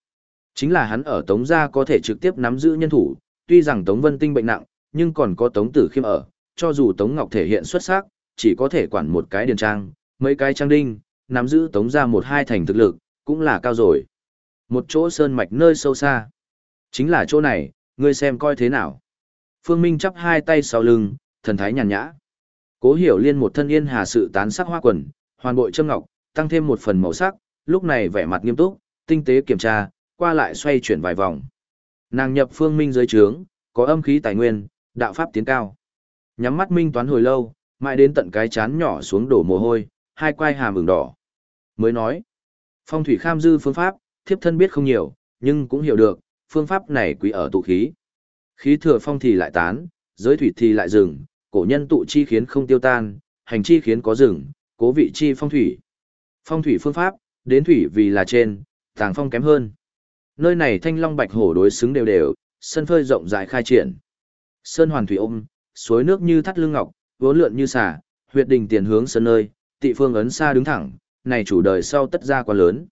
Chính là hắn ở Tống gia có thể trực tiếp nắm giữ nhân thủ, tuy rằng Tống Vân Tinh bệnh nặng, nhưng còn có Tống Tử Khiêm ở, cho dù Tống Ngọc thể hiện xuất sắc, chỉ có thể quản một cái điền trang, mấy cái trang đinh, nắm giữ Tống gia một hai thành thực lực, cũng là cao rồi. Một chỗ sơn mạch nơi sâu xa. Chính là chỗ này, ngươi xem coi thế nào. Phương Minh chắp hai tay sau lưng, thần thái nhàn nhã. Cố hiểu liên một thân yên hà sự tán sắc hoa quần, hoàn bội châm ngọc, tăng thêm một phần màu sắc, lúc này vẻ mặt nghiêm túc, tinh tế kiểm tra, qua lại xoay chuyển vài vòng. Nàng nhập phương minh dưới trướng, có âm khí tài nguyên, đạo pháp tiến cao. Nhắm mắt minh toán hồi lâu, mãi đến tận cái chán nhỏ xuống đổ mồ hôi, hai quai hàm ửng đỏ. Mới nói, phong thủy kham dư phương pháp, thiếp thân biết không nhiều, nhưng cũng hiểu được, phương pháp này quý ở tụ khí. Khí thừa phong thì lại tán, giới thủy thì lại dừng, cổ nhân tụ chi khiến không tiêu tan, hành chi khiến có dừng, cố vị chi phong thủy. Phong thủy phương pháp, đến thủy vì là trên, tàng phong kém hơn. Nơi này thanh long bạch hổ đối xứng đều đều, sân phơi rộng rãi khai triển. Sơn hoàn thủy ôm, suối nước như thắt lưng ngọc, vốn lượn như xả, huyệt đình tiền hướng sân nơi, tị phương ấn xa đứng thẳng, này chủ đời sau tất ra quá lớn.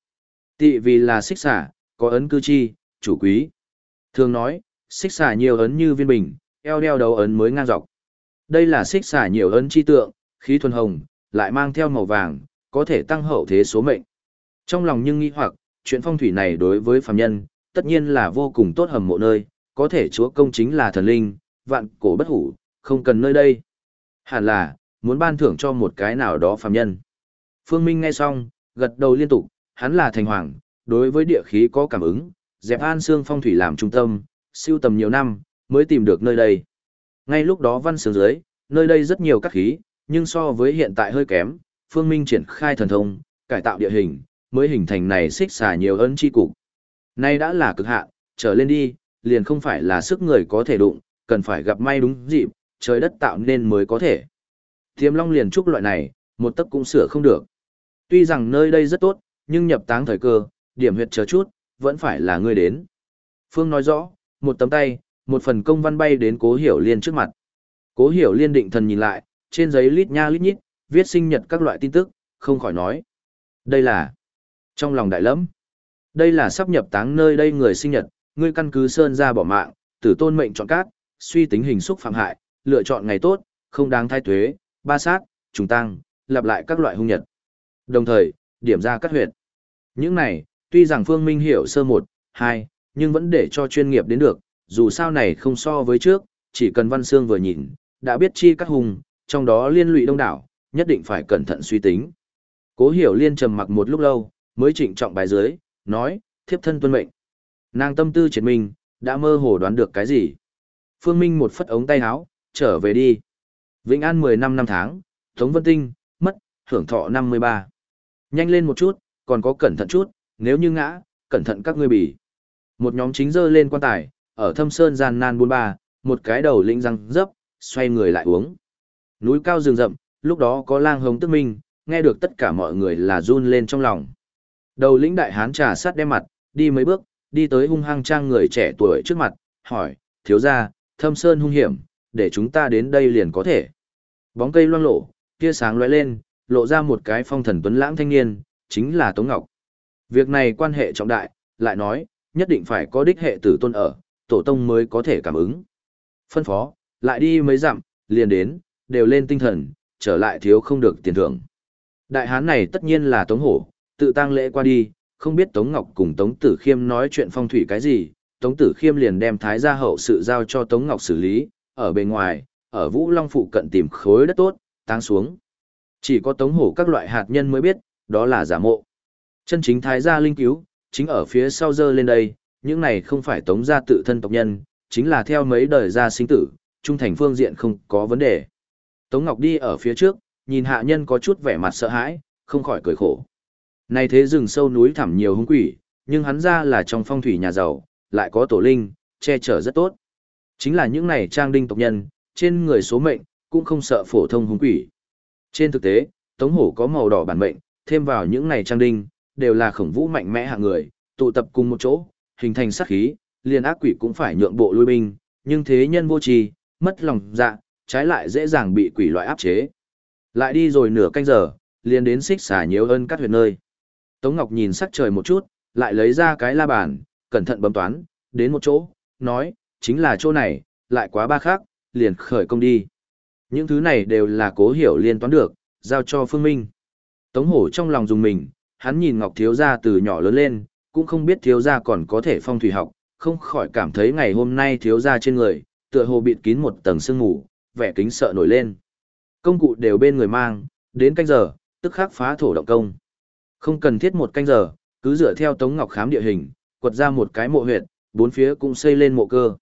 Tị vì là xích xả, có ấn cư chi, chủ quý. Thường nói, xích xả nhiều ấn như viên bình, eo đeo đầu ấn mới ngang dọc. Đây là xích xả nhiều ấn chi tượng, khí thuần hồng, lại mang theo màu vàng, có thể tăng hậu thế số mệnh. Trong lòng nhưng nghĩ hoặc, chuyện phong thủy này đối với phàm nhân, tất nhiên là vô cùng tốt hầm mộ nơi, có thể chúa công chính là thần linh, vạn cổ bất hủ, không cần nơi đây. Hẳn là, muốn ban thưởng cho một cái nào đó phàm nhân. Phương Minh nghe xong, gật đầu liên tục, hắn là thành hoàng, đối với địa khí có cảm ứng, dẹp an xương phong thủy làm trung tâm, siêu tầm nhiều năm, mới tìm được nơi đây. Ngay lúc đó văn sướng dưới, nơi đây rất nhiều các khí, nhưng so với hiện tại hơi kém, Phương Minh triển khai thần thông, cải tạo địa hình, mới hình thành này xích xả nhiều ấn chi cục. Nay đã là cực hạn, trở lên đi, liền không phải là sức người có thể đụng, cần phải gặp may đúng dịp, trời đất tạo nên mới có thể. Tiềm long liền trúc loại này, một tấc cũng sửa không được. Tuy rằng nơi đây rất tốt, nhưng nhập táng thời cơ, điểm huyệt chờ chút, vẫn phải là ngươi đến. Phương nói rõ, một tấm tay, một phần công văn bay đến cố hiểu liên trước mặt. Cố hiểu liên định thần nhìn lại, trên giấy lít nha lít nhít, viết sinh nhật các loại tin tức, không khỏi nói. Đây là trong lòng đại lẫm. Đây là sắp nhập táng nơi đây người sinh nhật, ngươi căn cứ sơn ra bỏ mạng, tử tôn mệnh chọn cát, suy tính hình xúc phạm hại, lựa chọn ngày tốt, không đáng thay thuế, ba sát, trùng tăng, lặp lại các loại hung nhật. Đồng thời, điểm ra các huyệt. Những này, tuy rằng Phương Minh hiểu sơ một, hai, nhưng vẫn để cho chuyên nghiệp đến được, dù sao này không so với trước, chỉ cần Văn Xương vừa nhìn, đã biết chi các hùng, trong đó liên lụy đông đảo, nhất định phải cẩn thận suy tính. Cố hiểu liên trầm mặc một lúc lâu, mới trịnh trọng bài dưới, nói, thiếp thân tuân mệnh. Nàng tâm tư triệt minh, đã mơ hồ đoán được cái gì. Phương Minh một phất ống tay áo, trở về đi. Vĩnh An 10 năm năm tháng, Tống Vân Tinh, mất, hưởng thọ 53. Nhanh lên một chút, còn có cẩn thận chút, nếu như ngã, cẩn thận các ngươi bỉ. Một nhóm chính dơ lên quan tài, ở thâm sơn gian nan buôn ba, một cái đầu lĩnh răng dấp, xoay người lại uống. Núi cao rừng rậm, lúc đó có lang hồng tức minh, nghe được tất cả mọi người là run lên trong lòng. Đầu lĩnh đại hán trà sát đem mặt, đi mấy bước, đi tới hung hăng trang người trẻ tuổi trước mặt, hỏi, thiếu gia, thâm sơn hung hiểm, để chúng ta đến đây liền có thể. Bóng cây loang lộ, tia sáng lóe lên, lộ ra một cái phong thần tuấn lãng thanh niên, chính là Tống Ngọc. Việc này quan hệ trọng đại, lại nói, nhất định phải có đích hệ tử tôn ở, tổ tông mới có thể cảm ứng. Phân phó, lại đi mấy dặm, liền đến, đều lên tinh thần, trở lại thiếu không được tiền thưởng. Đại hán này tất nhiên là Tống Hổ, tự tăng lễ qua đi, không biết Tống Ngọc cùng Tống Tử Khiêm nói chuyện phong thủy cái gì, Tống Tử Khiêm liền đem thái gia hậu sự giao cho Tống Ngọc xử lý, ở bên ngoài, ở Vũ Long phụ cận tìm khối đất tốt, tăng xuống. Chỉ có Tống Hổ các loại hạt nhân mới biết, đó là giả mộ. Chân chính thái gia linh cứu, chính ở phía sau dơ lên đây, những này không phải Tống gia tự thân tộc nhân, chính là theo mấy đời gia sinh tử, trung thành phương diện không có vấn đề. Tống Ngọc đi ở phía trước, nhìn hạ nhân có chút vẻ mặt sợ hãi, không khỏi cười khổ. Này thế rừng sâu núi thẳm nhiều hung quỷ, nhưng hắn ra là trong phong thủy nhà giàu, lại có tổ linh, che chở rất tốt. Chính là những này trang đinh tộc nhân, trên người số mệnh, cũng không sợ phổ thông hung quỷ. Trên thực tế, Tống Hổ có màu đỏ bản mệnh, thêm vào những này trang đinh, đều là khổng vũ mạnh mẽ hạng người, tụ tập cùng một chỗ, hình thành sát khí, liền ác quỷ cũng phải nhượng bộ lui binh, nhưng thế nhân vô tri, mất lòng dạ, trái lại dễ dàng bị quỷ loại áp chế. Lại đi rồi nửa canh giờ, liền đến xích xả nhiều hơn cắt huyệt nơi. Tống Ngọc nhìn sắc trời một chút, lại lấy ra cái la bàn, cẩn thận bấm toán, đến một chỗ, nói, chính là chỗ này, lại quá ba khác, liền khởi công đi. Những thứ này đều là cố hiểu liên toán được, giao cho Phương Minh. Tống hổ trong lòng dùng mình, hắn nhìn Ngọc Thiếu Gia từ nhỏ lớn lên, cũng không biết Thiếu Gia còn có thể phong thủy học, không khỏi cảm thấy ngày hôm nay Thiếu Gia trên người, tựa hồ bịt kín một tầng sương mù, vẻ kính sợ nổi lên. Công cụ đều bên người mang, đến canh giờ, tức khắc phá thổ động công. Không cần thiết một canh giờ, cứ dựa theo Tống Ngọc khám địa hình, quật ra một cái mộ huyệt, bốn phía cũng xây lên mộ cơ.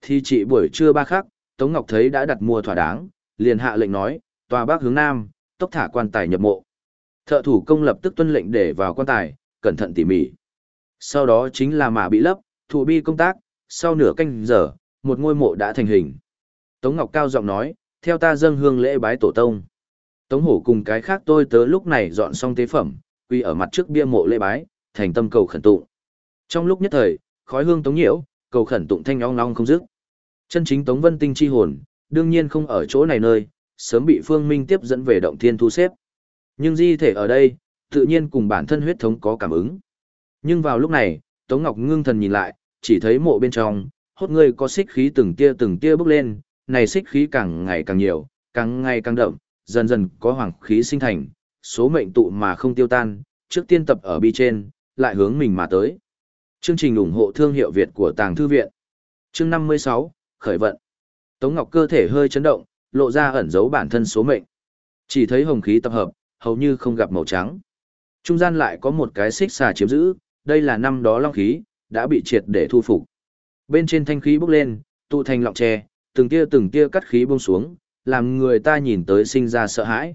Thi trị buổi trưa ba khắc, Tống Ngọc thấy đã đặt mua thỏa đáng, liền hạ lệnh nói, tòa bắc hướng nam, tốc thả quan tài nhập mộ. Thợ thủ công lập tức tuân lệnh để vào quan tài, cẩn thận tỉ mỉ. Sau đó chính là mà bị lấp, thủ bi công tác, sau nửa canh giờ, một ngôi mộ đã thành hình. Tống Ngọc cao giọng nói, theo ta dâng hương lễ bái tổ tông. Tống hổ cùng cái khác tôi tớ lúc này dọn xong tế phẩm, quy ở mặt trước bia mộ lễ bái, thành tâm cầu khẩn tụng. Trong lúc nhất thời, khói hương tống nhiễu, cầu khẩn tụng thanh ong long không dứt. Chân chính Tống Vân Tinh chi hồn, đương nhiên không ở chỗ này nơi, sớm bị Phương Minh tiếp dẫn về động thiên thu xếp. Nhưng di thể ở đây, tự nhiên cùng bản thân huyết thống có cảm ứng. Nhưng vào lúc này, Tống Ngọc ngưng thần nhìn lại, chỉ thấy mộ bên trong, hốt người có xích khí từng tia từng tia bốc lên, này xích khí càng ngày càng nhiều, càng ngày càng đậm, dần dần có hoàng khí sinh thành, số mệnh tụ mà không tiêu tan, trước tiên tập ở bi trên, lại hướng mình mà tới. Chương trình ủng hộ thương hiệu Việt của Tàng Thư Viện. Chương 56, Khởi vận. Tống Ngọc cơ thể hơi chấn động, lộ ra ẩn giấu bản thân số mệnh. Chỉ thấy hồng khí tập hợp, hầu như không gặp màu trắng. Trung gian lại có một cái xích xà chiếm giữ, đây là năm đó long khí, đã bị triệt để thu phục. Bên trên thanh khí bốc lên, tụ thành lọng tre, từng tia từng tia cắt khí bông xuống, làm người ta nhìn tới sinh ra sợ hãi.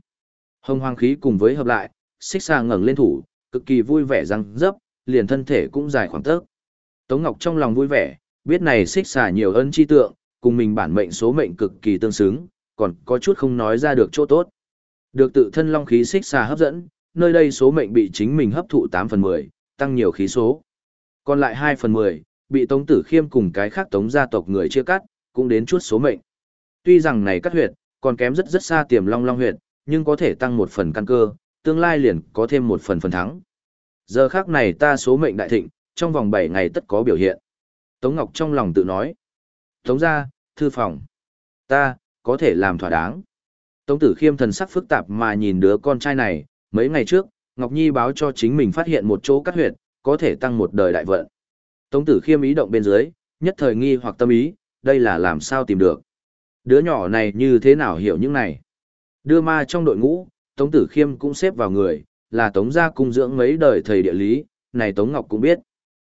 Hồng hoàng khí cùng với hợp lại, xích xà ngẩng lên thủ, cực kỳ vui vẻ răng dấp, liền thân thể cũng dài khoảng tấc. Tống Ngọc trong lòng vui vẻ, biết này xích xả nhiều ân chi tượng, cùng mình bản mệnh số mệnh cực kỳ tương xứng, còn có chút không nói ra được chỗ tốt. Được tự thân long khí xích xà hấp dẫn, nơi đây số mệnh bị chính mình hấp thụ 8 phần 10, tăng nhiều khí số. Còn lại 2 phần 10, bị Tống Tử Khiêm cùng cái khác Tống gia tộc người chia cắt, cũng đến chút số mệnh. Tuy rằng này cắt huyệt, còn kém rất rất xa tiềm long long huyệt, nhưng có thể tăng một phần căn cơ, tương lai liền có thêm một phần phần thắng. Giờ khác này ta số mệnh đại thịnh, trong vòng 7 ngày tất có biểu hiện. Tống Ngọc trong lòng tự nói. Tống ra, thư phòng. Ta, có thể làm thỏa đáng. Tống tử khiêm thần sắc phức tạp mà nhìn đứa con trai này, mấy ngày trước, Ngọc Nhi báo cho chính mình phát hiện một chỗ cắt huyệt, có thể tăng một đời đại vận. Tống tử khiêm ý động bên dưới, nhất thời nghi hoặc tâm ý, đây là làm sao tìm được. Đứa nhỏ này như thế nào hiểu những này. Đưa ma trong đội ngũ, Tống tử khiêm cũng xếp vào người, là Tống gia cung dưỡng mấy đời thầy địa lý, này Tống Ngọc cũng biết.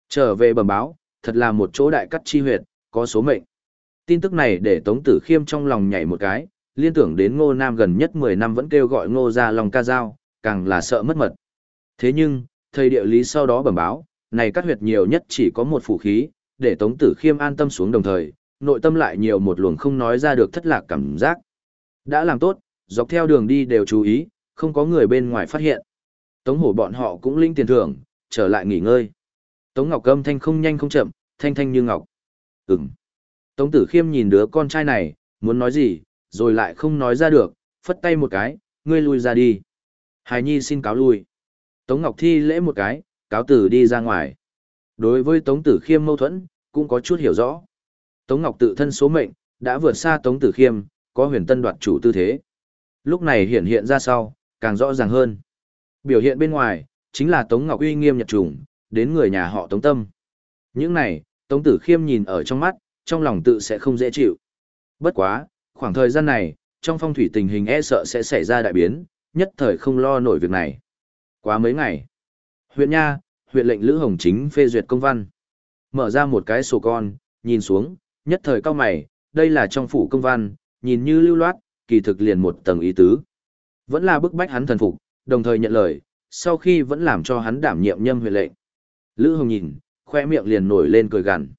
Trở về bẩm báo, thật là một chỗ đại cắt chi huyệt, có số mệnh. Tin tức này để Tống Tử Khiêm trong lòng nhảy một cái, liên tưởng đến Ngô Nam gần nhất 10 năm vẫn kêu gọi Ngô gia lòng ca dao, càng là sợ mất mật. Thế nhưng, thầy địa lý sau đó bẩm báo, này cắt huyệt nhiều nhất chỉ có một phụ khí, để Tống Tử Khiêm an tâm xuống đồng thời, nội tâm lại nhiều một luồng không nói ra được thất lạc cảm giác. Đã làm tốt, dọc theo đường đi đều chú ý, không có người bên ngoài phát hiện. Tống hổ bọn họ cũng linh tiền thưởng, trở lại nghỉ ngơi. Tống Ngọc âm thanh không nhanh không chậm, thanh thanh như ngọc. Ừm. Tống Tử Khiêm nhìn đứa con trai này, muốn nói gì, rồi lại không nói ra được, phất tay một cái, ngươi lui ra đi. Hải Nhi xin cáo lui. Tống Ngọc thi lễ một cái, cáo tử đi ra ngoài. Đối với Tống Tử Khiêm mâu thuẫn, cũng có chút hiểu rõ. Tống Ngọc tự thân số mệnh, đã vượt xa Tống Tử Khiêm, có huyền tân đoạt chủ tư thế. Lúc này hiện hiện ra sau, càng rõ ràng hơn. Biểu hiện bên ngoài, chính là Tống Ngọc uy nghiêm nhật trùng, đến người nhà họ Tống Tâm. Những này, Tống Tử Khiêm nhìn ở trong mắt, trong lòng tự sẽ không dễ chịu. Bất quá, khoảng thời gian này, trong phong thủy tình hình e sợ sẽ xảy ra đại biến, nhất thời không lo nổi việc này. Quá mấy ngày, huyện Nha, huyện lệnh Lữ Hồng Chính phê duyệt công văn. Mở ra một cái sổ con, nhìn xuống, nhất thời cao mày, đây là trong phủ công văn, nhìn như lưu loát, kỳ thực liền một tầng ý tứ. Vẫn là bức bách hắn thần phục, đồng thời nhận lời, sau khi vẫn làm cho hắn đảm nhiệm nhâm huyện lệnh. Lữ Hồng nhìn, khoe miệng liền nổi lên cười gằn.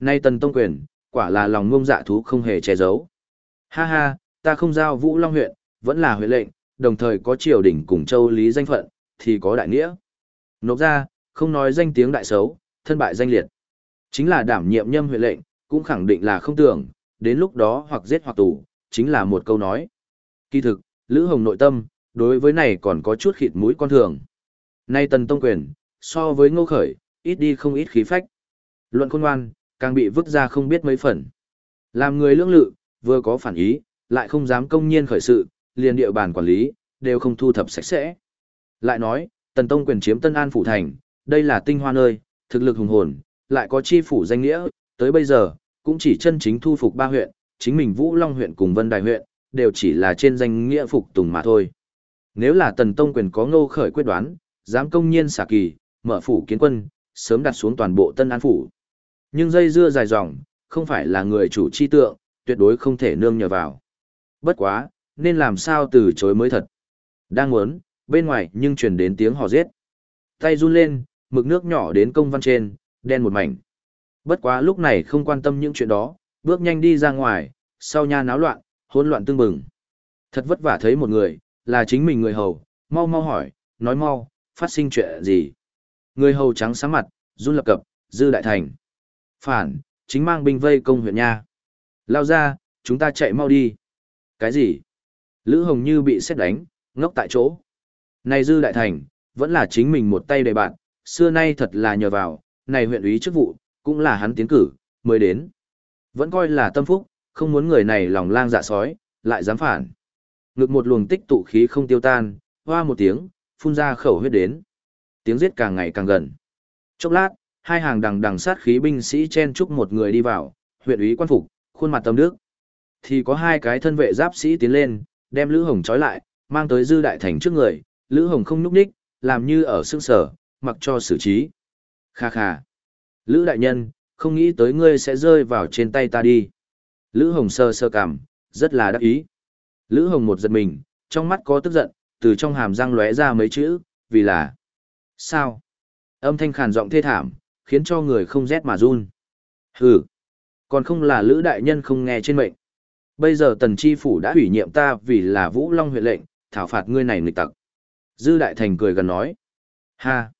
Nay tần tông quyền, quả là lòng ngông dạ thú không hề che giấu. Ha ha, ta không giao Vũ Long huyện, vẫn là huyện lệnh, đồng thời có triều đình cùng châu lý danh phận, thì có đại nghĩa. Nộp ra, không nói danh tiếng đại xấu, thân bại danh liệt. Chính là đảm nhiệm nhâm huyện lệnh, cũng khẳng định là không tưởng, đến lúc đó hoặc giết hoặc tù, chính là một câu nói. Kỳ thực, Lữ Hồng nội tâm, đối với này còn có chút khịt mũi con thường. Nay tần tông quyền, so với ngô khởi, ít đi không ít khí phách. Luận khôn ngoan, càng bị vứt ra không biết mấy phần. Làm người lưỡng lự, vừa có phản ý, lại không dám công nhiên khởi sự, liền địa bàn quản lý, đều không thu thập sạch sẽ. Lại nói, Tần Tông quyền chiếm Tân An Phủ Thành, đây là tinh hoa nơi, thực lực hùng hồn, lại có chi phủ danh nghĩa, tới bây giờ, cũng chỉ chân chính thu phục ba huyện, chính mình Vũ Long huyện cùng Vân Đài huyện, đều chỉ là trên danh nghĩa phục tùng mà thôi. Nếu là Tần Tông quyền có ngô khởi quyết đoán, dám công nhiên xả kỳ, mở phủ kiến quân, sớm đặt xuống toàn bộ Tân An Phủ. Nhưng dây dưa dài dòng, không phải là người chủ chi tượng, tuyệt đối không thể nương nhờ vào. Bất quá, nên làm sao từ chối mới thật. Đang muốn, bên ngoài nhưng truyền đến tiếng hò giết. Tay run lên, mực nước nhỏ đến công văn trên, đen một mảnh. Bất quá lúc này không quan tâm những chuyện đó, bước nhanh đi ra ngoài, sau nha náo loạn, hỗn loạn tương bừng. Thật vất vả thấy một người, là chính mình người hầu, mau mau hỏi, nói mau, phát sinh chuyện gì. Người hầu trắng sáng mặt, run lập cập, dư đại thành. Phản, chính mang binh vây công huyện nha. Lao ra, chúng ta chạy mau đi. Cái gì? Lữ Hồng Như bị xét đánh, ngốc tại chỗ. Này dư đại thành, vẫn là chính mình một tay đầy bạn, xưa nay thật là nhờ vào, này huyện úy chức vụ, cũng là hắn tiến cử, mới đến. Vẫn coi là tâm phúc, không muốn người này lòng lang dạ sói, lại dám phản. Ngực một luồng tích tụ khí không tiêu tan, hoa một tiếng, phun ra khẩu huyết đến. Tiếng giết càng ngày càng gần. Chốc lát, hai hàng đằng đằng sát khí binh sĩ chen chúc một người đi vào, huyện úy quan phục, khuôn mặt tâm đức. Thì có hai cái thân vệ giáp sĩ tiến lên, đem Lữ Hồng trói lại, mang tới dư đại thành trước người, Lữ Hồng không núp đích, làm như ở sương sở, mặc cho xử trí. Kha kha. Lữ đại nhân, không nghĩ tới ngươi sẽ rơi vào trên tay ta đi. Lữ Hồng sơ sơ cảm, rất là đắc ý. Lữ Hồng một giật mình, trong mắt có tức giận, từ trong hàm răng lóe ra mấy chữ, vì là... Sao? Âm thanh khàn giọng thê thảm, khiến cho người không rét mà run. Hừ, còn không là Lữ đại nhân không nghe trên mệnh. Bây giờ tần chi phủ đã ủy nhiệm ta vì là Vũ Long huyện lệnh, thảo phạt ngươi này nghịch tặc. Dư đại thành cười gần nói. Ha,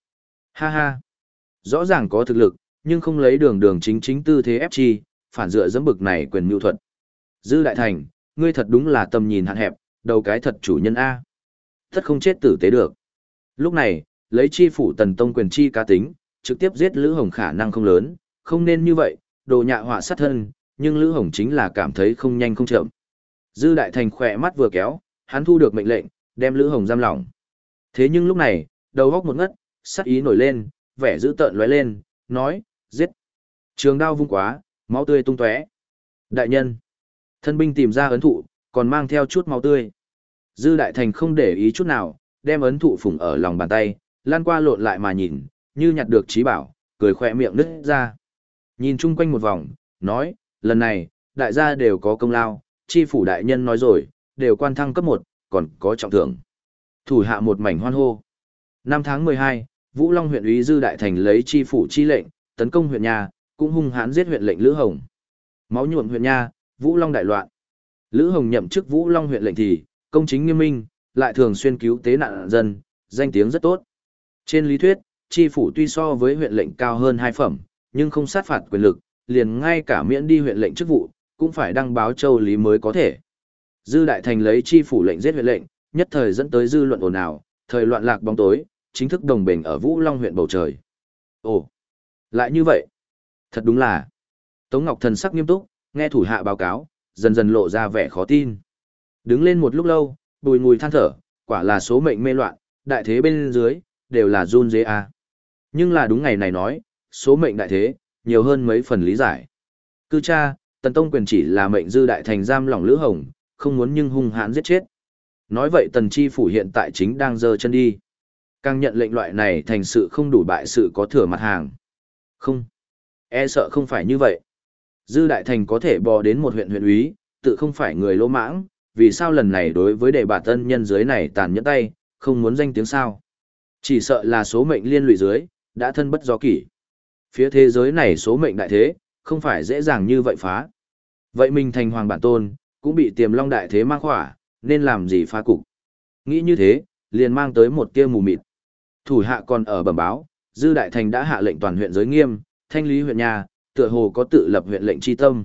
ha ha. Rõ ràng có thực lực, nhưng không lấy đường đường chính chính tư thế ép chi, phản dựa dẫm bực này quyền mưu thuật. Dư đại thành, ngươi thật đúng là tầm nhìn hạn hẹp, đầu cái thật chủ nhân A. Thật không chết tử tế được. Lúc này, lấy chi phủ tần tông quyền chi cá tính, trực tiếp giết Lữ Hồng khả năng không lớn, không nên như vậy, đồ nhạ họa sát thân, nhưng Lữ Hồng chính là cảm thấy không nhanh không chậm. Dư Đại Thành khỏe mắt vừa kéo, hắn thu được mệnh lệnh, đem Lữ Hồng giam lỏng. Thế nhưng lúc này, đầu góc một ngất, sát ý nổi lên, vẻ dữ tợn lóe lên, nói, giết. Trường đao vung quá, máu tươi tung tóe. Đại nhân. Thân binh tìm ra ấn thụ, còn mang theo chút máu tươi. Dư Đại Thành không để ý chút nào, đem ấn thụ phủng ở lòng bàn tay, lan qua lộn lại mà nhìn, như nhặt được trí bảo, cười khỏe miệng nứt ra. Nhìn chung quanh một vòng, nói, lần này, đại gia đều có công lao, chi phủ đại nhân nói rồi, đều quan thăng cấp 1, còn có trọng thưởng. Thủ hạ một mảnh hoan hô. Năm tháng 12, Vũ Long huyện úy dư đại thành lấy chi phủ chi lệnh, tấn công huyện nhà, cũng hung hãn giết huyện lệnh Lữ Hồng. Máu nhuộm huyện nhà. Vũ Long đại loạn. Lữ Hồng nhậm chức Vũ Long huyện lệnh thì, công chính nghiêm minh, lại thường xuyên cứu tế nạn dân, danh tiếng rất tốt. Trên lý thuyết, tri phủ tuy so với huyện lệnh cao hơn hai phẩm, nhưng không sát phạt quyền lực, liền ngay cả miễn đi huyện lệnh chức vụ, cũng phải đăng báo châu lý mới có thể. Dư Đại Thành lấy tri phủ lệnh giết huyện lệnh, nhất thời dẫn tới dư luận ồn ào, thời loạn lạc bóng tối, chính thức đồng bình ở Vũ Long huyện bầu trời. Ồ, lại như vậy. Thật đúng là. Tống Ngọc Thần sắc nghiêm túc, nghe thủ hạ báo cáo, dần dần lộ ra vẻ khó tin. Đứng lên một lúc lâu, bùi ngùi than thở, quả là số mệnh mê loạn, đại thế bên dưới, đều là run dế a. Nhưng là đúng ngày này nói, số mệnh đại thế, nhiều hơn mấy phần lý giải. Cư cha, Tần Tông quyền chỉ là mệnh dư đại thành giam lỏng Lữ Hồng, không muốn nhưng hung hãn giết chết. Nói vậy Tần Chi Phủ hiện tại chính đang dơ chân đi. Càng nhận lệnh loại này thành sự không đủ bại sự có thừa mặt hàng. Không. E sợ không phải như vậy. Dư đại thành có thể bò đến một huyện huyện úy, tự không phải người lỗ mãng, vì sao lần này đối với đề bà tân nhân dưới này tàn nhẫn tay, không muốn danh tiếng sao. Chỉ sợ là số mệnh liên lụy dưới, đã thân bất do kỷ. Phía thế giới này số mệnh đại thế, không phải dễ dàng như vậy phá. Vậy mình thành hoàng bản tôn, cũng bị tiềm long đại thế mang khỏa, nên làm gì phá cục. Nghĩ như thế, liền mang tới một tia mù mịt. Thủ hạ còn ở bẩm báo, Dư Đại Thành đã hạ lệnh toàn huyện giới nghiêm, thanh lý huyện nhà, tựa hồ có tự lập huyện lệnh chi tâm.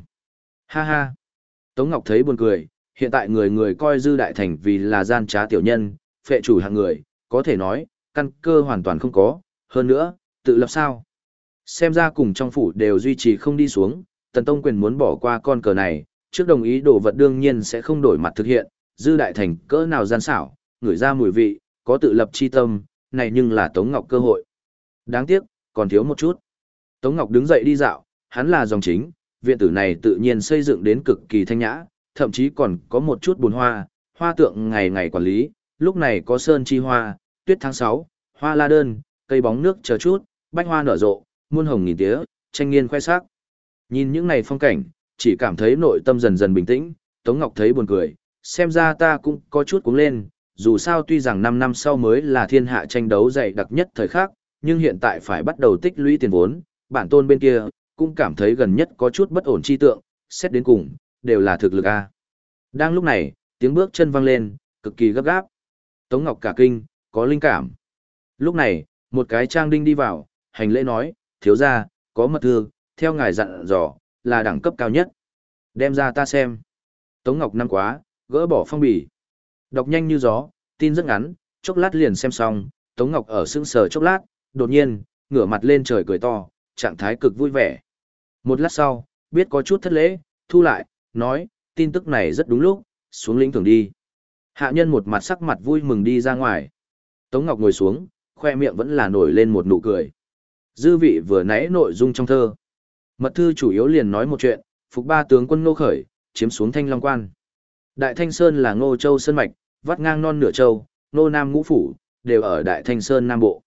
Ha ha! Tống Ngọc thấy buồn cười, hiện tại người người coi Dư Đại Thành vì là gian trá tiểu nhân, phệ chủ hạng người, có thể nói, căn cơ hoàn toàn không có, hơn nữa, tự lập sao? Xem ra cùng trong phủ đều duy trì không đi xuống, Tần Tông quyền muốn bỏ qua con cờ này, trước đồng ý đồ vật đương nhiên sẽ không đổi mặt thực hiện, dư đại thành cỡ nào gian xảo, ngửi ra mùi vị, có tự lập chi tâm, này nhưng là Tống Ngọc cơ hội. Đáng tiếc, còn thiếu một chút. Tống Ngọc đứng dậy đi dạo, hắn là dòng chính, viện tử này tự nhiên xây dựng đến cực kỳ thanh nhã, thậm chí còn có một chút buồn hoa, hoa tượng ngày ngày quản lý, lúc này có sơn chi hoa, tuyết tháng 6, hoa la đơn, cây bóng nước chờ chút, bách hoa nở rộ, muôn hồng nghìn tía, tranh nghiên khoe sắc. Nhìn những này phong cảnh, chỉ cảm thấy nội tâm dần dần bình tĩnh, Tống Ngọc thấy buồn cười, xem ra ta cũng có chút cuống lên, dù sao tuy rằng 5 năm sau mới là thiên hạ tranh đấu dày đặc nhất thời khắc, nhưng hiện tại phải bắt đầu tích lũy tiền vốn, bản tôn bên kia, cũng cảm thấy gần nhất có chút bất ổn chi tượng, xét đến cùng, đều là thực lực A. Đang lúc này, tiếng bước chân vang lên, cực kỳ gấp gáp. Tống Ngọc cả kinh, có linh cảm. Lúc này, một cái trang đinh đi vào, hành lễ nói, thiếu gia, có mật thư, theo ngài dặn dò, là đẳng cấp cao nhất. Đem ra ta xem. Tống Ngọc năm quá, gỡ bỏ phong bì. Đọc nhanh như gió, tin rất ngắn, chốc lát liền xem xong, Tống Ngọc ở sững sờ chốc lát, đột nhiên, ngửa mặt lên trời cười to, trạng thái cực vui vẻ. Một lát sau, biết có chút thất lễ, thu lại, nói, tin tức này rất đúng lúc, xuống lĩnh thưởng đi. Hạ nhân một mặt sắc mặt vui mừng đi ra ngoài. Tống Ngọc ngồi xuống, khoe miệng vẫn là nổi lên một nụ cười. Dư vị vừa nãy nội dung trong thơ. Mật thư chủ yếu liền nói một chuyện, phục ba tướng quân Ngô Khởi, chiếm xuống Thanh Long Quan. Đại Thanh Sơn là Ngô Châu Sơn Mạch, vắt ngang non nửa châu, Ngô Nam Ngũ Phủ, đều ở Đại Thanh Sơn Nam Bộ.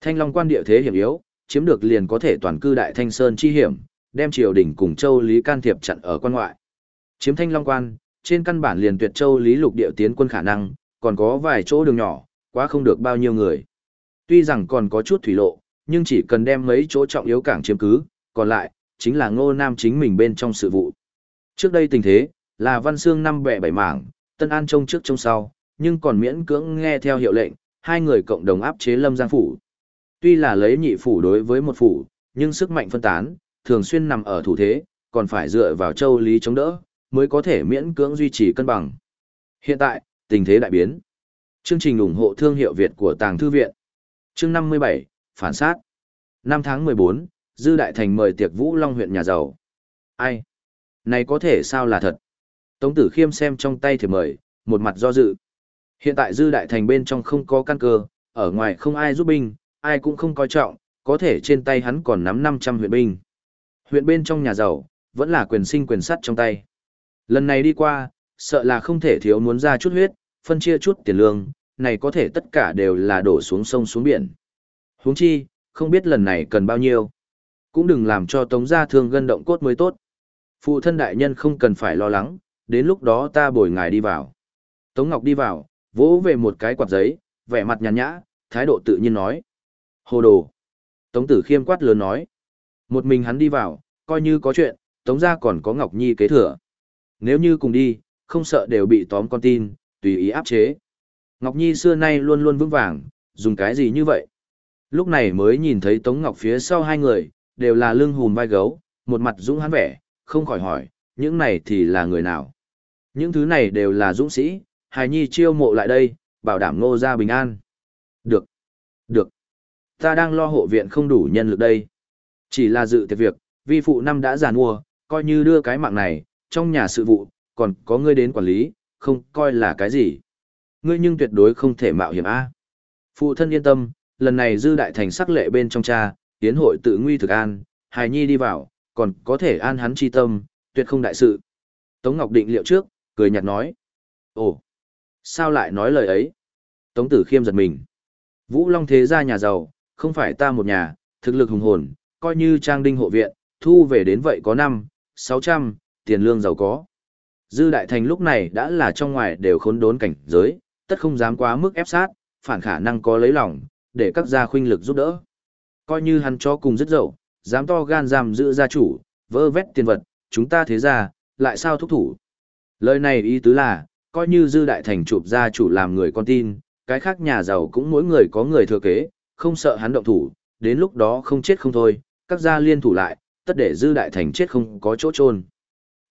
Thanh Long Quan địa thế hiểm yếu, chiếm được liền có thể toàn cư Đại Thanh Sơn chi hiểm, đem triều đình cùng châu Lý can thiệp chặn ở quan ngoại. Chiếm Thanh Long Quan, trên căn bản liền tuyệt châu Lý lục địa tiến quân khả năng, còn có vài chỗ đường nhỏ, quá không được bao nhiêu người. Tuy rằng còn có chút thủy lộ, nhưng chỉ cần đem mấy chỗ trọng yếu cảng chiếm cứ, còn lại, chính là ngô nam chính mình bên trong sự vụ. Trước đây tình thế, là văn xương năm bẻ bảy mảng, Tân An trông trước trông sau, nhưng còn miễn cưỡng nghe theo hiệu lệnh, hai người cộng đồng áp chế Lâm Giang Phủ. Tuy là lấy nhị phủ đối với một phủ, nhưng sức mạnh phân tán, thường xuyên nằm ở thủ thế, còn phải dựa vào châu lý chống đỡ, mới có thể miễn cưỡng duy trì cân bằng. Hiện tại, tình thế đại biến. Chương trình ủng hộ thương hiệu Việt của Tàng Thư Viện. Chương 57, Phản sát. Năm tháng 14, Dư Đại Thành mời tiệc Vũ Long huyện nhà giàu. Ai? Này có thể sao là thật? Tống Tử Khiêm xem trong tay thì mời, một mặt do dự. Hiện tại Dư Đại Thành bên trong không có căn cơ, ở ngoài không ai giúp binh, ai cũng không coi trọng, có thể trên tay hắn còn nắm 500 huyện binh. Huyện bên trong nhà giàu, vẫn là quyền sinh quyền sắt trong tay. Lần này đi qua, sợ là không thể thiếu muốn ra chút huyết, phân chia chút tiền lương, này có thể tất cả đều là đổ xuống sông xuống biển. Huống chi, không biết lần này cần bao nhiêu. Cũng đừng làm cho tống gia thương gân động cốt mới tốt. Phụ thân đại nhân không cần phải lo lắng, đến lúc đó ta bồi ngài đi vào. Tống Ngọc đi vào, vỗ về một cái quạt giấy, vẻ mặt nhàn nhã, thái độ tự nhiên nói. Hồ đồ. Tống tử khiêm quát lớn nói. Một mình hắn đi vào, coi như có chuyện, tống gia còn có Ngọc Nhi kế thừa. Nếu như cùng đi, không sợ đều bị tóm con tin, tùy ý áp chế. Ngọc Nhi xưa nay luôn luôn vững vàng, dùng cái gì như vậy? Lúc này mới nhìn thấy Tống Ngọc phía sau hai người, đều là lưng hùm vai gấu, một mặt dũng hắn vẻ, không khỏi hỏi, những này thì là người nào? Những thứ này đều là dũng sĩ, hài nhi chiêu mộ lại đây, bảo đảm ngô gia bình an. Được, được. Ta đang lo hộ viện không đủ nhân lực đây. Chỉ là dự tiệc việc, vi phụ năm đã giàn mua, coi như đưa cái mạng này, trong nhà sự vụ, còn có ngươi đến quản lý, không coi là cái gì. Ngươi nhưng tuyệt đối không thể mạo hiểm A. Phụ thân yên tâm, lần này dư đại thành sắc lệ bên trong cha, tiến hội tự nguy thực an, hài nhi đi vào, còn có thể an hắn chi tâm, tuyệt không đại sự. Tống Ngọc định liệu trước, cười nhạt nói. Ồ, sao lại nói lời ấy? Tống Tử Khiêm giật mình. Vũ Long thế gia nhà giàu, không phải ta một nhà, thực lực hùng hồn, coi như trang đinh hộ viện, thu về đến vậy có năm, sáu trăm, tiền lương giàu có. Dư Đại Thành lúc này đã là trong ngoài đều khốn đốn cảnh giới, tất không dám quá mức ép sát, phản khả năng có lấy lòng, để các gia khuynh lực giúp đỡ. Coi như hắn cho cùng rất dậu, dám to gan giam giữ gia chủ, vơ vét tiền vật, chúng ta thế ra, lại sao thúc thủ. Lời này ý tứ là, coi như dư đại thành chụp gia chủ làm người con tin, cái khác nhà giàu cũng mỗi người có người thừa kế, không sợ hắn động thủ, đến lúc đó không chết không thôi, các gia liên thủ lại, tất để dư đại thành chết không có chỗ trôn.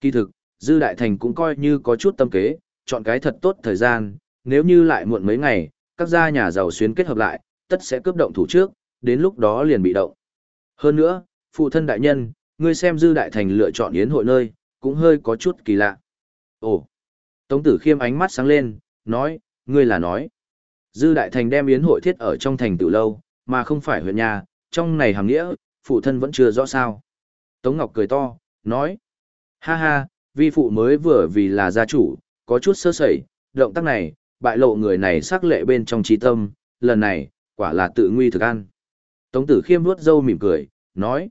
Kỳ thực, dư đại thành cũng coi như có chút tâm kế, chọn cái thật tốt thời gian, nếu như lại muộn mấy ngày, các gia nhà giàu xuyến kết hợp lại, tất sẽ cướp động thủ trước, đến lúc đó liền bị động. Hơn nữa, phụ thân đại nhân, ngươi xem dư đại thành lựa chọn yến hội nơi, cũng hơi có chút kỳ lạ. Ồ! Tống tử khiêm ánh mắt sáng lên, nói, ngươi là nói. Dư đại thành đem yến hội thiết ở trong thành tử lâu, mà không phải huyện nhà, trong này hàng nghĩa, phụ thân vẫn chưa rõ sao. Tống Ngọc cười to, nói, ha ha, vi phụ mới vừa vì là gia chủ, có chút sơ sẩy, động tác này, bại lộ người này sắc lệ bên trong trí tâm, lần này, quả là tự nguy thực ăn. Tống tử khiêm nuốt dâu mỉm cười, nói,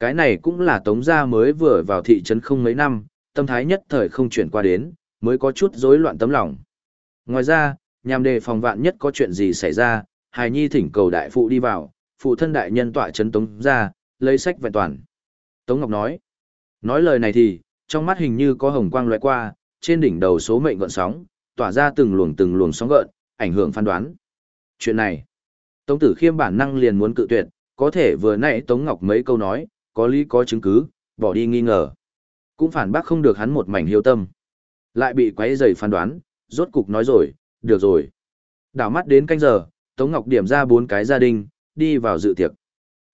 cái này cũng là tống gia mới vừa vào thị trấn không mấy năm, tâm thái nhất thời không chuyển qua đến, mới có chút rối loạn tấm lòng. Ngoài ra, nhằm đề phòng vạn nhất có chuyện gì xảy ra, hài nhi thỉnh cầu đại phụ đi vào, phụ thân đại nhân tọa chấn tống ra lấy sách vẹn toàn. Tống Ngọc nói, nói lời này thì, trong mắt hình như có hồng quang loại qua, trên đỉnh đầu số mệnh gợn sóng, tỏa ra từng luồng từng luồng sóng gợn, ảnh hưởng phán đoán. Chuyện này, Tống Tử Khiêm bản năng liền muốn cự tuyệt, có thể vừa nãy Tống Ngọc mấy câu nói, có lý có chứng cứ, bỏ đi nghi ngờ. Cũng phản bác không được hắn một mảnh hiếu tâm. Lại bị quấy rầy phán đoán, rốt cục nói rồi, được rồi. Đảo mắt đến canh giờ, Tống Ngọc điểm ra bốn cái gia đình, đi vào dự tiệc.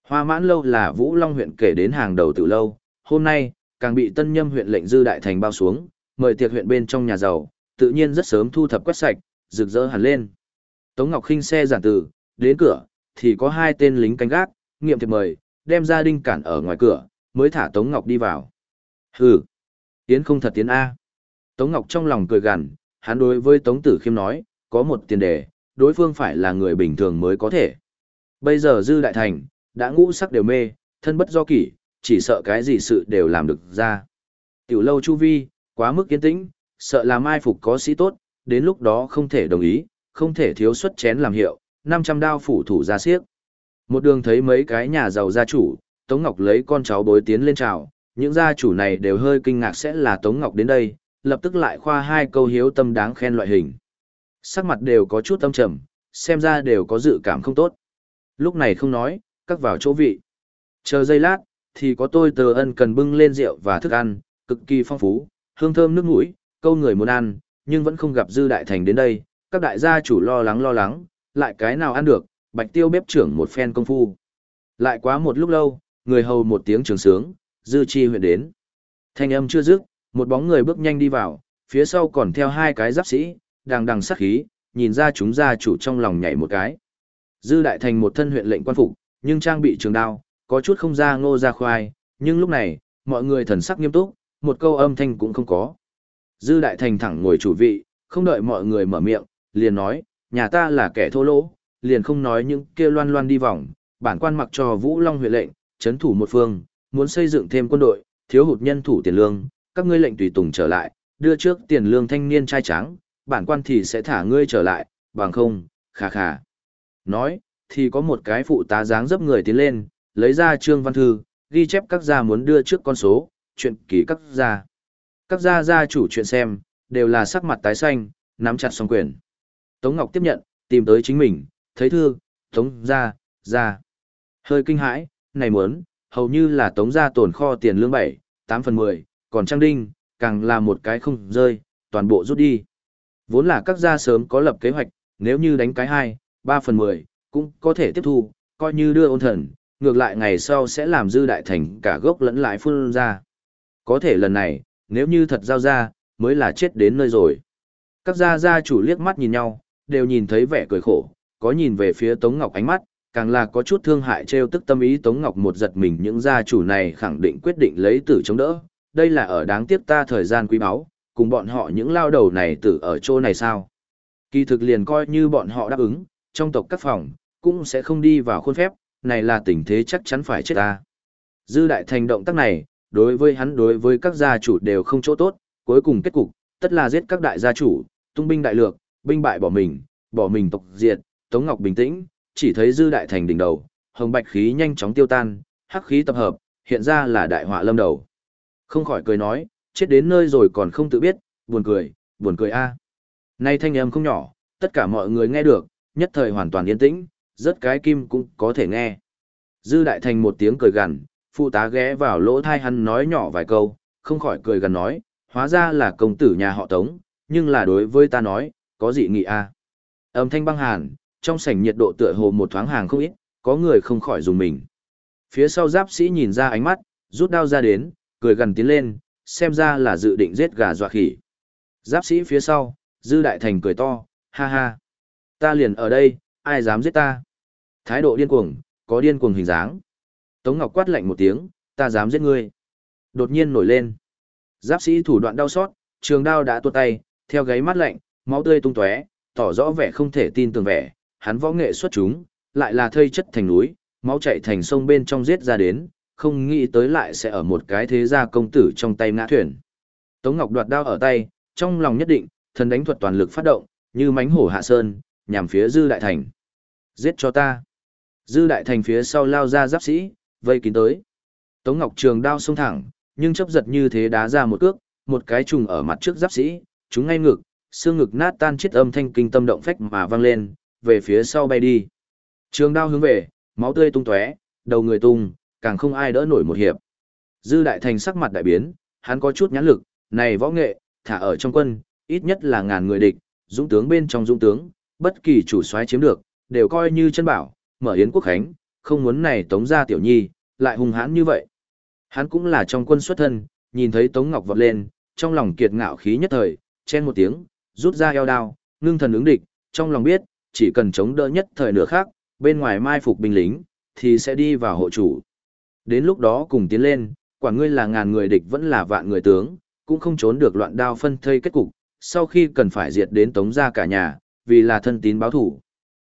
Hoa mãn lâu là Vũ Long huyện kể đến hàng đầu từ lâu, hôm nay, càng bị tân nhâm huyện lệnh dư đại thành bao xuống, mời tiệc huyện bên trong nhà giàu, tự nhiên rất sớm thu thập quét sạch, rực rỡ hẳn lên. Tống Ngọc khinh xe giản từ, đến cửa, thì có hai tên lính canh gác, nghiệm thiệp mời, đem gia đình cản ở ngoài cửa, mới thả Tống Ngọc đi vào. Hừ, tiến không thật tiến A. Tống Ngọc trong lòng cười gằn, hắn đối với Tống Tử Khiêm nói, có một tiền đề, đối phương phải là người bình thường mới có thể. Bây giờ Dư Đại Thành, đã ngũ sắc đều mê, thân bất do kỷ, chỉ sợ cái gì sự đều làm được ra. Tiểu lâu chu vi, quá mức yên tĩnh, sợ là mai phục có sĩ tốt, đến lúc đó không thể đồng ý, không thể thiếu xuất chén làm hiệu, 500 đao phủ thủ ra siếc. Một đường thấy mấy cái nhà giàu gia chủ, Tống Ngọc lấy con cháu bối tiến lên chào, những gia chủ này đều hơi kinh ngạc sẽ là Tống Ngọc đến đây, lập tức lại khoa hai câu hiếu tâm đáng khen loại hình. Sắc mặt đều có chút tâm trầm, xem ra đều có dự cảm không tốt. Lúc này không nói, cắt vào chỗ vị. Chờ giây lát, thì có tôi tờ ân cần bưng lên rượu và thức ăn, cực kỳ phong phú, hương thơm nước mũi, câu người muốn ăn, nhưng vẫn không gặp dư đại thành đến đây, các đại gia chủ lo lắng lo lắng, lại cái nào ăn được, bạch tiêu bếp trưởng một phen công phu. Lại quá một lúc lâu, người hầu một tiếng trường sướng, dư chi huyện đến. Thanh âm chưa dứt, một bóng người bước nhanh đi vào, phía sau còn theo hai cái giáp sĩ, đang đằng sát khí, nhìn ra chúng gia chủ trong lòng nhảy một cái. Dư đại thành một thân huyện lệnh quan phục, nhưng trang bị trường đao, có chút không ra ngô ra khoai, nhưng lúc này, mọi người thần sắc nghiêm túc, một câu âm thanh cũng không có. Dư đại thành thẳng ngồi chủ vị, không đợi mọi người mở miệng, liền nói, nhà ta là kẻ thô lỗ, liền không nói những kia loan loan đi vòng, bản quan mặc cho Vũ Long huyện lệnh, chấn thủ một phương, muốn xây dựng thêm quân đội, thiếu hụt nhân thủ tiền lương, các ngươi lệnh tùy tùng trở lại, đưa trước tiền lương thanh niên trai trắng, bản quan thì sẽ thả ngươi trở lại, bằng không, khà khà. Nói, thì có một cái phụ tá dáng dấp người tiến lên, lấy ra trương văn thư, ghi chép các gia muốn đưa trước con số, chuyện ký các gia. Các gia gia chủ chuyện xem, đều là sắc mặt tái xanh, nắm chặt song quyền. Tống Ngọc tiếp nhận, tìm tới chính mình, thấy thư, Tống gia, gia. Hơi kinh hãi, này muốn, hầu như là Tống gia tồn kho tiền lương 7, 8 phần 10, còn Trang Đinh, càng là một cái không rơi, toàn bộ rút đi. Vốn là các gia sớm có lập kế hoạch, nếu như đánh cái hai. 3 phần 10, cũng có thể tiếp thu, coi như đưa ôn thần, ngược lại ngày sau sẽ làm dư đại thành cả gốc lẫn lại phun ra. Có thể lần này, nếu như thật giao ra, mới là chết đến nơi rồi. Các gia gia chủ liếc mắt nhìn nhau, đều nhìn thấy vẻ cười khổ, có nhìn về phía Tống Ngọc ánh mắt, càng là có chút thương hại trêu tức tâm ý Tống Ngọc một giật mình những gia chủ này khẳng định quyết định lấy tử chống đỡ, đây là ở đáng tiếc ta thời gian quý báu, cùng bọn họ những lao đầu này tử ở chỗ này sao. Kỳ thực liền coi như bọn họ đáp ứng, trong tộc các phòng, cũng sẽ không đi vào khuôn phép, này là tình thế chắc chắn phải chết ta. Dư đại thành động tác này, đối với hắn đối với các gia chủ đều không chỗ tốt, cuối cùng kết cục, tất là giết các đại gia chủ, tung binh đại lược, binh bại bỏ mình, bỏ mình tộc diệt, Tống Ngọc bình tĩnh, chỉ thấy dư đại thành đỉnh đầu, hồng bạch khí nhanh chóng tiêu tan, hắc khí tập hợp, hiện ra là đại họa lâm đầu. Không khỏi cười nói, chết đến nơi rồi còn không tự biết, buồn cười, buồn cười a. Nay thanh âm không nhỏ, tất cả mọi người nghe được, nhất thời hoàn toàn yên tĩnh, rất cái kim cũng có thể nghe. Dư đại thành một tiếng cười gằn, phụ tá ghé vào lỗ thai hắn nói nhỏ vài câu, không khỏi cười gần nói, hóa ra là công tử nhà họ Tống, nhưng là đối với ta nói, có gì nghị a? Âm thanh băng hàn, trong sảnh nhiệt độ tựa hồ một thoáng hàng không ít, có người không khỏi dùng mình. Phía sau giáp sĩ nhìn ra ánh mắt, rút đao ra đến, cười gần tiến lên, xem ra là dự định giết gà dọa khỉ. Giáp sĩ phía sau, Dư Đại Thành cười to, ha ha. Ta liền ở đây, ai dám giết ta? Thái độ điên cuồng, có điên cuồng hình dáng. Tống Ngọc quát lạnh một tiếng, ta dám giết ngươi. Đột nhiên nổi lên. Giáp sĩ thủ đoạn đau xót, trường đao đã tuột tay, theo gáy mắt lạnh, máu tươi tung tóe, tỏ rõ vẻ không thể tin tưởng vẻ, hắn võ nghệ xuất chúng, lại là thây chất thành núi, máu chảy thành sông bên trong giết ra đến, không nghĩ tới lại sẽ ở một cái thế gia công tử trong tay ngã thuyền. Tống Ngọc đoạt đao ở tay, trong lòng nhất định, thần đánh thuật toàn lực phát động, như mánh hổ hạ sơn, nhằm phía Dư Đại Thành. Giết cho ta. Dư Đại Thành phía sau lao ra giáp sĩ, vây kín tới. Tống Ngọc Trường đao xông thẳng, nhưng chấp giật như thế đá ra một cước, một cái trùng ở mặt trước giáp sĩ, chúng ngay ngực, xương ngực nát tan chết âm thanh kinh tâm động phách mà vang lên, về phía sau bay đi. Trường đao hướng về, máu tươi tung tóe, đầu người tung, càng không ai đỡ nổi một hiệp. Dư đại thành sắc mặt đại biến, hắn có chút nhãn lực, này võ nghệ, thả ở trong quân, ít nhất là ngàn người địch, dũng tướng bên trong dũng tướng, bất kỳ chủ soái chiếm được, đều coi như chân bảo, mở yến quốc khánh, không muốn này tống gia tiểu nhi, lại hung hãn như vậy. Hắn cũng là trong quân xuất thân, nhìn thấy Tống Ngọc vọt lên, trong lòng kiệt ngạo khí nhất thời, chen một tiếng, rút ra eo đao, ngưng thần ứng địch, trong lòng biết, chỉ cần chống đỡ nhất thời nửa khác, bên ngoài mai phục binh lính, thì sẽ đi vào hộ chủ. Đến lúc đó cùng tiến lên, quả ngươi là ngàn người địch vẫn là vạn người tướng, cũng không trốn được loạn đao phân thây kết cục, sau khi cần phải diệt đến Tống ra cả nhà, vì là thân tín báo thủ.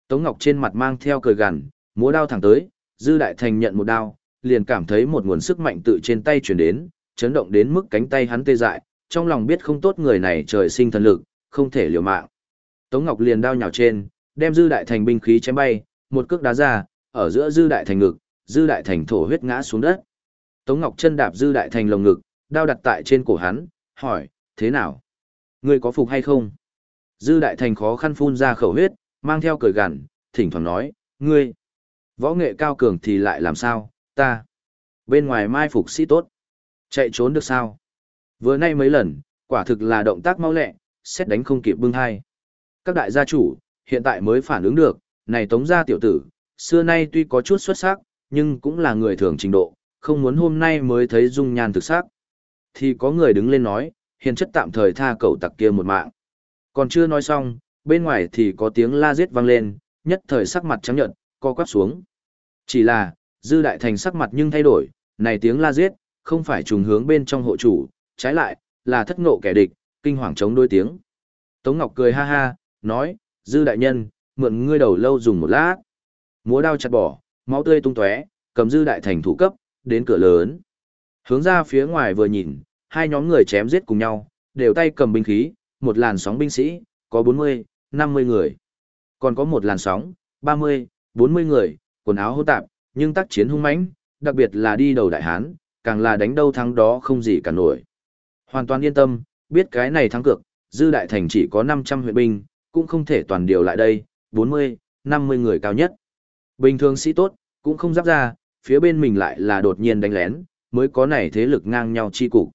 Tống Ngọc trên mặt mang theo cười gằn, múa đao thẳng tới, Dư Đại Thành nhận một đao, liền cảm thấy một nguồn sức mạnh tự trên tay chuyển đến, chấn động đến mức cánh tay hắn tê dại, trong lòng biết không tốt người này trời sinh thần lực, không thể liều mạng. Tống Ngọc liền đao nhào trên, đem Dư Đại Thành binh khí chém bay, một cước đá ra, ở giữa Dư Đại Thành ngực, Dư Đại Thành thổ huyết ngã xuống đất. Tống Ngọc chân đạp Dư Đại Thành lồng ngực, đao đặt tại trên cổ hắn, hỏi, thế nào? Ngươi có phục hay không? Dư Đại Thành khó khăn phun ra khẩu huyết, mang theo cười gằn, thỉnh thoảng nói, ngươi, võ nghệ cao cường thì lại làm sao, ta, bên ngoài mai phục sĩ tốt, chạy trốn được sao? Vừa nay mấy lần, quả thực là động tác mau lẹ, xét đánh không kịp bưng hai. Các đại gia chủ, hiện tại mới phản ứng được, này tống gia tiểu tử, xưa nay tuy có chút xuất sắc, nhưng cũng là người thường trình độ, không muốn hôm nay mới thấy dung nhan thực sắc. Thì có người đứng lên nói, hiền chất tạm thời tha cậu tặc kia một mạng. Còn chưa nói xong, bên ngoài thì có tiếng la giết vang lên, nhất thời sắc mặt trắng nhợt, co quắp xuống. Chỉ là, dư đại thành sắc mặt nhưng thay đổi, này tiếng la giết, không phải trùng hướng bên trong hộ chủ, trái lại, là thất ngộ kẻ địch, kinh hoàng chống đôi tiếng. Tống Ngọc cười ha ha, nói, dư đại nhân, mượn ngươi đầu lâu dùng một lát. Múa đao chặt bỏ, máu tươi tung tóe, cầm dư đại thành thủ cấp, đến cửa lớn. Hướng ra phía ngoài vừa nhìn, hai nhóm người chém giết cùng nhau, đều tay cầm binh khí, một làn sóng binh sĩ, có 40, 50 người. Còn có một làn sóng, 30, 40 người, quần áo hỗn tạp, nhưng tác chiến hung mãnh, đặc biệt là đi đầu đại hán, càng là đánh đâu thắng đó không gì cả nổi. Hoàn toàn yên tâm, biết cái này thắng cược, dư đại thành chỉ có 500 huyện binh, cũng không thể toàn điều lại đây, 40, 50 người cao nhất. Bình thường sĩ tốt, cũng không giáp ra, phía bên mình lại là đột nhiên đánh lén, mới có này thế lực ngang nhau chi cục.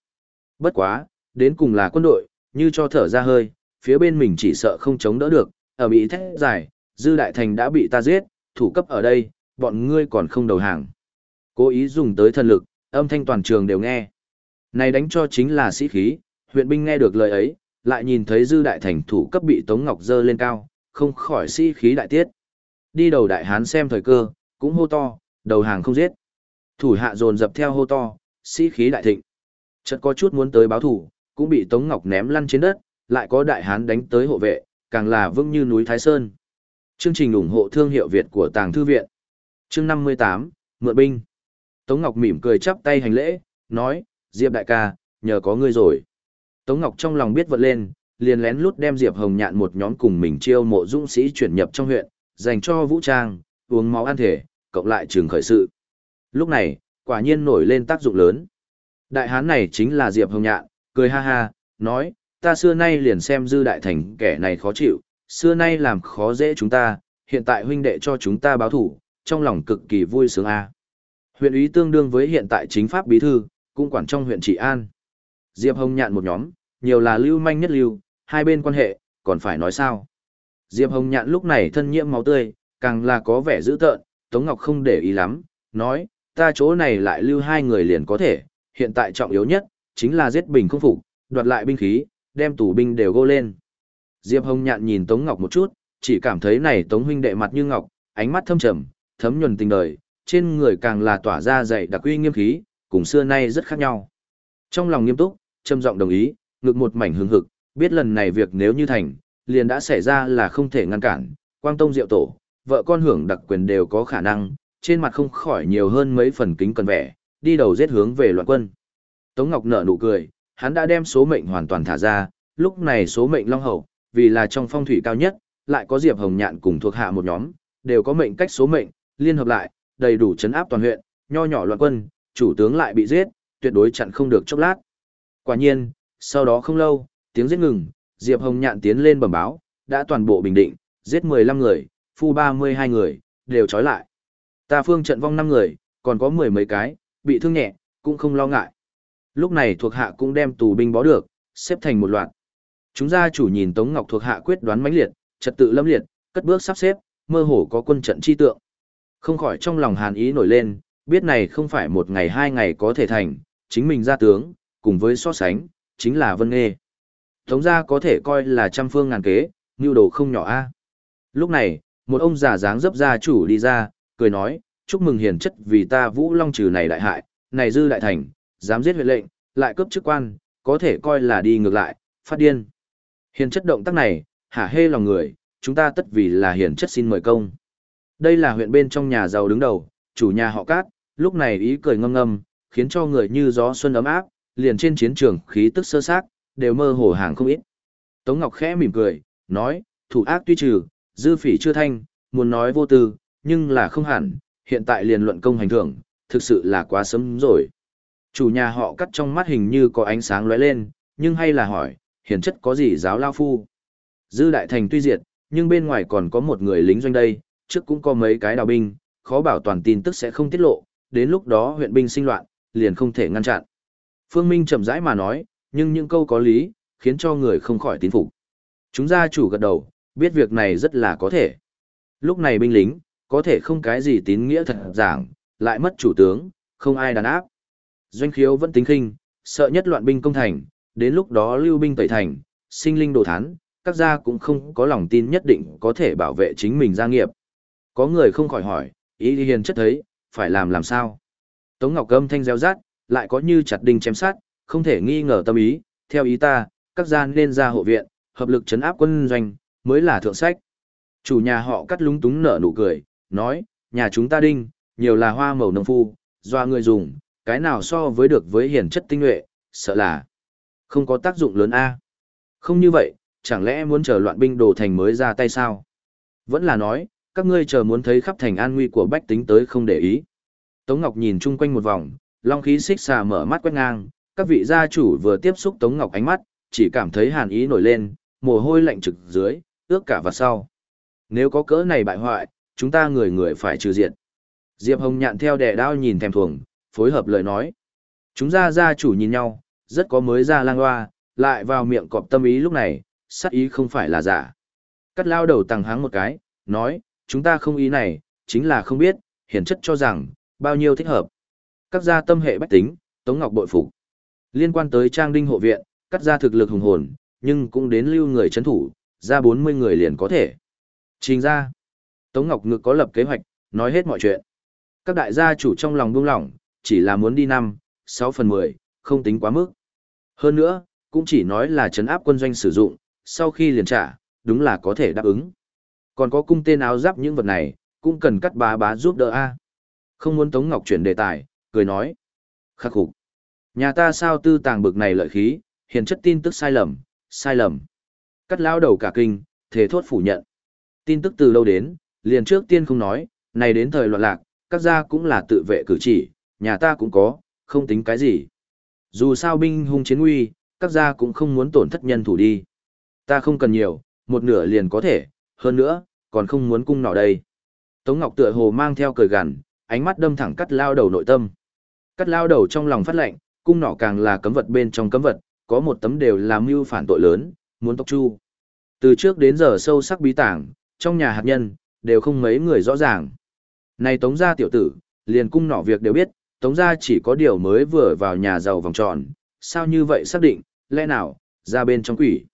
Bất quá, đến cùng là quân đội, như cho thở ra hơi, phía bên mình chỉ sợ không chống đỡ được, ở bị thét giải, dư đại thành đã bị ta giết, thủ cấp ở đây, bọn ngươi còn không đầu hàng. Cố ý dùng tới thần lực, âm thanh toàn trường đều nghe. Này đánh cho chính là sĩ khí, huyện binh nghe được lời ấy, lại nhìn thấy dư đại thành thủ cấp bị Tống Ngọc dơ lên cao, không khỏi sĩ khí đại tiết. Đi đầu đại hán xem thời cơ, cũng hô to, đầu hàng không giết. Thủ hạ dồn dập theo hô to, sĩ khí đại thịnh. Chợt có chút muốn tới báo thủ, cũng bị Tống Ngọc ném lăn trên đất, lại có đại hán đánh tới hộ vệ, càng là vững như núi Thái Sơn. Chương trình ủng hộ thương hiệu Việt của Tàng Thư Viện. Chương 58, Mượn binh. Tống Ngọc mỉm cười chắp tay hành lễ, nói, Diệp đại ca, nhờ có ngươi rồi. Tống Ngọc trong lòng biết vật lên, liền lén lút đem Diệp Hồng Nhạn một nhóm cùng mình chiêu mộ dũng sĩ chuyển nhập trong huyện, dành cho vũ trang, uống máu ăn thể, cộng lại trường khởi sự. Lúc này, quả nhiên nổi lên tác dụng lớn. Đại hán này chính là Diệp Hồng Nhạn, cười ha ha, nói, ta xưa nay liền xem dư đại thành kẻ này khó chịu, xưa nay làm khó dễ chúng ta, hiện tại huynh đệ cho chúng ta báo thủ, trong lòng cực kỳ vui sướng a. Huyện ủy tương đương với hiện tại chính pháp bí thư, cũng quản trong huyện trị an. Diệp Hồng nhạn một nhóm, nhiều là lưu manh nhất lưu, hai bên quan hệ, còn phải nói sao. Diệp Hồng nhạn lúc này thân nhiễm máu tươi, càng là có vẻ dữ tợn, Tống Ngọc không để ý lắm, nói, ta chỗ này lại lưu hai người liền có thể, hiện tại trọng yếu nhất, chính là giết bình không phục, đoạt lại binh khí, đem tù binh đều gô lên. Diệp Hồng nhạn nhìn Tống Ngọc một chút, chỉ cảm thấy này Tống huynh đệ mặt như ngọc, ánh mắt thâm trầm, thấm nhuần tình đời, trên người càng là tỏa ra dày đặc uy nghiêm khí, cùng xưa nay rất khác nhau. Trong lòng nghiêm túc, trầm giọng đồng ý, ngực một mảnh hứng hực, biết lần này việc nếu như thành, liền đã xảy ra là không thể ngăn cản, quang tông diệu tổ, vợ con hưởng đặc quyền đều có khả năng, trên mặt không khỏi nhiều hơn mấy phần kính cần vẻ, đi đầu giết hướng về loạn quân. Tống Ngọc nở nụ cười, hắn đã đem số mệnh hoàn toàn thả ra, lúc này số mệnh long hậu, vì là trong phong thủy cao nhất, lại có Diệp Hồng Nhạn cùng thuộc hạ một nhóm, đều có mệnh cách số mệnh, liên hợp lại, đầy đủ chấn áp toàn huyện, nho nhỏ loạn quân, chủ tướng lại bị giết, tuyệt đối chặn không được chốc lát. Quả nhiên, Sau đó không lâu, tiếng giết ngừng, Diệp Hồng Nhạn tiến lên bẩm báo, đã toàn bộ bình định, giết 15 người, phu 32 người, đều trói lại. Ta phương trận vong 5 người, còn có mười mấy cái, bị thương nhẹ, cũng không lo ngại. Lúc này thuộc hạ cũng đem tù binh bó được, xếp thành một loạt. Chúng gia chủ nhìn Tống Ngọc thuộc hạ quyết đoán mãnh liệt, trật tự lâm liệt, cất bước sắp xếp, mơ hồ có quân trận chi tượng. Không khỏi trong lòng hàn ý nổi lên, biết này không phải một ngày hai ngày có thể thành, chính mình ra tướng, cùng với so sánh, chính là Vân Nghê. Tống gia có thể coi là trăm phương ngàn kế, nưu đồ không nhỏ a. Lúc này, một ông già dáng dấp gia chủ đi ra, cười nói, chúc mừng hiền chất vì ta Vũ Long trừ này đại hại, này dư đại thành, dám giết huyện lệnh, lại cướp chức quan, có thể coi là đi ngược lại, phát điên. Hiền chất động tác này, hả hê lòng người, chúng ta tất vì là hiền chất xin mời công. Đây là huyện bên trong nhà giàu đứng đầu, chủ nhà họ cát, lúc này ý cười ngâm ngâm, khiến cho người như gió xuân ấm áp, liền trên chiến trường khí tức sơ sát, đều mơ hồ hàng không ít. Tống Ngọc khẽ mỉm cười, nói, thủ ác tuy trừ, dư phỉ chưa thanh, muốn nói vô tư, nhưng là không hẳn, hiện tại liền luận công hành thưởng, thực sự là quá sớm rồi. Chủ nhà họ cắt trong mắt hình như có ánh sáng lóe lên, nhưng hay là hỏi, hiển chất có gì giáo lao phu. Dư đại thành tuy diệt, nhưng bên ngoài còn có một người lính doanh đây, trước cũng có mấy cái đào binh, khó bảo toàn tin tức sẽ không tiết lộ, đến lúc đó huyện binh sinh loạn, liền không thể ngăn chặn. Phương Minh chậm rãi mà nói, nhưng những câu có lý, khiến cho người không khỏi tín phục. Chúng gia chủ gật đầu, biết việc này rất là có thể. Lúc này binh lính, có thể không cái gì tín nghĩa thật giảng, lại mất chủ tướng, không ai đàn áp. Doanh khiếu vẫn tính khinh, sợ nhất loạn binh công thành, đến lúc đó lưu binh tẩy thành, sinh linh đồ thán, các gia cũng không có lòng tin nhất định có thể bảo vệ chính mình gia nghiệp. Có người không khỏi hỏi, ý hiền chất thấy, phải làm làm sao? Tống Ngọc Gâm thanh gieo rát, lại có như chặt đinh chém sát, không thể nghi ngờ tâm ý, theo ý ta, các gia nên ra hộ viện, hợp lực chấn áp quân doanh, mới là thượng sách. Chủ nhà họ cắt lúng túng nở nụ cười, nói, nhà chúng ta đinh, nhiều là hoa màu nông phu, doa người dùng, cái nào so với được với hiển chất tinh nhuệ, sợ là không có tác dụng lớn a. Không như vậy, chẳng lẽ muốn chờ loạn binh đồ thành mới ra tay sao? Vẫn là nói, các ngươi chờ muốn thấy khắp thành an nguy của bách tính tới không để ý. Tống Ngọc nhìn chung quanh một vòng, long khí xích xà mở mắt quét ngang, các vị gia chủ vừa tiếp xúc Tống Ngọc ánh mắt, chỉ cảm thấy hàn ý nổi lên, mồ hôi lạnh trực dưới, ướt cả vào sau. Nếu có cỡ này bại hoại, chúng ta người người phải trừ diệt. Diệp Hồng nhạn theo đẻ đao nhìn thèm thuồng, phối hợp lời nói. Chúng ra gia chủ nhìn nhau, rất có mới ra lang hoa, lại vào miệng cọp tâm ý lúc này, sát ý không phải là giả. Cắt lao đầu tăng háng một cái, nói, chúng ta không ý này, chính là không biết, hiển chất cho rằng, bao nhiêu thích hợp. Các gia tâm hệ bách tính, Tống Ngọc bội phục. Liên quan tới trang đinh hộ viện, cắt gia thực lực hùng hồn, nhưng cũng đến lưu người chấn thủ, ra 40 người liền có thể. Trình ra, Tống Ngọc Ngực có lập kế hoạch, nói hết mọi chuyện. Các đại gia chủ trong lòng buông lỏng, chỉ là muốn đi năm, 6 phần 10, không tính quá mức. Hơn nữa, cũng chỉ nói là chấn áp quân doanh sử dụng, sau khi liền trả, đúng là có thể đáp ứng. Còn có cung tên áo giáp những vật này, cũng cần cắt bá bá giúp đỡ a. Không muốn Tống Ngọc chuyển đề tài, cười nói. Khắc phục. Nhà ta sao tư tàng bực này lợi khí, hiền chất tin tức sai lầm, sai lầm. Cắt lao đầu cả kinh, thế thốt phủ nhận. Tin tức từ lâu đến, liền trước tiên không nói, này đến thời loạn lạc, các gia cũng là tự vệ cử chỉ, nhà ta cũng có, không tính cái gì. Dù sao binh hung chiến nguy, các gia cũng không muốn tổn thất nhân thủ đi. Ta không cần nhiều, một nửa liền có thể, hơn nữa, còn không muốn cung nọ đây. Tống Ngọc tựa hồ mang theo cười gằn, ánh mắt đâm thẳng cắt lao đầu nội tâm. Cắt lao đầu trong lòng phát lệnh, cung nọ càng là cấm vật bên trong cấm vật, có một tấm đều làm mưu phản tội lớn, muốn tốc chu. Từ trước đến giờ sâu sắc bí tảng, trong nhà hạt nhân, đều không mấy người rõ ràng. Này tống gia tiểu tử, liền cung nọ việc đều biết, tống gia chỉ có điều mới vừa vào nhà giàu vòng tròn, sao như vậy xác định, lẽ nào, ra bên trong quỷ.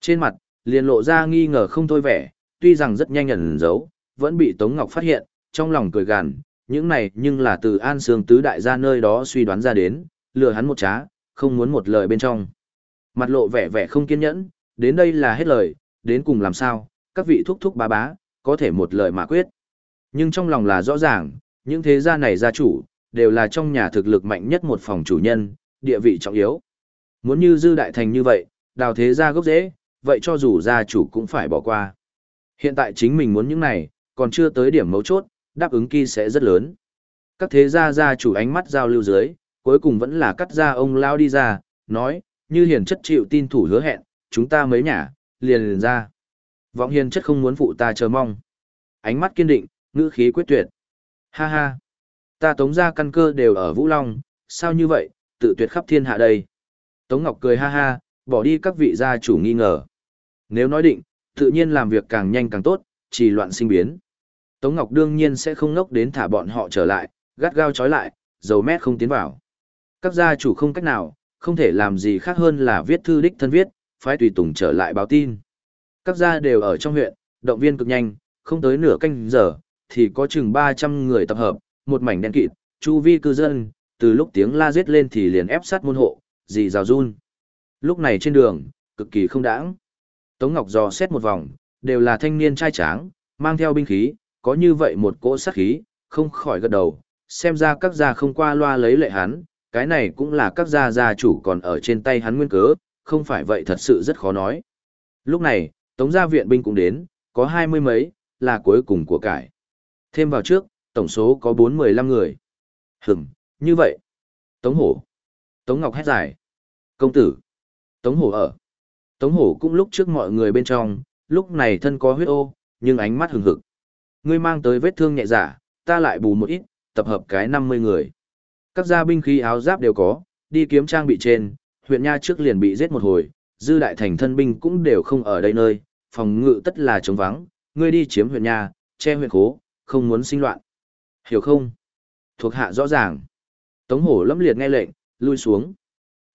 Trên mặt, liền lộ ra nghi ngờ không thôi vẻ, tuy rằng rất nhanh nhận giấu, vẫn bị Tống Ngọc phát hiện, trong lòng cười gằn, những này nhưng là từ An Sương Tứ Đại gia nơi đó suy đoán ra đến, lừa hắn một trá, không muốn một lời bên trong. Mặt lộ vẻ vẻ không kiên nhẫn, đến đây là hết lời, đến cùng làm sao, các vị thúc thúc bá bá, có thể một lời mà quyết. Nhưng trong lòng là rõ ràng, những thế gia này gia chủ, đều là trong nhà thực lực mạnh nhất một phòng chủ nhân, địa vị trọng yếu. Muốn như dư đại thành như vậy, đào thế gia gốc dễ, vậy cho dù gia chủ cũng phải bỏ qua. Hiện tại chính mình muốn những này, còn chưa tới điểm mấu chốt, đáp ứng kỳ sẽ rất lớn. Các thế gia gia chủ ánh mắt giao lưu dưới, cuối cùng vẫn là cắt ra ông lao đi ra, nói, như hiền chất chịu tin thủ hứa hẹn, chúng ta mấy nhà, liền liền ra. Vọng hiền chất không muốn phụ ta chờ mong. Ánh mắt kiên định, ngữ khí quyết tuyệt. Ha ha, ta tống ra căn cơ đều ở Vũ Long, sao như vậy, tự tuyệt khắp thiên hạ đây. Tống Ngọc cười ha ha, bỏ đi các vị gia chủ nghi ngờ. Nếu nói định, tự nhiên làm việc càng nhanh càng tốt, chỉ loạn sinh biến. Tống Ngọc đương nhiên sẽ không ngốc đến thả bọn họ trở lại, gắt gao trói lại, dầu mét không tiến vào. Các gia chủ không cách nào, không thể làm gì khác hơn là viết thư đích thân viết, phái tùy tùng trở lại báo tin. Các gia đều ở trong huyện, động viên cực nhanh, không tới nửa canh giờ, thì có chừng 300 người tập hợp, một mảnh đen kịt, chu vi cư dân, từ lúc tiếng la giết lên thì liền ép sát môn hộ, dì rào run. Lúc này trên đường, cực kỳ không đãng. Tống Ngọc dò xét một vòng, đều là thanh niên trai tráng, mang theo binh khí, có như vậy một cỗ sát khí, không khỏi gật đầu, xem ra các gia không qua loa lấy lệ hắn, cái này cũng là các gia gia chủ còn ở trên tay hắn nguyên cớ, không phải vậy thật sự rất khó nói. Lúc này, Tống gia viện binh cũng đến, có hai mươi mấy, là cuối cùng của cải. Thêm vào trước, tổng số có bốn mười lăm người. Hửm, như vậy. Tống hổ. Tống Ngọc hét dài. Công tử. Tống hổ ở. Tống hổ cũng lúc trước mọi người bên trong, lúc này thân có huyết ô, nhưng ánh mắt hừng hực. Ngươi mang tới vết thương nhẹ giả, ta lại bù một ít, tập hợp cái 50 người. Các gia binh khí áo giáp đều có, đi kiếm trang bị trên, huyện Nha trước liền bị giết một hồi, dư đại thành thân binh cũng đều không ở đây nơi, phòng ngự tất là trống vắng, ngươi đi chiếm huyện Nha, che huyện khố, không muốn sinh loạn. Hiểu không? Thuộc hạ rõ ràng. Tống hổ lâm liệt nghe lệnh, lui xuống.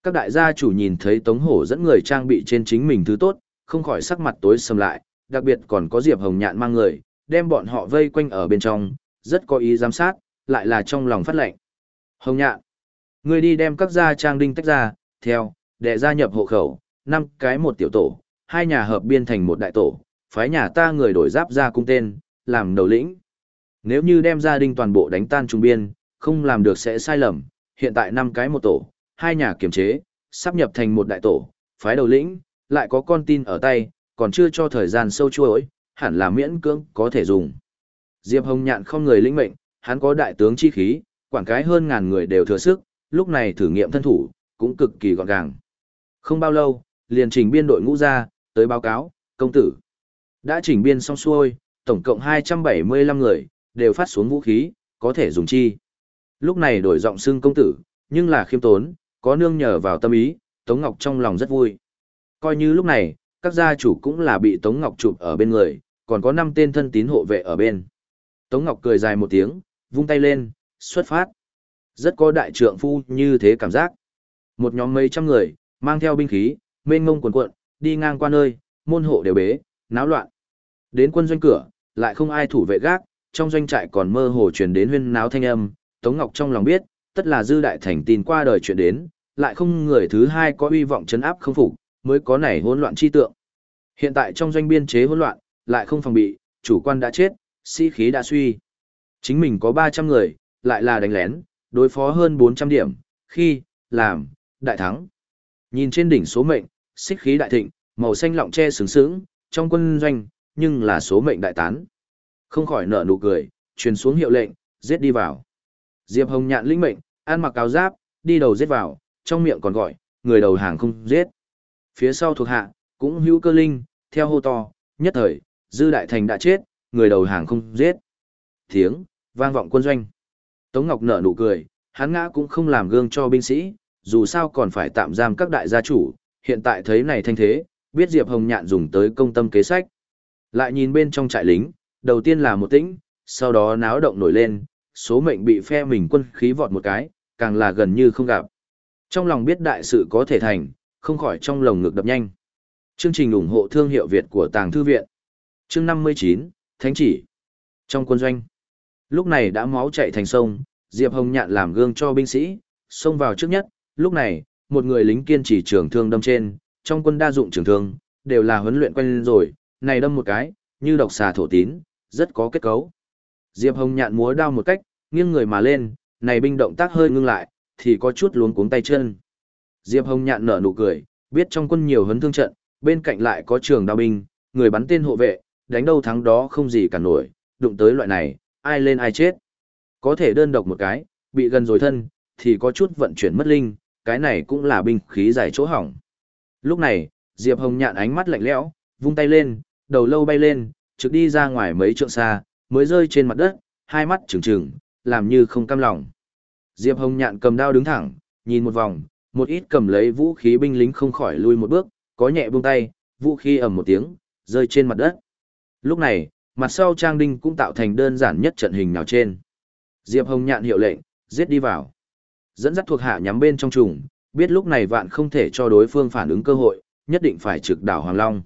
Các đại gia chủ nhìn thấy Tống hổ dẫn người trang bị trên chính mình thứ tốt, không khỏi sắc mặt tối sầm lại, đặc biệt còn có Diệp Hồng Nhạn mang người, đem bọn họ vây quanh ở bên trong, rất có ý giám sát, lại là trong lòng phát lệnh. Hồng Nhạn, người đi đem các gia trang đinh tách ra, theo, để gia nhập hộ khẩu, năm cái một tiểu tổ, hai nhà hợp biên thành một đại tổ, phái nhà ta người đổi giáp ra cung tên, làm đầu lĩnh. Nếu như đem gia đình toàn bộ đánh tan trung biên, không làm được sẽ sai lầm, hiện tại năm cái một tổ, hai nhà kiểm chế, sắp nhập thành một đại tổ, phái đầu lĩnh, lại có con tin ở tay, còn chưa cho thời gian sâu chuỗi, hẳn là miễn cưỡng có thể dùng. Diệp Hồng Nhạn không người lĩnh mệnh, hắn có đại tướng chi khí, quản cái hơn ngàn người đều thừa sức, lúc này thử nghiệm thân thủ, cũng cực kỳ gọn gàng. Không bao lâu, liền chỉnh biên đội ngũ ra, tới báo cáo, công tử. Đã chỉnh biên xong xuôi, tổng cộng 275 người, đều phát xuống vũ khí, có thể dùng chi. Lúc này đổi giọng xưng công tử, nhưng là khiêm tốn, có nương nhờ vào tâm ý, Tống Ngọc trong lòng rất vui. Coi như lúc này, các gia chủ cũng là bị Tống Ngọc chụp ở bên người, còn có 5 tên thân tín hộ vệ ở bên. Tống Ngọc cười dài một tiếng, vung tay lên, xuất phát. Rất có đại trượng phu như thế cảm giác. Một nhóm mấy trăm người, mang theo binh khí, mênh ngông cuồn cuộn, đi ngang qua nơi, môn hộ đều bế, náo loạn. Đến quân doanh cửa, lại không ai thủ vệ gác, trong doanh trại còn mơ hồ truyền đến huyên náo thanh âm, Tống Ngọc trong lòng biết, tất là dư đại thành tin qua đời chuyện đến, lại không người thứ hai có uy vọng chấn áp không phục, mới có nảy hỗn loạn chi tượng. Hiện tại trong doanh biên chế hỗn loạn, lại không phòng bị, chủ quan đã chết, sĩ khí đã suy. Chính mình có 300 người, lại là đánh lén, đối phó hơn 400 điểm, khi, làm, đại thắng. Nhìn trên đỉnh số mệnh, xích khí đại thịnh, màu xanh lọng che sướng sướng, trong quân doanh, nhưng là số mệnh đại tán. Không khỏi nở nụ cười, truyền xuống hiệu lệnh, giết đi vào. Diệp Hồng nhạn linh mệnh, ăn mặc áo giáp, đi đầu giết vào, trong miệng còn gọi, người đầu hàng không giết. Phía sau thuộc hạ, cũng hữu cơ linh, theo hô to, nhất thời, dư đại thành đã chết, người đầu hàng không giết. Tiếng, vang vọng quân doanh. Tống Ngọc nở nụ cười, hắn ngã cũng không làm gương cho binh sĩ, dù sao còn phải tạm giam các đại gia chủ, hiện tại thấy này thanh thế, biết Diệp Hồng Nhạn dùng tới công tâm kế sách. Lại nhìn bên trong trại lính, đầu tiên là một tĩnh, sau đó náo động nổi lên, số mệnh bị phe mình quân khí vọt một cái, càng là gần như không gặp. Trong lòng biết đại sự có thể thành, không khỏi trong lồng ngực đập nhanh. Chương trình ủng hộ thương hiệu Việt của Tàng Thư Viện. Chương 59, Thánh chỉ. Trong quân doanh, lúc này đã máu chạy thành sông, Diệp Hồng Nhạn làm gương cho binh sĩ, xông vào trước nhất, lúc này, một người lính kiên trì trường thương đâm trên, trong quân đa dụng trường thương, đều là huấn luyện quen rồi, này đâm một cái, như độc xà thổ tín, rất có kết cấu. Diệp Hồng Nhạn múa đao một cách, nghiêng người mà lên, này binh động tác hơi ngưng lại, thì có chút luống cuống tay chân. Diệp Hồng Nhạn nở nụ cười, biết trong quân nhiều hấn thương trận, bên cạnh lại có trường đao binh, người bắn tên hộ vệ, đánh đâu thắng đó không gì cả nổi, đụng tới loại này, ai lên ai chết. Có thể đơn độc một cái, bị gần rồi thân, thì có chút vận chuyển mất linh, cái này cũng là binh khí giải chỗ hỏng. Lúc này, Diệp Hồng nhạn ánh mắt lạnh lẽo, vung tay lên, đầu lâu bay lên, trực đi ra ngoài mấy trượng xa, mới rơi trên mặt đất, hai mắt trừng trừng, làm như không cam lòng. Diệp Hồng nhạn cầm đao đứng thẳng, nhìn một vòng, một ít cầm lấy vũ khí binh lính không khỏi lui một bước, có nhẹ buông tay, vũ khí ầm một tiếng, rơi trên mặt đất. Lúc này, mặt sau trang đinh cũng tạo thành đơn giản nhất trận hình nào trên. Diệp Hồng nhạn hiệu lệnh, giết đi vào. Dẫn dắt thuộc hạ nhắm bên trong trùng, biết lúc này vạn không thể cho đối phương phản ứng cơ hội, nhất định phải trực đảo Hoàng Long.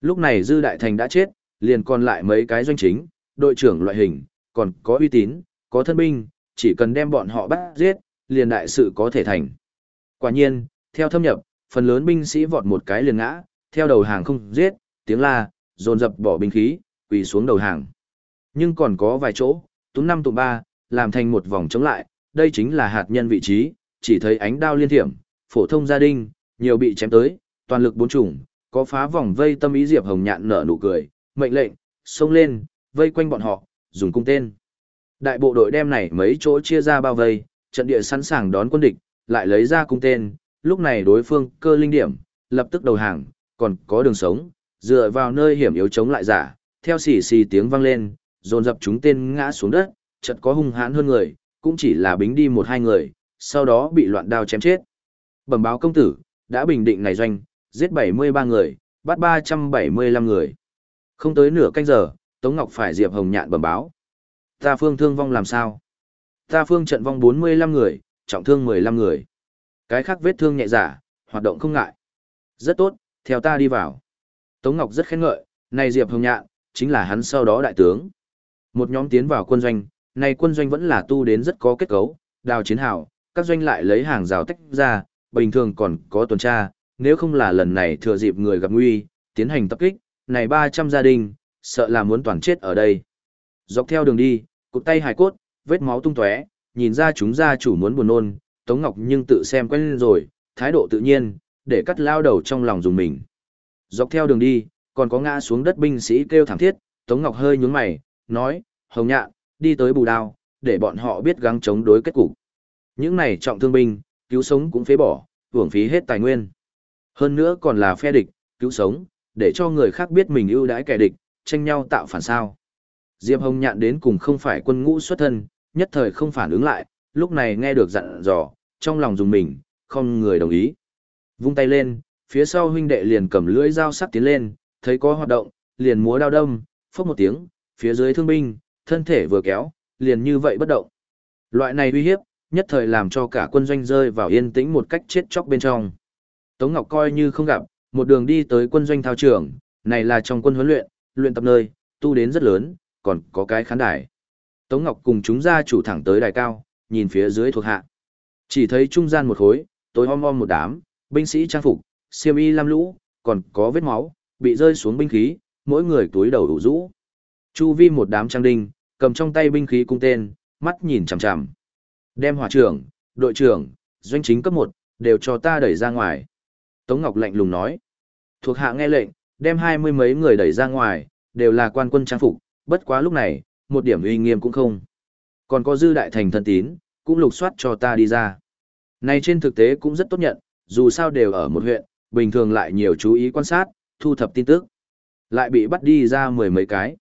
Lúc này Dư Đại Thành đã chết, liền còn lại mấy cái doanh chính, đội trưởng loại hình, còn có uy tín, có thân binh, chỉ cần đem bọn họ bắt giết, liền đại sự có thể thành. Quả nhiên, theo thâm nhập, phần lớn binh sĩ vọt một cái liền ngã, theo đầu hàng không giết, tiếng la, dồn dập bỏ binh khí, quỳ xuống đầu hàng. Nhưng còn có vài chỗ, túm năm tụ ba, làm thành một vòng chống lại, đây chính là hạt nhân vị trí, chỉ thấy ánh đao liên thiểm, phổ thông gia đình, nhiều bị chém tới, toàn lực bốn chủng, có phá vòng vây tâm ý Diệp Hồng Nhạn nở nụ cười, mệnh lệnh, xông lên, vây quanh bọn họ, dùng cung tên. Đại bộ đội đem này mấy chỗ chia ra bao vây, trận địa sẵn sàng đón quân địch, lại lấy ra cung tên, lúc này đối phương cơ linh điểm, lập tức đầu hàng, còn có đường sống, dựa vào nơi hiểm yếu chống lại giả, theo xì xì tiếng vang lên, dồn dập chúng tên ngã xuống đất, chợt có hung hãn hơn người, cũng chỉ là bính đi một hai người, sau đó bị loạn đao chém chết. Bẩm báo công tử, đã bình định này doanh, giết 73 người, bắt 375 người. Không tới nửa canh giờ, Tống Ngọc phải Diệp Hồng Nhạn bẩm báo. Ta phương thương vong làm sao? Ta phương trận vong 45 người, trọng thương 15 người. Cái khác vết thương nhẹ giả, hoạt động không ngại. Rất tốt, theo ta đi vào. Tống Ngọc rất khen ngợi, này Diệp Hồng Nhạn, chính là hắn sau đó đại tướng. Một nhóm tiến vào quân doanh, này quân doanh vẫn là tu đến rất có kết cấu, đào chiến hào, các doanh lại lấy hàng rào tách ra, bình thường còn có tuần tra, nếu không là lần này thừa dịp người gặp nguy, tiến hành tập kích, này 300 gia đình, sợ là muốn toàn chết ở đây. Dọc theo đường đi, cụt tay hài cốt, vết máu tung tóe, nhìn ra chúng gia chủ muốn buồn nôn, Tống Ngọc nhưng tự xem quen rồi, thái độ tự nhiên, để cắt lao đầu trong lòng dùng mình. Dọc theo đường đi, còn có ngã xuống đất binh sĩ kêu thảm thiết, Tống Ngọc hơi nhướng mày, nói, Hồng Nhạn, đi tới bù đao, để bọn họ biết gắng chống đối kết cục. Những này trọng thương binh, cứu sống cũng phế bỏ, hưởng phí hết tài nguyên. Hơn nữa còn là phe địch, cứu sống, để cho người khác biết mình ưu đãi kẻ địch, tranh nhau tạo phản sao. Diệp Hồng Nhạn đến cùng không phải quân ngũ xuất thân, nhất thời không phản ứng lại, lúc này nghe được dặn dò, trong lòng dùng mình, không người đồng ý. Vung tay lên, phía sau huynh đệ liền cầm lưỡi dao sắc tiến lên, thấy có hoạt động, liền múa đao đâm, phốc một tiếng, phía dưới thương binh, thân thể vừa kéo, liền như vậy bất động. Loại này uy hiếp, nhất thời làm cho cả quân doanh rơi vào yên tĩnh một cách chết chóc bên trong. Tống Ngọc coi như không gặp, một đường đi tới quân doanh thao trường, này là trong quân huấn luyện, luyện tập nơi, tu đến rất lớn, còn có cái khán đài. Tống Ngọc cùng chúng ra chủ thẳng tới đài cao, nhìn phía dưới thuộc hạ. Chỉ thấy trung gian một khối, tối om om một đám, binh sĩ trang phục, xiêm y lam lũ, còn có vết máu, bị rơi xuống binh khí, mỗi người túi đầu đủ rũ. Chu vi một đám trang đinh, cầm trong tay binh khí cung tên, mắt nhìn chằm chằm. Đem hỏa trưởng, đội trưởng, doanh chính cấp 1, đều cho ta đẩy ra ngoài. Tống Ngọc lạnh lùng nói. Thuộc hạ nghe lệnh, đem hai mươi mấy người đẩy ra ngoài, đều là quan quân trang phục, bất quá lúc này, một điểm uy nghiêm cũng không. Còn có dư đại thành thân tín, cũng lục soát cho ta đi ra. Này trên thực tế cũng rất tốt nhận, dù sao đều ở một huyện, bình thường lại nhiều chú ý quan sát, thu thập tin tức. Lại bị bắt đi ra mười mấy cái.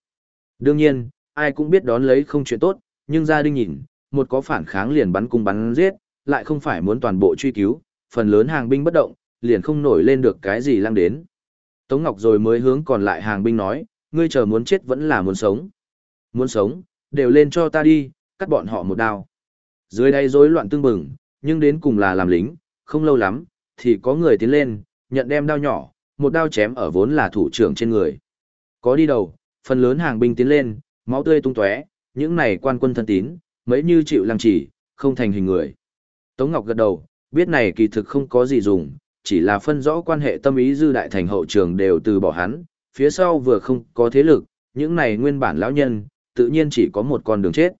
Đương nhiên, ai cũng biết đón lấy không chuyện tốt, nhưng gia đình nhìn, một có phản kháng liền bắn cung bắn giết, lại không phải muốn toàn bộ truy cứu, phần lớn hàng binh bất động, liền không nổi lên được cái gì lăng đến. Tống Ngọc rồi mới hướng còn lại hàng binh nói, ngươi chờ muốn chết vẫn là muốn sống. Muốn sống, đều lên cho ta đi, cắt bọn họ một đao. Dưới đây rối loạn tương bừng, nhưng đến cùng là làm lính, không lâu lắm, thì có người tiến lên, nhận đem đao nhỏ, một đao chém ở vốn là thủ trưởng trên người. Có đi đầu, phần lớn hàng binh tiến lên, máu tươi tung tóe, những này quan quân thân tín, mấy như chịu lăng chỉ, không thành hình người. Tống Ngọc gật đầu, biết này kỳ thực không có gì dùng, chỉ là phân rõ quan hệ tâm ý dư đại thành hậu trường đều từ bỏ hắn, phía sau vừa không có thế lực, những này nguyên bản lão nhân, tự nhiên chỉ có một con đường chết.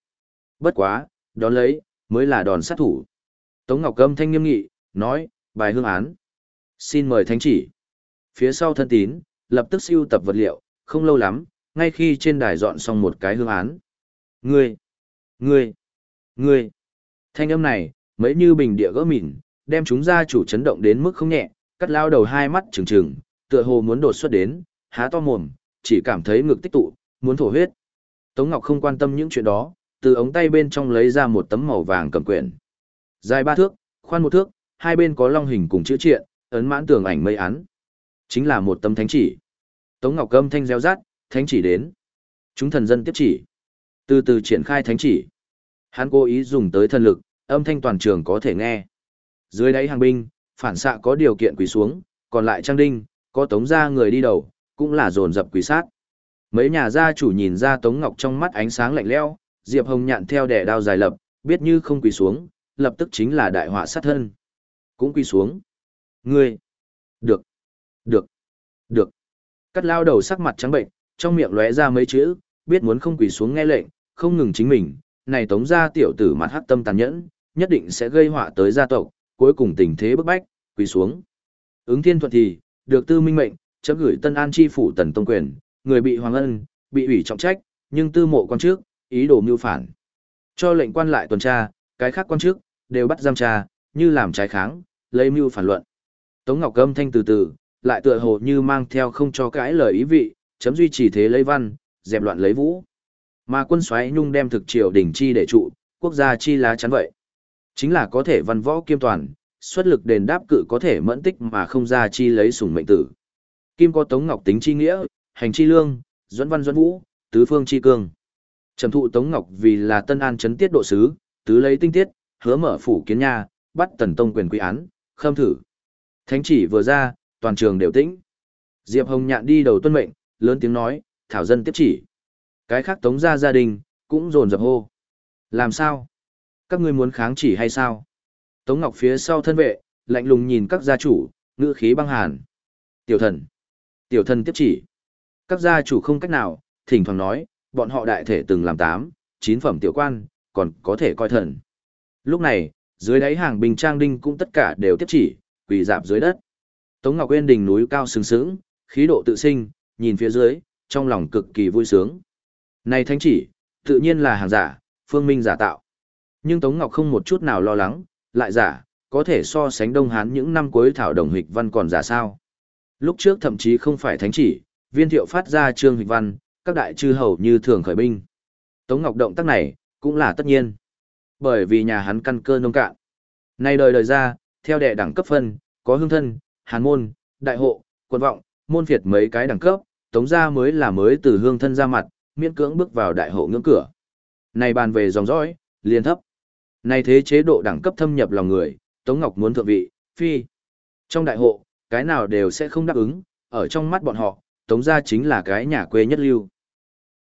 Bất quá, đón lấy, mới là đòn sát thủ. Tống Ngọc Câm thanh nghiêm nghị, nói, bài hương án. Xin mời thánh chỉ. Phía sau thân tín, lập tức siêu tập vật liệu, không lâu lắm, ngay khi trên đài dọn xong một cái hương án. Ngươi, ngươi, ngươi. Thanh âm này, mấy như bình địa gỡ mịn, đem chúng ra chủ chấn động đến mức không nhẹ, cắt lao đầu hai mắt trừng trừng, tựa hồ muốn đột xuất đến, há to mồm, chỉ cảm thấy ngực tích tụ, muốn thổ huyết. Tống Ngọc không quan tâm những chuyện đó, từ ống tay bên trong lấy ra một tấm màu vàng cầm quyển. Dài ba thước, khoan một thước, hai bên có long hình cùng chữ triện, ấn mãn tường ảnh mây án. Chính là một tấm thánh chỉ. Tống Ngọc Câm thanh reo rát, thánh chỉ đến. Chúng thần dân tiếp chỉ. Từ từ triển khai thánh chỉ. Hắn cố ý dùng tới thần lực, âm thanh toàn trường có thể nghe. Dưới đáy hàng binh, phản xạ có điều kiện quỳ xuống, còn lại trang đinh, có tống ra người đi đầu, cũng là dồn dập quỳ sát. Mấy nhà gia chủ nhìn ra Tống Ngọc trong mắt ánh sáng lạnh lẽo, Diệp Hồng nhạn theo đẻ đao dài lập, biết như không quỳ xuống, lập tức chính là đại họa sát thân. Cũng quỳ xuống. Ngươi. Được. Được. Được. Cắt lao đầu sắc mặt trắng bệnh, trong miệng lóe ra mấy chữ, biết muốn không quỳ xuống nghe lệnh, không ngừng chính mình, này tống gia tiểu tử mặt hắc tâm tàn nhẫn, nhất định sẽ gây họa tới gia tộc, cuối cùng tình thế bức bách, quỳ xuống. Ứng thiên thuận thì, được tư minh mệnh, chấm gửi tân an chi phủ tần tông quyền, người bị hoàng ân, bị ủy trọng trách, nhưng tư mộ quan trước, ý đồ mưu phản. Cho lệnh quan lại tuần tra, cái khác quan trước, đều bắt giam tra, như làm trái kháng, lấy mưu phản luận. Tống Ngọc Âm thanh từ từ, lại tựa hồ như mang theo không cho cãi lời ý vị, chấm duy trì thế lấy văn, dẹp loạn lấy vũ. Mà quân xoáy nhung đem thực triều đỉnh chi để trụ, quốc gia chi lá chắn vậy. Chính là có thể văn võ kiêm toàn, xuất lực đền đáp cự có thể mẫn tích mà không ra chi lấy sủng mệnh tử. Kim có Tống Ngọc tính chi nghĩa, hành chi lương, dẫn văn dẫn vũ, tứ phương chi cương. Trầm thụ Tống Ngọc vì là tân an chấn tiết độ sứ, tứ lấy tinh tiết, hứa mở phủ kiến nha, bắt tần tông quyền quy án, khâm thử. Thánh chỉ vừa ra, toàn trường đều tĩnh. Diệp Hồng nhạn đi đầu tuân mệnh, lớn tiếng nói, thảo dân tiếp chỉ. Cái khác tống gia gia đình, cũng dồn dập hô. Làm sao? Các ngươi muốn kháng chỉ hay sao? Tống Ngọc phía sau thân vệ, lạnh lùng nhìn các gia chủ, ngữ khí băng hàn. Tiểu thần. Tiểu thần tiếp chỉ. Các gia chủ không cách nào, thỉnh thoảng nói, bọn họ đại thể từng làm tám, chín phẩm tiểu quan, còn có thể coi thần. Lúc này, dưới đáy hàng bình trang đinh cũng tất cả đều tiếp chỉ, quỳ dạp dưới đất. Tống Ngọc Uyên đỉnh núi cao sừng sững, khí độ tự sinh, nhìn phía dưới, trong lòng cực kỳ vui sướng. Này thánh chỉ, tự nhiên là hàng giả, phương minh giả tạo. Nhưng Tống Ngọc không một chút nào lo lắng, lại giả, có thể so sánh Đông Hán những năm cuối thảo đồng hịch văn còn giả sao. Lúc trước thậm chí không phải thánh chỉ, viên thiệu phát ra trương hịch văn, các đại chư hầu như thường khởi binh. Tống Ngọc động tác này, cũng là tất nhiên. Bởi vì nhà hắn căn cơ nông cạn. Nay đời đời ra, theo đệ đẳng cấp phân, có hương thân, hàn môn, đại hộ, quân vọng, môn phiệt mấy cái đẳng cấp, tống gia mới là mới từ hương thân ra mặt, miễn cưỡng bước vào đại hộ ngưỡng cửa. Này bàn về dòng dõi, liền thấp nay thế chế độ đẳng cấp thâm nhập lòng người, Tống Ngọc muốn thượng vị, phi. Trong đại hộ, cái nào đều sẽ không đáp ứng, ở trong mắt bọn họ, Tống gia chính là cái nhà quê nhất lưu.